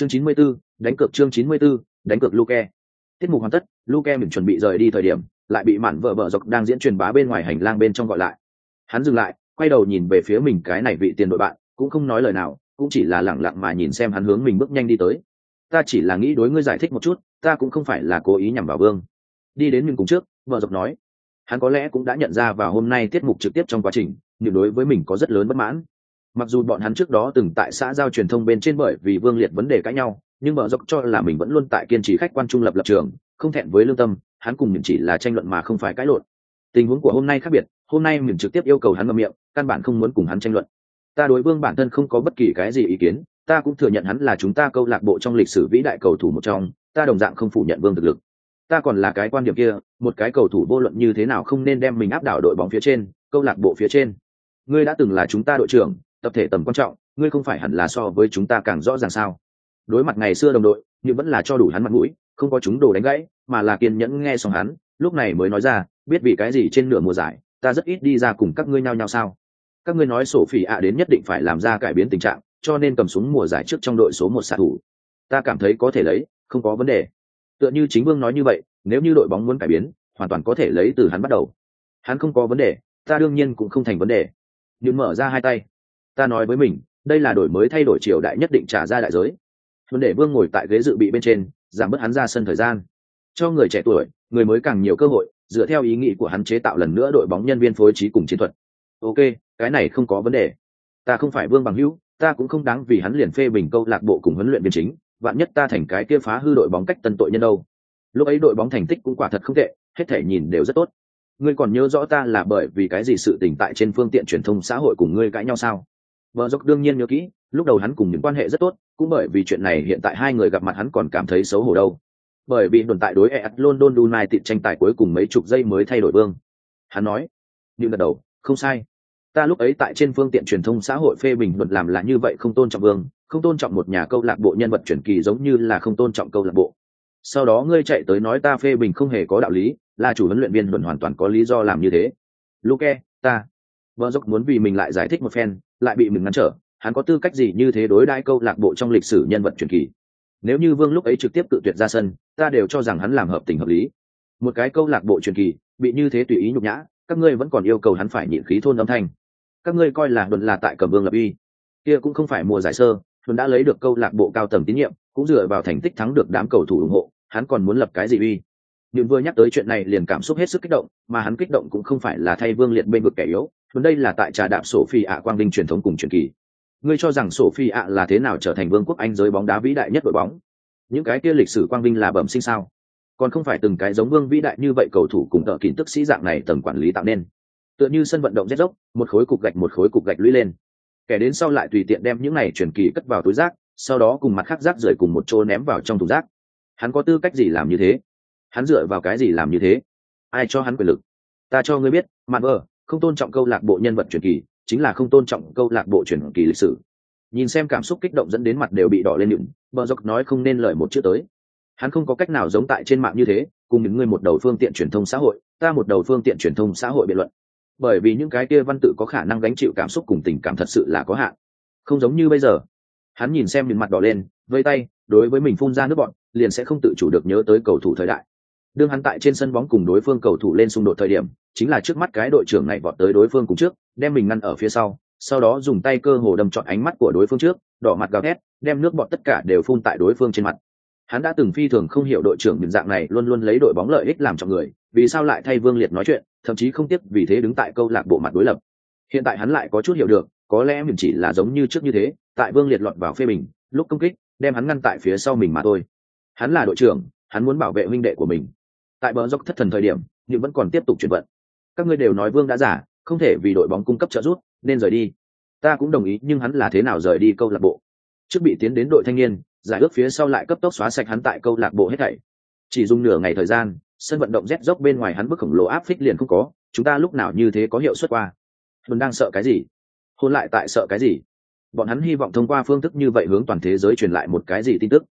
chương 94, đánh cược chương 94, đánh cược Luke. Tiết mục hoàn tất, Luke mỉm chuẩn bị rời đi thời điểm, lại bị mạn vợ bờ dọc đang diễn truyền bá bên ngoài hành lang bên trong gọi lại. Hắn dừng lại, quay đầu nhìn về phía mình cái này vị tiền đội bạn, cũng không nói lời nào, cũng chỉ là lặng lặng mà nhìn xem hắn hướng mình bước nhanh đi tới. Ta chỉ là nghĩ đối ngươi giải thích một chút, ta cũng không phải là cố ý nhằm vào Vương. Đi đến mình cùng trước, vợ dọc nói. Hắn có lẽ cũng đã nhận ra vào hôm nay tiết mục trực tiếp trong quá trình, nhưng đối với mình có rất lớn bất mãn mặc dù bọn hắn trước đó từng tại xã giao truyền thông bên trên bởi vì vương liệt vấn đề cãi nhau, nhưng mở rộng cho là mình vẫn luôn tại kiên trì khách quan trung lập lập trường, không thẹn với lương tâm, hắn cùng mình chỉ là tranh luận mà không phải cãi lộn. Tình huống của hôm nay khác biệt, hôm nay mình trực tiếp yêu cầu hắn ngậm miệng, căn bản không muốn cùng hắn tranh luận. Ta đối vương bản thân không có bất kỳ cái gì ý kiến, ta cũng thừa nhận hắn là chúng ta câu lạc bộ trong lịch sử vĩ đại cầu thủ một trong, ta đồng dạng không phủ nhận vương thực lực. Ta còn là cái quan điểm kia, một cái cầu thủ vô luận như thế nào không nên đem mình áp đảo đội bóng phía trên, câu lạc bộ phía trên. Ngươi đã từng là chúng ta đội trưởng tập thể tầm quan trọng, ngươi không phải hẳn là so với chúng ta càng rõ ràng sao? Đối mặt ngày xưa đồng đội nhưng vẫn là cho đủ hắn mặt mũi, không có chúng đồ đánh gãy, mà là kiên nhẫn nghe xong hắn, lúc này mới nói ra, biết vì cái gì trên nửa mùa giải, ta rất ít đi ra cùng các ngươi nhau nhau sao? Các ngươi nói sổ phỉ ạ đến nhất định phải làm ra cải biến tình trạng, cho nên cầm súng mùa giải trước trong đội số một xạ thủ. Ta cảm thấy có thể lấy, không có vấn đề. Tựa như chính vương nói như vậy, nếu như đội bóng muốn cải biến, hoàn toàn có thể lấy từ hắn bắt đầu. Hắn không có vấn đề, ta đương nhiên cũng không thành vấn đề. Nhưng mở ra hai tay ta nói với mình, đây là đổi mới thay đổi triều đại nhất định trả ra đại giới. Vấn đề vương ngồi tại ghế dự bị bên trên, giảm bớt hắn ra sân thời gian. Cho người trẻ tuổi, người mới càng nhiều cơ hội, dựa theo ý nghĩ của hắn chế tạo lần nữa đội bóng nhân viên phối trí cùng chiến thuật. Ok, cái này không có vấn đề. Ta không phải vương bằng hữu, ta cũng không đáng vì hắn liền phê bình câu lạc bộ cùng huấn luyện viên chính, vạn nhất ta thành cái kia phá hư đội bóng cách tân tội nhân đâu. Lúc ấy đội bóng thành tích cũng quả thật không tệ, hết thể nhìn đều rất tốt. Ngươi còn nhớ rõ ta là bởi vì cái gì sự tình tại trên phương tiện truyền thông xã hội cùng ngươi cãi nhau sao? Vợ dốc đương nhiên nhớ kỹ, lúc đầu hắn cùng những quan hệ rất tốt, cũng bởi vì chuyện này hiện tại hai người gặp mặt hắn còn cảm thấy xấu hổ đâu. Bởi vì tồn tại đối ES London tịt tranh tài cuối cùng mấy chục giây mới thay đổi vương. Hắn nói nhưng gật đầu, không sai. Ta lúc ấy tại trên phương tiện truyền thông xã hội phê bình luận làm là như vậy không tôn trọng vương, không tôn trọng một nhà câu lạc bộ nhân vật truyền kỳ giống như là không tôn trọng câu lạc bộ. Sau đó ngươi chạy tới nói ta phê bình không hề có đạo lý, là chủ huấn luyện viên luận hoàn toàn có lý do làm như thế. Luke, ta. Vợ dốc muốn vì mình lại giải thích một phen lại bị mình ngăn trở, hắn có tư cách gì như thế đối đãi câu lạc bộ trong lịch sử nhân vật truyền kỳ? Nếu như vương lúc ấy trực tiếp tự tuyệt ra sân, ta đều cho rằng hắn làm hợp tình hợp lý. Một cái câu lạc bộ truyền kỳ, bị như thế tùy ý nhục nhã, các ngươi vẫn còn yêu cầu hắn phải nhịn khí thôn âm thanh. Các ngươi coi là đồn là tại cẩm vương lập uy. Kia cũng không phải mùa giải sơ, đồn đã lấy được câu lạc bộ cao tầng tín nhiệm, cũng dựa vào thành tích thắng được đám cầu thủ ủng hộ, hắn còn muốn lập cái gì uy? Nhưng vừa nhắc tới chuyện này liền cảm xúc hết sức kích động, mà hắn kích động cũng không phải là thay vương liệt bên vực kẻ yếu Huấn đây là tại trà đạp sổ phi ạ quang linh truyền thống cùng truyền kỳ. Ngươi cho rằng sổ phi ạ là thế nào trở thành vương quốc Anh giới bóng đá vĩ đại nhất đội bóng? Những cái kia lịch sử quang linh là bẩm sinh sao? Còn không phải từng cái giống vương vĩ đại như vậy cầu thủ cùng tợ kín tức sĩ dạng này tầng quản lý tạo nên. Tựa như sân vận động rét dốc, một khối cục gạch một khối cục gạch lũy lên. Kẻ đến sau lại tùy tiện đem những này truyền kỳ cất vào túi rác, sau đó cùng mặt khác rác rưởi cùng một chỗ ném vào trong thùng rác. Hắn có tư cách gì làm như thế? Hắn dựa vào cái gì làm như thế? Ai cho hắn quyền lực? Ta cho ngươi biết, Mạn Vơ, không tôn trọng câu lạc bộ nhân vật truyền kỳ, chính là không tôn trọng câu lạc bộ truyền kỳ lịch sử. Nhìn xem cảm xúc kích động dẫn đến mặt đều bị đỏ lên nhựng bờ dọc nói không nên lời một chữ tới. Hắn không có cách nào giống tại trên mạng như thế, cùng những người một đầu phương tiện truyền thông xã hội, ta một đầu phương tiện truyền thông xã hội biện luận. Bởi vì những cái kia văn tự có khả năng gánh chịu cảm xúc cùng tình cảm thật sự là có hạn. Không giống như bây giờ. Hắn nhìn xem những mặt đỏ lên, vây tay, đối với mình phun ra nước bọn, liền sẽ không tự chủ được nhớ tới cầu thủ thời đại đương hắn tại trên sân bóng cùng đối phương cầu thủ lên xung đột thời điểm, chính là trước mắt cái đội trưởng này vọt tới đối phương cùng trước, đem mình ngăn ở phía sau sau đó dùng tay cơ hồ đâm trọn ánh mắt của đối phương trước, đỏ mặt gào thét, đem nước bọt tất cả đều phun tại đối phương trên mặt. Hắn đã từng phi thường không hiểu đội trưởng nhận dạng này luôn luôn lấy đội bóng lợi ích làm trọng người, vì sao lại thay vương liệt nói chuyện, thậm chí không tiếc vì thế đứng tại câu lạc bộ mặt đối lập. Hiện tại hắn lại có chút hiểu được, có lẽ mình chỉ là giống như trước như thế, tại vương liệt lọt vào phê mình lúc công kích, đem hắn ngăn tại phía sau mình mà thôi. Hắn là đội trưởng, hắn muốn bảo vệ huynh đệ của mình tại bờ dốc thất thần thời điểm, nhưng vẫn còn tiếp tục chuyển vận. Các ngươi đều nói vương đã giả, không thể vì đội bóng cung cấp trợ giúp, nên rời đi. Ta cũng đồng ý, nhưng hắn là thế nào rời đi câu lạc bộ? Trước bị tiến đến đội thanh niên, giải ước phía sau lại cấp tốc xóa sạch hắn tại câu lạc bộ hết thảy. Chỉ dùng nửa ngày thời gian, sân vận động rét dốc bên ngoài hắn bức khổng lồ áp phích liền không có, chúng ta lúc nào như thế có hiệu suất qua? Hồn đang sợ cái gì? Hôn lại tại sợ cái gì? Bọn hắn hy vọng thông qua phương thức như vậy hướng toàn thế giới truyền lại một cái gì tin tức.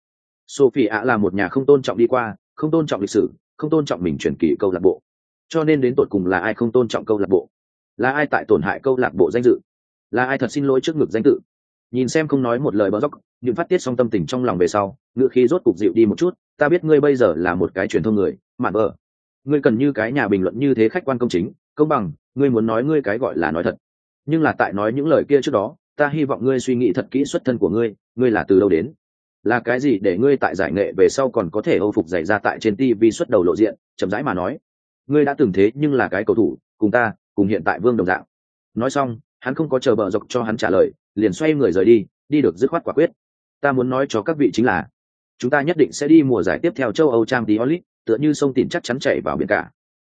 Sophie ạ là một nhà không tôn trọng đi qua, không tôn trọng lịch sử không tôn trọng mình truyền kỳ câu lạc bộ. Cho nên đến tột cùng là ai không tôn trọng câu lạc bộ? Là ai tại tổn hại câu lạc bộ danh dự? Là ai thật xin lỗi trước ngực danh tự? Nhìn xem không nói một lời bờ dốc nhưng phát tiết xong tâm tình trong lòng về sau, ngựa khí rốt cục dịu đi một chút, ta biết ngươi bây giờ là một cái truyền thông người mạn vợ ngươi cần như cái nhà bình luận như thế khách quan công chính, công bằng, ngươi muốn nói ngươi cái gọi là nói thật. Nhưng là tại nói những lời kia trước đó, ta hy vọng ngươi suy nghĩ thật kỹ xuất thân của ngươi ngươi là từ đâu đến? Là cái gì để ngươi tại giải nghệ về sau còn có thể âu phục giày ra tại trên tv xuất đầu lộ diện, chậm rãi mà nói. Ngươi đã từng thế nhưng là cái cầu thủ, cùng ta, cùng hiện tại vương đồng dạng. Nói xong, hắn không có chờ bờ dọc cho hắn trả lời, liền xoay người rời đi đi được dứt khoát quả quyết. Ta muốn nói cho các vị chính là, chúng ta nhất định sẽ đi mùa giải tiếp theo châu âu trang tí olit tựa như sông tìm chắc chắn chạy vào biển cả.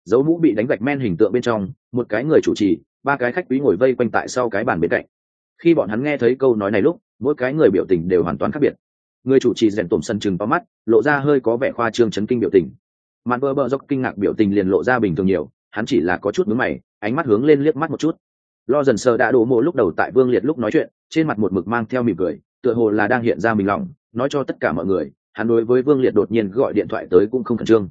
Dấu mũ bị đánh gạch men hình tượng bên trong, một cái người chủ trì, ba cái khách quý ngồi vây quanh tại sau cái bàn bên cạnh. Khi bọn hắn nghe thấy câu nói này lúc, mỗi cái người biểu tình đều hoàn toàn khác biệt người chủ trì rèn tổm sân chừng to mắt, lộ ra hơi có vẻ khoa trương chấn kinh biểu tình. Mặt bơ bơ dốc kinh ngạc biểu tình liền lộ ra bình thường nhiều, hắn chỉ là có chút mướn mày, ánh mắt hướng lên liếc mắt một chút. Lo dần sờ đã đổ mộ lúc đầu tại vương liệt lúc nói chuyện, trên mặt một mực mang theo mỉm cười, tựa hồ là đang hiện ra mình lòng, nói cho tất cả mọi người, hắn đối với vương liệt đột nhiên gọi điện thoại tới cũng không khẩn trương.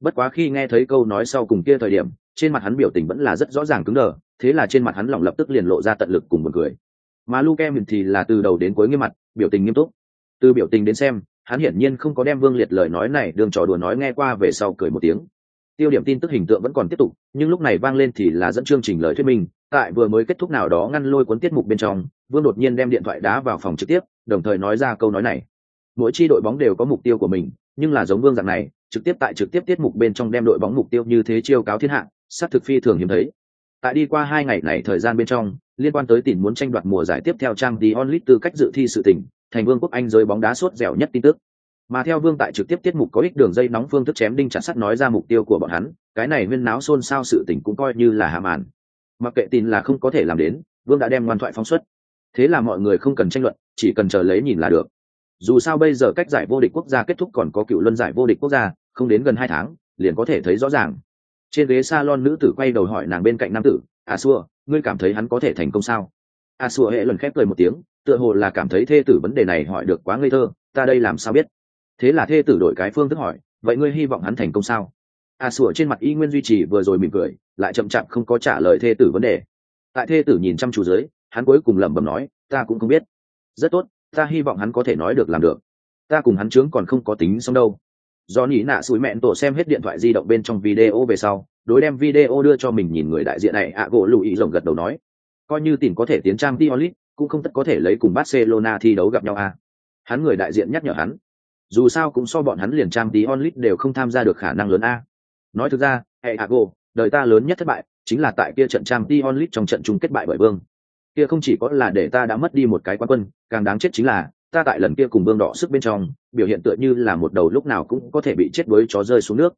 Bất quá khi nghe thấy câu nói sau cùng kia thời điểm, trên mặt hắn biểu tình vẫn là rất rõ ràng cứng đờ, thế là trên mặt hắn lòng lập tức liền lộ ra tận lực cùng một cười. Mà luke mình thì là từ đầu đến cuối nghiêm mặt, biểu tình nghiêm túc từ biểu tình đến xem, hắn hiển nhiên không có đem vương liệt lời nói này đường trò đùa nói nghe qua về sau cười một tiếng. Tiêu điểm tin tức hình tượng vẫn còn tiếp tục, nhưng lúc này vang lên thì là dẫn chương trình lời thuyết minh, tại vừa mới kết thúc nào đó ngăn lôi cuốn tiết mục bên trong, vương đột nhiên đem điện thoại đá vào phòng trực tiếp, đồng thời nói ra câu nói này. Mỗi chi đội bóng đều có mục tiêu của mình, nhưng là giống vương dạng này, trực tiếp tại trực tiếp tiết mục bên trong đem đội bóng mục tiêu như thế chiêu cáo thiên hạ sát thực phi thường hiếm thấy. Tại đi qua hai ngày này thời gian bên trong, liên quan tới tỉnh muốn tranh đoạt mùa giải tiếp theo trang tí onlit tư cách dự thi sự tỉnh thành vương quốc anh giới bóng đá sốt dẻo nhất tin tức. Mà theo vương tại trực tiếp tiết mục có ích đường dây nóng phương thức chém đinh chặt sắt nói ra mục tiêu của bọn hắn, cái này huyên náo xôn xao sự tình cũng coi như là hàm ản mặc kệ tin là không có thể làm đến, vương đã đem ngoan thoại phóng xuất. Thế là mọi người không cần tranh luận, chỉ cần chờ lấy nhìn là được. Dù sao bây giờ cách giải vô địch quốc gia kết thúc còn có cựu luân giải vô địch quốc gia, không đến gần hai tháng, liền có thể thấy rõ ràng. Trên ghế salon nữ tử quay đầu hỏi nàng bên cạnh nam tử a xua, ngươi cảm thấy hắn có thể thành công sao? A xua hệ lần khép cười một tiếng tựa hồ là cảm thấy thê tử vấn đề này hỏi được quá ngây thơ ta đây làm sao biết? Thế là thê tử đổi cái phương thức hỏi vậy ngươi hy vọng hắn thành công sao? À sủa trên mặt y nguyên duy trì vừa rồi mỉm cười lại chậm chạp không có trả lời thê tử vấn đề. Tại thê tử nhìn chăm chú dưới hắn cuối cùng lẩm bẩm nói ta cũng không biết. Rất tốt ta hy vọng hắn có thể nói được làm được. Ta cùng hắn chướng còn không có tính xong đâu. Do nhĩ nạ sủi mẹn tổ xem hết điện thoại di động bên trong video về sau đối đem video đưa cho mình nhìn người đại diện này ạ gỗ lụy rồng gật đầu nói. Coi như tìm có thể tiến trang Diolit, cũng không tất có thể lấy cùng Barcelona thi đấu gặp nhau à. Hắn người đại diện nhắc nhở hắn. Dù sao cũng so bọn hắn liền trang Diolit đều không tham gia được khả năng lớn a. Nói thực ra, hệ Ago, đời ta lớn nhất thất bại, chính là tại kia trận trang Diolit trong trận chung kết bại bởi Vương. Kia không chỉ có là để ta đã mất đi một cái quán quân, càng đáng chết chính là ta tại lần kia cùng Vương đỏ sức bên trong, biểu hiện tựa như là một đầu lúc nào cũng có thể bị chết đuối chó rơi xuống nước.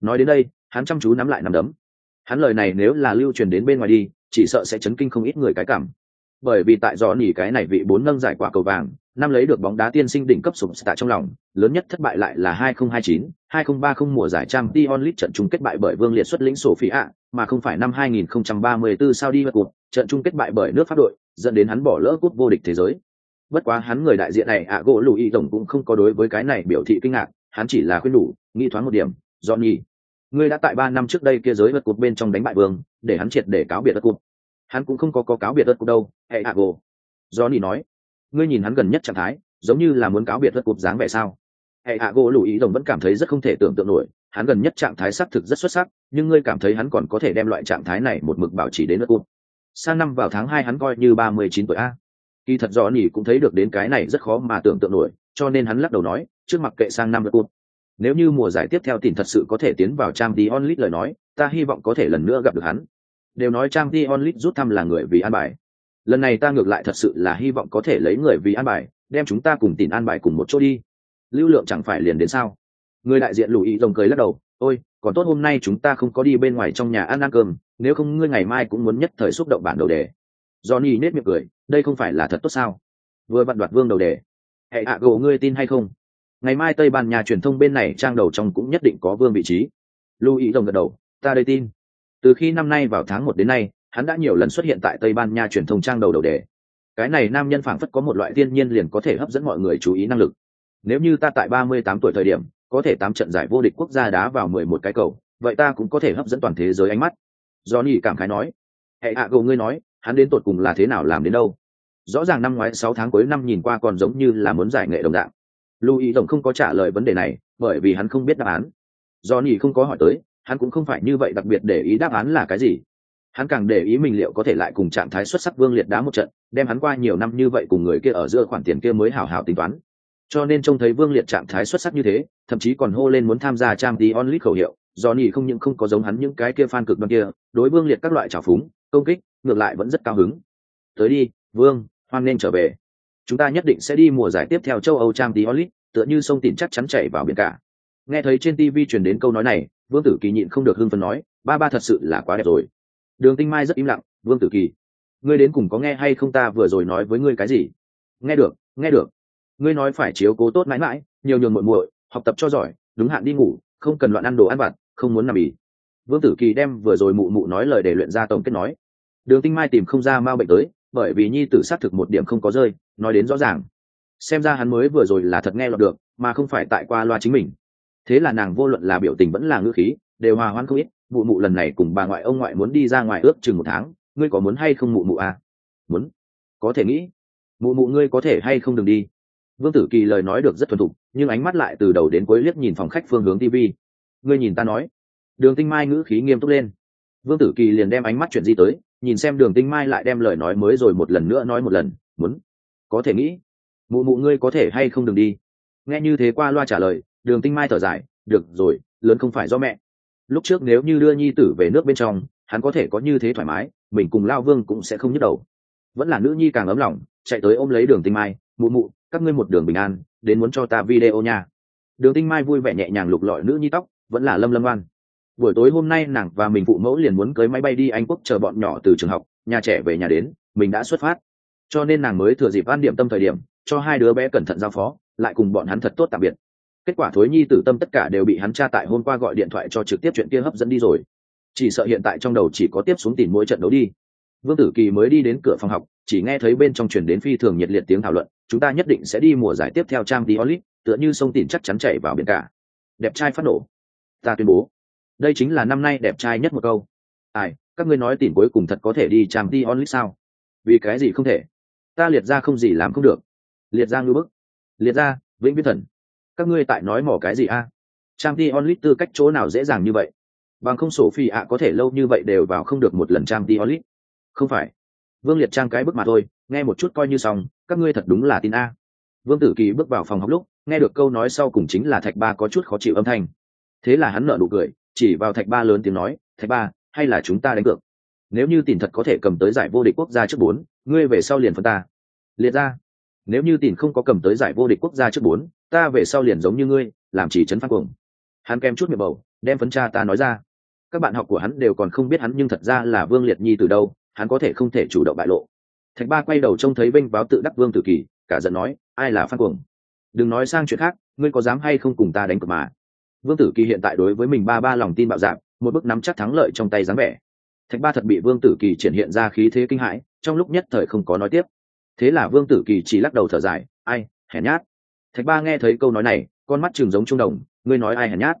Nói đến đây, hắn chăm chú nắm lại nắm đấm. Hắn lời này nếu là lưu truyền đến bên ngoài đi, chỉ sợ sẽ chấn kinh không ít người cái cảm bởi vì tại do nỉ cái này vị bốn nâng giải quả cầu vàng năm lấy được bóng đá tiên sinh đỉnh cấp sụp tại trong lòng lớn nhất thất bại lại là 2029, 2030 mùa giải trang Dion League trận chung kết bại bởi Vương Liệt xuất lĩnh sổ phí ạ, mà không phải năm 2034 sao đi cuộc, trận chung kết bại bởi nước Pháp đội, dẫn đến hắn bỏ lỡ cúp vô địch thế giới. Bất quá hắn người đại diện này ạ gỗ lùi tổng cũng không có đối với cái này biểu thị kinh ngạc, hắn chỉ là khuyên đủ, nghĩ thoáng một điểm, Johnny, ngươi đã tại ba năm trước đây kia giới vật cuộc bên trong đánh bại vương để hắn triệt để cáo biệt vật cuộc hắn cũng không có, có cáo biệt đất cục đâu hệ hạ gồ. Johnny nói ngươi nhìn hắn gần nhất trạng thái giống như là muốn cáo biệt đất cục dáng vẻ sao? Hệ hạ gỗ lùi ý đồng vẫn cảm thấy rất không thể tưởng tượng nổi hắn gần nhất trạng thái xác thực rất xuất sắc nhưng ngươi cảm thấy hắn còn có thể đem loại trạng thái này một mực bảo trì đến đất cột sang năm vào tháng hai hắn coi như ba mươi chín tuổi a. Kỳ thật do nỉ cũng thấy được đến cái này rất khó mà tưởng tượng nổi cho nên hắn lắc đầu nói trước mặt kệ sang năm đất cột nếu như mùa giải tiếp theo tìm thật sự có thể tiến vào trang tí onlit lời nói ta hy vọng có thể lần nữa gặp được hắn đều nói trang tí onlit rút thăm là người vì an bài. Lần này ta ngược lại thật sự là hy vọng có thể lấy người vì an bài, đem chúng ta cùng tìm an bài cùng một chỗ đi. Lưu lượng chẳng phải liền đến sao? Người đại diện lùi ý cười lắc đầu, ôi, còn tốt hôm nay chúng ta không có đi bên ngoài trong nhà ăn ăn cơm, nếu không ngươi ngày mai cũng muốn nhất thời xúc động bản đầu đề. Johnny nết miệng cười, đây không phải là thật tốt sao? Vừa vặn đoạt vương đầu đề. Hệ hạ gỗ ngươi tin hay không? Ngày mai tây ban nha truyền thông bên này trang đầu trong cũng nhất định có vương vị trí. Lưu ý rồng gật đầu, ta đây tin từ khi năm nay vào tháng một đến nay, hắn đã nhiều lần xuất hiện tại tây ban nha truyền thông trang đầu đầu đề. Cái này nam nhân phảng phất có một loại thiên nhiên liền có thể hấp dẫn mọi người chú ý năng lực. Nếu như ta tại ba mươi tám tuổi thời điểm, có thể tám trận giải vô địch quốc gia đá vào mười một cái cầu, vậy ta cũng có thể hấp dẫn toàn thế giới ánh mắt. Johnny cảm khái nói. Hệ hạ gầu ngươi nói, hắn đến tột cùng là thế nào làm đến đâu? Rõ ràng năm ngoái sáu tháng cuối năm nhìn qua còn giống như là muốn giải nghệ đồng dạng. Lưu ý tổng không có trả lời vấn đề này, bởi vì hắn không biết đáp án. Do không có hỏi tới hắn cũng không phải như vậy đặc biệt để ý đáp án là cái gì. Hắn càng để ý mình liệu có thể lại cùng trạng thái xuất sắc vương liệt đá một trận, đem hắn qua nhiều năm như vậy cùng người kia ở giữa khoản tiền kia mới hào hào tính toán. Cho nên trông thấy vương liệt trạng thái xuất sắc như thế, thậm chí còn hô lên muốn tham gia trang tí onlit khẩu hiệu do nhỉ không những không có giống hắn những cái kia fan cực đoan kia, đối vương liệt các loại trào phúng, công kích, ngược lại vẫn rất cao hứng. Tới đi, vương, hoan nên trở về. Chúng ta nhất định sẽ đi mùa giải tiếp theo châu âu trang tí onlit tựa như sông tìm chắc chắn chảy vào biển cả. Nghe thấy trên tv truyền đến câu nói này vương tử kỳ nhịn không được hưng phấn nói, ba ba thật sự là quá đẹp rồi. Đường tinh mai rất im lặng, vương tử kỳ, ngươi đến cùng có nghe hay không ta vừa rồi nói với ngươi cái gì? Nghe được nghe được. Ngươi nói phải chiếu cố tốt mãi mãi, nhiều nhường muội muội, học tập cho giỏi, đúng hạn đi ngủ, không cần loạn ăn đồ ăn vặt, không muốn nằm ỉ. vương tử kỳ đem vừa rồi mụ mụ nói lời để luyện ra tổng kết nói. Đường tinh mai tìm không ra mau bệnh tới, bởi vì nhi tử xác thực một điểm không có rơi, nói đến rõ ràng. Xem ra hắn mới vừa rồi là thật nghe lọt được, mà không phải tại qua loa chính mình thế là nàng vô luận là biểu tình vẫn là ngữ khí, đều hòa hoãn không ít, mụ mụ lần này cùng bà ngoại ông ngoại muốn đi ra ngoài ước chừng một tháng, ngươi có muốn hay không mụ mụ à? muốn. Có thể nghĩ. Mụ mụ ngươi có thể hay không đừng đi. Vương tử kỳ lời nói được rất thuần thục, nhưng ánh mắt lại từ đầu đến cuối liếc nhìn phòng khách phương hướng tv ngươi nhìn ta nói. Đường tinh mai ngữ khí nghiêm túc lên. Vương tử kỳ liền đem ánh mắt chuyện di tới, nhìn xem đường tinh mai lại đem lời nói mới rồi một lần nữa nói một lần, muốn. Có thể nghĩ. Mụ mụ ngươi có thể hay không đừng đi. Nghe như thế qua loa trả lời đường tinh mai thở dài, được rồi, lớn không phải do mẹ. Lúc trước nếu như đưa nhi tử về nước bên trong, hắn có thể có như thế thoải mái, mình cùng lao vương cũng sẽ không nhức đầu. Vẫn là nữ nhi càng ấm lòng, chạy tới ôm lấy đường tinh mai, mụ mụ, các ngươi một đường bình an, đến muốn cho ta video nha. Đường tinh mai vui vẻ nhẹ nhàng lục lọi nữ nhi tóc, vẫn là lâm lâm oan buổi tối hôm nay nàng và mình phụ mẫu liền muốn cưới máy bay đi anh quốc chờ bọn nhỏ từ trường học, nhà trẻ về nhà đến, mình đã xuất phát. Cho nên nàng mới thừa dịp an điểm tâm thời điểm, cho hai đứa bé cẩn thận giao phó, lại cùng bọn hắn thật tốt tạm biệt kết quả thối nhi tử tâm tất cả đều bị hắn tra tại hôm qua gọi điện thoại cho trực tiếp chuyện kia hấp dẫn đi rồi. Chỉ sợ hiện tại trong đầu chỉ có tiếp xuống tìm mỗi trận đấu đi. Vương tử kỳ mới đi đến cửa phòng học, chỉ nghe thấy bên trong truyền đến phi thường nhiệt liệt tiếng thảo luận, chúng ta nhất định sẽ đi mùa giải tiếp theo trang tí olit tựa như sông tìm chắc chắn chạy vào biển cả. Đẹp trai phát nổ. Ta tuyên bố, đây chính là năm nay đẹp trai nhất một câu. Ai, các ngươi nói tìm cuối cùng thật có thể đi trang tí olit sao? Vì cái gì không thể? Ta liệt ra không gì làm không được. Liệt ra ngư bức. Liệt ra, vĩnh viễn thần các ngươi tại nói mỏ cái gì a? Trang t onlit tư cách chỗ nào dễ dàng như vậy? Bằng không sổ phi ạ có thể lâu như vậy đều vào không được một lần trang t onlit. Không phải. Vương liệt trang cái bức mà thôi, nghe một chút coi như xong, các ngươi thật đúng là tin a. Vương tử kỳ bước vào phòng học lúc, nghe được câu nói sau cùng chính là thạch ba có chút khó chịu âm thanh. Thế là hắn nợ nụ cười, chỉ vào thạch ba lớn tiếng nói, thạch ba, hay là chúng ta đánh cược? Nếu như tìm thật có thể cầm tới giải vô địch quốc gia trước bốn, ngươi về sau liền phân ta. Liệt ra. Nếu như tìm không có cầm tới giải vô địch quốc gia trước bốn ta về sau liền giống như ngươi, làm chỉ trấn phát cuồng. Hắn kèm chút miệng bầu, đem phấn cha ta nói ra. Các bạn học của hắn đều còn không biết hắn nhưng thật ra là vương liệt nhi từ đâu, hắn có thể không thể chủ động bại lộ. Thạch ba quay đầu trông thấy bênh báo tự đắc vương tử kỳ, cả giận nói, ai là phát cuồng? Đừng nói sang chuyện khác, ngươi có dám hay không cùng ta đánh cược mà? Vương tử kỳ hiện tại đối với mình ba ba lòng tin bạo dạn, một bước nắm chắc thắng lợi trong tay dáng vẻ. Thạch ba thật bị vương tử kỳ triển hiện ra khí thế kinh hãi, trong lúc nhất thời không có nói tiếp. Thế là vương tử kỳ chỉ lắc đầu thở dài, ai, hèn nhát thạch ba nghe thấy câu nói này, con mắt chừng giống trung đồng, ngươi nói ai hèn nhát?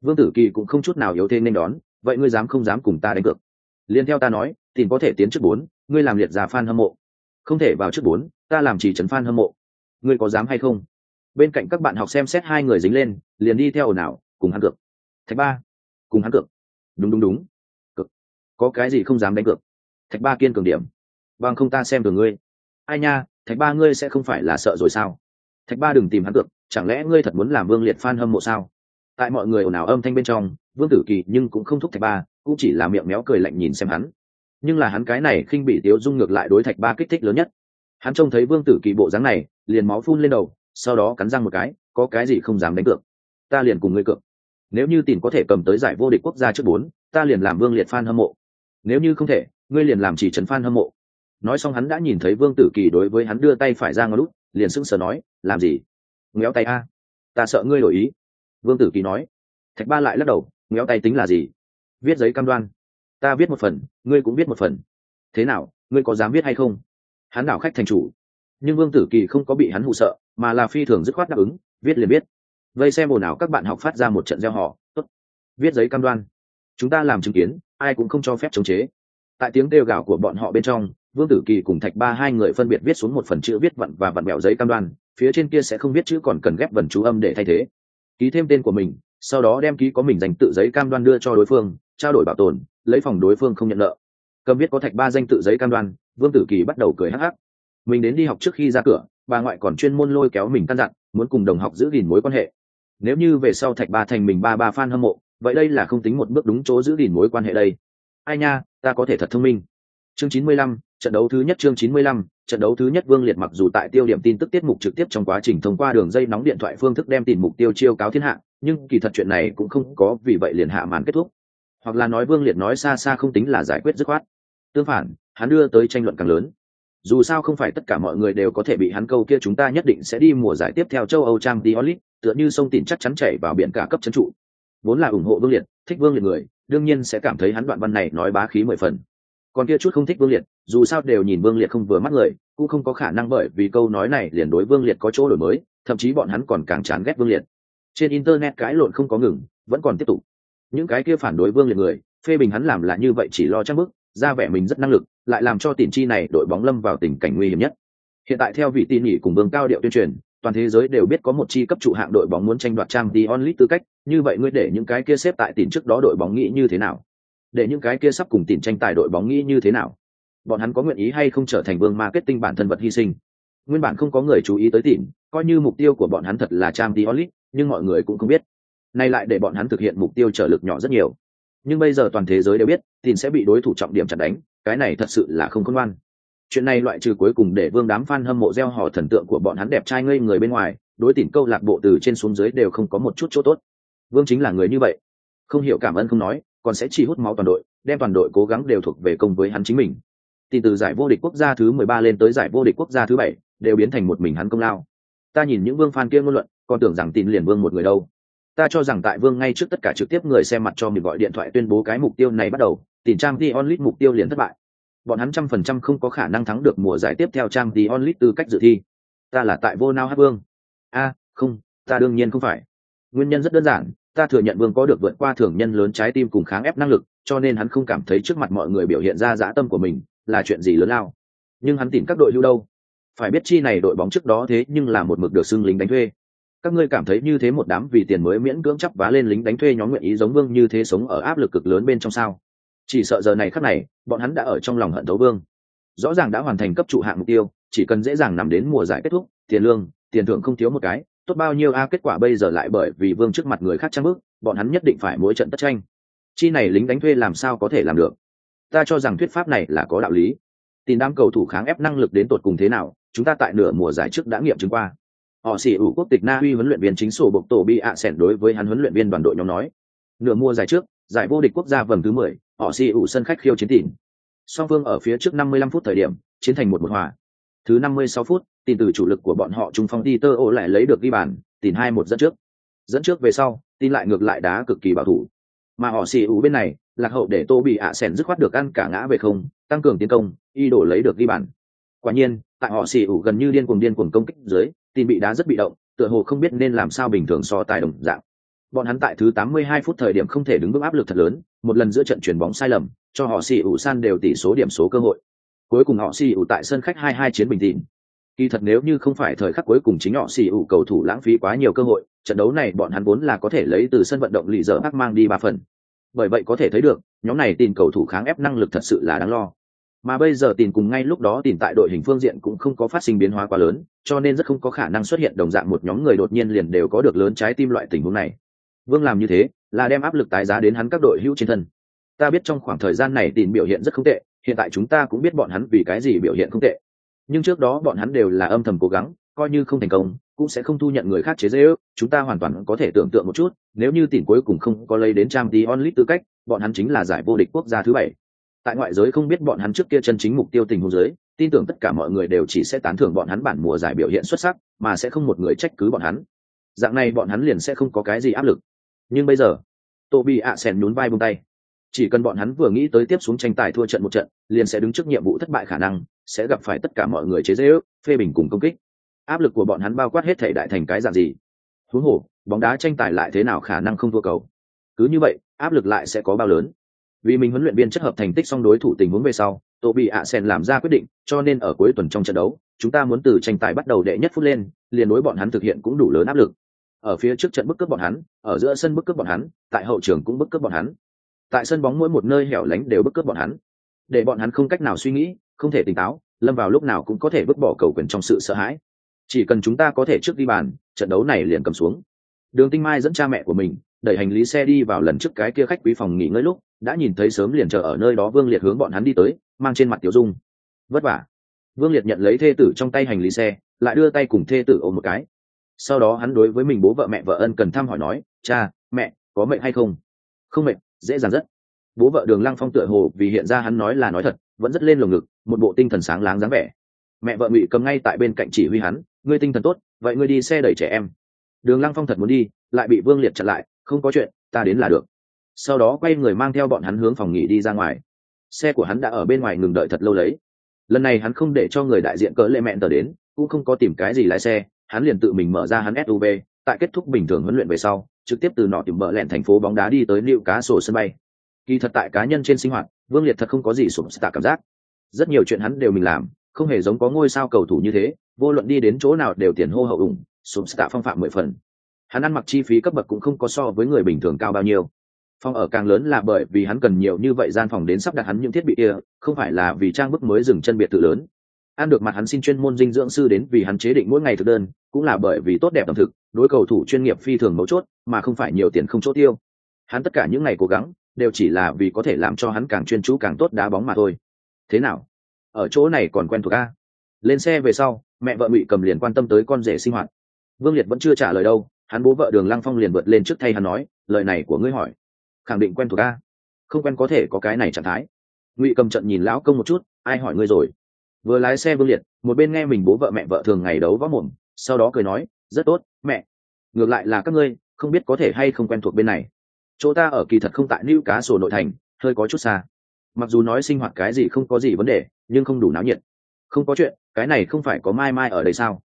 Vương tử kỳ cũng không chút nào yếu thế nên đón, vậy ngươi dám không dám cùng ta đánh cược? Liền theo ta nói, tìm có thể tiến trước bốn, ngươi làm liệt giả f hâm mộ. Không thể vào trước bốn, ta làm chỉ trấn f hâm mộ. Ngươi có dám hay không? Bên cạnh các bạn học xem xét hai người dính lên, liền đi theo ồn ào, cùng hắn cược. Thạch ba, cùng hắn cược. Đúng đúng đúng. Cực có cái gì không dám đánh cược? Thạch ba kiên cường điểm. Bằng không ta xem được ngươi. Ai nha, thạch ba ngươi sẽ không phải là sợ rồi sao? Thạch ba đừng tìm hắn cược, chẳng lẽ ngươi thật muốn làm vương liệt phan hâm mộ sao? Tại mọi người ồn ào âm thanh bên trong, vương tử kỳ nhưng cũng không thúc thạch ba, cũng chỉ là miệng méo cười lạnh nhìn xem hắn. Nhưng là hắn cái này khinh bị tiếu dung ngược lại đối thạch ba kích thích lớn nhất. Hắn trông thấy vương tử kỳ bộ dáng này, liền máu phun lên đầu, sau đó cắn răng một cái, có cái gì không dám đánh cược. Ta liền cùng ngươi cược. Nếu như tìm có thể cầm tới giải vô địch quốc gia trước bốn, ta liền làm vương liệt phan hâm mộ. Nếu như không thể, ngươi liền làm chỉ trấn phan hâm mộ. Nói xong hắn đã nhìn thấy vương tử kỳ đối với hắn đưa tay phải ra ngó lút liền sững sờ nói, làm gì? Ngéo tay a, ta sợ ngươi đổi ý. Vương tử kỳ nói. Thạch ba lại lắc đầu, ngéo tay tính là gì? Viết giấy cam đoan. Ta viết một phần, ngươi cũng viết một phần. Thế nào, ngươi có dám viết hay không? Hắn đảo khách thành chủ. Nhưng vương tử kỳ không có bị hắn hụ sợ, mà là phi thường dứt khoát đáp ứng, viết liền viết. Vây xem ồn ào các bạn học phát ra một trận gieo họ tốt, viết giấy cam đoan. Chúng ta làm chứng kiến, ai cũng không cho phép chống chế. Tại tiếng kêu gào của bọn họ bên trong vương tử kỳ cùng thạch ba hai người phân biệt viết xuống một phần chữ viết vặn và vặn mẹo giấy cam đoan, phía trên kia sẽ không viết chữ còn cần ghép vần chú âm để thay thế. Ký thêm tên của mình, sau đó đem ký có mình dành tự giấy cam đoan đưa cho đối phương, trao đổi bảo tồn, lấy phòng đối phương không nhận nợ. Cầm viết có thạch ba danh tự giấy cam đoan, vương tử kỳ bắt đầu cười hắc hắc. Mình đến đi học trước khi ra cửa, bà ngoại còn chuyên môn lôi kéo mình căn dặn, muốn cùng đồng học giữ gìn mối quan hệ. Nếu như về sau thạch ba thành mình ba ba fan hâm mộ, vậy đây là không tính một bước đúng chỗ giữ gìn mối quan hệ đây. Ai nha, ta có thể thật thông minh. Chương chín mươi lăm trận đấu thứ nhất chương chín mươi lăm, trận đấu thứ nhất vương liệt mặc dù tại tiêu điểm tin tức tiết mục trực tiếp trong quá trình thông qua đường dây nóng điện thoại phương thức đem tìm mục tiêu chiêu cáo thiên hạ, nhưng kỳ thật chuyện này cũng không có vì vậy liền hạ màn kết thúc. Hoặc là nói vương liệt nói xa xa không tính là giải quyết dứt khoát. Tương phản, hắn đưa tới tranh luận càng lớn. Dù sao không phải tất cả mọi người đều có thể bị hắn câu kia chúng ta nhất định sẽ đi mùa giải tiếp theo châu âu trang t tựa như sông tìm chắc chắn chảy vào biển cả cấp trấn trụ. Vốn là ủng hộ vương liệt, thích vương liệt người, đương nhiên sẽ cảm thấy hắn đoạn văn này nói bá khí mười phần. Còn kia chút không thích vương liệt dù sao đều nhìn vương liệt không vừa mắt người, cũng không có khả năng bởi vì câu nói này liền đối vương liệt có chỗ đổi mới, thậm chí bọn hắn còn càng chán ghét vương liệt. Trên internet cãi lộn không có ngừng, vẫn còn tiếp tục. Những cái kia phản đối vương liệt người, phê bình hắn làm là như vậy chỉ lo chắc bức, ra vẻ mình rất năng lực, lại làm cho tiền chi này đội bóng lâm vào tình cảnh nguy hiểm nhất. Hiện tại theo vị tin nhỉ cùng vương cao điệu tuyên truyền, toàn thế giới đều biết có một chi cấp trụ hạng đội bóng muốn tranh đoạt trang đi onlit tư cách, như vậy ngươi để những cái kia xếp tại tiền trước đó đội bóng nghĩ như thế nào? Để những cái kia sắp cùng tiền tranh tài đội bóng nghĩ như thế nào? Bọn hắn có nguyện ý hay không trở thành vương marketing bản thân vật hy sinh. Nguyên bản không có người chú ý tới tỉn coi như mục tiêu của bọn hắn thật là trang Diolit, onlit nhưng mọi người cũng không biết. Nay lại để bọn hắn thực hiện mục tiêu trở lực nhỏ rất nhiều. Nhưng bây giờ toàn thế giới đều biết tỉn sẽ bị đối thủ trọng điểm chặt đánh cái này thật sự là không khôn ngoan. Chuyện này loại trừ cuối cùng để vương đám fan hâm mộ gieo hò thần tượng của bọn hắn đẹp trai ngây người bên ngoài đối tỉn câu lạc bộ từ trên xuống dưới đều không có một chút chỗ tốt. Vương chính là người như vậy. Không hiểu cảm ơn không nói còn sẽ chỉ hút máu toàn đội đem toàn đội cố gắng đều thuộc về công với hắn chính mình tin từ giải vô địch quốc gia thứ mười ba lên tới giải vô địch quốc gia thứ bảy, đều biến thành một mình hắn công lao. Ta nhìn những vương fan kia ngôn luận, còn tưởng rằng tin liền vương một người đâu. Ta cho rằng tại vương ngay trước tất cả trực tiếp người xem mặt cho mình gọi điện thoại tuyên bố cái mục tiêu này bắt đầu tìm trang t onlit mục tiêu liền thất bại. Bọn hắn trăm phần trăm không có khả năng thắng được mùa giải tiếp theo trang t onlit tư cách dự thi. Ta là tại vô nao hát vương. A, không, ta đương nhiên không phải. Nguyên nhân rất đơn giản, ta thừa nhận vương có được vượt qua thường nhân lớn trái tim cùng kháng ép năng lực, cho nên hắn không cảm thấy trước mặt mọi người biểu hiện ra dã tâm của mình là chuyện gì lớn lao? Nhưng hắn tìm các đội lưu đâu? Phải biết chi này đội bóng trước đó thế nhưng là một mực được xưng lính đánh thuê. Các ngươi cảm thấy như thế một đám vì tiền mới miễn cưỡng chấp vá lên lính đánh thuê nhóm nguyện ý giống vương như thế sống ở áp lực cực lớn bên trong sao? Chỉ sợ giờ này khắc này, bọn hắn đã ở trong lòng hận thấu vương. Rõ ràng đã hoàn thành cấp trụ hạng mục tiêu, chỉ cần dễ dàng nằm đến mùa giải kết thúc, tiền lương, tiền thưởng không thiếu một cái, tốt bao nhiêu a, kết quả bây giờ lại bởi vì vương trước mặt người khác trang bước, bọn hắn nhất định phải mỗi trận tất tranh. Chi này lính đánh thuê làm sao có thể làm được? Ta cho rằng thuyết pháp này là có đạo lý. Tìm đám cầu thủ kháng ép năng lực đến tột cùng thế nào, chúng ta tại nửa mùa giải trước đã nghiệm chứng qua. Họ xỉ ủ quốc tịch na uy huấn luyện viên chính sổ bộc tổ bị ạ sẻn đối với hắn huấn luyện viên đoàn đội nhóm nói. Nửa mùa giải trước, giải vô địch quốc gia vòng thứ mười, họ xỉ ủ sân khách khiêu chiến tỉn. Song phương ở phía trước 55 phút thời điểm, chiến thành một một hòa. Thứ 56 phút tin từ chủ lực của bọn họ trung phong đi tơ ô lại lấy được ghi bàn tìm hai một dẫn trước. Dẫn trước về sau tin lại ngược lại đá cực kỳ bảo thủ. Mà họ xì ủ bên này lạc hậu để tô bị ạ sẻn dứt khoát được ăn cả ngã về không, tăng cường tiến công, y đổ lấy được ghi bàn. Quả nhiên, tại họ xì ủ gần như điên cuồng điên cuồng công kích dưới tin bị đá rất bị động, tựa hồ không biết nên làm sao bình thường so tài đồng dạng. Bọn hắn tại thứ 82 phút thời điểm không thể đứng bước áp lực thật lớn, một lần giữa trận chuyển bóng sai lầm, cho họ xì ủ san đều tỷ số điểm số cơ hội. Cuối cùng họ xì ủ tại sân khách 22 chiến bình tĩnh. Kỳ thật nếu như không phải thời khắc cuối cùng chính họ xì ủ cầu thủ lãng phí quá nhiều cơ hội, trận đấu này bọn hắn vốn là có thể lấy từ sân vận động lì dở ác mang đi ba phần bởi vậy có thể thấy được, nhóm này tìm cầu thủ kháng ép năng lực thật sự là đáng lo. Mà bây giờ tìm cùng ngay lúc đó tìm tại đội hình phương diện cũng không có phát sinh biến hóa quá lớn, cho nên rất không có khả năng xuất hiện đồng dạng một nhóm người đột nhiên liền đều có được lớn trái tim loại tình huống này. Vương làm như thế, là đem áp lực tái giá đến hắn các đội hữu trên thân. Ta biết trong khoảng thời gian này tìm biểu hiện rất không tệ, hiện tại chúng ta cũng biết bọn hắn vì cái gì biểu hiện không tệ. Nhưng trước đó bọn hắn đều là âm thầm cố gắng, coi như không thành công cũng sẽ không thu nhận người khác chế dễ ước. Chúng ta hoàn toàn có thể tưởng tượng một chút, nếu như tỉn cuối cùng không có lấy đến trang tí onlit tư cách, bọn hắn chính là giải vô địch quốc gia thứ bảy. Tại ngoại giới không biết bọn hắn trước kia chân chính mục tiêu tình huống giới, tin tưởng tất cả mọi người đều chỉ sẽ tán thưởng bọn hắn bản mùa giải biểu hiện xuất sắc, mà sẽ không một người trách cứ bọn hắn. Dạng này bọn hắn liền sẽ không có cái gì áp lực. Nhưng bây giờ tô bị ạ sèn nhún vai bông tay. Chỉ cần bọn hắn vừa nghĩ tới tiếp xuống tranh tài thua trận một trận, liền sẽ đứng trước nhiệm vụ thất bại khả năng, sẽ gặp phải tất cả mọi người chế dễ ước, phê bình cùng công kích áp lực của bọn hắn bao quát hết thể đại thành cái dạng gì? Thú hổ bóng đá tranh tài lại thế nào khả năng không thua cầu? Cứ như vậy, áp lực lại sẽ có bao lớn? Vì mình huấn luyện viên chất hợp thành tích song đối thủ tình huống về sau tổ bị ạ sen làm ra quyết định, cho nên ở cuối tuần trong trận đấu, chúng ta muốn từ tranh tài bắt đầu đệ nhất phút lên, liền đối bọn hắn thực hiện cũng đủ lớn áp lực. Ở phía trước trận bức cướp bọn hắn, ở giữa sân bức cướp bọn hắn, tại hậu trường cũng bức cướp bọn hắn. Tại sân bóng mỗi một nơi hẻo lánh đều bức cướp bọn hắn. Để bọn hắn không cách nào suy nghĩ, không thể tỉnh táo, lâm vào lúc nào cũng có thể vứt bỏ cầu quyền trong sự sợ hãi chỉ cần chúng ta có thể trước đi bàn, trận đấu này liền cầm xuống. Đường tinh mai dẫn cha mẹ của mình, đẩy hành lý xe đi vào lần trước cái kia khách quý phòng nghỉ ngơi lúc, đã nhìn thấy sớm liền chờ ở nơi đó vương liệt hướng bọn hắn đi tới, mang trên mặt tiểu dung. Vất vả. Vương liệt nhận lấy thê tử trong tay hành lý xe, lại đưa tay cùng thê tử ôm một cái. Sau đó hắn đối với mình bố vợ mẹ vợ ân cần thăm hỏi nói, cha, mẹ, có mệnh hay không? Không mệnh, dễ dàng rất. Bố vợ đường lăng phong tựa hồ vì hiện ra hắn nói là nói thật, vẫn rất lên lồng ngực, một bộ tinh thần sáng láng dáng vẻ. Mẹ vợ ngụy cầm ngay tại bên cạnh chỉ huy hắn ngươi tinh thần tốt, vậy ngươi đi xe đẩy trẻ em. Đường lăng phong thật muốn đi, lại bị vương liệt chặn lại, không có chuyện, ta đến là được. Sau đó quay người mang theo bọn hắn hướng phòng nghỉ đi ra ngoài. Xe của hắn đã ở bên ngoài ngừng đợi thật lâu lấy. Lần này hắn không để cho người đại diện cỡ lệ mẹn tờ đến, cũng không có tìm cái gì lái xe, hắn liền tự mình mở ra hắn suv tại kết thúc bình thường huấn luyện về sau, trực tiếp từ nọ tìm bờ lẹn thành phố bóng đá đi tới liệu cá sổ sân bay. Kỳ thật tại cá nhân trên sinh hoạt, vương liệt thật không có gì sụp tạ cảm giác. Rất nhiều chuyện hắn đều mình làm không hề giống có ngôi sao cầu thủ như thế, vô luận đi đến chỗ nào đều tiền hô hậu ủng, sụp tạ phong phạm mười phần. Hắn ăn mặc chi phí cấp bậc cũng không có so với người bình thường cao bao nhiêu. Phòng ở càng lớn là bởi vì hắn cần nhiều như vậy gian phòng đến sắp đặt hắn những thiết bị kia, không phải là vì trang bức mới dừng chân biệt thự lớn. Ăn được mặt hắn xin chuyên môn dinh dưỡng sư đến vì hắn chế định mỗi ngày thực đơn, cũng là bởi vì tốt đẹp ẩm thực, đối cầu thủ chuyên nghiệp phi thường mấu chốt, mà không phải nhiều tiền không chỗ tiêu. Hắn tất cả những ngày cố gắng, đều chỉ là vì có thể làm cho hắn càng chuyên chú càng tốt đá bóng mà thôi. Thế nào? Ở chỗ này còn quen thuộc a. Lên xe về sau, mẹ vợ ngụy cầm liền quan tâm tới con rể sinh hoạt. Vương liệt vẫn chưa trả lời đâu, hắn bố vợ đường lăng phong liền vượt lên trước thay hắn nói, lời này của ngươi hỏi, khẳng định quen thuộc a. Không quen có thể có cái này trạng thái. Ngụy cầm trận nhìn lão công một chút, ai hỏi ngươi rồi? Vừa lái xe vương liệt, một bên nghe mình bố vợ mẹ vợ thường ngày đấu võ mồm, sau đó cười nói, rất tốt, mẹ. Ngược lại là các ngươi, không biết có thể hay không quen thuộc bên này. Chỗ ta ở kỳ thật không tại lưu cá sổ nội thành, hơi có chút xa. Mặc dù nói sinh hoạt cái gì không có gì vấn đề nhưng không đủ náo nhiệt. Không có chuyện, cái này không phải có mai mai ở đây sao?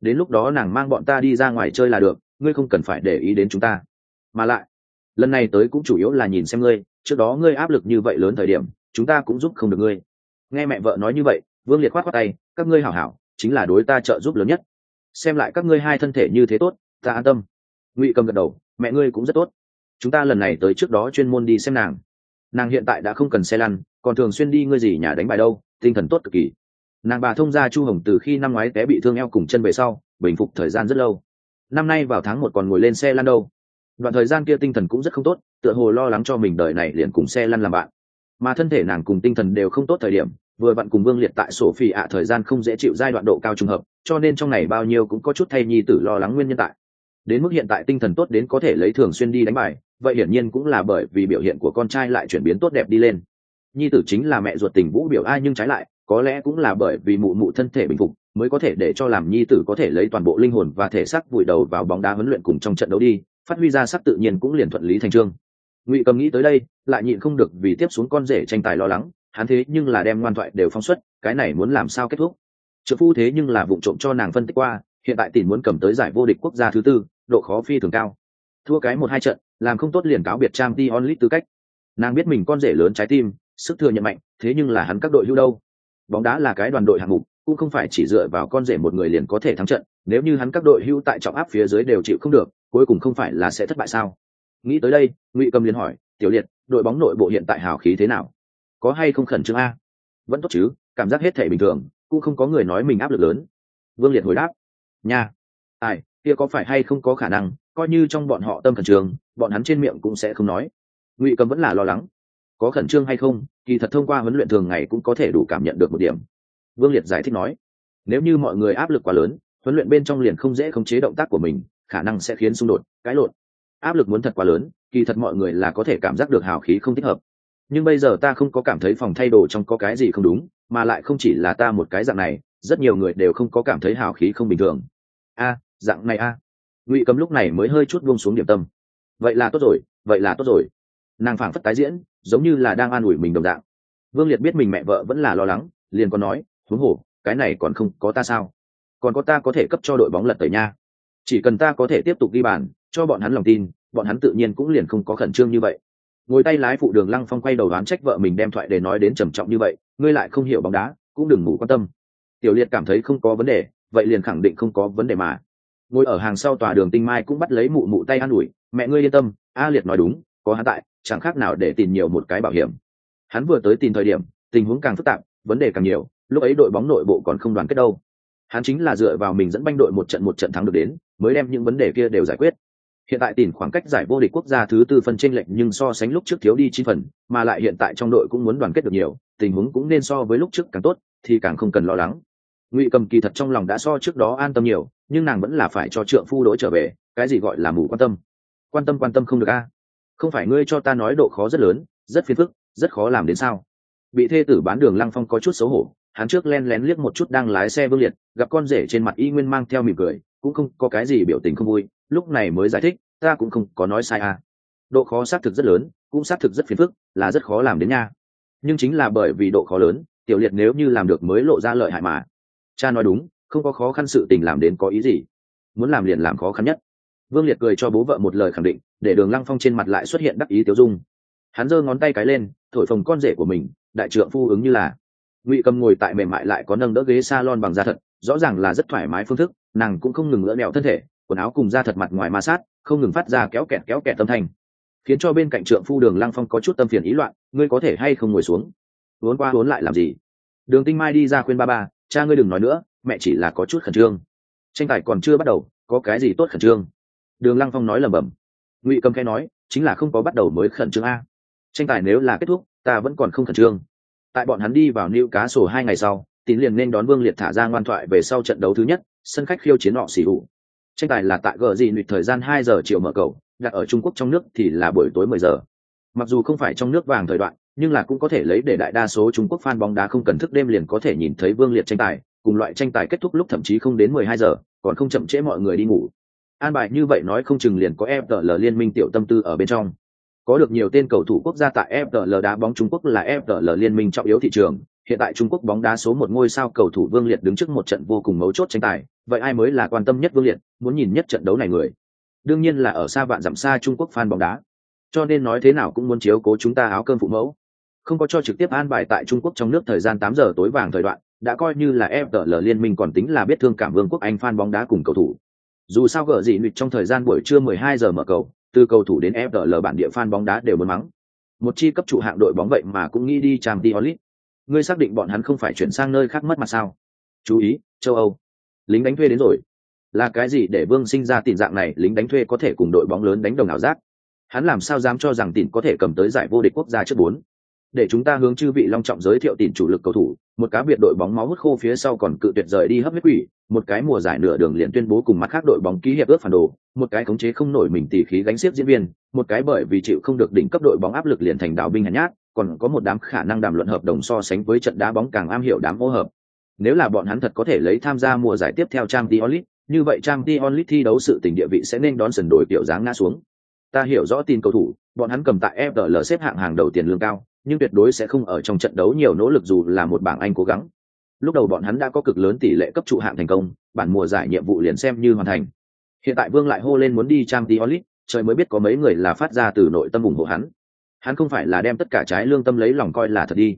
Đến lúc đó nàng mang bọn ta đi ra ngoài chơi là được, ngươi không cần phải để ý đến chúng ta. Mà lại, lần này tới cũng chủ yếu là nhìn xem ngươi, trước đó ngươi áp lực như vậy lớn thời điểm, chúng ta cũng giúp không được ngươi. Nghe mẹ vợ nói như vậy, vương liệt khoát khoát tay, các ngươi hảo hảo, chính là đối ta trợ giúp lớn nhất. Xem lại các ngươi hai thân thể như thế tốt, ta an tâm. Ngụy cầm gật đầu, mẹ ngươi cũng rất tốt. Chúng ta lần này tới trước đó chuyên môn đi xem nàng. Nàng hiện tại đã không cần xe lăn, còn thường xuyên đi ngươi gì nhà đánh bài đâu tinh thần tốt cực kỳ. Nàng bà thông gia chu hồng từ khi năm ngoái té bị thương eo cùng chân về sau, bình phục thời gian rất lâu. Năm nay vào tháng một còn ngồi lên xe lăn đâu. Đoạn thời gian kia tinh thần cũng rất không tốt, tựa hồ lo lắng cho mình đời này liền cùng xe lăn làm bạn. Mà thân thể nàng cùng tinh thần đều không tốt thời điểm, vừa bạn cùng vương liệt tại sổ phi ạ thời gian không dễ chịu giai đoạn độ cao trùng hợp, cho nên trong này bao nhiêu cũng có chút thay nhi tử lo lắng nguyên nhân tại. Đến mức hiện tại tinh thần tốt đến có thể lấy thường xuyên đi đánh bài, vậy hiển nhiên cũng là bởi vì biểu hiện của con trai lại chuyển biến tốt đẹp đi lên nhi tử chính là mẹ ruột tình vũ biểu ai nhưng trái lại, có lẽ cũng là bởi vì mụ mụ thân thể bình phục, mới có thể để cho làm nhi tử có thể lấy toàn bộ linh hồn và thể xác vùi đầu vào bóng đá huấn luyện cùng trong trận đấu đi, phát huy ra sắc tự nhiên cũng liền thuận lý thành trương. Ngụy cầm nghĩ tới đây, lại nhịn không được vì tiếp xuống con rể tranh tài lo lắng, hắn thế nhưng là đem ngoan thoại đều phóng xuất, cái này muốn làm sao kết thúc? Trợ phu thế nhưng là vụ trộm cho nàng phân tích qua, hiện tại tìm muốn cầm tới giải vô địch quốc gia thứ tư, độ khó phi thường cao. Thua cái một hai trận, làm không tốt liền cáo biệt trang t onlit tư cách. Nàng biết mình con rể lớn trái tim sức thừa nhận mạnh, thế nhưng là hắn các đội hưu đâu? Bóng đá là cái đoàn đội hạng mục, cũng không phải chỉ dựa vào con rể một người liền có thể thắng trận, nếu như hắn các đội hưu tại trọng áp phía dưới đều chịu không được, cuối cùng không phải là sẽ thất bại sao? Nghĩ tới đây, ngụy cầm liền hỏi, tiểu liệt, đội bóng nội bộ hiện tại hào khí thế nào? Có hay không khẩn trương a? Vẫn tốt chứ, cảm giác hết thể bình thường, cũng không có người nói mình áp lực lớn. Vương liệt hồi đáp, nha, ai, kia có phải hay không có khả năng, coi như trong bọn họ tâm khẩn trương, bọn hắn trên miệng cũng sẽ không nói. Ngụy cầm vẫn là lo lắng có khẩn trương hay không, kỳ thật thông qua huấn luyện thường ngày cũng có thể đủ cảm nhận được một điểm. Vương liệt giải thích nói, nếu như mọi người áp lực quá lớn, huấn luyện bên trong liền không dễ khống chế động tác của mình, khả năng sẽ khiến xung đột, cãi lộn. Áp lực muốn thật quá lớn, kỳ thật mọi người là có thể cảm giác được hào khí không thích hợp. Nhưng bây giờ ta không có cảm thấy phòng thay đồ trong có cái gì không đúng, mà lại không chỉ là ta một cái dạng này, rất nhiều người đều không có cảm thấy hào khí không bình thường. A, dạng này a. Ngụy cấm lúc này mới hơi chút buông xuống điểm tâm. Vậy là tốt rồi, vậy là tốt rồi nàng phảng phất tái diễn, giống như là đang an ủi mình đồng dạng. Vương liệt biết mình mẹ vợ vẫn là lo lắng, liền còn nói, huống hồ, cái này còn không có ta sao? Còn có ta có thể cấp cho đội bóng lật tẩy nha. Chỉ cần ta có thể tiếp tục ghi bàn, cho bọn hắn lòng tin, bọn hắn tự nhiên cũng liền không có khẩn trương như vậy. Ngồi tay lái phụ đường lăng phong quay đầu đoán trách vợ mình đem thoại để nói đến trầm trọng như vậy, ngươi lại không hiểu bóng đá, cũng đừng ngủ quan tâm. Tiểu liệt cảm thấy không có vấn đề, vậy liền khẳng định không có vấn đề mà. Ngồi ở hàng sau tòa đường tinh mai cũng bắt lấy mụ mụ tay an ủi, mẹ ngươi yên tâm, a liệt nói đúng có hắn tại, chẳng khác nào để tìm nhiều một cái bảo hiểm. Hắn vừa tới tìm thời điểm, tình huống càng phức tạp, vấn đề càng nhiều, lúc ấy đội bóng nội bộ còn không đoàn kết đâu. Hắn chính là dựa vào mình dẫn banh đội một trận một trận thắng được đến, mới đem những vấn đề kia đều giải quyết. Hiện tại tìm khoảng cách giải vô địch quốc gia thứ tư phân tranh lệch nhưng so sánh lúc trước thiếu đi chín phần, mà lại hiện tại trong đội cũng muốn đoàn kết được nhiều, tình huống cũng nên so với lúc trước càng tốt, thì càng không cần lo lắng. Ngụy cầm kỳ thật trong lòng đã so trước đó an tâm nhiều, nhưng nàng vẫn là phải cho trượng phu đỗi trở về, cái gì gọi là mù quan tâm. Quan tâm quan tâm không được a không phải ngươi cho ta nói độ khó rất lớn, rất phiền phức, rất khó làm đến sao? Bị thê tử bán đường lăng phong có chút xấu hổ, hắn trước len lén liếc một chút đang lái xe vương liệt, gặp con rể trên mặt y nguyên mang theo mỉm cười, cũng không có cái gì biểu tình không vui, lúc này mới giải thích, ta cũng không có nói sai à. Độ khó xác thực rất lớn, cũng xác thực rất phiền phức, là rất khó làm đến nha. Nhưng chính là bởi vì độ khó lớn, tiểu liệt nếu như làm được mới lộ ra lợi hại mà. Cha nói đúng, không có khó khăn sự tình làm đến có ý gì. Muốn làm liền làm khó khăn nhất. Vương liệt cười cho bố vợ một lời khẳng định để đường lăng phong trên mặt lại xuất hiện đắc ý tiêu dung. Hắn giơ ngón tay cái lên, thổi phồng con rể của mình, đại trượng phu ứng như là. Ngụy cầm ngồi tại mềm mại lại có nâng đỡ ghế s a lon bằng da thật, rõ ràng là rất thoải mái phương thức, nàng cũng không ngừng lỡ mẹo thân thể, quần áo cùng da thật mặt ngoài ma sát, không ngừng phát ra kéo kẹt kéo kẹt tâm thanh. Khiến cho bên cạnh trượng phu đường lăng phong có chút tâm phiền ý loạn, ngươi có thể hay không ngồi xuống? Vốn qua vốn lại làm gì? Đường tinh mai đi ra khuyên ba ba, cha ngươi đừng nói nữa, mẹ chỉ là có chút khẩn trương. Tranh tài còn chưa bắt đầu, có cái gì tốt khẩn trương? Đường lăng phong nói lẩm bẩm ngụy cầm khẽ nói, chính là không có bắt đầu mới khẩn trương a. Tranh tài nếu là kết thúc, ta vẫn còn không khẩn trương. Tại bọn hắn đi vào nữ cá sổ hai ngày sau, tín liền nên đón vương liệt thả ra ngoan thoại về sau trận đấu thứ nhất, sân khách khiêu chiến họ xỉ ủ tranh tài là tại gờ gì nụy thời gian hai giờ chiều mở cầu, đặt ở trung quốc trong nước thì là buổi tối mười giờ. Mặc dù không phải trong nước vàng thời đoạn, nhưng là cũng có thể lấy để đại đa số trung quốc fan bóng đá không cần thức đêm liền có thể nhìn thấy vương liệt tranh tài, cùng loại tranh tài kết thúc lúc thậm chí không đến mười hai giờ, còn không chậm trễ mọi người đi ngủ an bài như vậy nói không chừng liền có fl liên minh tiểu tâm tư ở bên trong có được nhiều tên cầu thủ quốc gia tại FPL đá bóng Trung Quốc là FPL liên minh trọng yếu thị trường, hiện tại Trung Quốc bóng đá số một ngôi sao cầu thủ Vương Liệt đứng trước một trận vô cùng mấu chốt tranh tài, vậy ai mới là quan tâm nhất Vương Liệt, muốn nhìn nhất trận đấu này người. Đương nhiên là ở xa vạn dặm xa Trung Quốc fan bóng đá. Cho nên nói thế nào cũng muốn chiếu cố chúng ta áo cơm phụ mẫu. Không có cho trực tiếp an bài tại Trung Quốc trong nước thời gian tám giờ tối vàng thời đoạn, đã coi như là FPL liên minh còn tính là biết thương cảm Vương quốc Anh fan bóng đá cùng cầu thủ. Dù sao gỡ gì nịt trong thời gian buổi trưa 12 giờ mở cầu, từ cầu thủ đến FPL bản địa fan bóng đá đều muốn mắng. Một chi cấp trụ hạng đội bóng vậy mà cũng nghĩ đi Champions League. Ngươi xác định bọn hắn không phải chuyển sang nơi khác mất mà sao? Chú ý, châu Âu. Lính đánh thuê đến rồi. Là cái gì để Vương sinh ra tình dạng này, lính đánh thuê có thể cùng đội bóng lớn đánh đồng ảo giác? Hắn làm sao dám cho rằng tỉnh có thể cầm tới giải vô địch quốc gia trước bốn? Để chúng ta hướng chư vị long trọng giới thiệu tỉnh chủ lực cầu thủ, một cá biệt đội bóng máu hút khô phía sau còn cự tuyệt rời đi hấp huyết quỷ, một cái mùa giải nửa đường liền tuyên bố cùng mặt khác đội bóng ký hiệp ước phản đồ, một cái khống chế không nổi mình tỉ khí gánh xiếc diễn viên, một cái bởi vì chịu không được đỉnh cấp đội bóng áp lực liền thành đạo binh hèn nhát, còn có một đám khả năng đàm luận hợp đồng so sánh với trận đá bóng càng am hiểu đám ô hợp. Nếu là bọn hắn thật có thể lấy tham gia mùa giải tiếp theo Trang Diolit, như vậy Trang Diolit thi đấu sự tình địa vị sẽ nên đón sần đổi tiểu dáng ngã xuống. Ta hiểu rõ tin cầu thủ, bọn hắn cầm tại FPL xếp hạng hàng đầu tiền lương cao, nhưng tuyệt đối sẽ không ở trong trận đấu nhiều nỗ lực dù là một bảng Anh cố gắng. Lúc đầu bọn hắn đã có cực lớn tỷ lệ cấp trụ hạng thành công, bản mùa giải nhiệm vụ liền xem như hoàn thành. Hiện tại Vương lại hô lên muốn đi Trang League, trời mới biết có mấy người là phát ra từ nội tâm ủng hộ hắn. Hắn không phải là đem tất cả trái lương tâm lấy lòng coi là thật đi.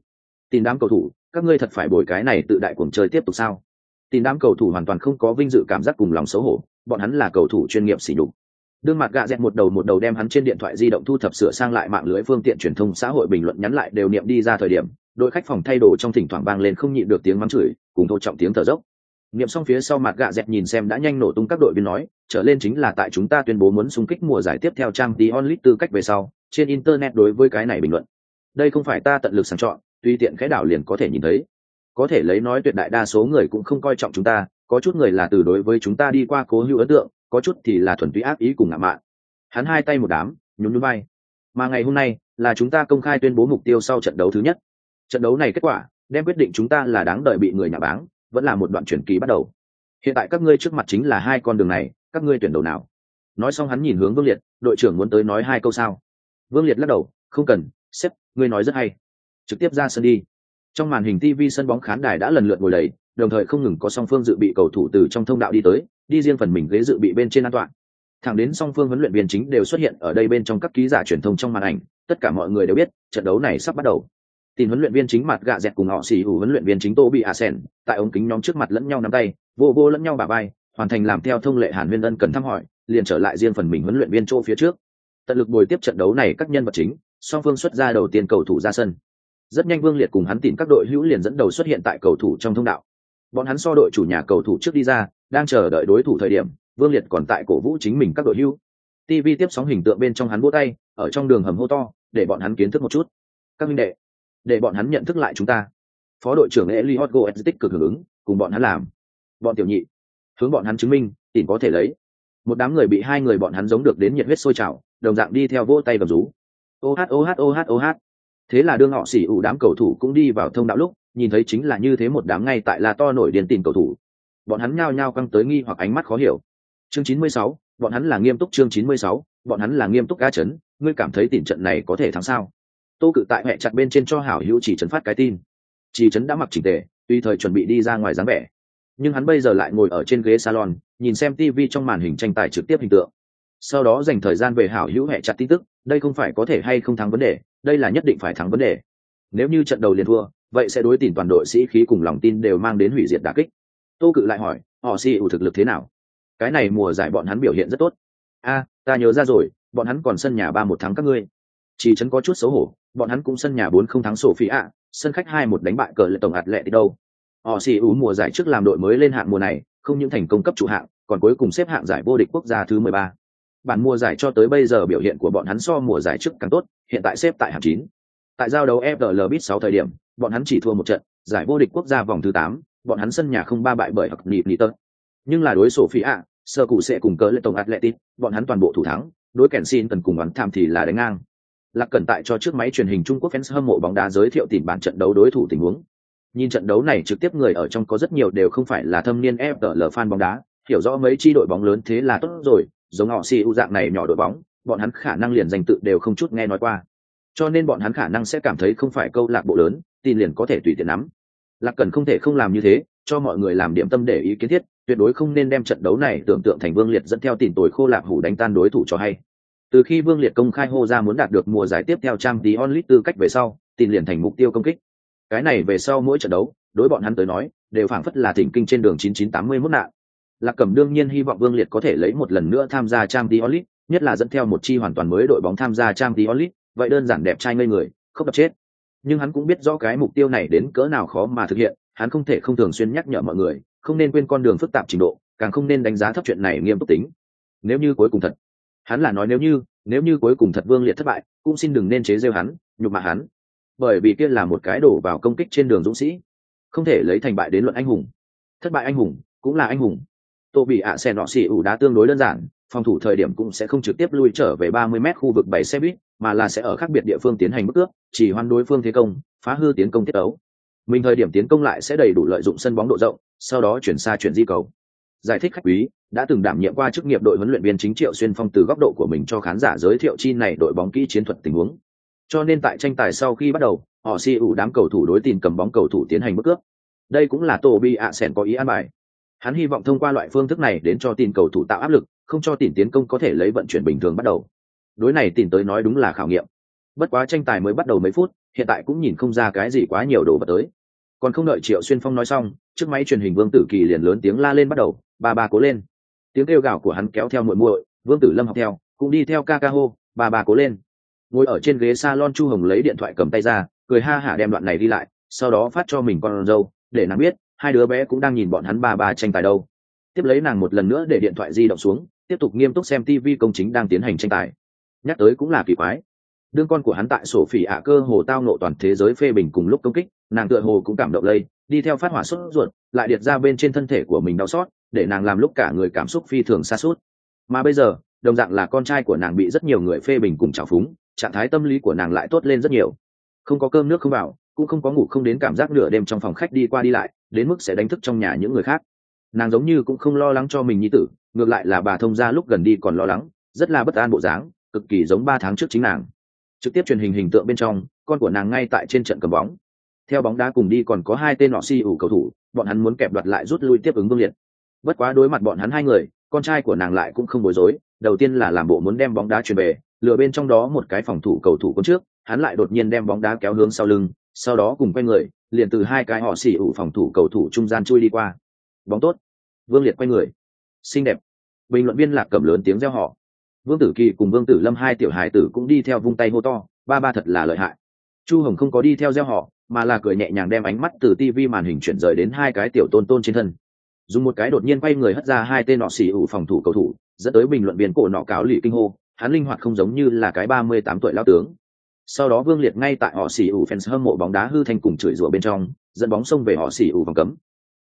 Tin đám cầu thủ, các ngươi thật phải bồi cái này tự đại cuồng chơi tiếp tục sao? Tin đám cầu thủ hoàn toàn không có vinh dự cảm giác cùng lòng xấu hổ, bọn hắn là cầu thủ chuyên nghiệp xỉ nhục đương mặt gạ dẹt một đầu một đầu đem hắn trên điện thoại di động thu thập sửa sang lại mạng lưới phương tiện truyền thông xã hội bình luận nhắn lại đều niệm đi ra thời điểm đội khách phòng thay đồ trong thỉnh thoảng vang lên không nhịn được tiếng mắng chửi, cùng thô trọng tiếng thở dốc. Niệm xong phía sau mặt gạ dẹt nhìn xem đã nhanh nổ tung các đội viên nói, trở lên chính là tại chúng ta tuyên bố muốn xung kích mùa giải tiếp theo trang tí onlit tư cách về sau, trên internet đối với cái này bình luận. Đây không phải ta tận lực sàng chọn, tuy tiện cái đảo liền có thể nhìn thấy. Có thể lấy nói tuyệt đại đa số người cũng không coi trọng chúng ta, có chút người là từ đối với chúng ta đi qua cố hữu ấn tượng, có chút thì là thuần túy ác ý cùng ngạo mạn. Hắn hai tay một đám, nhún nhún bay mà ngày hôm nay là chúng ta công khai tuyên bố mục tiêu sau trận đấu thứ nhất trận đấu này kết quả, đem quyết định chúng ta là đáng đợi bị người nhà báng, vẫn là một đoạn chuyển kỳ bắt đầu. Hiện tại các ngươi trước mặt chính là hai con đường này, các ngươi tuyển đầu nào? Nói xong hắn nhìn hướng vương liệt, đội trưởng muốn tới nói hai câu sao? Vương liệt lắc đầu, không cần, sếp, ngươi nói rất hay. Trực tiếp ra sân đi. Trong màn hình tv sân bóng khán đài đã lần lượt ngồi đầy, đồng thời không ngừng có song phương dự bị cầu thủ từ trong thông đạo đi tới, đi riêng phần mình ghế dự bị bên trên an toàn. Thẳng đến song phương huấn luyện viên chính đều xuất hiện ở đây bên trong các ký giả truyền thông trong màn ảnh, tất cả mọi người đều biết, trận đấu này sắp bắt đầu. Tìm huấn luyện viên chính mặt gạ dẹt cùng họ xì hủ huấn luyện viên chính Tô bị Asen, tại ống kính nhóm trước mặt lẫn nhau nắm tay, vô vô lẫn nhau bà vai, hoàn thành làm theo thông lệ Hàn Huyên Ân cần thăm hỏi, liền trở lại riêng phần mình huấn luyện viên chỗ phía trước. Tận lực bồi tiếp trận đấu này các nhân vật chính, song phương xuất ra đầu tiên cầu thủ ra sân. Rất nhanh Vương Liệt cùng hắn tìm các đội hữu liền dẫn đầu xuất hiện tại cầu thủ trong thông đạo. Bọn hắn so đội chủ nhà cầu thủ trước đi ra, đang chờ đợi đối thủ thời điểm, Vương Liệt còn tại cổ vũ chính mình các đội hữu. TV tiếp sóng hình tượng bên trong hắn vỗ tay, ở trong đường hầm hô to, để bọn hắn kiến thức một chút. Các minh đệ, để bọn hắn nhận thức lại chúng ta. Phó đội trưởng Eliot Goetz tích cực hưởng ứng cùng bọn hắn làm. Bọn tiểu nhị hướng bọn hắn chứng minh tìm có thể lấy. Một đám người bị hai người bọn hắn giống được đến nhiệt huyết sôi trào đồng dạng đi theo vỗ tay và rú. Ô hát ô hát ô hát ô hát. Thế là đương họ xỉ ủ đám cầu thủ cũng đi vào thông đạo lúc nhìn thấy chính là như thế một đám ngay tại là to nổi điền tìm cầu thủ. Bọn hắn nhao nhao căng tới nghi hoặc ánh mắt khó hiểu. Chương 96, bọn hắn là nghiêm túc chương 96, bọn hắn là nghiêm túc ca chấn ngươi cảm thấy tình trận này có thể thắng sao? Tô cự tại mẹ chặt bên trên cho hảo hữu chỉ trấn phát cái tin. Chỉ trấn đã mặc chỉnh tề, tuy thời chuẩn bị đi ra ngoài dáng vẻ. Nhưng hắn bây giờ lại ngồi ở trên ghế salon, nhìn xem tv trong màn hình tranh tài trực tiếp hình tượng. Sau đó dành thời gian về hảo hữu hẹ chặt tin tức, đây không phải có thể hay không thắng vấn đề, đây là nhất định phải thắng vấn đề. Nếu như trận đầu liền thua, vậy sẽ đối tìm toàn đội sĩ khí cùng lòng tin đều mang đến hủy diệt đà kích. Tô cự lại hỏi, họ si ủ thực lực thế nào? Cái này mùa giải bọn hắn biểu hiện rất tốt. A, ta nhớ ra rồi, bọn hắn còn sân nhà ba một tháng các ngươi chỉ chấn có chút xấu hổ, bọn hắn cũng sân nhà bốn không thắng sổ phi ạ, sân khách hai một đánh bại cờ lệ tổng hạt lệ đi đâu. Họ xì ú mùa giải trước làm đội mới lên hạng mùa này, không những thành công cấp chủ hạng, còn cuối cùng xếp hạng giải vô địch quốc gia thứ mười ba. Bản mùa giải cho tới bây giờ biểu hiện của bọn hắn so mùa giải trước càng tốt, hiện tại xếp tại hạng chín. Tại giao đấu fl bit sáu thời điểm, bọn hắn chỉ thua một trận, giải vô địch quốc gia vòng thứ tám, bọn hắn sân nhà không ba bại bởi hặc nịp nịp tơ. Nhưng là đối sổ phi ạ, sơ cụ sẽ cùng cờ lệ tổng atletic bọn hắn toàn bộ thủ thắng, đối kèn xin cần cùng bắn tham thì là đánh ngang lạc cẩn tại cho chiếc máy truyền hình trung quốc fans hâm mộ bóng đá giới thiệu tìm bản trận đấu đối thủ tình huống. Nhìn trận đấu này trực tiếp người ở trong có rất nhiều đều không phải là thâm niên FPL fan bóng đá, hiểu rõ mấy chi đội bóng lớn thế là tốt rồi, giống họ CU dạng này nhỏ đội bóng, bọn hắn khả năng liền danh tự đều không chút nghe nói qua. Cho nên bọn hắn khả năng sẽ cảm thấy không phải câu lạc bộ lớn, tin liền có thể tùy tiện nắm. Lạc cần không thể không làm như thế, cho mọi người làm điểm tâm để ý kiến thiết, tuyệt đối không nên đem trận đấu này tưởng tượng thành vương liệt dẫn theo tìm tồi khô lạc hủ đánh tan đối thủ cho hay từ khi vương liệt công khai hô ra muốn đạt được mùa giải tiếp theo trang tí onlit tư cách về sau, tin liền thành mục tiêu công kích. Cái này về sau mỗi trận đấu, đối bọn hắn tới nói, đều phảng phất là thỉnh kinh trên đường 9981 nạn. Lạc cẩm đương nhiên hy vọng vương liệt có thể lấy một lần nữa tham gia trang tí onlit nhất là dẫn theo một chi hoàn toàn mới đội bóng tham gia trang tí onlit vậy đơn giản đẹp trai ngây người, không đập chết. Nhưng hắn cũng biết rõ cái mục tiêu này đến cỡ nào khó mà thực hiện, hắn không thể không thường xuyên nhắc nhở mọi người, không nên quên con đường phức tạp trình độ, càng không nên đánh giá thấp chuyện này nghiêm túc tính. Nếu như cuối cùng thật hắn là nói nếu như nếu như cuối cùng thật vương liệt thất bại, cũng xin đừng nên chế rêu hắn, nhục mạ hắn. Bởi vì kia là một cái đổ vào công kích trên đường dũng sĩ, không thể lấy thành bại đến luận anh hùng. Thất bại anh hùng, cũng là anh hùng. Tô bị ạ xe nọ xì ủ đá tương đối đơn giản, phòng thủ thời điểm cũng sẽ không trực tiếp lui trở về 30 m khu vực bảy xe buýt, mà là sẽ ở khác biệt địa phương tiến hành bức ước, chỉ hoan đối phương thế công, phá hư tiến công tiết ấu mình thời điểm tiến công lại sẽ đầy đủ lợi dụng sân bóng độ rộng, sau đó chuyển xa chuyển di cầu giải thích khách quý, đã từng đảm nhiệm qua chức nghiệp đội huấn luyện viên chính triệu xuyên phong từ góc độ của mình cho khán giả giới thiệu chi này đội bóng kỹ chiến thuật tình huống. Cho nên tại tranh tài sau khi bắt đầu, họ si ủ đám cầu thủ đối tìm cầm bóng cầu thủ tiến hành bước cướp. Đây cũng là tổ bi ạ sẻn có ý an bài. Hắn hy vọng thông qua loại phương thức này đến cho tìm cầu thủ tạo áp lực, không cho tìm tiến công có thể lấy vận chuyển bình thường bắt đầu. Đối này tìm tới nói đúng là khảo nghiệm. Bất quá tranh tài mới bắt đầu mấy phút, hiện tại cũng nhìn không ra cái gì quá nhiều đồ vật tới. Còn không đợi triệu xuyên phong nói xong, chiếc máy truyền hình vương tử kỳ liền lớn tiếng la lên bắt đầu ba ba cố lên. Tiếng kêu gào của hắn kéo theo muội muội, vương tử lâm học theo, cũng đi theo ca ca hô, ba ba cố lên. Ngồi ở trên ghế salon chu hồng lấy điện thoại cầm tay ra, cười ha hả đem đoạn này đi lại, sau đó phát cho mình con dâu, để nàng biết, hai đứa bé cũng đang nhìn bọn hắn ba ba tranh tài đâu. Tiếp lấy nàng một lần nữa để điện thoại di động xuống, tiếp tục nghiêm túc xem tv công chính đang tiến hành tranh tài. Nhắc tới cũng là kỳ quái. Đương con của hắn tại sổ phỉ ạ cơ hồ tao nộ toàn thế giới phê bình cùng lúc công kích, nàng tựa hồ cũng cảm động lây, đi theo phát hỏa sốt ruột, lại điệt ra bên trên thân thể của mình đau xót để nàng làm lúc cả người cảm xúc phi thường xa suốt. Mà bây giờ, đồng dạng là con trai của nàng bị rất nhiều người phê bình cùng trào phúng, trạng thái tâm lý của nàng lại tốt lên rất nhiều. Không có cơm nước không vào, cũng không có ngủ không đến cảm giác nửa đêm trong phòng khách đi qua đi lại, đến mức sẽ đánh thức trong nhà những người khác. Nàng giống như cũng không lo lắng cho mình như tử, ngược lại là bà thông ra lúc gần đi còn lo lắng, rất là bất an bộ dáng, cực kỳ giống ba tháng trước chính nàng. Trực tiếp truyền hình hình tượng bên trong, con của nàng ngay tại trên trận cầm bóng. Theo bóng đá cùng đi còn có hai tên họ si ủ cầu thủ, bọn hắn muốn kẹp đoạt lại rút lui tiếp ứng vương liệt bất quá đối mặt bọn hắn hai người, con trai của nàng lại cũng không bối rối, đầu tiên là làm bộ muốn đem bóng đá truyền về, lừa bên trong đó một cái phòng thủ cầu thủ con trước, hắn lại đột nhiên đem bóng đá kéo hướng sau lưng, sau đó cùng quay người, liền từ hai cái họ xỉ ủ phòng thủ cầu thủ trung gian chui đi qua. Bóng tốt. Vương liệt quay người. Xinh đẹp. Bình luận viên lạc cầm lớn tiếng reo họ vương tử kỳ cùng vương tử lâm hai tiểu hải tử cũng đi theo vung tay hô to, ba ba thật là lợi hại. Chu hồng không có đi theo reo họ mà là cười nhẹ nhàng đem ánh mắt từ tivi màn hình chuyển rời đến hai cái tiểu tôn tôn trên thân dùng một cái đột nhiên quay người hất ra hai tên nọ xỉ ủ phòng thủ cầu thủ, dẫn tới bình luận viên cổ nọ cáo lì kinh hô, hắn linh hoạt không giống như là cái ba mươi tám tuổi lao tướng. Sau đó vương liệt ngay tại họ xỉ ủ fans hâm mộ bóng đá hư thành cùng chửi rủa bên trong, dẫn bóng xông về họ xỉ ủ vòng cấm.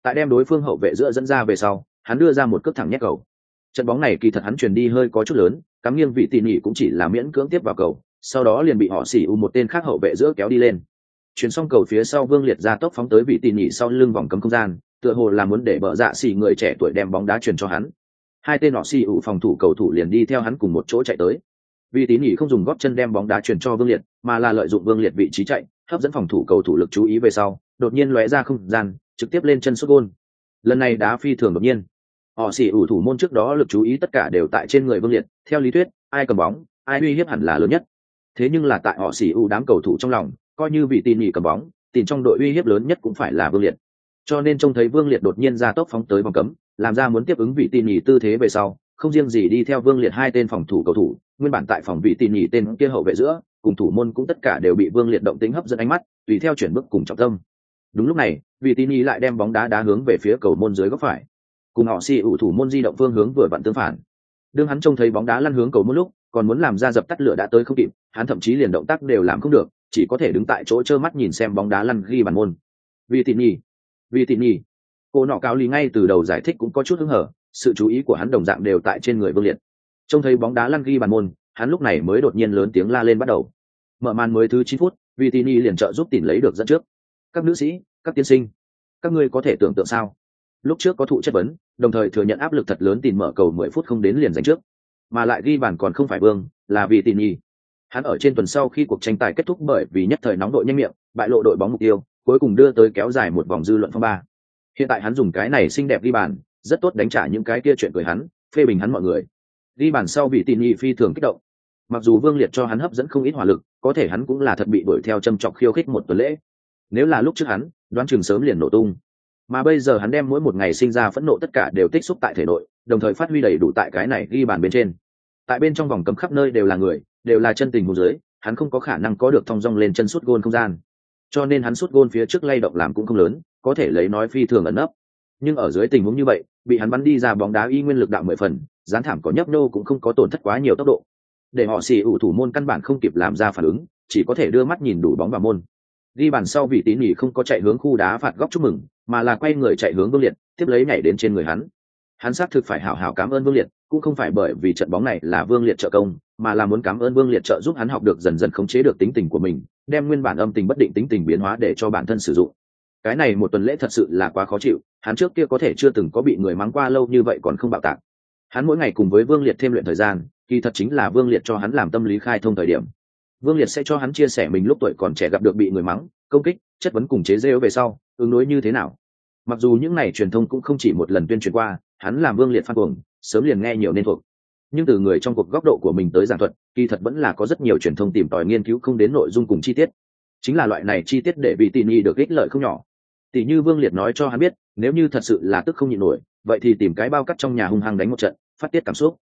Tại đem đối phương hậu vệ giữa dẫn ra về sau, hắn đưa ra một cước thẳng nhét cầu. Trận bóng này kỳ thật hắn truyền đi hơi có chút lớn, cắm nghiêng vị tỉ nỉ cũng chỉ là miễn cưỡng tiếp vào cầu, sau đó liền bị họ xỉ u một tên khác hậu vệ giữa kéo đi lên. Chuyển xong cầu phía sau vương liệt ra tốc phóng tới vị tỉ nỉ sau lưng vòng cấm không gian tựa hồ là muốn để bờ dạ xỉ người trẻ tuổi đem bóng đá truyền cho hắn. Hai tên họ xỉ ủ phòng thủ cầu thủ liền đi theo hắn cùng một chỗ chạy tới. Vị tín nỉ không dùng góp chân đem bóng đá truyền cho vương liệt, mà là lợi dụng vương liệt vị trí chạy, hấp dẫn phòng thủ cầu thủ lực chú ý về sau, đột nhiên lóe ra không gian, trực tiếp lên chân sút gôn. Lần này đá phi thường đột nhiên. Họ xỉ ủ thủ môn trước đó lực chú ý tất cả đều tại trên người vương liệt, theo lý thuyết, ai cầm bóng, ai uy hiếp hẳn là lớn nhất. Thế nhưng là tại họ xỉ ủ đám cầu thủ trong lòng, coi như vị tin nhị cầm bóng tìm trong đội uy hiếp lớn nhất cũng phải là vương liệt cho nên trông thấy vương liệt đột nhiên ra tốc phóng tới vòng cấm, làm ra muốn tiếp ứng vị tin nhì tư thế về sau, không riêng gì đi theo vương liệt hai tên phòng thủ cầu thủ, nguyên bản tại phòng vị tin nhì tên kia hậu vệ giữa, cùng thủ môn cũng tất cả đều bị vương liệt động tính hấp dẫn ánh mắt, tùy theo chuyển bước cùng trọng tâm. Đúng lúc này, vị tin nhì lại đem bóng đá đá hướng về phía cầu môn dưới góc phải. Cùng họ si ủ thủ môn di động phương hướng vừa vặn tương phản. Đương hắn trông thấy bóng đá lăn hướng cầu một lúc, còn muốn làm ra dập tắt lửa đã tới không kịp, hắn thậm chí liền động tác đều làm không được, chỉ có thể đứng tại chỗ trơ mắt nhìn xem bóng đá lăn ghi bàn môn. Vì tỉ nhi vì tỉ nhi cô nọ cao lý ngay từ đầu giải thích cũng có chút hứng hở, sự chú ý của hắn đồng dạng đều tại trên người vương liệt. Trông thấy bóng đá lăn ghi bàn môn, hắn lúc này mới đột nhiên lớn tiếng la lên bắt đầu. Mở màn mới thứ chín phút, vì tỉ nhi liền trợ giúp tìm lấy được dẫn trước. Các nữ sĩ, các tiên sinh, các ngươi có thể tưởng tượng sao? Lúc trước có thụ chất vấn, đồng thời thừa nhận áp lực thật lớn tìm mở cầu mười phút không đến liền giành trước. Mà lại ghi bàn còn không phải vương, là vì tỉ nhi hắn ở trên tuần sau khi cuộc tranh tài kết thúc bởi vì nhất thời nóng đội nhanh miệng, bại lộ đội bóng mục tiêu cuối cùng đưa tới kéo dài một vòng dư luận phong ba. Hiện tại hắn dùng cái này xinh đẹp ghi bàn, rất tốt đánh trả những cái kia chuyện cười hắn, phê bình hắn mọi người. Ghi bàn sau bị tin nhị phi thường kích động. Mặc dù vương liệt cho hắn hấp dẫn không ít hỏa lực, có thể hắn cũng là thật bị đuổi theo châm chọc khiêu khích một tuần lễ. Nếu là lúc trước hắn, đoán chừng sớm liền nổ tung. Mà bây giờ hắn đem mỗi một ngày sinh ra phẫn nộ tất cả đều tích xúc tại thể nội, đồng thời phát huy đầy đủ tại cái này ghi bàn bên trên. Tại bên trong vòng cấm khắp nơi đều là người, đều là chân tình hồ dưới, hắn không có khả năng có được thong dong lên chân suốt gôn không gian cho nên hắn sút gôn phía trước lay động làm cũng không lớn, có thể lấy nói phi thường ẩn nấp. Nhưng ở dưới tình huống như vậy, bị hắn bắn đi ra bóng đá y nguyên lực đạo mười phần gián thảm có nhấp nô cũng không có tổn thất quá nhiều tốc độ. Để họ xì ủ thủ môn căn bản không kịp làm ra phản ứng, chỉ có thể đưa mắt nhìn đủ bóng vào môn. Ghi bàn sau vị tín nhỉ không có chạy hướng khu đá phạt góc chúc mừng, mà là quay người chạy hướng vương liệt, tiếp lấy nhảy đến trên người hắn. Hắn xác thực phải hảo hảo cảm ơn vương liệt cũng không phải bởi vì trận bóng này là vương liệt trợ công, mà là muốn cảm ơn vương liệt trợ giúp hắn học được dần dần khống chế được tính tình của mình, đem nguyên bản âm tình bất định tính tình biến hóa để cho bản thân sử dụng. Cái này một tuần lễ thật sự là quá khó chịu, hắn trước kia có thể chưa từng có bị người mắng qua lâu như vậy còn không bạo tạc. Hắn mỗi ngày cùng với vương liệt thêm luyện thời gian, kỳ thật chính là vương liệt cho hắn làm tâm lý khai thông thời điểm. Vương liệt sẽ cho hắn chia sẻ mình lúc tuổi còn trẻ gặp được bị người mắng, công kích, chất vấn cùng chế giễu về sau, ứng đối như thế nào. Mặc dù những này truyền thông cũng không chỉ một lần tuyên truyền qua hắn làm vương liệt phan cuồng, sớm liền nghe nhiều nên thuộc. Nhưng từ người trong cuộc góc độ của mình tới giảng thuật, kỳ thật vẫn là có rất nhiều truyền thông tìm tòi nghiên cứu không đến nội dung cùng chi tiết. Chính là loại này chi tiết để bị tỉ nhi được ích lợi không nhỏ. Tỷ như vương liệt nói cho hắn biết, nếu như thật sự là tức không nhịn nổi, vậy thì tìm cái bao cắt trong nhà hung hăng đánh một trận, phát tiết cảm xúc.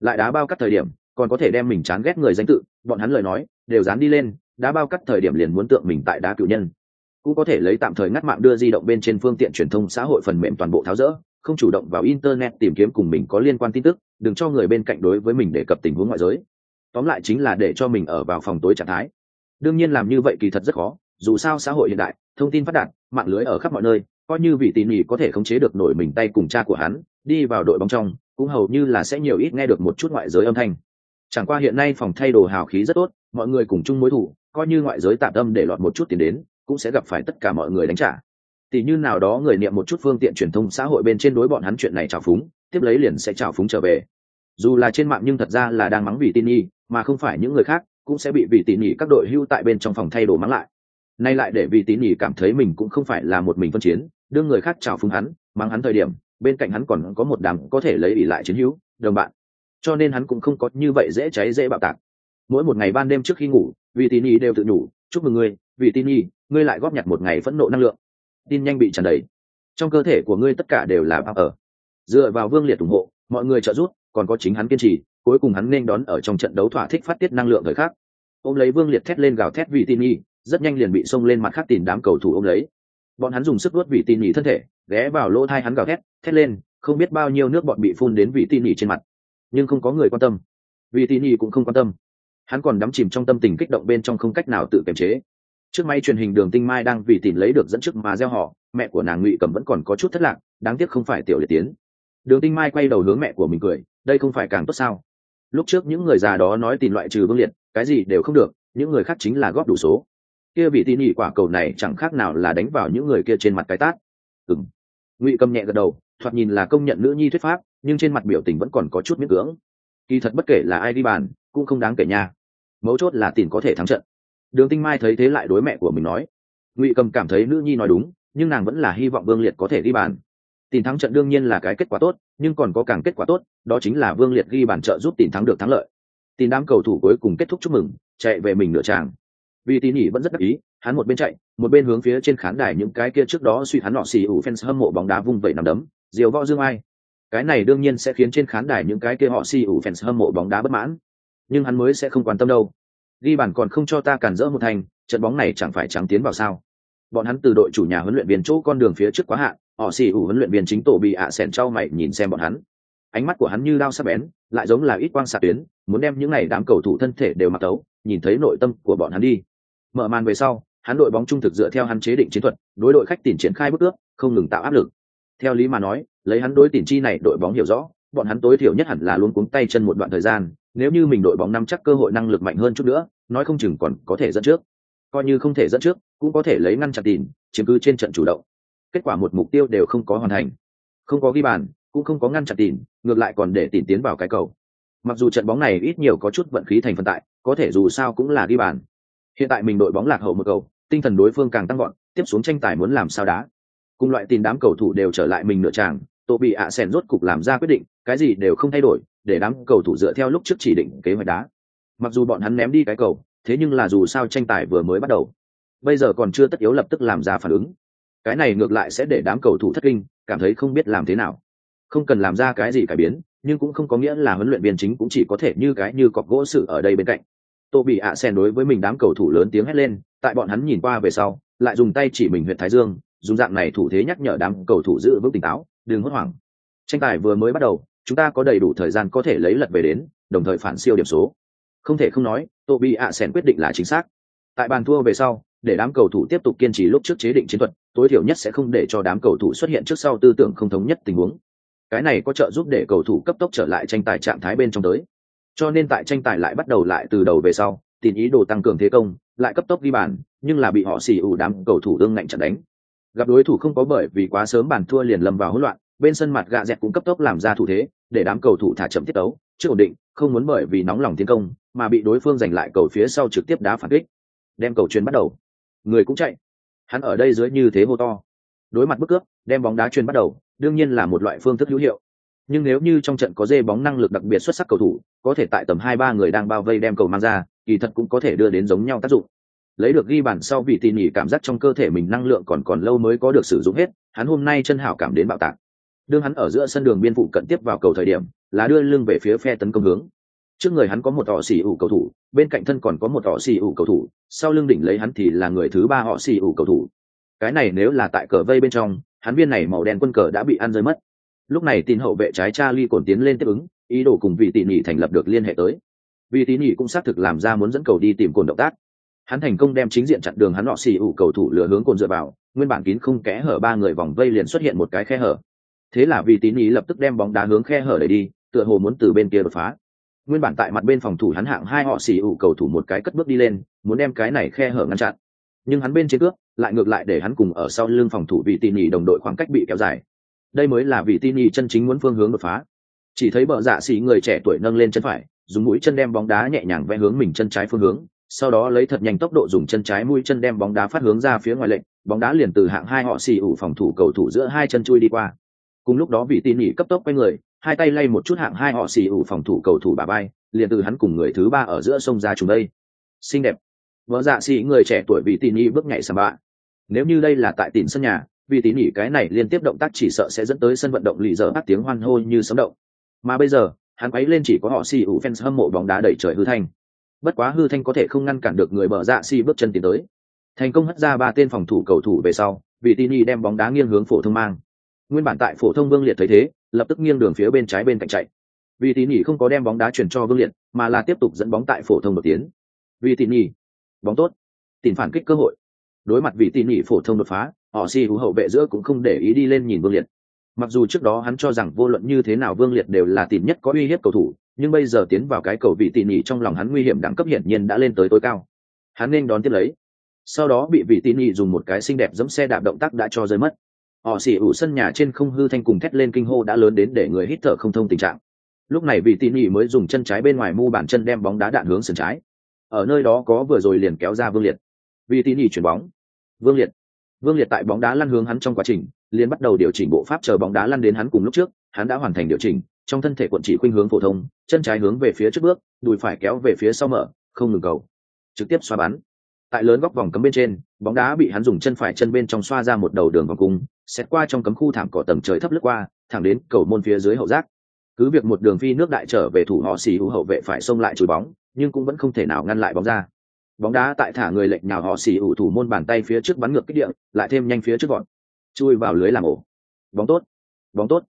Lại đá bao cắt thời điểm, còn có thể đem mình chán ghét người danh tự, bọn hắn lời nói, đều dán đi lên, đá bao cắt thời điểm liền muốn tượng mình tại đá cựu nhân. Cũng có thể lấy tạm thời ngắt mạng đưa di động bên trên phương tiện truyền thông xã hội phần mềm toàn bộ tháo rỡ không chủ động vào internet tìm kiếm cùng mình có liên quan tin tức, đừng cho người bên cạnh đối với mình để cập tình huống ngoại giới. Tóm lại chính là để cho mình ở vào phòng tối trạng thái. Đương nhiên làm như vậy kỳ thật rất khó, dù sao xã hội hiện đại, thông tin phát đạt, mạng lưới ở khắp mọi nơi, coi như vị tỉ mỉ có thể khống chế được nổi mình tay cùng cha của hắn, đi vào đội bóng trong, cũng hầu như là sẽ nhiều ít nghe được một chút ngoại giới âm thanh. Chẳng qua hiện nay phòng thay đồ hào khí rất tốt, mọi người cùng chung mối thủ, coi như ngoại giới tạm tâm để lọt một chút tiền đến, cũng sẽ gặp phải tất cả mọi người đánh trả thì như nào đó người niệm một chút phương tiện truyền thông xã hội bên trên đối bọn hắn chuyện này trào phúng, tiếp lấy liền sẽ trào phúng trở về. Dù là trên mạng nhưng thật ra là đang mắng vì tin nhi mà không phải những người khác, cũng sẽ bị vì tỉ nỉ các đội hưu tại bên trong phòng thay đồ mắng lại. Nay lại để vì tỉ nỉ cảm thấy mình cũng không phải là một mình phân chiến, đương người khác trào phúng hắn, mắng hắn thời điểm, bên cạnh hắn còn có một đám có thể lấy ỉ lại chiến hữu, đồng bạn. Cho nên hắn cũng không có như vậy dễ cháy dễ bạo tạc. Mỗi một ngày ban đêm trước khi ngủ, vì tỉ nỉ đều tự nhủ, chúc mừng ngươi, vì tin nhi ngươi lại góp nhặt một ngày phẫn nộ năng lượng tin nhanh bị tràn đầy. Trong cơ thể của ngươi tất cả đều là bác ở. Dựa vào vương liệt ủng hộ, mọi người trợ giúp, còn có chính hắn kiên trì, cuối cùng hắn nên đón ở trong trận đấu thỏa thích phát tiết năng lượng thời khắc. Ôm lấy vương liệt thét lên gào thét vị tin nhi, rất nhanh liền bị xông lên mặt khác tìm đám cầu thủ ôm lấy. Bọn hắn dùng sức vớt vị tin nhi thân thể, ghé vào lỗ thai hắn gào thét thét lên, không biết bao nhiêu nước bọn bị phun đến vị tin nhi trên mặt. Nhưng không có người quan tâm. Vị tin nhi cũng không quan tâm. Hắn còn đắm chìm trong tâm tình kích động bên trong không cách nào tự kiềm chế trước may truyền hình đường tinh mai đang vì tìm lấy được dẫn trước mà gieo họ, mẹ của nàng ngụy cầm vẫn còn có chút thất lạc, đáng tiếc không phải tiểu liệt tiến. Đường tinh mai quay đầu hướng mẹ của mình cười, đây không phải càng tốt sao? Lúc trước những người già đó nói tìm loại trừ vương liệt, cái gì đều không được, những người khác chính là góp đủ số. Kia vị tin nhị quả cầu này chẳng khác nào là đánh vào những người kia trên mặt cái tát. Ừng ngụy cầm nhẹ gật đầu, thoạt nhìn là công nhận nữ nhi thuyết pháp, nhưng trên mặt biểu tình vẫn còn có chút miễn cưỡng. Kỳ thật bất kể là ai đi bàn, cũng không đáng kể nha. Mấu chốt là tìm có thể thắng trận đường tinh mai thấy thế lại đối mẹ của mình nói, ngụy cầm cảm thấy nữ nhi nói đúng, nhưng nàng vẫn là hy vọng vương liệt có thể ghi bàn. Tìm thắng trận đương nhiên là cái kết quả tốt, nhưng còn có càng kết quả tốt, đó chính là vương liệt ghi bàn trợ giúp tìm thắng được thắng lợi. Tìm đám cầu thủ cuối cùng kết thúc chúc mừng, chạy về mình nửa tràng. Vì tín nhỉ vẫn rất đắc ý, hắn một bên chạy, một bên hướng phía trên khán đài những cái kia trước đó suy hắn nọ xì ủ fans hâm mộ bóng đá vung vẩy nằm đấm, diều võ dương ai. Cái này đương nhiên sẽ khiến trên khán đài những cái kia họ xì ủ fans hâm mộ bóng đá bất mãn. Nhưng hắn mới sẽ không quan tâm đâu ghi bàn còn không cho ta cản rỡ một thành, trận bóng này chẳng phải trắng tiến vào sao? Bọn hắn từ đội chủ nhà huấn luyện viên chỗ con đường phía trước quá hạn họ xì ủ huấn luyện viên chính tổ bị ạ à sẻn trao mày nhìn xem bọn hắn. Ánh mắt của hắn như đao sắc bén, lại giống là ít quang xạ tuyến, muốn đem những này đám cầu thủ thân thể đều mặc tấu nhìn thấy nội tâm của bọn hắn đi. Mở màn về sau, hắn đội bóng trung thực dựa theo hắn chế định chiến thuật, đối đội khách tìm triển khai bước ước, không ngừng tạo áp lực. Theo lý mà nói, lấy hắn đối tìm chi này đội bóng hiểu rõ, bọn hắn tối thiểu nhất hẳn là luôn cuống tay chân một đoạn thời gian nếu như mình đội bóng nắm chắc cơ hội năng lực mạnh hơn chút nữa, nói không chừng còn có thể dẫn trước. Coi như không thể dẫn trước, cũng có thể lấy ngăn chặn tìm, chiếm cứ trên trận chủ động. Kết quả một mục tiêu đều không có hoàn thành. Không có ghi bàn, cũng không có ngăn chặn tìm, ngược lại còn để tìm tiến vào cái cầu. Mặc dù trận bóng này ít nhiều có chút vận khí thành phần tại, có thể dù sao cũng là ghi bàn. Hiện tại mình đội bóng lạc hậu một cầu, tinh thần đối phương càng tăng gọn tiếp xuống tranh tài muốn làm sao đá. Cùng loại tìm đám cầu thủ đều trở lại mình nửa tràng tổ bị ạ sen rốt cục làm ra quyết định, cái gì đều không thay đổi để đám cầu thủ dựa theo lúc trước chỉ định kế hoạch đá. Mặc dù bọn hắn ném đi cái cầu, thế nhưng là dù sao tranh tài vừa mới bắt đầu. Bây giờ còn chưa tất yếu lập tức làm ra phản ứng. Cái này ngược lại sẽ để đám cầu thủ thất kinh, cảm thấy không biết làm thế nào. Không cần làm ra cái gì cải biến, nhưng cũng không có nghĩa là huấn luyện viên chính cũng chỉ có thể như cái như cọc gỗ sự ở đây bên cạnh. Tô bị ạ sen đối với mình đám cầu thủ lớn tiếng hét lên, tại bọn hắn nhìn qua về sau, lại dùng tay chỉ mình huyện thái dương, dùng dạng này thủ thế nhắc nhở đám cầu thủ giữ vững tỉnh táo, đừng hốt hoảng. Tranh tài vừa mới bắt đầu chúng ta có đầy đủ thời gian có thể lấy lật về đến, đồng thời phản siêu điểm số. Không thể không nói tô bị ạ sen quyết định là chính xác. Tại bàn thua về sau, để đám cầu thủ tiếp tục kiên trì lúc trước chế định chiến thuật, tối thiểu nhất sẽ không để cho đám cầu thủ xuất hiện trước sau tư tưởng không thống nhất tình huống. Cái này có trợ giúp để cầu thủ cấp tốc trở lại tranh tài trạng thái bên trong tới. Cho nên tại tranh tài lại bắt đầu lại từ đầu về sau tìm ý đồ tăng cường thế công, lại cấp tốc ghi bàn, nhưng là bị họ xì ủ đám cầu thủ đương ngạnh chặn đánh. Gặp đối thủ không có bởi vì quá sớm bàn thua liền lầm vào hỗn loạn, bên sân mặt gạ dẹt cũng cấp tốc làm ra thủ thế để đám cầu thủ thả chậm tiết đấu chưa ổn định, không muốn bởi vì nóng lòng tiến công, mà bị đối phương giành lại cầu phía sau trực tiếp đá phản kích. Đem cầu truyền bắt đầu. Người cũng chạy. Hắn ở đây dưới như thế hô to. Đối mặt bức cướp, đem bóng đá truyền bắt đầu, đương nhiên là một loại phương thức hữu hiệu. Nhưng nếu như trong trận có dê bóng năng lực đặc biệt xuất sắc cầu thủ, có thể tại tầm hai ba người đang bao vây đem cầu mang ra, kỳ thật cũng có thể đưa đến giống nhau tác dụng. Lấy được ghi bàn sau vì tỉ nhỉ cảm giác trong cơ thể mình năng lượng còn còn lâu mới có được sử dụng hết, hắn hôm nay chân hảo cảm đến bạo tạc đương hắn ở giữa sân đường biên phụ cận tiếp vào cầu thời điểm, là đưa lưng về phía phe tấn công hướng. Trước người hắn có một họ xì ủ cầu thủ, bên cạnh thân còn có một họ xì ủ cầu thủ, sau lưng đỉnh lấy hắn thì là người thứ ba họ xì ủ cầu thủ. Cái này nếu là tại cờ vây bên trong, hắn viên này màu đen quân cờ đã bị ăn rơi mất. Lúc này tin hậu vệ trái cha ly cồn tiến lên tiếp ứng, ý đồ cùng vị tỉ nỉ thành lập được liên hệ tới. Vị tỉ nỉ cũng xác thực làm ra muốn dẫn cầu đi tìm cồn động tác. Hắn thành công đem chính diện chặn đường hắn họ xì ủ cầu thủ lừa hướng cồn dựa vào, nguyên bản kín không kẽ hở ba người vòng vây liền xuất hiện một cái khe hở thế là vị tín ý lập tức đem bóng đá hướng khe hở để đi, tựa hồ muốn từ bên kia đột phá. Nguyên bản tại mặt bên phòng thủ hắn hạng hai họ xì ủ cầu thủ một cái cất bước đi lên, muốn đem cái này khe hở ngăn chặn. Nhưng hắn bên trên cước lại ngược lại để hắn cùng ở sau lưng phòng thủ vị tỉ nhỉ đồng đội khoảng cách bị kéo dài. Đây mới là vị tin y chân chính muốn phương hướng đột phá. Chỉ thấy bờ dạ xì người trẻ tuổi nâng lên chân phải, dùng mũi chân đem bóng đá nhẹ nhàng vẽ hướng mình chân trái phương hướng, sau đó lấy thật nhanh tốc độ dùng chân trái mũi chân đem bóng đá phát hướng ra phía ngoài lệnh, bóng đá liền từ hạng hai họ xì ủ phòng thủ cầu thủ giữa hai chân chui đi qua cùng lúc đó vị tin nhị cấp tốc quay người, hai tay lay một chút hạng hai họ xì ủ phòng thủ cầu thủ bà bay, liền từ hắn cùng người thứ ba ở giữa sông ra chúng đây. Xinh đẹp. Vợ dạ xì người trẻ tuổi vị tin nhị bước nhảy sầm bạ. Nếu như đây là tại tỉnh sân nhà, vị tin nhị cái này liên tiếp động tác chỉ sợ sẽ dẫn tới sân vận động lì giờ hát tiếng hoan hô như sấm động. Mà bây giờ, hắn quấy lên chỉ có họ xì ủ fans hâm mộ bóng đá đẩy trời hư thanh. Bất quá hư thanh có thể không ngăn cản được người bờ dạ xì bước chân tiến tới. Thành công hất ra ba tên phòng thủ cầu thủ về sau, vị tin nhị đem bóng đá nghiêng hướng phổ thông mang nguyên bản tại phổ thông vương liệt thấy thế, lập tức nghiêng đường phía bên trái bên cạnh chạy. Vì nhỉ không có đem bóng đá chuyển cho vương liệt, mà là tiếp tục dẫn bóng tại phổ thông đột tiến vì nhỉ bóng tốt. Tìm phản kích cơ hội. Đối mặt vì nhỉ phổ thông đột phá, họ si hữu hậu vệ giữa cũng không để ý đi lên nhìn vương liệt. Mặc dù trước đó hắn cho rằng vô luận như thế nào vương liệt đều là tìm nhất có uy hiếp cầu thủ, nhưng bây giờ tiến vào cái cầu vị tỉ nhỉ trong lòng hắn nguy hiểm đẳng cấp hiển nhiên đã lên tới tối cao. Hắn nên đón tiếp lấy. Sau đó bị vị tỉ nhỉ dùng một cái xinh đẹp dẫm xe đạp động tác đã cho rơi mất họ xỉ ủ sân nhà trên không hư thanh cùng thét lên kinh hô đã lớn đến để người hít thở không thông tình trạng. Lúc này vị tỉ mỉ mới dùng chân trái bên ngoài mu bàn chân đem bóng đá đạn hướng sườn trái. Ở nơi đó có vừa rồi liền kéo ra vương liệt. Vị tỉ mỉ chuyển bóng. Vương liệt. Vương liệt tại bóng đá lăn hướng hắn trong quá trình, liền bắt đầu điều chỉnh bộ pháp chờ bóng đá lăn đến hắn cùng lúc trước, hắn đã hoàn thành điều chỉnh, trong thân thể quận chỉ khuynh hướng phổ thông, chân trái hướng về phía trước bước, đùi phải kéo về phía sau mở, không ngừng cầu. Trực tiếp xoa bắn tại lớn góc vòng cấm bên trên, bóng đá bị hắn dùng chân phải chân bên trong xoa ra một đầu đường vòng cung xét qua trong cấm khu thảm cỏ tầng trời thấp lướt qua, thẳng đến cầu môn phía dưới hậu giác. Cứ việc một đường phi nước đại trở về thủ họ xì hữu hậu vệ phải xông lại chùi bóng, nhưng cũng vẫn không thể nào ngăn lại bóng ra. Bóng đá tại thả người lệnh nhào họ xì hữu thủ môn bàn tay phía trước bắn ngược kích điện lại thêm nhanh phía trước gọn. Chui vào lưới làm ổ. Bóng tốt. Bóng tốt.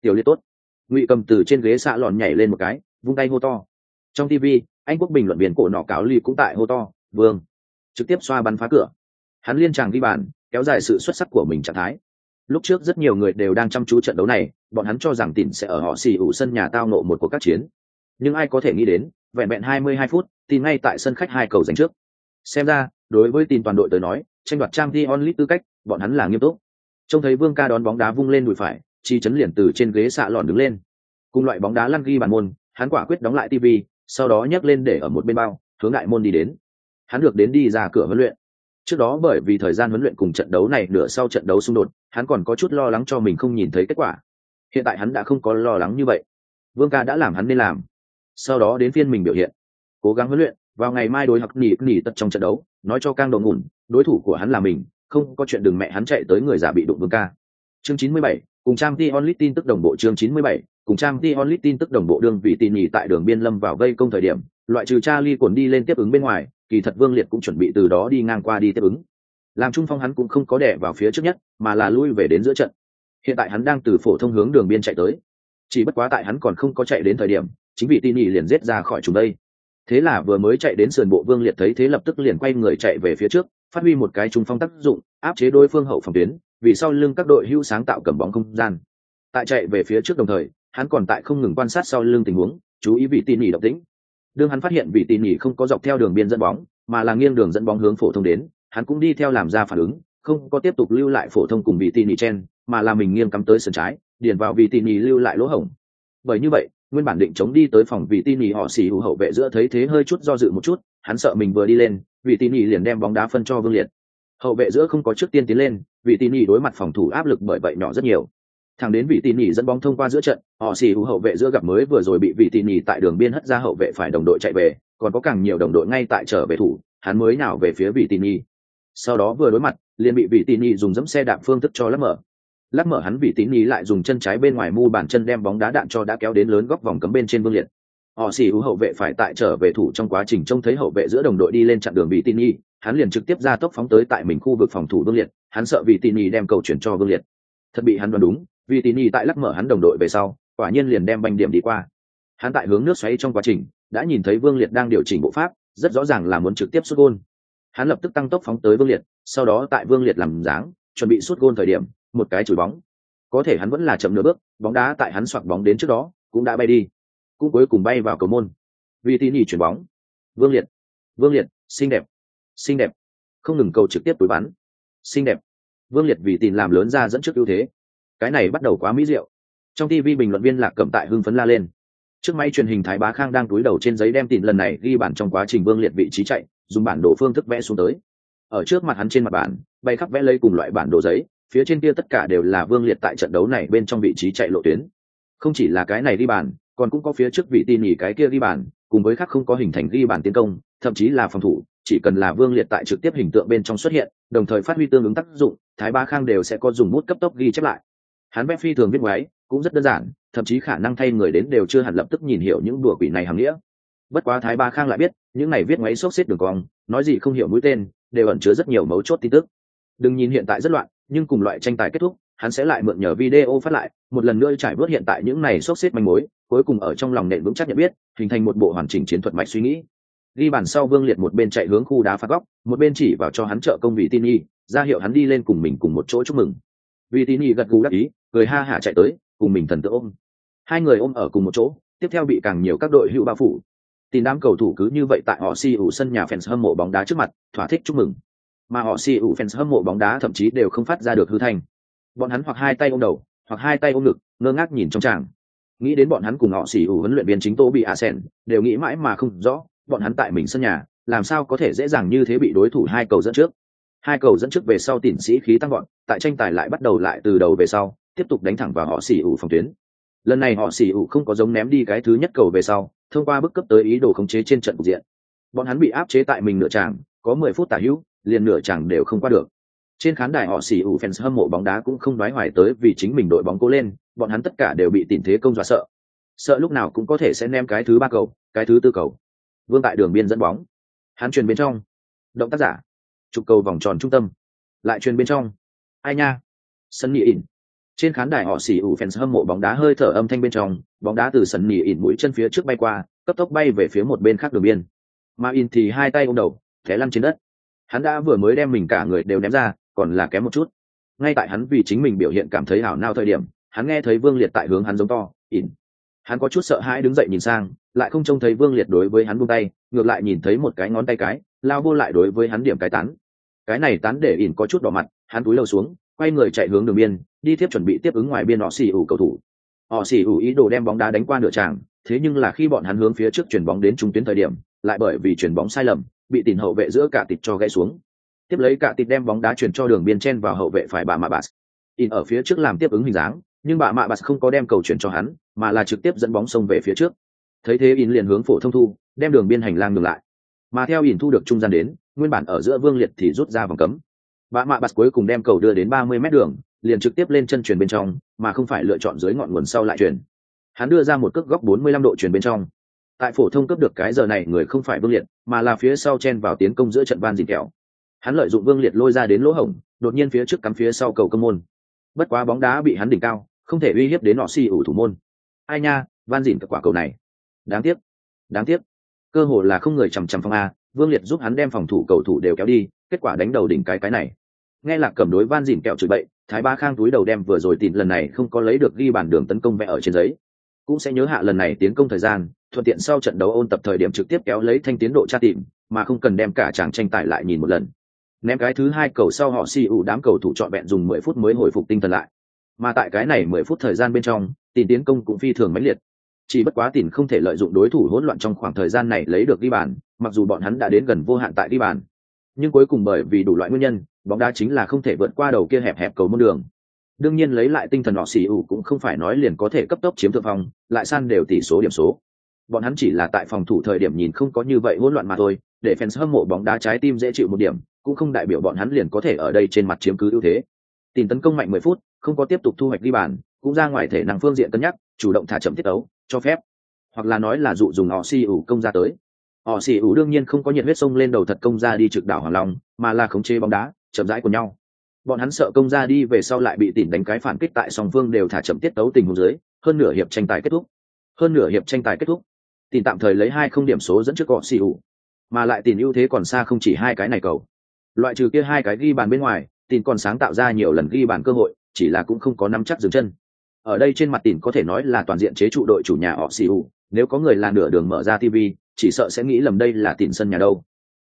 Tiểu liệt tốt. Ngụy cầm từ trên ghế xạ lòn nhảy lên một cái, vung tay hô to. Trong tv anh quốc bình luận viên cổ nọ cáo ly cũng tại hô to, vương trực tiếp xoa bắn phá cửa. Hắn liên tràng ghi bàn, kéo dài sự xuất sắc của mình trạng thái. Lúc trước rất nhiều người đều đang chăm chú trận đấu này, bọn hắn cho rằng tỉn sẽ ở họ xì ủ sân nhà tao nộ một cuộc các chiến. Nhưng ai có thể nghĩ đến, vẹn vẹn 22 phút tin ngay tại sân khách hai cầu giành trước. Xem ra, đối với tin toàn đội tới nói, tranh đoạt trang thi onlit tư cách, bọn hắn là nghiêm túc. Trông thấy vương ca đón bóng đá vung lên đùi phải, chi chấn liền từ trên ghế xạ lòn đứng lên. Cùng loại bóng đá lăn ghi bàn môn, hắn quả quyết đóng lại tv sau đó nhấc lên để ở một bên bao, hướng đại môn đi đến hắn được đến đi ra cửa huấn luyện. Trước đó bởi vì thời gian huấn luyện cùng trận đấu này nửa sau trận đấu xung đột, hắn còn có chút lo lắng cho mình không nhìn thấy kết quả. Hiện tại hắn đã không có lo lắng như vậy. Vương ca đã làm hắn nên làm. Sau đó đến phiên mình biểu hiện. Cố gắng huấn luyện, vào ngày mai đối học nỉ nỉ tật trong trận đấu, nói cho cang đầu ngủn đối thủ của hắn là mình, không có chuyện đừng mẹ hắn chạy tới người giả bị đụng vương ca. Chương chín mươi bảy, cùng trang t onlit tin tức đồng bộ chương chín mươi bảy, cùng trang t onlit tin tức đồng bộ đương vị tỉ nhỉ tại đường biên lâm vào vây công thời điểm, loại trừ Charlie cuốn đi lên tiếp ứng bên ngoài kỳ thật vương liệt cũng chuẩn bị từ đó đi ngang qua đi tiếp ứng. Làm trung phong hắn cũng không có đẻ vào phía trước nhất, mà là lui về đến giữa trận. Hiện tại hắn đang từ phổ thông hướng đường biên chạy tới. Chỉ bất quá tại hắn còn không có chạy đến thời điểm, chính vị tin nhị liền rết ra khỏi chúng đây. Thế là vừa mới chạy đến sườn bộ vương liệt thấy thế lập tức liền quay người chạy về phía trước, phát huy một cái trung phong tác dụng, áp chế đối phương hậu phòng tuyến, vì sau lưng các đội hữu sáng tạo cầm bóng không gian. Tại chạy về phía trước đồng thời, hắn còn tại không ngừng quan sát sau lưng tình huống, chú ý vị tin nhị động tĩnh đương hắn phát hiện vị tỉ nhỉ không có dọc theo đường biên dẫn bóng, mà là nghiêng đường dẫn bóng hướng phổ thông đến, hắn cũng đi theo làm ra phản ứng, không có tiếp tục lưu lại phổ thông cùng vị tỉ nhỉ chen, mà là mình nghiêng cắm tới sân trái, điền vào vị tỉ nhỉ lưu lại lỗ hổng. Bởi như vậy, nguyên bản định chống đi tới phòng vị tỉ nhỉ họ xì hữu hậu vệ giữa thấy thế hơi chút do dự một chút, hắn sợ mình vừa đi lên, vị tỉ nhỉ liền đem bóng đá phân cho vương liệt. Hậu vệ giữa không có trước tiên tiến lên, vị tỉ nhỉ đối mặt phòng thủ áp lực bởi vậy nhỏ rất nhiều thẳng đến vị tin nhỉ dẫn bóng thông qua giữa trận, họ xì hữu hậu vệ giữa gặp mới vừa rồi bị vị tin nhỉ tại đường biên hất ra hậu vệ phải đồng đội chạy về, còn có càng nhiều đồng đội ngay tại trở về thủ, hắn mới nào về phía vị tin nhỉ. Sau đó vừa đối mặt, liền bị vị tin nhỉ dùng dẫm xe đạp phương thức cho lắp mở. Lắp mở hắn vị tín nhỉ lại dùng chân trái bên ngoài mu bàn chân đem bóng đá đạn cho đã kéo đến lớn góc vòng cấm bên trên vương liệt. Họ xì hữu hậu vệ phải tại trở về thủ trong quá trình trông thấy hậu vệ giữa đồng đội đi lên chặn đường vị tin nhỉ, hắn liền trực tiếp ra tốc phóng tới tại mình khu vực phòng thủ vương liệt, hắn sợ vị tin nhỉ đem cầu chuyển cho vương liệt. Thật bị hắn đoán đúng vì tín nhỉ tại lắc mở hắn đồng đội về sau, quả nhiên liền đem banh điểm đi qua. Hắn tại hướng nước xoáy trong quá trình, đã nhìn thấy vương liệt đang điều chỉnh bộ pháp, rất rõ ràng là muốn trực tiếp xuất gôn. Hắn lập tức tăng tốc phóng tới vương liệt, sau đó tại vương liệt làm dáng, chuẩn bị xuất gôn thời điểm, một cái chùi bóng. Có thể hắn vẫn là chậm nửa bước, bóng đá tại hắn soạt bóng đến trước đó, cũng đã bay đi. Cũng cuối cùng bay vào cầu môn. Vì tín nhỉ chuyển bóng. Vương liệt. Vương liệt, xinh đẹp. Xinh đẹp. Không ngừng cầu trực tiếp túi bắn. Xinh đẹp. Vương liệt vì tìm làm lớn ra dẫn trước ưu thế cái này bắt đầu quá mỹ diệu. Trong tv bình luận viên lạc cẩm tại hưng phấn la lên. Trước máy truyền hình thái bá khang đang túi đầu trên giấy đem tin lần này ghi bản trong quá trình vương liệt vị trí chạy, dùng bản đồ phương thức vẽ xuống tới. Ở trước mặt hắn trên mặt bản bay khắp vẽ lấy cùng loại bản đồ giấy, phía trên kia tất cả đều là vương liệt tại trận đấu này bên trong vị trí chạy lộ tuyến. Không chỉ là cái này ghi bàn, còn cũng có phía trước vị tin nhỉ cái kia ghi bàn, cùng với khác không có hình thành ghi bàn tiến công, thậm chí là phòng thủ, chỉ cần là vương liệt tại trực tiếp hình tượng bên trong xuất hiện, đồng thời phát huy tương ứng tác dụng, thái ba khang đều sẽ có dùng bút cấp tốc ghi chép lại hắn vẽ phi thường viết ngoáy cũng rất đơn giản, thậm chí khả năng thay người đến đều chưa hẳn lập tức nhìn hiểu những đùa quỷ này hàm nghĩa. Bất quá thái ba khang lại biết, những này viết ngoáy xốc xếp đường cong, nói gì không hiểu mũi tên, đều ẩn chứa rất nhiều mấu chốt tin tức. Đừng nhìn hiện tại rất loạn, nhưng cùng loại tranh tài kết thúc, hắn sẽ lại mượn nhờ video phát lại, một lần nữa trải bớt hiện tại những này xốc xếp manh mối, cuối cùng ở trong lòng nện vững chắc nhận biết, hình thành một bộ hoàn chỉnh chiến thuật mạch suy nghĩ. Ghi bàn sau vương liệt một bên chạy hướng khu đá phạt góc, một bên chỉ vào cho hắn trợ công vị tin y ra hiệu hắn đi lên cùng mình cùng một chỗ chúc mừng. Vị tin y gật gù đắc ý cười ha hả chạy tới, cùng mình thần tượng ôm. Hai người ôm ở cùng một chỗ, tiếp theo bị càng nhiều các đội hữu bao phủ. Tin đám cầu thủ cứ như vậy tại họ si ủ sân nhà fans hâm mộ bóng đá trước mặt, thỏa thích chúc mừng. Mà họ si ủ fans hâm mộ bóng đá thậm chí đều không phát ra được hư thanh. Bọn hắn hoặc hai tay ôm đầu, hoặc hai tay ôm ngực, ngơ ngác nhìn trong tràng. Nghĩ đến bọn hắn cùng họ xỉ ủ huấn luyện viên chính tô bị ạ sen đều nghĩ mãi mà không rõ, bọn hắn tại mình sân nhà, làm sao có thể dễ dàng như thế bị đối thủ hai cầu dẫn trước. Hai cầu dẫn trước về sau tỉn sĩ khí tăng gọn tại tranh tài lại bắt đầu lại từ đầu về sau tiếp tục đánh thẳng vào họ xỉ ủ phòng tuyến. Lần này họ xỉ ủ không có giống ném đi cái thứ nhất cầu về sau, thông qua bức cấp tới ý đồ khống chế trên trận cục diện. Bọn hắn bị áp chế tại mình nửa tràng, có mười phút tả hữu, liền nửa tràng đều không qua được. Trên khán đài họ xỉ ủ fans hâm mộ bóng đá cũng không nói hoài tới vì chính mình đội bóng cố lên, bọn hắn tất cả đều bị tìm thế công dọa sợ. Sợ lúc nào cũng có thể sẽ ném cái thứ ba cầu, cái thứ tư cầu. Vương tại đường biên dẫn bóng. Hắn truyền bên trong. Động tác giả. Trục cầu vòng tròn trung tâm. Lại truyền bên trong. Ai nha? Sân nhị ỉn trên khán đài họ xỉ ủ fans hâm mộ bóng đá hơi thở âm thanh bên trong, bóng đá từ sân nỉ ỉn mũi chân phía trước bay qua, cấp tốc bay về phía một bên khác đường biên. Mà in thì hai tay ôm đầu, té lăn trên đất. Hắn đã vừa mới đem mình cả người đều ném ra, còn là kém một chút. Ngay tại hắn vì chính mình biểu hiện cảm thấy hảo nao thời điểm, hắn nghe thấy vương liệt tại hướng hắn giống to, ỉn. Hắn có chút sợ hãi đứng dậy nhìn sang, lại không trông thấy vương liệt đối với hắn buông tay, ngược lại nhìn thấy một cái ngón tay cái, lao vô lại đối với hắn điểm cái tán. Cái này tán để ỉn có chút đỏ mặt, hắn túi lâu xuống quay người chạy hướng đường biên, đi tiếp chuẩn bị tiếp ứng ngoài biên họ xì ủ cầu thủ. Họ xì ủ ý đồ đem bóng đá đánh qua nửa tràng, thế nhưng là khi bọn hắn hướng phía trước chuyển bóng đến trung tuyến thời điểm, lại bởi vì chuyển bóng sai lầm, bị tìm hậu vệ giữa cả tịt cho gãy xuống. Tiếp lấy cả tịt đem bóng đá chuyển cho đường biên chen vào hậu vệ phải bà mạ bạt. In ở phía trước làm tiếp ứng hình dáng, nhưng bà mạ bạt không có đem cầu chuyển cho hắn, mà là trực tiếp dẫn bóng xông về phía trước. Thấy thế in liền hướng phổ thông thu, đem đường biên hành lang ngừng lại. Mà theo in thu được trung gian đến, nguyên bản ở giữa vương liệt thì rút ra vòng cấm bà mạ bạt cuối cùng đem cầu đưa đến ba mươi mét đường, liền trực tiếp lên chân chuyển bên trong, mà không phải lựa chọn dưới ngọn nguồn sau lại chuyển. Hắn đưa ra một cước góc bốn mươi lăm độ chuyển bên trong. Tại phổ thông cấp được cái giờ này, người không phải vương liệt, mà là phía sau chen vào tiến công giữa trận van dìn kẹo. Hắn lợi dụng vương liệt lôi ra đến lỗ hổng, đột nhiên phía trước cắm phía sau cầu công môn. Bất quá bóng đá bị hắn đỉnh cao, không thể uy hiếp đến họ si ủ thủ môn. Ai nha, van dìn cả quả cầu này. Đáng tiếc đáng tiếc. Cơ hồ là không người chầm chầm phong a, vương liệt giúp hắn đem phòng thủ cầu thủ đều kéo đi, kết quả đánh đầu đỉnh cái cái này nghe lạc cầm đối van dìn kẹo chửi bậy, thái ba khang túi đầu đem vừa rồi tìm lần này không có lấy được ghi bản đường tấn công vẽ ở trên giấy. Cũng sẽ nhớ hạ lần này tiến công thời gian, thuận tiện sau trận đấu ôn tập thời điểm trực tiếp kéo lấy thanh tiến độ tra tìm, mà không cần đem cả chàng tranh tài lại nhìn một lần. Ném cái thứ hai cầu sau họ si ủ đám cầu thủ trọn vẹn dùng mười phút mới hồi phục tinh thần lại. Mà tại cái này mười phút thời gian bên trong tìm tiến công cũng phi thường mãnh liệt. Chỉ bất quá tìm không thể lợi dụng đối thủ hỗn loạn trong khoảng thời gian này lấy được ghi bàn, mặc dù bọn hắn đã đến gần vô hạn tại ghi bàn. Nhưng cuối cùng bởi vì đủ loại nguyên nhân bóng đá chính là không thể vượt qua đầu kia hẹp hẹp cầu môn đường. Đương nhiên lấy lại tinh thần họ xì ủ cũng không phải nói liền có thể cấp tốc chiếm thượng phong, lại san đều tỷ số điểm số. Bọn hắn chỉ là tại phòng thủ thời điểm nhìn không có như vậy hỗn loạn mà thôi, để fans hâm mộ bóng đá trái tim dễ chịu một điểm, cũng không đại biểu bọn hắn liền có thể ở đây trên mặt chiếm cứ ưu thế. Tìm tấn công mạnh mười phút, không có tiếp tục thu hoạch ghi bàn, cũng ra ngoài thể năng phương diện cân nhắc, chủ động thả chậm tiết ấu cho phép. Hoặc là nói là dụ dùng họ xì ủ công ra tới. Họ xì ủ đương nhiên không có nhiệt huyết sông lên đầu thật công ra đi trực đảo hoàng long, mà là khống chế bóng đá chậm rãi của nhau. Bọn hắn sợ công ra đi về sau lại bị tìm đánh cái phản kích tại song phương đều thả chậm tiết tấu tình huống dưới, hơn nửa hiệp tranh tài kết thúc. Hơn nửa hiệp tranh tài kết thúc. Tìm tạm thời lấy hai không điểm số dẫn trước họ si ủ. Mà lại tìm ưu thế còn xa không chỉ hai cái này cầu. Loại trừ kia hai cái ghi bàn bên ngoài tìm còn sáng tạo ra nhiều lần ghi bàn cơ hội, chỉ là cũng không có nắm chắc dừng chân. Ở đây trên mặt tìm có thể nói là toàn diện chế trụ đội chủ nhà họ xì ủ. Nếu có người là nửa đường mở ra tv chỉ sợ sẽ nghĩ lầm đây là tìm sân nhà đâu.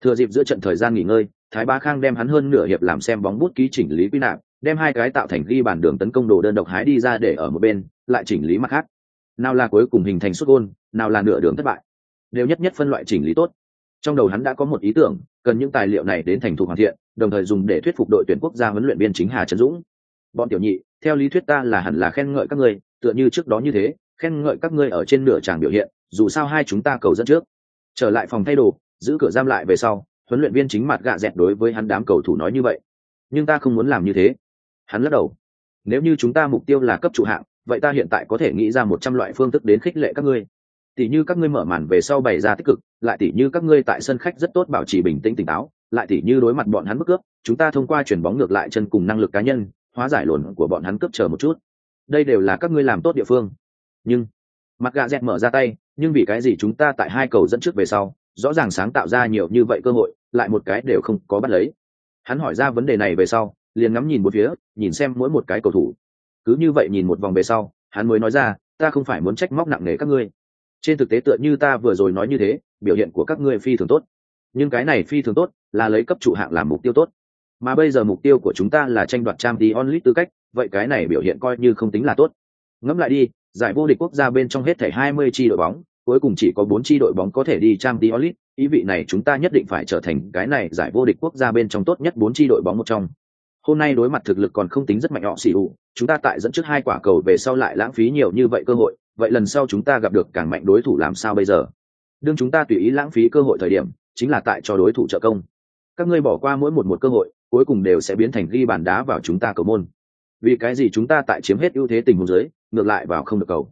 Thừa dịp giữa trận thời gian nghỉ ngơi thái ba khang đem hắn hơn nửa hiệp làm xem bóng bút ký chỉnh lý quy nạp, đem hai cái tạo thành ghi bàn đường tấn công đồ đơn độc hái đi ra để ở một bên, lại chỉnh lý mặt khác. Nào là cuối cùng hình thành xuất gôn, nào là nửa đường thất bại. Đều nhất nhất phân loại chỉnh lý tốt. Trong đầu hắn đã có một ý tưởng, cần những tài liệu này đến thành thục hoàn thiện, đồng thời dùng để thuyết phục đội tuyển quốc gia huấn luyện viên chính hà trấn dũng. Bọn tiểu nhị, theo lý thuyết ta là hẳn là khen ngợi các ngươi, tựa như trước đó như thế, khen ngợi các ngươi ở trên nửa tràng biểu hiện, dù sao hai chúng ta cầu dẫn trước. Trở lại phòng thay đồ, giữ cửa giam lại về sau huấn luyện viên chính mặt gạ dẹt đối với hắn đám cầu thủ nói như vậy. Nhưng ta không muốn làm như thế. Hắn lắc đầu. Nếu như chúng ta mục tiêu là cấp trụ hạng, vậy ta hiện tại có thể nghĩ ra một trăm loại phương thức đến khích lệ các ngươi. Tỉ như các ngươi mở màn về sau bày ra tích cực, lại tỉ như các ngươi tại sân khách rất tốt bảo trì bình tĩnh tỉnh táo, lại tỉ như đối mặt bọn hắn bức cướp, chúng ta thông qua chuyển bóng ngược lại chân cùng năng lực cá nhân, hóa giải lồn của bọn hắn cướp chờ một chút. Đây đều là các ngươi làm tốt địa phương. Nhưng, mặt gà dẹt mở ra tay, nhưng vì cái gì chúng ta tại hai cầu dẫn trước về sau rõ ràng sáng tạo ra nhiều như vậy cơ hội, lại một cái đều không có bắt lấy. Hắn hỏi ra vấn đề này về sau, liền ngắm nhìn một phía, nhìn xem mỗi một cái cầu thủ. Cứ như vậy nhìn một vòng về sau, hắn mới nói ra, ta không phải muốn trách móc nặng nề các ngươi. Trên thực tế tựa như ta vừa rồi nói như thế, biểu hiện của các ngươi phi thường tốt. Nhưng cái này phi thường tốt, là lấy cấp trụ hạng làm mục tiêu tốt. Mà bây giờ mục tiêu của chúng ta là tranh đoạt trang tí onlit tư cách, vậy cái này biểu hiện coi như không tính là tốt. Ngẫm lại đi, giải vô địch quốc gia bên trong hết thảy 20 chi đội bóng cuối cùng chỉ có 4 chi đội bóng có thể đi trang Diolit, ý vị này chúng ta nhất định phải trở thành cái này giải vô địch quốc gia bên trong tốt nhất 4 chi đội bóng một trong. Hôm nay đối mặt thực lực còn không tính rất mạnh họ xì ủ. Chúng ta tại dẫn trước hai quả cầu về sau lại lãng phí nhiều như vậy cơ hội. Vậy lần sau chúng ta gặp được càng mạnh đối thủ làm sao bây giờ? Đương chúng ta tùy ý lãng phí cơ hội thời điểm chính là tại cho đối thủ trợ công. Các ngươi bỏ qua mỗi một một cơ hội cuối cùng đều sẽ biến thành ghi bàn đá vào chúng ta cầu môn. Vì cái gì chúng ta tại chiếm hết ưu thế tình huống dưới ngược lại vào không được cầu?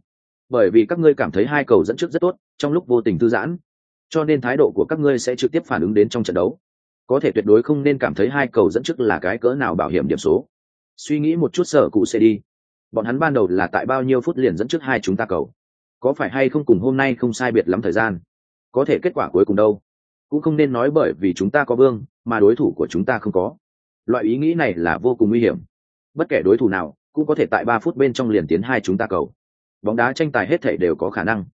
Bởi vì các ngươi cảm thấy hai cầu dẫn trước rất tốt, trong lúc vô tình thư giãn. Cho nên thái độ của các ngươi sẽ trực tiếp phản ứng đến trong trận đấu. Có thể tuyệt đối không nên cảm thấy hai cầu dẫn trước là cái cỡ nào bảo hiểm điểm số. Suy nghĩ một chút sở cụ sẽ đi. Bọn hắn ban đầu là tại bao nhiêu phút liền dẫn trước hai chúng ta cầu? Có phải hay không cùng hôm nay không sai biệt lắm thời gian? Có thể kết quả cuối cùng đâu? Cũng không nên nói bởi vì chúng ta có vương, mà đối thủ của chúng ta không có. Loại ý nghĩ này là vô cùng nguy hiểm. Bất kể đối thủ nào, cũng có thể tại ba phút bên trong liền tiến hai chúng ta cầu bóng đá tranh tài hết thể đều có khả năng.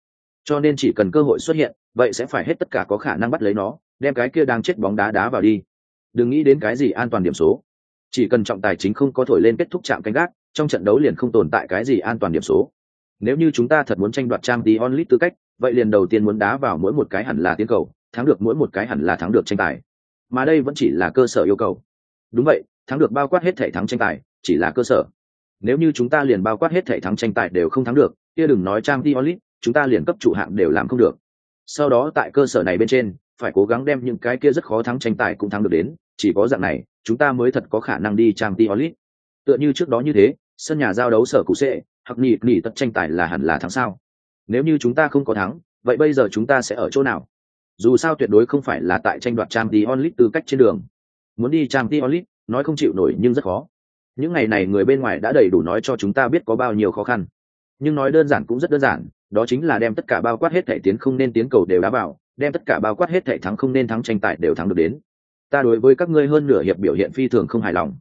Cho nên chỉ cần cơ hội xuất hiện, vậy sẽ phải hết tất cả có khả năng bắt lấy nó, đem cái kia đang chết bóng đá đá vào đi. Đừng nghĩ đến cái gì an toàn điểm số. Chỉ cần trọng tài chính không có thổi lên kết thúc chạm canh gác, trong trận đấu liền không tồn tại cái gì an toàn điểm số. Nếu như chúng ta thật muốn tranh đoạt trang tí onlit tư cách, vậy liền đầu tiên muốn đá vào mỗi một cái hẳn là tiến cầu, thắng được mỗi một cái hẳn là thắng được tranh tài. Mà đây vẫn chỉ là cơ sở yêu cầu. Đúng vậy, thắng được bao quát hết thể thắng tranh tài, chỉ là cơ sở nếu như chúng ta liền bao quát hết thể thắng tranh tài đều không thắng được, kia đừng nói trang tí onlit chúng ta liền cấp chủ hạng đều làm không được. Sau đó tại cơ sở này bên trên, phải cố gắng đem những cái kia rất khó thắng tranh tài cũng thắng được đến, chỉ có dạng này, chúng ta mới thật có khả năng đi trang tí onlit tựa như trước đó như thế, sân nhà giao đấu sở cụ sệ hoặc nhị nhị tất tranh tài là hẳn là thắng sao? Nếu như chúng ta không có thắng, vậy bây giờ chúng ta sẽ ở chỗ nào? Dù sao tuyệt đối không phải là tại tranh đoạt trang tí onlit tư cách trên đường. Muốn đi trang tí onlit nói không chịu nổi nhưng rất khó những ngày này người bên ngoài đã đầy đủ nói cho chúng ta biết có bao nhiêu khó khăn. Nhưng nói đơn giản cũng rất đơn giản, đó chính là đem tất cả bao quát hết thẻ tiến không nên tiến cầu đều đá vào đem tất cả bao quát hết thẻ thắng không nên thắng tranh tài đều thắng được đến. Ta đối với các ngươi hơn nửa hiệp biểu hiện phi thường không hài lòng.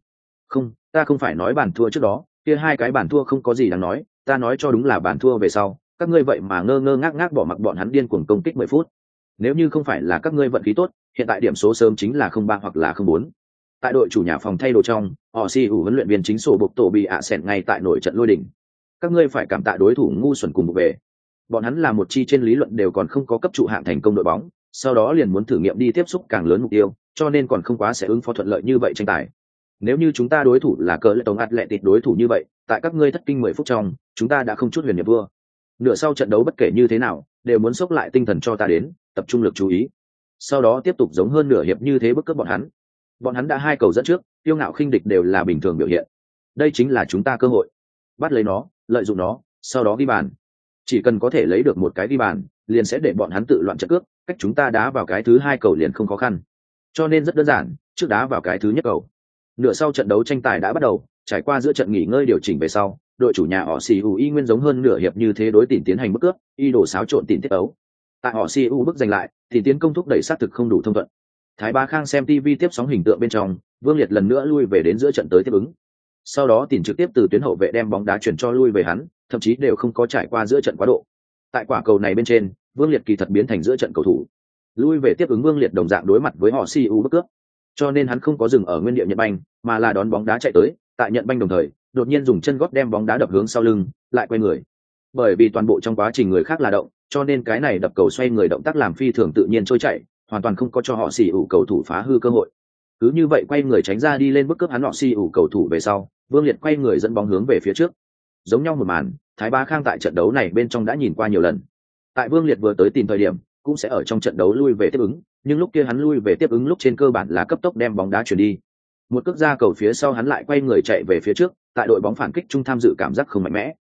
Không, ta không phải nói bản thua trước đó, kia hai cái bản thua không có gì đáng nói, ta nói cho đúng là bản thua về sau, các ngươi vậy mà ngơ ngơ ngác ngác bỏ mặc bọn hắn điên cuồng công kích mười phút. Nếu như không phải là các ngươi vận khí tốt, hiện tại điểm số sớm chính là không ba hoặc là không bốn tại đội chủ nhà phòng thay đồ trong, họ si hủ huấn luyện viên chính sổ bộc tổ bị ạ à ngay tại nội trận lôi đỉnh. Các ngươi phải cảm tạ đối thủ ngu xuẩn cùng về. Bọn hắn là một chi trên lý luận đều còn không có cấp trụ hạng thành công đội bóng, sau đó liền muốn thử nghiệm đi tiếp xúc càng lớn mục tiêu, cho nên còn không quá sẽ ứng phó thuận lợi như vậy tranh tài. Nếu như chúng ta đối thủ là cờ lệ tổng ạt lệ tịt đối thủ như vậy, tại các ngươi thất kinh mười phút trong, chúng ta đã không chút huyền nhập vua. Nửa sau trận đấu bất kể như thế nào, đều muốn sốc lại tinh thần cho ta đến, tập trung lực chú ý. Sau đó tiếp tục giống hơn nửa hiệp như thế bức cướp bọn hắn bọn hắn đã hai cầu dẫn trước, tiêu ngạo khinh địch đều là bình thường biểu hiện. Đây chính là chúng ta cơ hội. Bắt lấy nó, lợi dụng nó, sau đó ghi bàn. Chỉ cần có thể lấy được một cái ghi bàn, liền sẽ để bọn hắn tự loạn trận cước cách chúng ta đá vào cái thứ hai cầu liền không khó khăn. Cho nên rất đơn giản, trước đá vào cái thứ nhất cầu. Nửa sau trận đấu tranh tài đã bắt đầu, trải qua giữa trận nghỉ ngơi điều chỉnh về sau, đội chủ nhà họ xì u y nguyên giống hơn nửa hiệp như thế đối tìm tiến hành bức cướp, y đổ xáo trộn tìm tiết ấu tại họ xì u bức giành lại thì tiến công thúc đẩy xác thực không đủ thông thuận thái ba khang xem tv tiếp sóng hình tượng bên trong, vương liệt lần nữa lui về đến giữa trận tới tiếp ứng. Sau đó tìm trực tiếp từ tuyến hậu vệ đem bóng đá chuyển cho lui về hắn, thậm chí đều không có trải qua giữa trận quá độ. Tại quả cầu này bên trên, vương liệt kỳ thật biến thành giữa trận cầu thủ. Lui về tiếp ứng vương liệt đồng dạng đối mặt với họ si u bất cướp. Cho nên hắn không có dừng ở nguyên địa nhận banh, mà là đón bóng đá chạy tới, tại nhận banh đồng thời, đột nhiên dùng chân góp đem bóng đá đập hướng sau lưng, lại quay người. Bởi vì toàn bộ trong quá trình người khác là động, cho nên cái này đập cầu xoay người động tác làm phi thường tự nhiên trôi chảy hoàn toàn không có cho họ xì ủ cầu thủ phá hư cơ hội. Cứ như vậy quay người tránh ra đi lên bức cướp hắn họ xì ủ cầu thủ về sau, vương liệt quay người dẫn bóng hướng về phía trước. Giống nhau một màn, thái ba khang tại trận đấu này bên trong đã nhìn qua nhiều lần. Tại vương liệt vừa tới tìm thời điểm, cũng sẽ ở trong trận đấu lui về tiếp ứng, nhưng lúc kia hắn lui về tiếp ứng lúc trên cơ bản là cấp tốc đem bóng đá chuyển đi. Một cước ra cầu phía sau hắn lại quay người chạy về phía trước, tại đội bóng phản kích trung tham dự cảm giác không mạnh mẽ.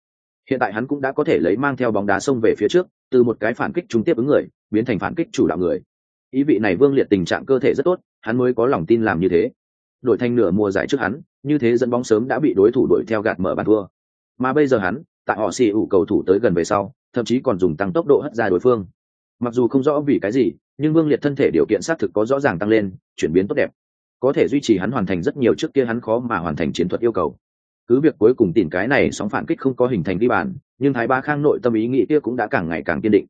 Hiện tại hắn cũng đã có thể lấy mang theo bóng đá xông về phía trước, từ một cái phản kích trung tiếp ứng người, biến thành phản kích chủ đạo người ý vị này vương liệt tình trạng cơ thể rất tốt, hắn mới có lòng tin làm như thế. Đổi thành nửa mùa giải trước hắn, như thế dẫn bóng sớm đã bị đối thủ đuổi theo gạt mở bàn thua. Mà bây giờ hắn, tại họ xì ủ cầu thủ tới gần về sau, thậm chí còn dùng tăng tốc độ hất ra đối phương. Mặc dù không rõ vì cái gì, nhưng vương liệt thân thể điều kiện xác thực có rõ ràng tăng lên, chuyển biến tốt đẹp. Có thể duy trì hắn hoàn thành rất nhiều trước kia hắn khó mà hoàn thành chiến thuật yêu cầu. Cứ việc cuối cùng tìm cái này sóng phản kích không có hình thành đi bàn, nhưng thái ba khang nội tâm ý nghĩ kia cũng đã càng ngày càng kiên định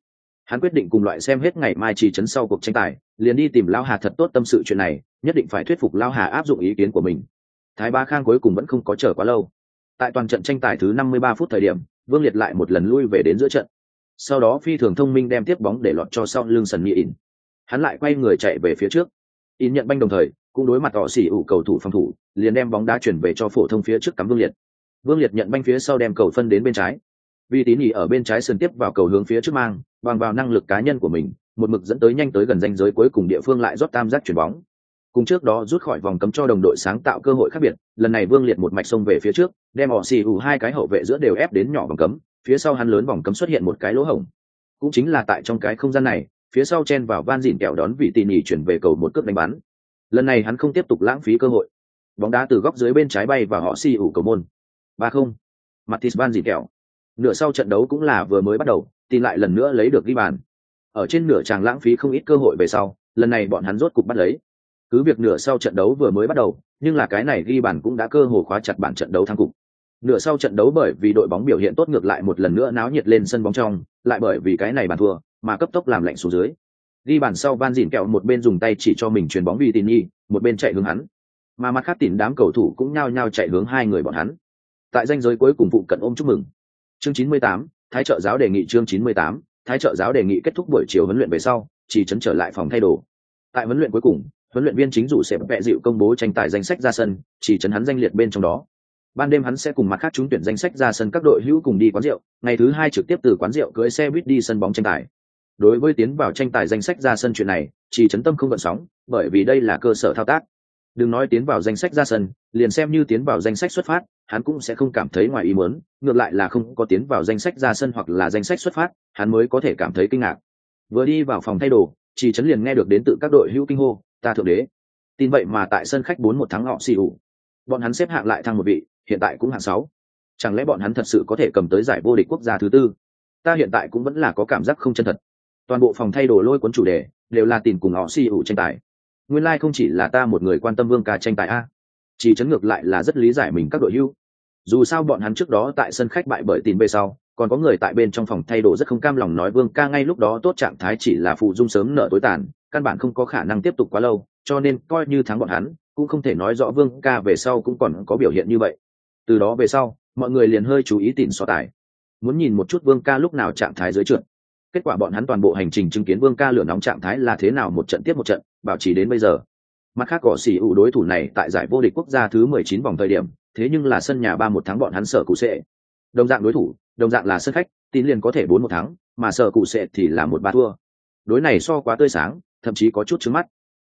hắn quyết định cùng loại xem hết ngày mai chỉ trấn sau cuộc tranh tài, liền đi tìm lao hà thật tốt tâm sự chuyện này, nhất định phải thuyết phục lao hà áp dụng ý kiến của mình. Thái ba khang cuối cùng vẫn không có chờ quá lâu. Tại toàn trận tranh tài thứ 53 phút thời điểm, vương liệt lại một lần lui về đến giữa trận. Sau đó phi thường thông minh đem tiếp bóng để lọt cho sau lưng sần mỹ in. Hắn lại quay người chạy về phía trước. In nhận banh đồng thời, cũng đối mặt họ xỉ ủ cầu thủ phòng thủ, liền đem bóng đá chuyển về cho phổ thông phía trước cắm vương liệt. Vương liệt nhận banh phía sau đem cầu phân đến bên trái vì tín ý ở bên trái sườn tiếp vào cầu hướng phía trước mang, bằng vào năng lực cá nhân của mình, một mực dẫn tới nhanh tới gần danh giới cuối cùng địa phương lại rót tam giác chuyển bóng. Cùng trước đó rút khỏi vòng cấm cho đồng đội sáng tạo cơ hội khác biệt, lần này vương liệt một mạch xông về phía trước, đem họ xì ủ hai cái hậu vệ giữa đều ép đến nhỏ vòng cấm, phía sau hắn lớn vòng cấm xuất hiện một cái lỗ hổng. Cũng chính là tại trong cái không gian này, phía sau chen vào van dìn kẹo đón vị tỉ nhỉ chuyển về cầu một cước đánh bắn. Lần này hắn không tiếp tục lãng phí cơ hội. Bóng đá từ góc dưới bên trái bay và họ xì ủ cầu môn. ba không. Mattis van dìn kẹo nửa sau trận đấu cũng là vừa mới bắt đầu, tin lại lần nữa lấy được ghi bàn. Ở trên nửa tràng lãng phí không ít cơ hội về sau, lần này bọn hắn rốt cục bắt lấy. Cứ việc nửa sau trận đấu vừa mới bắt đầu, nhưng là cái này ghi bàn cũng đã cơ hồ khóa chặt bản trận đấu thắng cục. Nửa sau trận đấu bởi vì đội bóng biểu hiện tốt ngược lại một lần nữa náo nhiệt lên sân bóng trong, lại bởi vì cái này bàn thua, mà cấp tốc làm lạnh xuống dưới. Ghi bàn sau van dìn kẹo một bên dùng tay chỉ cho mình chuyền bóng vì tin nhi một bên chạy hướng hắn. Mà mặt khác tìm đám cầu thủ cũng nhao nhao chạy hướng hai người bọn hắn. Tại danh giới cuối cùng phụ cận ôm chúc mừng chương 98, thái trợ giáo đề nghị chương 98, thái trợ giáo đề nghị kết thúc buổi chiều huấn luyện về sau chỉ chấn trở lại phòng thay đồ. Tại huấn luyện cuối cùng huấn luyện viên chính dụ sẽ vẽ dịu công bố tranh tài danh sách ra sân chỉ chấn hắn danh liệt bên trong đó. Ban đêm hắn sẽ cùng mặt khác trúng tuyển danh sách ra sân các đội hữu cùng đi quán rượu ngày thứ hai trực tiếp từ quán rượu cưỡi xe buýt đi sân bóng tranh tài. Đối với tiến vào tranh tài danh sách ra sân chuyện này chỉ chấn tâm không gợn sóng bởi vì đây là cơ sở thao tác. Đừng nói tiến vào danh sách ra sân liền xem như tiến vào danh sách xuất phát hắn cũng sẽ không cảm thấy ngoài ý muốn, ngược lại là không có tiến vào danh sách ra sân hoặc là danh sách xuất phát, hắn mới có thể cảm thấy kinh ngạc. Vừa đi vào phòng thay đồ chỉ chấn liền nghe được đến từ các đội hữu kinh hô, ta thượng đế. Tin vậy mà tại sân khách bốn một thắng họ xì ủ bọn hắn xếp hạng lại thăng một vị, hiện tại cũng hạng sáu. Chẳng lẽ bọn hắn thật sự có thể cầm tới giải vô địch quốc gia thứ tư? Ta hiện tại cũng vẫn là có cảm giác không chân thật. Toàn bộ phòng thay đồ lôi cuốn chủ đề, đều là tìm cùng họ xì ủ tranh tài. Nguyên lai không chỉ là ta một người quan tâm vương ca tranh tài a chỉ chấn ngược lại là rất lý giải mình các đội hưu. Dù sao bọn hắn trước đó tại sân khách bại bởi tin về sau, còn có người tại bên trong phòng thay đồ rất không cam lòng nói vương ca ngay lúc đó tốt trạng thái chỉ là phụ dung sớm nợ tối tàn, căn bản không có khả năng tiếp tục quá lâu, cho nên coi như thắng bọn hắn, cũng không thể nói rõ vương ca về sau cũng còn có biểu hiện như vậy. Từ đó về sau, mọi người liền hơi chú ý tìm so tài. Muốn nhìn một chút vương ca lúc nào trạng thái dưới trượt. Kết quả bọn hắn toàn bộ hành trình chứng kiến vương ca lửa nóng trạng thái là thế nào một trận tiếp một trận, bảo trì đến bây giờ mặt khác, cỏ xỉ ủ đối thủ này tại giải vô địch quốc gia thứ 19 vòng thời điểm, thế nhưng là sân nhà ba một tháng bọn hắn sở cụ sệ. Đồng dạng đối thủ, đồng dạng là sân khách, tín liền có thể bốn một tháng mà sở cụ sệ thì là một ba thua. Đối này so quá tươi sáng, thậm chí có chút trứng mắt.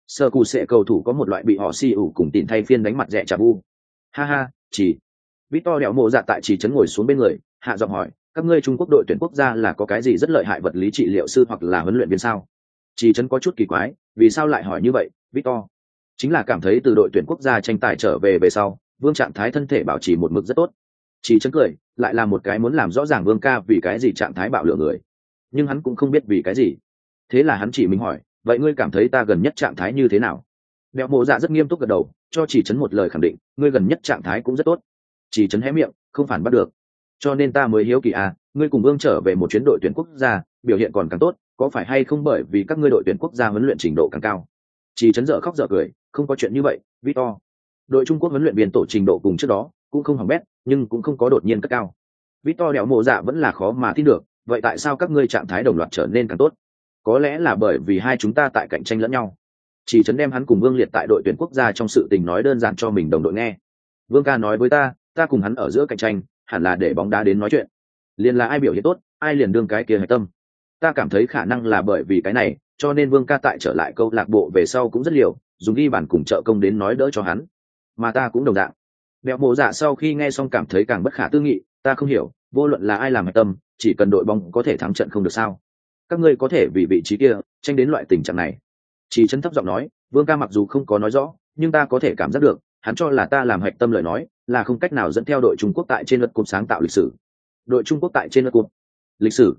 Sở cụ sệ cầu thủ có một loại bị họ xỉ ủ cùng tìm thay phiên đánh mặt rẻ chà bu. Ha ha, chỉ. Victor đẹo mộ dạ tại chỉ chấn ngồi xuống bên người, hạ giọng hỏi, các ngươi trung quốc đội tuyển quốc gia là có cái gì rất lợi hại vật lý trị liệu sư hoặc là huấn luyện viên sao? Chỉ chấn có chút kỳ quái, vì sao lại hỏi như vậy, victor? Chính là cảm thấy từ đội tuyển quốc gia tranh tài trở về về sau, vương trạng thái thân thể bảo trì một mực rất tốt. Chỉ chấn cười, lại là một cái muốn làm rõ ràng vương ca vì cái gì trạng thái bạo lửa người. Nhưng hắn cũng không biết vì cái gì. Thế là hắn chỉ mình hỏi, vậy ngươi cảm thấy ta gần nhất trạng thái như thế nào? Đẹo mộ dạ rất nghiêm túc gật đầu, cho chỉ chấn một lời khẳng định, ngươi gần nhất trạng thái cũng rất tốt. Chỉ chấn hé miệng, không phản bắt được. Cho nên ta mới hiếu kỳ à ngươi cùng vương trở về một chuyến đội tuyển quốc gia, biểu hiện còn càng tốt, có phải hay không bởi vì các ngươi đội tuyển quốc gia huấn luyện trình độ càng cao? Chỉ chấn dở khóc dở cười không có chuyện như vậy, victor. Đội trung quốc huấn luyện viên tổ trình độ cùng trước đó cũng không hỏng bét, nhưng cũng không có đột nhiên cất cao. Victor đẽo mộ dạ vẫn là khó mà tin được, vậy tại sao các ngươi trạng thái đồng loạt trở nên càng tốt? Có lẽ là bởi vì hai chúng ta tại cạnh tranh lẫn nhau. Chỉ chấn đem hắn cùng vương liệt tại đội tuyển quốc gia trong sự tình nói đơn giản cho mình đồng đội nghe. Vương ca nói với ta ta cùng hắn ở giữa cạnh tranh, hẳn là để bóng đá đến nói chuyện. Liền là ai biểu hiện tốt, ai liền đương cái kia hạch tâm. Ta cảm thấy khả năng là bởi vì cái này, cho nên vương ca tại trở lại câu lạc bộ về sau cũng rất liều dùng ghi bản cùng trợ công đến nói đỡ cho hắn. Mà ta cũng đồng dạng. Bẹo mộ dạ sau khi nghe xong cảm thấy càng bất khả tư nghị, ta không hiểu, vô luận là ai làm hạch tâm, chỉ cần đội bóng có thể thắng trận không được sao? Các ngươi có thể vì vị trí kia tranh đến loại tình trạng này. Chỉ chân thấp giọng nói, vương ca mặc dù không có nói rõ, nhưng ta có thể cảm giác được, hắn cho là ta làm hạch tâm lời nói, là không cách nào dẫn theo đội trung quốc tại trên luật cúp sáng tạo lịch sử. Đội trung quốc tại trên luật cúp lịch sử.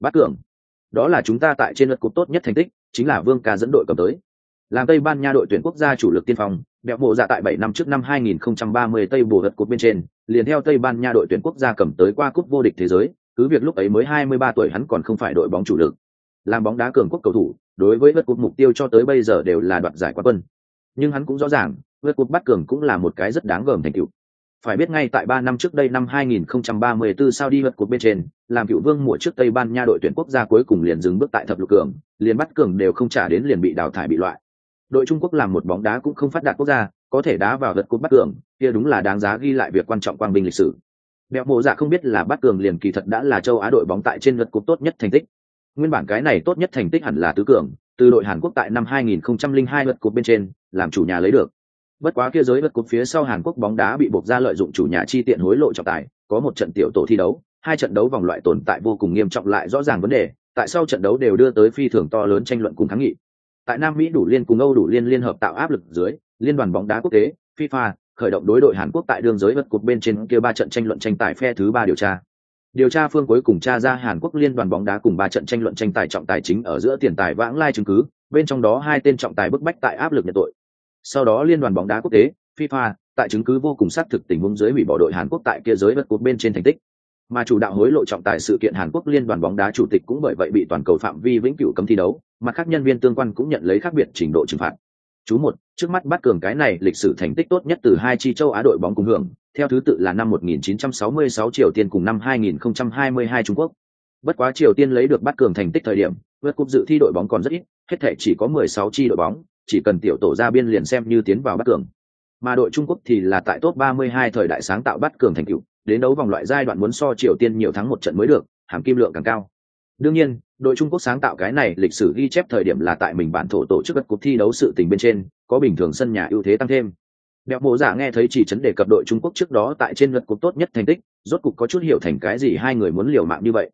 Bát cường. Đó là chúng ta tại trên luật cúp tốt nhất thành tích, chính là vương ca dẫn đội cầm tới làm tây ban nha đội tuyển quốc gia chủ lực tiên phong đẹo bộ dạ tại bảy năm trước năm 2030 tây bồ đợt cúp bên trên, liền theo tây ban nha đội tuyển quốc gia cầm tới qua cúp vô địch thế giới, cứ việc lúc ấy mới 23 tuổi hắn còn không phải đội bóng chủ lực. Làm bóng đá cường quốc cầu thủ, đối với vượt cúp mục tiêu cho tới bây giờ đều là đoạt giải quán quân. Nhưng hắn cũng rõ ràng, vượt cúp bắt cường cũng là một cái rất đáng gờm thành tựu. Phải biết ngay tại ba năm trước đây năm 2034 sao đi vượt cúp bên trên, làm cựu vương mùa trước tây ban nha đội tuyển quốc gia cuối cùng liền dừng bước tại thập lục cường, liền bắt cường đều không trả đến liền bị đào thải bị loại đội trung quốc làm một bóng đá cũng không phát đạt quốc gia có thể đá vào lượt cúp bắt cường kia đúng là đáng giá ghi lại việc quan trọng quang binh lịch sử Bẹo mộ dạ không biết là bắt cường liền kỳ thật đã là châu Á đội bóng tại trên lượt cúp tốt nhất thành tích. Nguyên bản cái này tốt nhất thành tích hẳn là tứ cường, từ đội Hàn Quốc tại năm 2002 lượt cúp bên trên, làm chủ nhà lấy được. Bất quá kia giới lượt cúp phía sau Hàn Quốc bóng đá bị buộc ra lợi dụng chủ nhà chi tiện hối lộ trọng tài, có một trận tiểu tổ thi đấu, hai trận đấu vòng loại tồn tại vô cùng nghiêm trọng lại rõ ràng vấn đề, tại sau trận đấu đều đưa tới phi thường to lớn tranh luận cùng thắng nghị. Tại Nam Mỹ đủ liên cùng Âu đủ liên liên hợp tạo áp lực dưới, liên đoàn bóng đá quốc tế, FIFA, khởi động đối đội Hàn Quốc tại đường giới vật cột bên trên kia ba trận tranh luận tranh tài phe thứ ba điều tra. Điều tra phương cuối cùng tra ra Hàn Quốc liên đoàn bóng đá cùng ba trận tranh luận tranh tài trọng tài chính ở giữa tiền tài vãng lai chứng cứ, bên trong đó hai tên trọng tài bức bách tại áp lực nhận tội. Sau đó liên đoàn bóng đá quốc tế, FIFA, tại chứng cứ vô cùng xác thực tình huống dưới hủy bỏ đội Hàn Quốc tại kia giới vật cột bên trên thành tích. Mà chủ đạo hối lộ trọng tài sự kiện Hàn Quốc liên đoàn bóng đá chủ tịch cũng bởi vậy bị toàn cầu phạm vi vĩnh cửu cấm thi đấu, mặt khác nhân viên tương quan cũng nhận lấy khác biệt trình độ trừng phạt. Chú một trước mắt bắt cường cái này lịch sử thành tích tốt nhất từ hai chi châu á đội bóng cùng hưởng theo thứ tự là năm 1966 triều tiên cùng năm 2022 trung quốc. Bất quá triều tiên lấy được bắt cường thành tích thời điểm vượt cúp dự thi đội bóng còn rất ít hết thể chỉ có 16 chi đội bóng chỉ cần tiểu tổ ra biên liền xem như tiến vào bắt cường. Mà đội trung quốc thì là tại top 32 thời đại sáng tạo bắt cường thành tựu đến đấu vòng loại giai đoạn muốn so triều tiên nhiều thắng một trận mới được hàm kim lượng càng cao đương nhiên đội trung quốc sáng tạo cái này lịch sử ghi chép thời điểm là tại mình bản thổ tổ chức các cuộc thi đấu sự tình bên trên có bình thường sân nhà ưu thế tăng thêm Đẹp mộ giả nghe thấy chỉ chấn đề cập đội Trung Quốc trước đó tại trên lượt cuộc tốt nhất thành tích, rốt cục có chút hiểu thành cái gì hai người muốn liều mạng như vậy.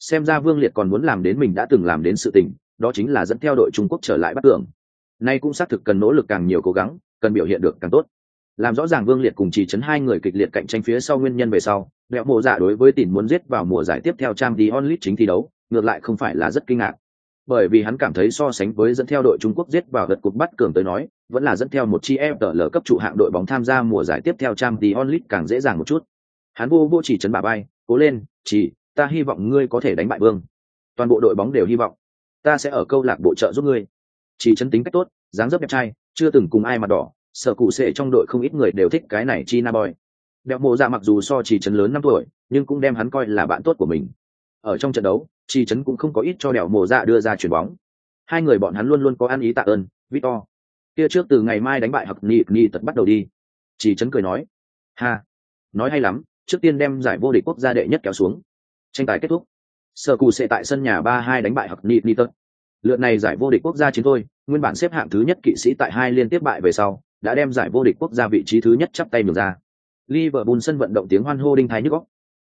Xem ra Vương Liệt còn muốn làm đến mình đã từng làm đến sự tình, đó chính là dẫn theo đội Trung Quốc trở lại bắt tưởng. Nay cũng xác thực cần nỗ lực càng nhiều cố gắng, cần biểu hiện được càng tốt. Làm rõ ràng Vương Liệt cùng chỉ Trấn hai người kịch liệt cạnh tranh phía sau nguyên nhân về sau, đẹo mộ giả đối với tìm muốn giết vào mùa giải tiếp theo trang đi onlit chính thi đấu, ngược lại không phải là rất kinh ngạc bởi vì hắn cảm thấy so sánh với dẫn theo đội Trung Quốc giết vào gật cục bắt cường tới nói, vẫn là dẫn theo một chi FTL cấp trụ hạng đội bóng tham gia mùa giải tiếp theo trang đi onlit càng dễ dàng một chút. Hắn vô vô chỉ Trấn bà bay, cố lên, chỉ, ta hy vọng ngươi có thể đánh bại Vương. Toàn bộ đội bóng đều hy vọng, ta sẽ ở câu lạc bộ trợ giúp ngươi. Chỉ Trấn tính cách tốt, dáng dấp đẹp trai, chưa từng cùng ai mặt đỏ, Sở cụ sệ trong đội không ít người đều thích cái này chi na boy. Đẹo mộ dạ mặc dù so chỉ Trấn lớn năm tuổi, nhưng cũng đem hắn coi là bạn tốt của mình. Ở trong trận đấu, Chỉ Trấn cũng không có ít cho đèo Mộ dạ đưa ra chuyền bóng. Hai người bọn hắn luôn luôn có ăn ý tạ ơn victor. Kia trước từ ngày mai đánh bại hặc nghị nghị tật bắt đầu đi. Chỉ Trấn cười nói. Ha. Nói hay lắm trước tiên đem giải vô địch quốc gia đệ nhất kéo xuống. Tranh tài kết thúc. Sở cù sẽ tại sân nhà ba hai đánh bại hặc nghị nghị tật. Lượt này giải vô địch quốc gia chiến thôi nguyên bản xếp hạng thứ nhất kỵ sĩ tại hai liên tiếp bại về sau đã đem giải vô địch quốc gia vị trí thứ nhất chắp tay ngược ra. Liverpool sân vận động tiếng hoan hô đinh thái nhức óc.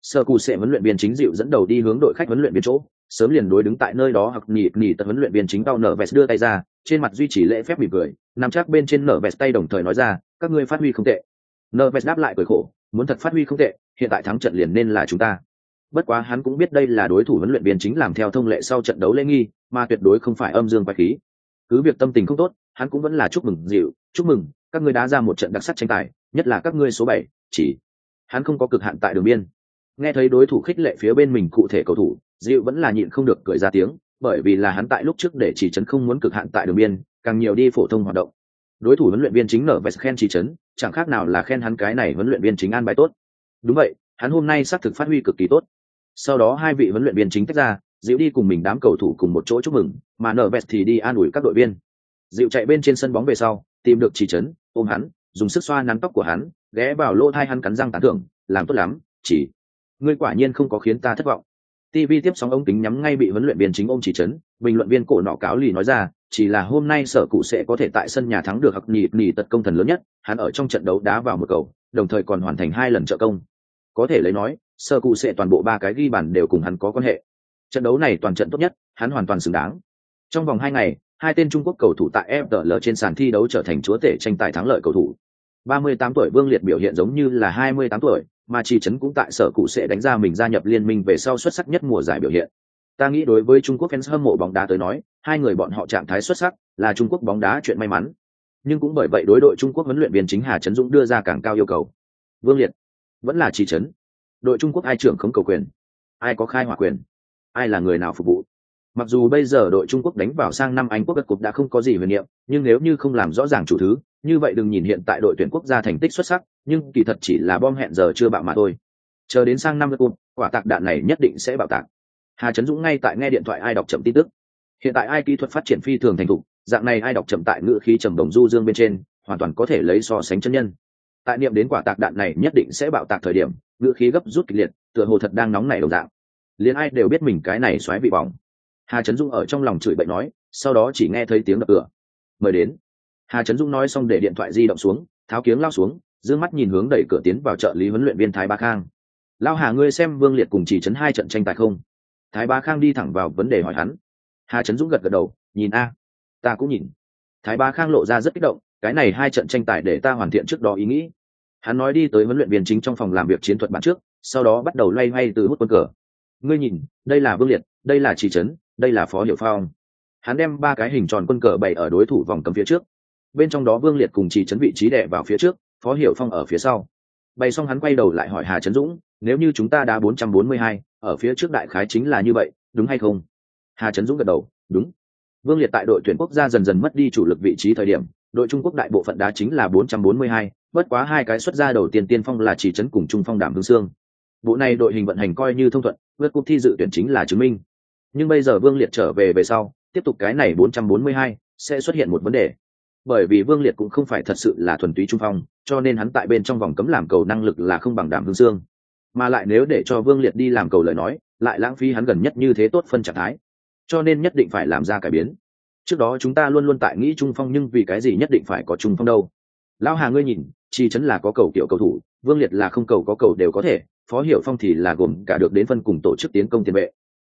Sơ cù sẽ huấn luyện viên chính dịu dẫn đầu đi hướng đội khách huấn luyện viên chỗ, sớm liền đối đứng tại nơi đó hoặc nhị nhị tận huấn luyện viên chính tao nở vẻ đưa tay ra, trên mặt duy trì lễ phép mỉm cười, nằm chắc bên trên nở vẻ tay đồng thời nói ra, các ngươi phát huy không tệ. Nở vẻ đáp lại cười khổ, muốn thật phát huy không tệ, hiện tại thắng trận liền nên là chúng ta. Bất quá hắn cũng biết đây là đối thủ huấn luyện viên chính làm theo thông lệ sau trận đấu lễ nghi, mà tuyệt đối không phải âm dương quái khí. Cứ việc tâm tình không tốt, hắn cũng vẫn là chúc mừng dịu, chúc mừng các ngươi đã ra một trận đặc sắc tranh tài, nhất là các ngươi số bảy, chỉ. Hắn không có cực hạn tại đường biên. Nghe thấy đối thủ khích lệ phía bên mình cụ thể cầu thủ dịu vẫn là nhịn không được cười ra tiếng, bởi vì là hắn tại lúc trước để chỉ trấn không muốn cực hạn tại đường biên, càng nhiều đi phổ thông hoạt động. Đối thủ huấn luyện viên chính nở vest khen chỉ trấn, chẳng khác nào là khen hắn cái này huấn luyện viên chính an bài tốt. Đúng vậy, hắn hôm nay xác thực phát huy cực kỳ tốt. Sau đó hai vị huấn luyện viên chính tách ra dịu đi cùng mình đám cầu thủ cùng một chỗ chúc mừng, mà nở vest thì đi an ủi các đội viên. Dịu chạy bên trên sân bóng về sau, tìm được chỉ trấn ôm hắn, dùng sức xoa nắn tóc của hắn, ghé vào lỗ thai hắn cắn răng tán thưởng, làm tốt lắm, chỉ, ngươi quả nhiên không có khiến ta thất vọng. Tv tiếp sóng ống kính nhắm ngay bị huấn luyện viên chính ông chỉ trấn, bình luận viên cổ nọ cáo lì nói ra, chỉ là hôm nay sở cụ sẽ có thể tại sân nhà thắng được hặc nhị nhị tật công thần lớn nhất, hắn ở trong trận đấu đá vào một cầu, đồng thời còn hoàn thành hai lần trợ công. Có thể lấy nói, sở cụ sẽ toàn bộ ba cái ghi bàn đều cùng hắn có quan hệ. Trận đấu này toàn trận tốt nhất, hắn hoàn toàn xứng đáng. Trong vòng hai ngày hai tên trung quốc cầu thủ tại fdl trên sàn thi đấu trở thành chúa tể tranh tài thắng lợi cầu thủ 38 tuổi Vương Liệt biểu hiện giống như là 28 tuổi, mà Chi Trấn cũng tại sở cụ sẽ đánh ra mình gia nhập liên minh về sau xuất sắc nhất mùa giải biểu hiện. Ta nghĩ đối với Trung Quốc fans hâm mộ bóng đá tới nói, hai người bọn họ trạng thái xuất sắc, là Trung Quốc bóng đá chuyện may mắn. Nhưng cũng bởi vậy đối đội Trung Quốc huấn luyện viên chính Hà Trấn Dũng đưa ra càng cao yêu cầu. Vương Liệt, vẫn là Chi Trấn. Đội Trung Quốc ai trưởng không cầu quyền, ai có khai hỏa quyền, ai là người nào phục vụ. Mặc dù bây giờ đội Trung Quốc đánh vào sang năm Anh quốc các cục đã không có gì huyền niệm, nhưng nếu như không làm rõ ràng chủ thứ, như vậy đừng nhìn hiện tại đội tuyển quốc gia thành tích xuất sắc, nhưng kỳ thật chỉ là bom hẹn giờ chưa bạo mà thôi. Chờ đến sang năm cúp, quả tạc đạn này nhất định sẽ bạo tạc. Hà Trấn Dũng ngay tại nghe điện thoại ai đọc chậm tin tức. Hiện tại ai kỹ thuật phát triển phi thường thành thục, dạng này ai đọc chậm tại ngữ khí trầm đồng du dương bên trên, hoàn toàn có thể lấy so sánh chân nhân. Tại niệm đến quả tạc đạn này nhất định sẽ bạo tạc thời điểm, ngữ khí gấp rút kịch liệt, tựa hồ thật đang nóng nảy đồng dạng. liền ai đều biết mình cái này xoáy bị bỏng hà trấn dung ở trong lòng chửi bậy nói, sau đó chỉ nghe thấy tiếng đập cửa. Mời đến. Hà trấn dung nói xong để điện thoại di động xuống, tháo kiếng lao xuống d mắt nhìn hướng đẩy cửa tiến vào trợ lý huấn luyện viên thái ba khang. Lao hà ngươi xem vương liệt cùng chỉ trấn hai trận tranh tài không? Thái ba khang đi thẳng vào vấn đề hỏi hắn. Hà trấn dũng gật gật đầu, nhìn a, ta cũng nhìn. Thái ba khang lộ ra rất kích động, cái này hai trận tranh tài để ta hoàn thiện trước đó ý nghĩ. Hắn nói đi tới huấn luyện viên chính trong phòng làm việc chiến thuật bản trước, sau đó bắt đầu loay hoay từ hút quân cờ. Ngươi nhìn, đây là vương liệt, đây là chỉ trấn đây là phó hiệu phong. Hắn đem ba cái hình tròn quân cờ bày ở đối thủ vòng cấm phía trước. Bên trong đó vương liệt cùng chỉ chấn vị trí đệ vào phía trước phó hiệu phong ở phía sau. Bày xong hắn quay đầu lại hỏi hà trấn dũng nếu như chúng ta đá 442, ở phía trước đại khái chính là như vậy đúng hay không? Hà trấn dũng gật đầu đúng. Vương liệt tại đội tuyển quốc gia dần dần mất đi chủ lực vị trí thời điểm đội trung quốc đại bộ phận đá chính là 442, bất quá hai cái xuất ra đầu tiên tiên phong là chỉ trấn cùng trung phong đảm hương sương. Bộ này đội hình vận hành coi như thông thuận vượt cuộc thi dự tuyển chính là chứng minh nhưng bây giờ vương liệt trở về về sau tiếp tục cái này 442, sẽ xuất hiện một vấn đề. Bởi vì vương liệt cũng không phải thật sự là thuần túy trung phong cho nên hắn tại bên trong vòng cấm làm cầu năng lực là không bằng đảm hương dương mà lại nếu để cho vương liệt đi làm cầu lời nói lại lãng phí hắn gần nhất như thế tốt phân trạng thái. Cho nên nhất định phải làm ra cải biến. Trước đó chúng ta luôn luôn tại nghĩ trung phong nhưng vì cái gì nhất định phải có trung phong đâu. Lão hà ngươi nhìn chi chấn là có cầu kiểu cầu thủ vương liệt là không cầu có cầu đều có thể phó hiệu phong thì là gồm cả được đến phân cùng tổ chức tiến công tiền vệ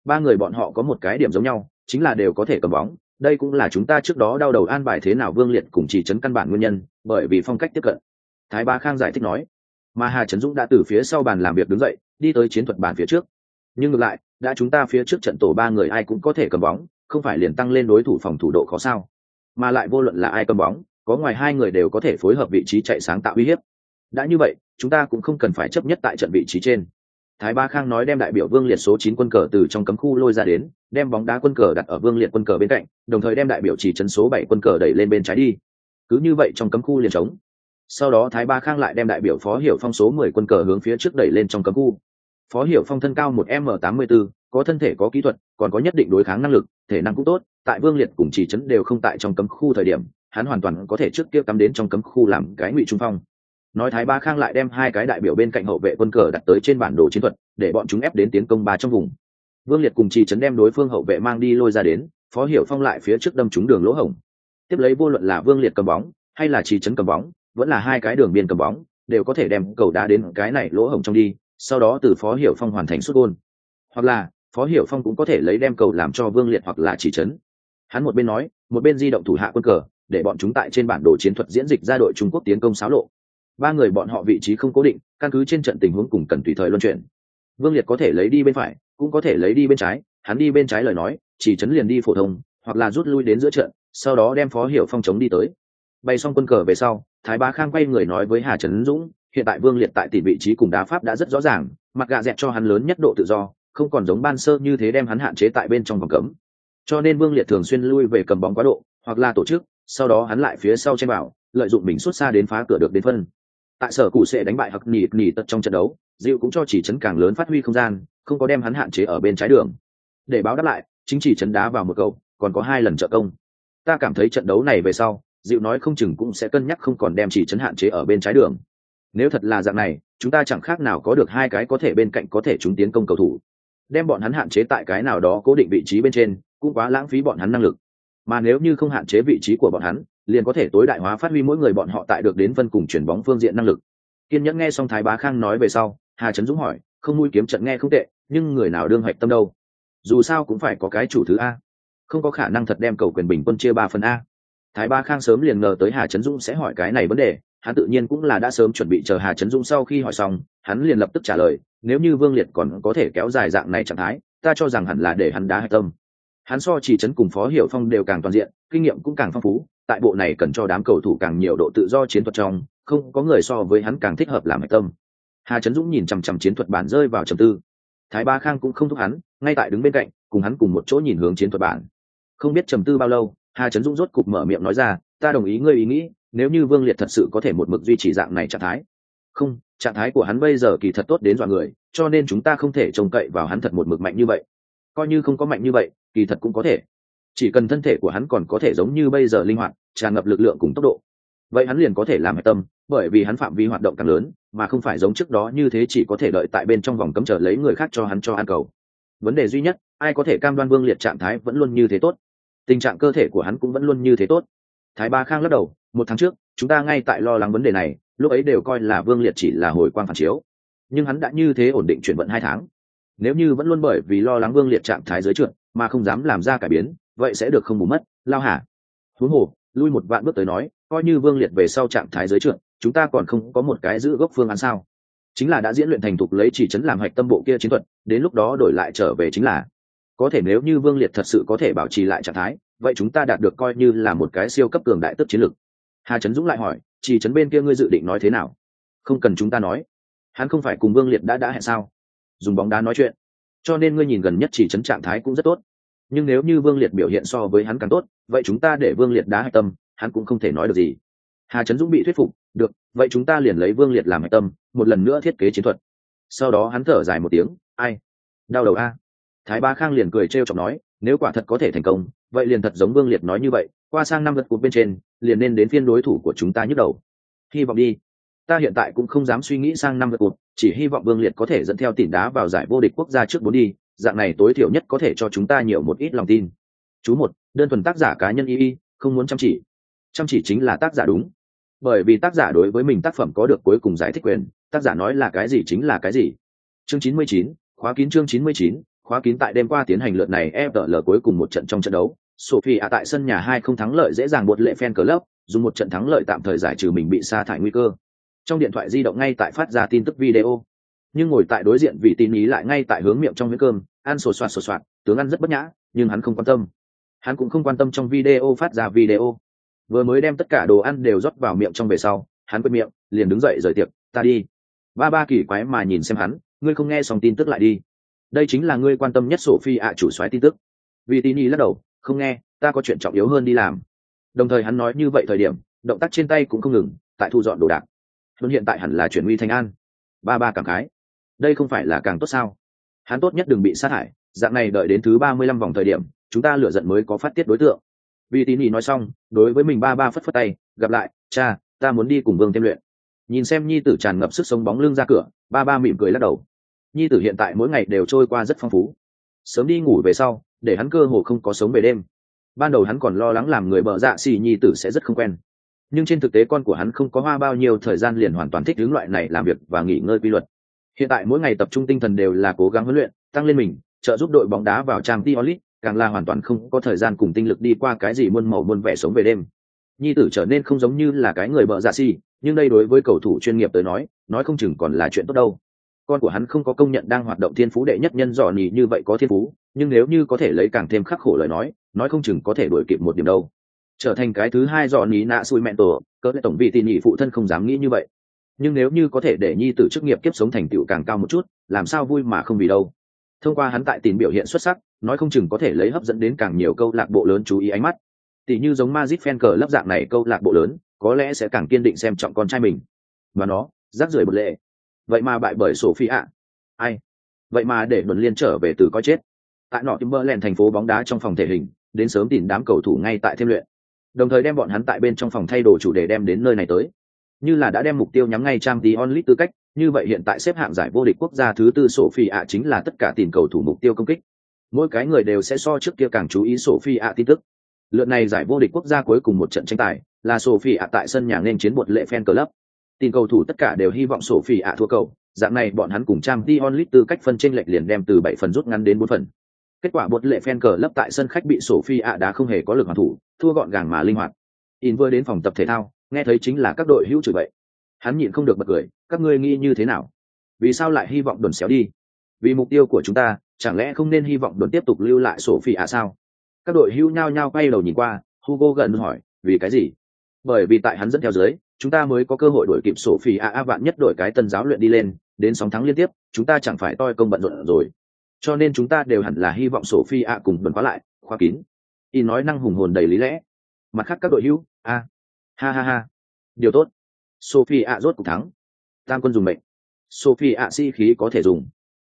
ba người bọn họ có một cái điểm giống nhau, chính là đều có thể cầm bóng. Đây cũng là chúng ta trước đó đau đầu an bài thế nào vương liệt cùng chỉ chấn căn bản nguyên nhân, bởi vì phong cách tiếp cận. Thái ba khang giải thích nói, mà hà trấn dũng đã từ phía sau bàn làm việc đứng dậy, đi tới chiến thuật bàn phía trước. Nhưng ngược lại, đã chúng ta phía trước trận tổ ba người ai cũng có thể cầm bóng, không phải liền tăng lên đối thủ phòng thủ độ khó sao? Mà lại vô luận là ai cầm bóng, có ngoài hai người đều có thể phối hợp vị trí chạy sáng tạo uy hiếp. Đã như vậy, chúng ta cũng không cần phải chấp nhất tại trận vị trí trên thái ba khang nói đem đại biểu vương liệt số chín quân cờ từ trong cấm khu lôi ra đến đem bóng đá quân cờ đặt ở vương liệt quân cờ bên cạnh đồng thời đem đại biểu chỉ trấn số bảy quân cờ đẩy lên bên trái đi. Cứ như vậy trong cấm khu liền trống. Sau đó thái ba khang lại đem đại biểu phó hiểu phong số mười quân cờ hướng phía trước đẩy lên trong cấm khu. Phó hiểu phong thân cao một m tám mươi bốn, có thân thể có kỹ thuật còn có nhất định đối kháng năng lực thể năng cũng tốt tại vương liệt cùng chỉ trấn đều không tại trong cấm khu thời điểm hắn hoàn toàn có thể trước kia cắm đến trong cấm khu làm cái ngụy trung phong nói thái ba khang lại đem hai cái đại biểu bên cạnh hậu vệ quân cờ đặt tới trên bản đồ chiến thuật, để bọn chúng ép đến tiến công ba trong vùng. Vương liệt cùng trì trấn đem đối phương hậu vệ mang đi lôi ra đến, phó hiểu phong lại phía trước đâm trúng đường lỗ hổng. Tiếp lấy vô luận là vương liệt cầm bóng, hay là trì trấn cầm bóng, vẫn là hai cái đường biên cầm bóng, đều có thể đem cầu đá đến cái này lỗ hổng trong đi, sau đó từ phó hiểu phong hoàn thành xuất gôn. Hoặc là, phó hiểu phong cũng có thể lấy đem cầu làm cho vương liệt hoặc là chỉ trấn. Hắn một bên nói, một bên di động thủ hạ quân cờ, để bọn chúng tại trên bản đồ chiến thuật diễn dịch ra đội trung quốc tiến công xáo lộ ba người bọn họ vị trí không cố định, căn cứ trên trận tình huống cùng cần tùy thời luân chuyển. Vương liệt có thể lấy đi bên phải, cũng có thể lấy đi bên trái, hắn đi bên trái lời nói, chỉ chấn liền đi phổ thông, hoặc là rút lui đến giữa trận, sau đó đem phó hiểu phong chống đi tới. Bay xong quân cờ về sau, thái bá khang quay người nói với hà trấn dũng, hiện tại vương liệt tại tỷ vị trí cùng đá pháp đã rất rõ ràng mặc gạ dẹt cho hắn lớn nhất độ tự do, không còn giống ban sơ như thế đem hắn hạn chế tại bên trong vòng cấm. Cho nên vương liệt thường xuyên lui về cầm bóng quá độ, hoặc là tổ chức, sau đó hắn lại phía sau trên bảo, lợi dụng mình xuất xa đến phá cửa được đến phân tại sở cụ sẽ đánh bại hặc nỉ nỉ tật trong trận đấu dịu cũng cho chỉ trấn càng lớn phát huy không gian, không có đem hắn hạn chế ở bên trái đường. Để báo đáp lại, chính chỉ trấn đá vào một cầu, còn có hai lần trợ công. Ta cảm thấy trận đấu này về sau dịu nói không chừng cũng sẽ cân nhắc không còn đem chỉ trấn hạn chế ở bên trái đường. Nếu thật là dạng này, chúng ta chẳng khác nào có được hai cái có thể bên cạnh có thể chúng tiến công cầu thủ. Đem bọn hắn hạn chế tại cái nào đó cố định vị trí bên trên, cũng quá lãng phí bọn hắn năng lực. Mà nếu như không hạn chế vị trí của bọn hắn liền có thể tối đại hóa phát huy mỗi người bọn họ tại được đến phân cùng chuyển bóng phương diện năng lực. Kiên nhẫn nghe xong thái bá khang nói về sau, hà trấn dũng hỏi, không nuôi kiếm trận nghe không tệ, nhưng người nào đương hoạch tâm đâu? Dù sao cũng phải có cái chủ thứ a. Không có khả năng thật đem cầu quyền bình quân chia ba phần a. Thái ba khang sớm liền ngờ tới hà trấn dũng sẽ hỏi cái này vấn đề, hắn tự nhiên cũng là đã sớm chuẩn bị chờ hà trấn dũng sau khi hỏi xong, hắn liền lập tức trả lời, nếu như vương liệt còn có thể kéo dài dạng này trạng thái, ta cho rằng hẳn là để hắn đá hạch tâm. Hắn so chỉ trấn cùng phó hiểu phong đều càng toàn diện, kinh nghiệm cũng càng phong phú tại bộ này cần cho đám cầu thủ càng nhiều độ tự do chiến thuật trong, không có người so với hắn càng thích hợp làm hạch tâm. Hà trấn dũng nhìn chằm chằm chiến thuật bản rơi vào trầm tư. Thái ba khang cũng không thúc hắn, ngay tại đứng bên cạnh, cùng hắn cùng một chỗ nhìn hướng chiến thuật bản. Không biết trầm tư bao lâu, hà trấn dũng rốt cục mở miệng nói ra, ta đồng ý ngươi ý nghĩ, nếu như vương liệt thật sự có thể một mực duy trì dạng này trạng thái. Không, trạng thái của hắn bây giờ kỳ thật tốt đến dọa người, cho nên chúng ta không thể trông cậy vào hắn thật một mực mạnh như vậy. Coi như không có mạnh như vậy, kỳ thật cũng có thể chỉ cần thân thể của hắn còn có thể giống như bây giờ linh hoạt, tràn ngập lực lượng cùng tốc độ, vậy hắn liền có thể làm hạch tâm, bởi vì hắn phạm vi hoạt động càng lớn, mà không phải giống trước đó như thế chỉ có thể đợi tại bên trong vòng cấm chờ lấy người khác cho hắn cho ăn cầu. Vấn đề duy nhất, ai có thể cam đoan vương liệt trạng thái vẫn luôn như thế tốt? Tình trạng cơ thể của hắn cũng vẫn luôn như thế tốt. Thái ba khang lắc đầu, một tháng trước, chúng ta ngay tại lo lắng vấn đề này, lúc ấy đều coi là vương liệt chỉ là hồi quang phản chiếu. Nhưng hắn đã như thế ổn định chuyển vận hai tháng. Nếu như vẫn luôn bởi vì lo lắng vương liệt trạng thái dưới trượt, mà không dám làm ra cải biến vậy sẽ được không bù mất, lao hả huống hồ, lui một vạn bước tới nói, coi như vương liệt về sau trạng thái giới trượt chúng ta còn không có một cái giữ gốc phương án sao? Chính là đã diễn luyện thành thục lấy chỉ chấn làm hạch tâm bộ kia chiến thuật, đến lúc đó đổi lại trở về chính là. Có thể nếu như vương liệt thật sự có thể bảo trì lại trạng thái, vậy chúng ta đạt được coi như là một cái siêu cấp cường đại tức chiến lược hà trấn dũng lại hỏi, chỉ trấn bên kia ngươi dự định nói thế nào? Không cần chúng ta nói. Hắn không phải cùng vương liệt đã đã hẹn sao? Dùng bóng đá nói chuyện. Cho nên ngươi nhìn gần nhất chỉ trấn trạng thái cũng rất tốt nhưng nếu như vương liệt biểu hiện so với hắn càng tốt, vậy chúng ta để vương liệt đá hạch tâm, hắn cũng không thể nói được gì. Hà trấn dũng bị thuyết phục, được, vậy chúng ta liền lấy vương liệt làm hạch tâm, một lần nữa thiết kế chiến thuật. Sau đó hắn thở dài một tiếng, ai? Đau đầu a. Thái ba khang liền cười trêu chọc nói, nếu quả thật có thể thành công, vậy liền thật giống vương liệt nói như vậy, qua sang năm gật cuộc bên trên, liền nên đến phiên đối thủ của chúng ta nhức đầu. Hy vọng đi. Ta hiện tại cũng không dám suy nghĩ sang năm gật cuộc, chỉ hy vọng vương liệt có thể dẫn theo tỉn đá vào giải vô địch quốc gia trước bốn đi dạng này tối thiểu nhất có thể cho chúng ta nhiều một ít lòng tin chú một đơn thuần tác giả cá nhân y y không muốn chăm chỉ chăm chỉ chính là tác giả đúng bởi vì tác giả đối với mình tác phẩm có được cuối cùng giải thích quyền tác giả nói là cái gì chính là cái gì chương chín mươi chín khóa kín chương chín mươi chín khóa kín tại đêm qua tiến hành lượt này FL cuối cùng một trận trong trận đấu. Sophie tại sân nhà hai không thắng lợi dễ dàng buộc lệ fan club, dùng một trận thắng lợi tạm thời giải trừ mình bị sa thải nguy cơ. Trong điện thoại di động ngay tại phát ra tin tức video. Nhưng ngồi tại đối diện vị tin ý lại ngay tại hướng miệng trong miếng cơm, ăn sổ soạt sổ soạt, tướng ăn rất bất nhã, nhưng hắn không quan tâm. Hắn cũng không quan tâm trong video phát ra video. Vừa mới đem tất cả đồ ăn đều rót vào miệng trong về sau, hắn quên miệng, liền đứng dậy rời tiệc, ta đi. Ba ba kỳ quái mà nhìn xem hắn, ngươi không nghe xong tin tức lại đi đây chính là ngươi quan tâm nhất sổ phi ạ chủ xoáy tin tức vì tín ý lắc đầu không nghe ta có chuyện trọng yếu hơn đi làm đồng thời hắn nói như vậy thời điểm động tác trên tay cũng không ngừng tại thu dọn đồ đạc luôn hiện tại hẳn là chuyển nguy thành an ba ba cảm khái đây không phải là càng tốt sao? Hắn tốt nhất đừng bị sát hại, dạng này đợi đến thứ ba mươi lăm vòng thời điểm, chúng ta lựa giận mới có phát tiết đối tượng. Vì tín ý nói xong, đối với mình ba ba phất phất tay, gặp lại, cha, ta muốn đi cùng vương thêm luyện. Nhìn xem nhi tử tràn ngập sức sống bóng lưng ra cửa, ba ba mỉm cười lắc đầu. Nhi tử hiện tại mỗi ngày đều trôi qua rất phong phú. Sớm đi ngủ về sau, để hắn cơ hồ không có sống về đêm. Ban đầu hắn còn lo lắng làm người bợ dạ xì nhi tử sẽ rất không quen. Nhưng trên thực tế con của hắn không có hoa bao nhiêu thời gian liền hoàn toàn thích hướng loại này làm việc và nghỉ ngơi quy luật hiện tại mỗi ngày tập trung tinh thần đều là cố gắng huấn luyện tăng lên mình trợ giúp đội bóng đá vào trang tiolit, càng là hoàn toàn không có thời gian cùng tinh lực đi qua cái gì muôn màu muôn vẻ sống về đêm. Nhi tử trở nên không giống như là cái người bợ dạ si, nhưng đây đối với cầu thủ chuyên nghiệp tới nói nói không chừng còn là chuyện tốt đâu. Con của hắn không có công nhận đang hoạt động thiên phú đệ nhất nhân dọn nhì như vậy có thiên phú nhưng nếu như có thể lấy càng thêm khắc khổ lời nói nói không chừng có thể đuổi kịp một điểm đâu. Trở thành cái thứ hai dọn nhì nạ xui mẹn tổ cỡ tổng vị tỉ nhị phụ thân không dám nghĩ như vậy nhưng nếu như có thể để nhi tử chức nghiệp kiếp sống thành tựu càng cao một chút, làm sao vui mà không vì đâu? Thông qua hắn tại tìm biểu hiện xuất sắc, nói không chừng có thể lấy hấp dẫn đến càng nhiều câu lạc bộ lớn chú ý ánh mắt. Tỷ như giống Magic fan cờ lấp dạng này câu lạc bộ lớn, có lẽ sẽ càng kiên định xem trọng con trai mình. Và nó, rác rưởi một lệ. Vậy mà bại bởi sổ phi ạ. Ai? Vậy mà để đồn liên trở về từ coi chết. Tại nọ timberland thành phố bóng đá trong phòng thể hình, đến sớm tìm đám cầu thủ ngay tại thêm luyện. Đồng thời đem bọn hắn tại bên trong phòng thay đồ chủ đề đem đến nơi này tới như là đã đem mục tiêu nhắm ngay trang tí onlit tư cách, như vậy hiện tại xếp hạng giải vô địch quốc gia thứ tư sổ phi ạ chính là tất cả tìm cầu thủ mục tiêu công kích. Mỗi cái người đều sẽ so trước kia càng chú ý sổ phi ạ tin tức. Lượt này giải vô địch quốc gia cuối cùng một trận tranh tài, là sổ phi ạ tại sân nhà nên chiến một lệ fan club. Tìm cầu thủ tất cả đều hy vọng sổ phi ạ thua cầu, dạng này bọn hắn cùng trang tí onlit tư cách phân tranh lệch liền đem từ bảy phần rút ngắn đến bốn phần. Kết quả một lệ fan club tại sân khách bị sổ phi ạ đã không hề có lực hoàn thủ, thua gọn gàng mà linh hoạt. In vừa đến phòng tập thể thao nghe thấy chính là các đội hữu chửi vậy hắn nhịn không được bật cười, các ngươi nghĩ như thế nào? Vì sao lại hy vọng đồn xéo đi? Vì mục tiêu của chúng ta, chẳng lẽ không nên hy vọng đồn tiếp tục lưu lại sổ phi ạ sao? Các đội hữu nhao nhao quay đầu nhìn qua, hugo gần hỏi, vì cái gì? Bởi vì tại hắn dẫn theo dưới, chúng ta mới có cơ hội đổi kịp sổ phi ạ, a vạn nhất đổi cái tân giáo luyện đi lên, đến sóng thắng liên tiếp, chúng ta chẳng phải toi công bận rộn rồi. Cho nên chúng ta đều hẳn là hy vọng sổ phi ạ cùng đồn khóa lại, khóa kín. Y nói năng hùng hồn đầy lý lẽ. Mặt khác các đội hữu, a ha ha ha. Điều tốt. Sophie ạ rốt cuộc thắng. Tam quân dùng mệnh. Sophie ạ si khí có thể dùng.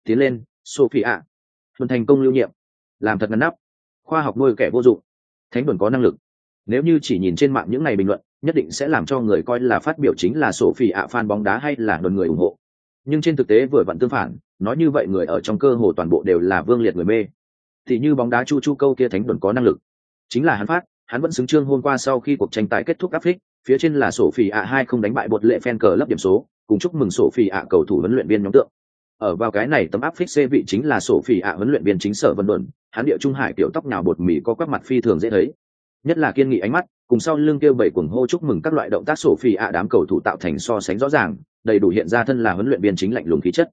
Tiến lên, sophie ạ. Thuần thành công lưu nhiệm. Làm thật ngăn nắp. Khoa học nuôi kẻ vô dụng. Thánh thuần có năng lực. Nếu như chỉ nhìn trên mạng những ngày bình luận, nhất định sẽ làm cho người coi là phát biểu chính là sophie ạ fan bóng đá hay là đồn người ủng hộ. Nhưng trên thực tế vừa vặn tương phản, nói như vậy người ở trong cơ hồ toàn bộ đều là vương liệt người mê. Thì như bóng đá chu chu câu kia thánh đồn có năng lực. Chính là hắn phát hắn vẫn xứng trương hôm qua sau khi cuộc tranh tài kết thúc áp phích phía trên là sổ phỉ ạ hai không đánh bại bột lệ fan cờ lấp điểm số, cùng chúc mừng sổ phỉ ạ cầu thủ huấn luyện viên nhóm tượng. Ở vào cái này tấm áp phích c vị chính là sổ phỉ ạ huấn luyện viên chính sở vân luận hắn địa trung hải tiểu tóc nào bột mì có các mặt phi thường dễ thấy. Nhất là kiên nghị ánh mắt, cùng sau lưng kêu bảy cuồng hô chúc mừng các loại động tác sổ phỉ ạ đám cầu thủ tạo thành so sánh rõ ràng, đầy đủ hiện ra thân là huấn luyện viên chính lạnh lùng khí chất.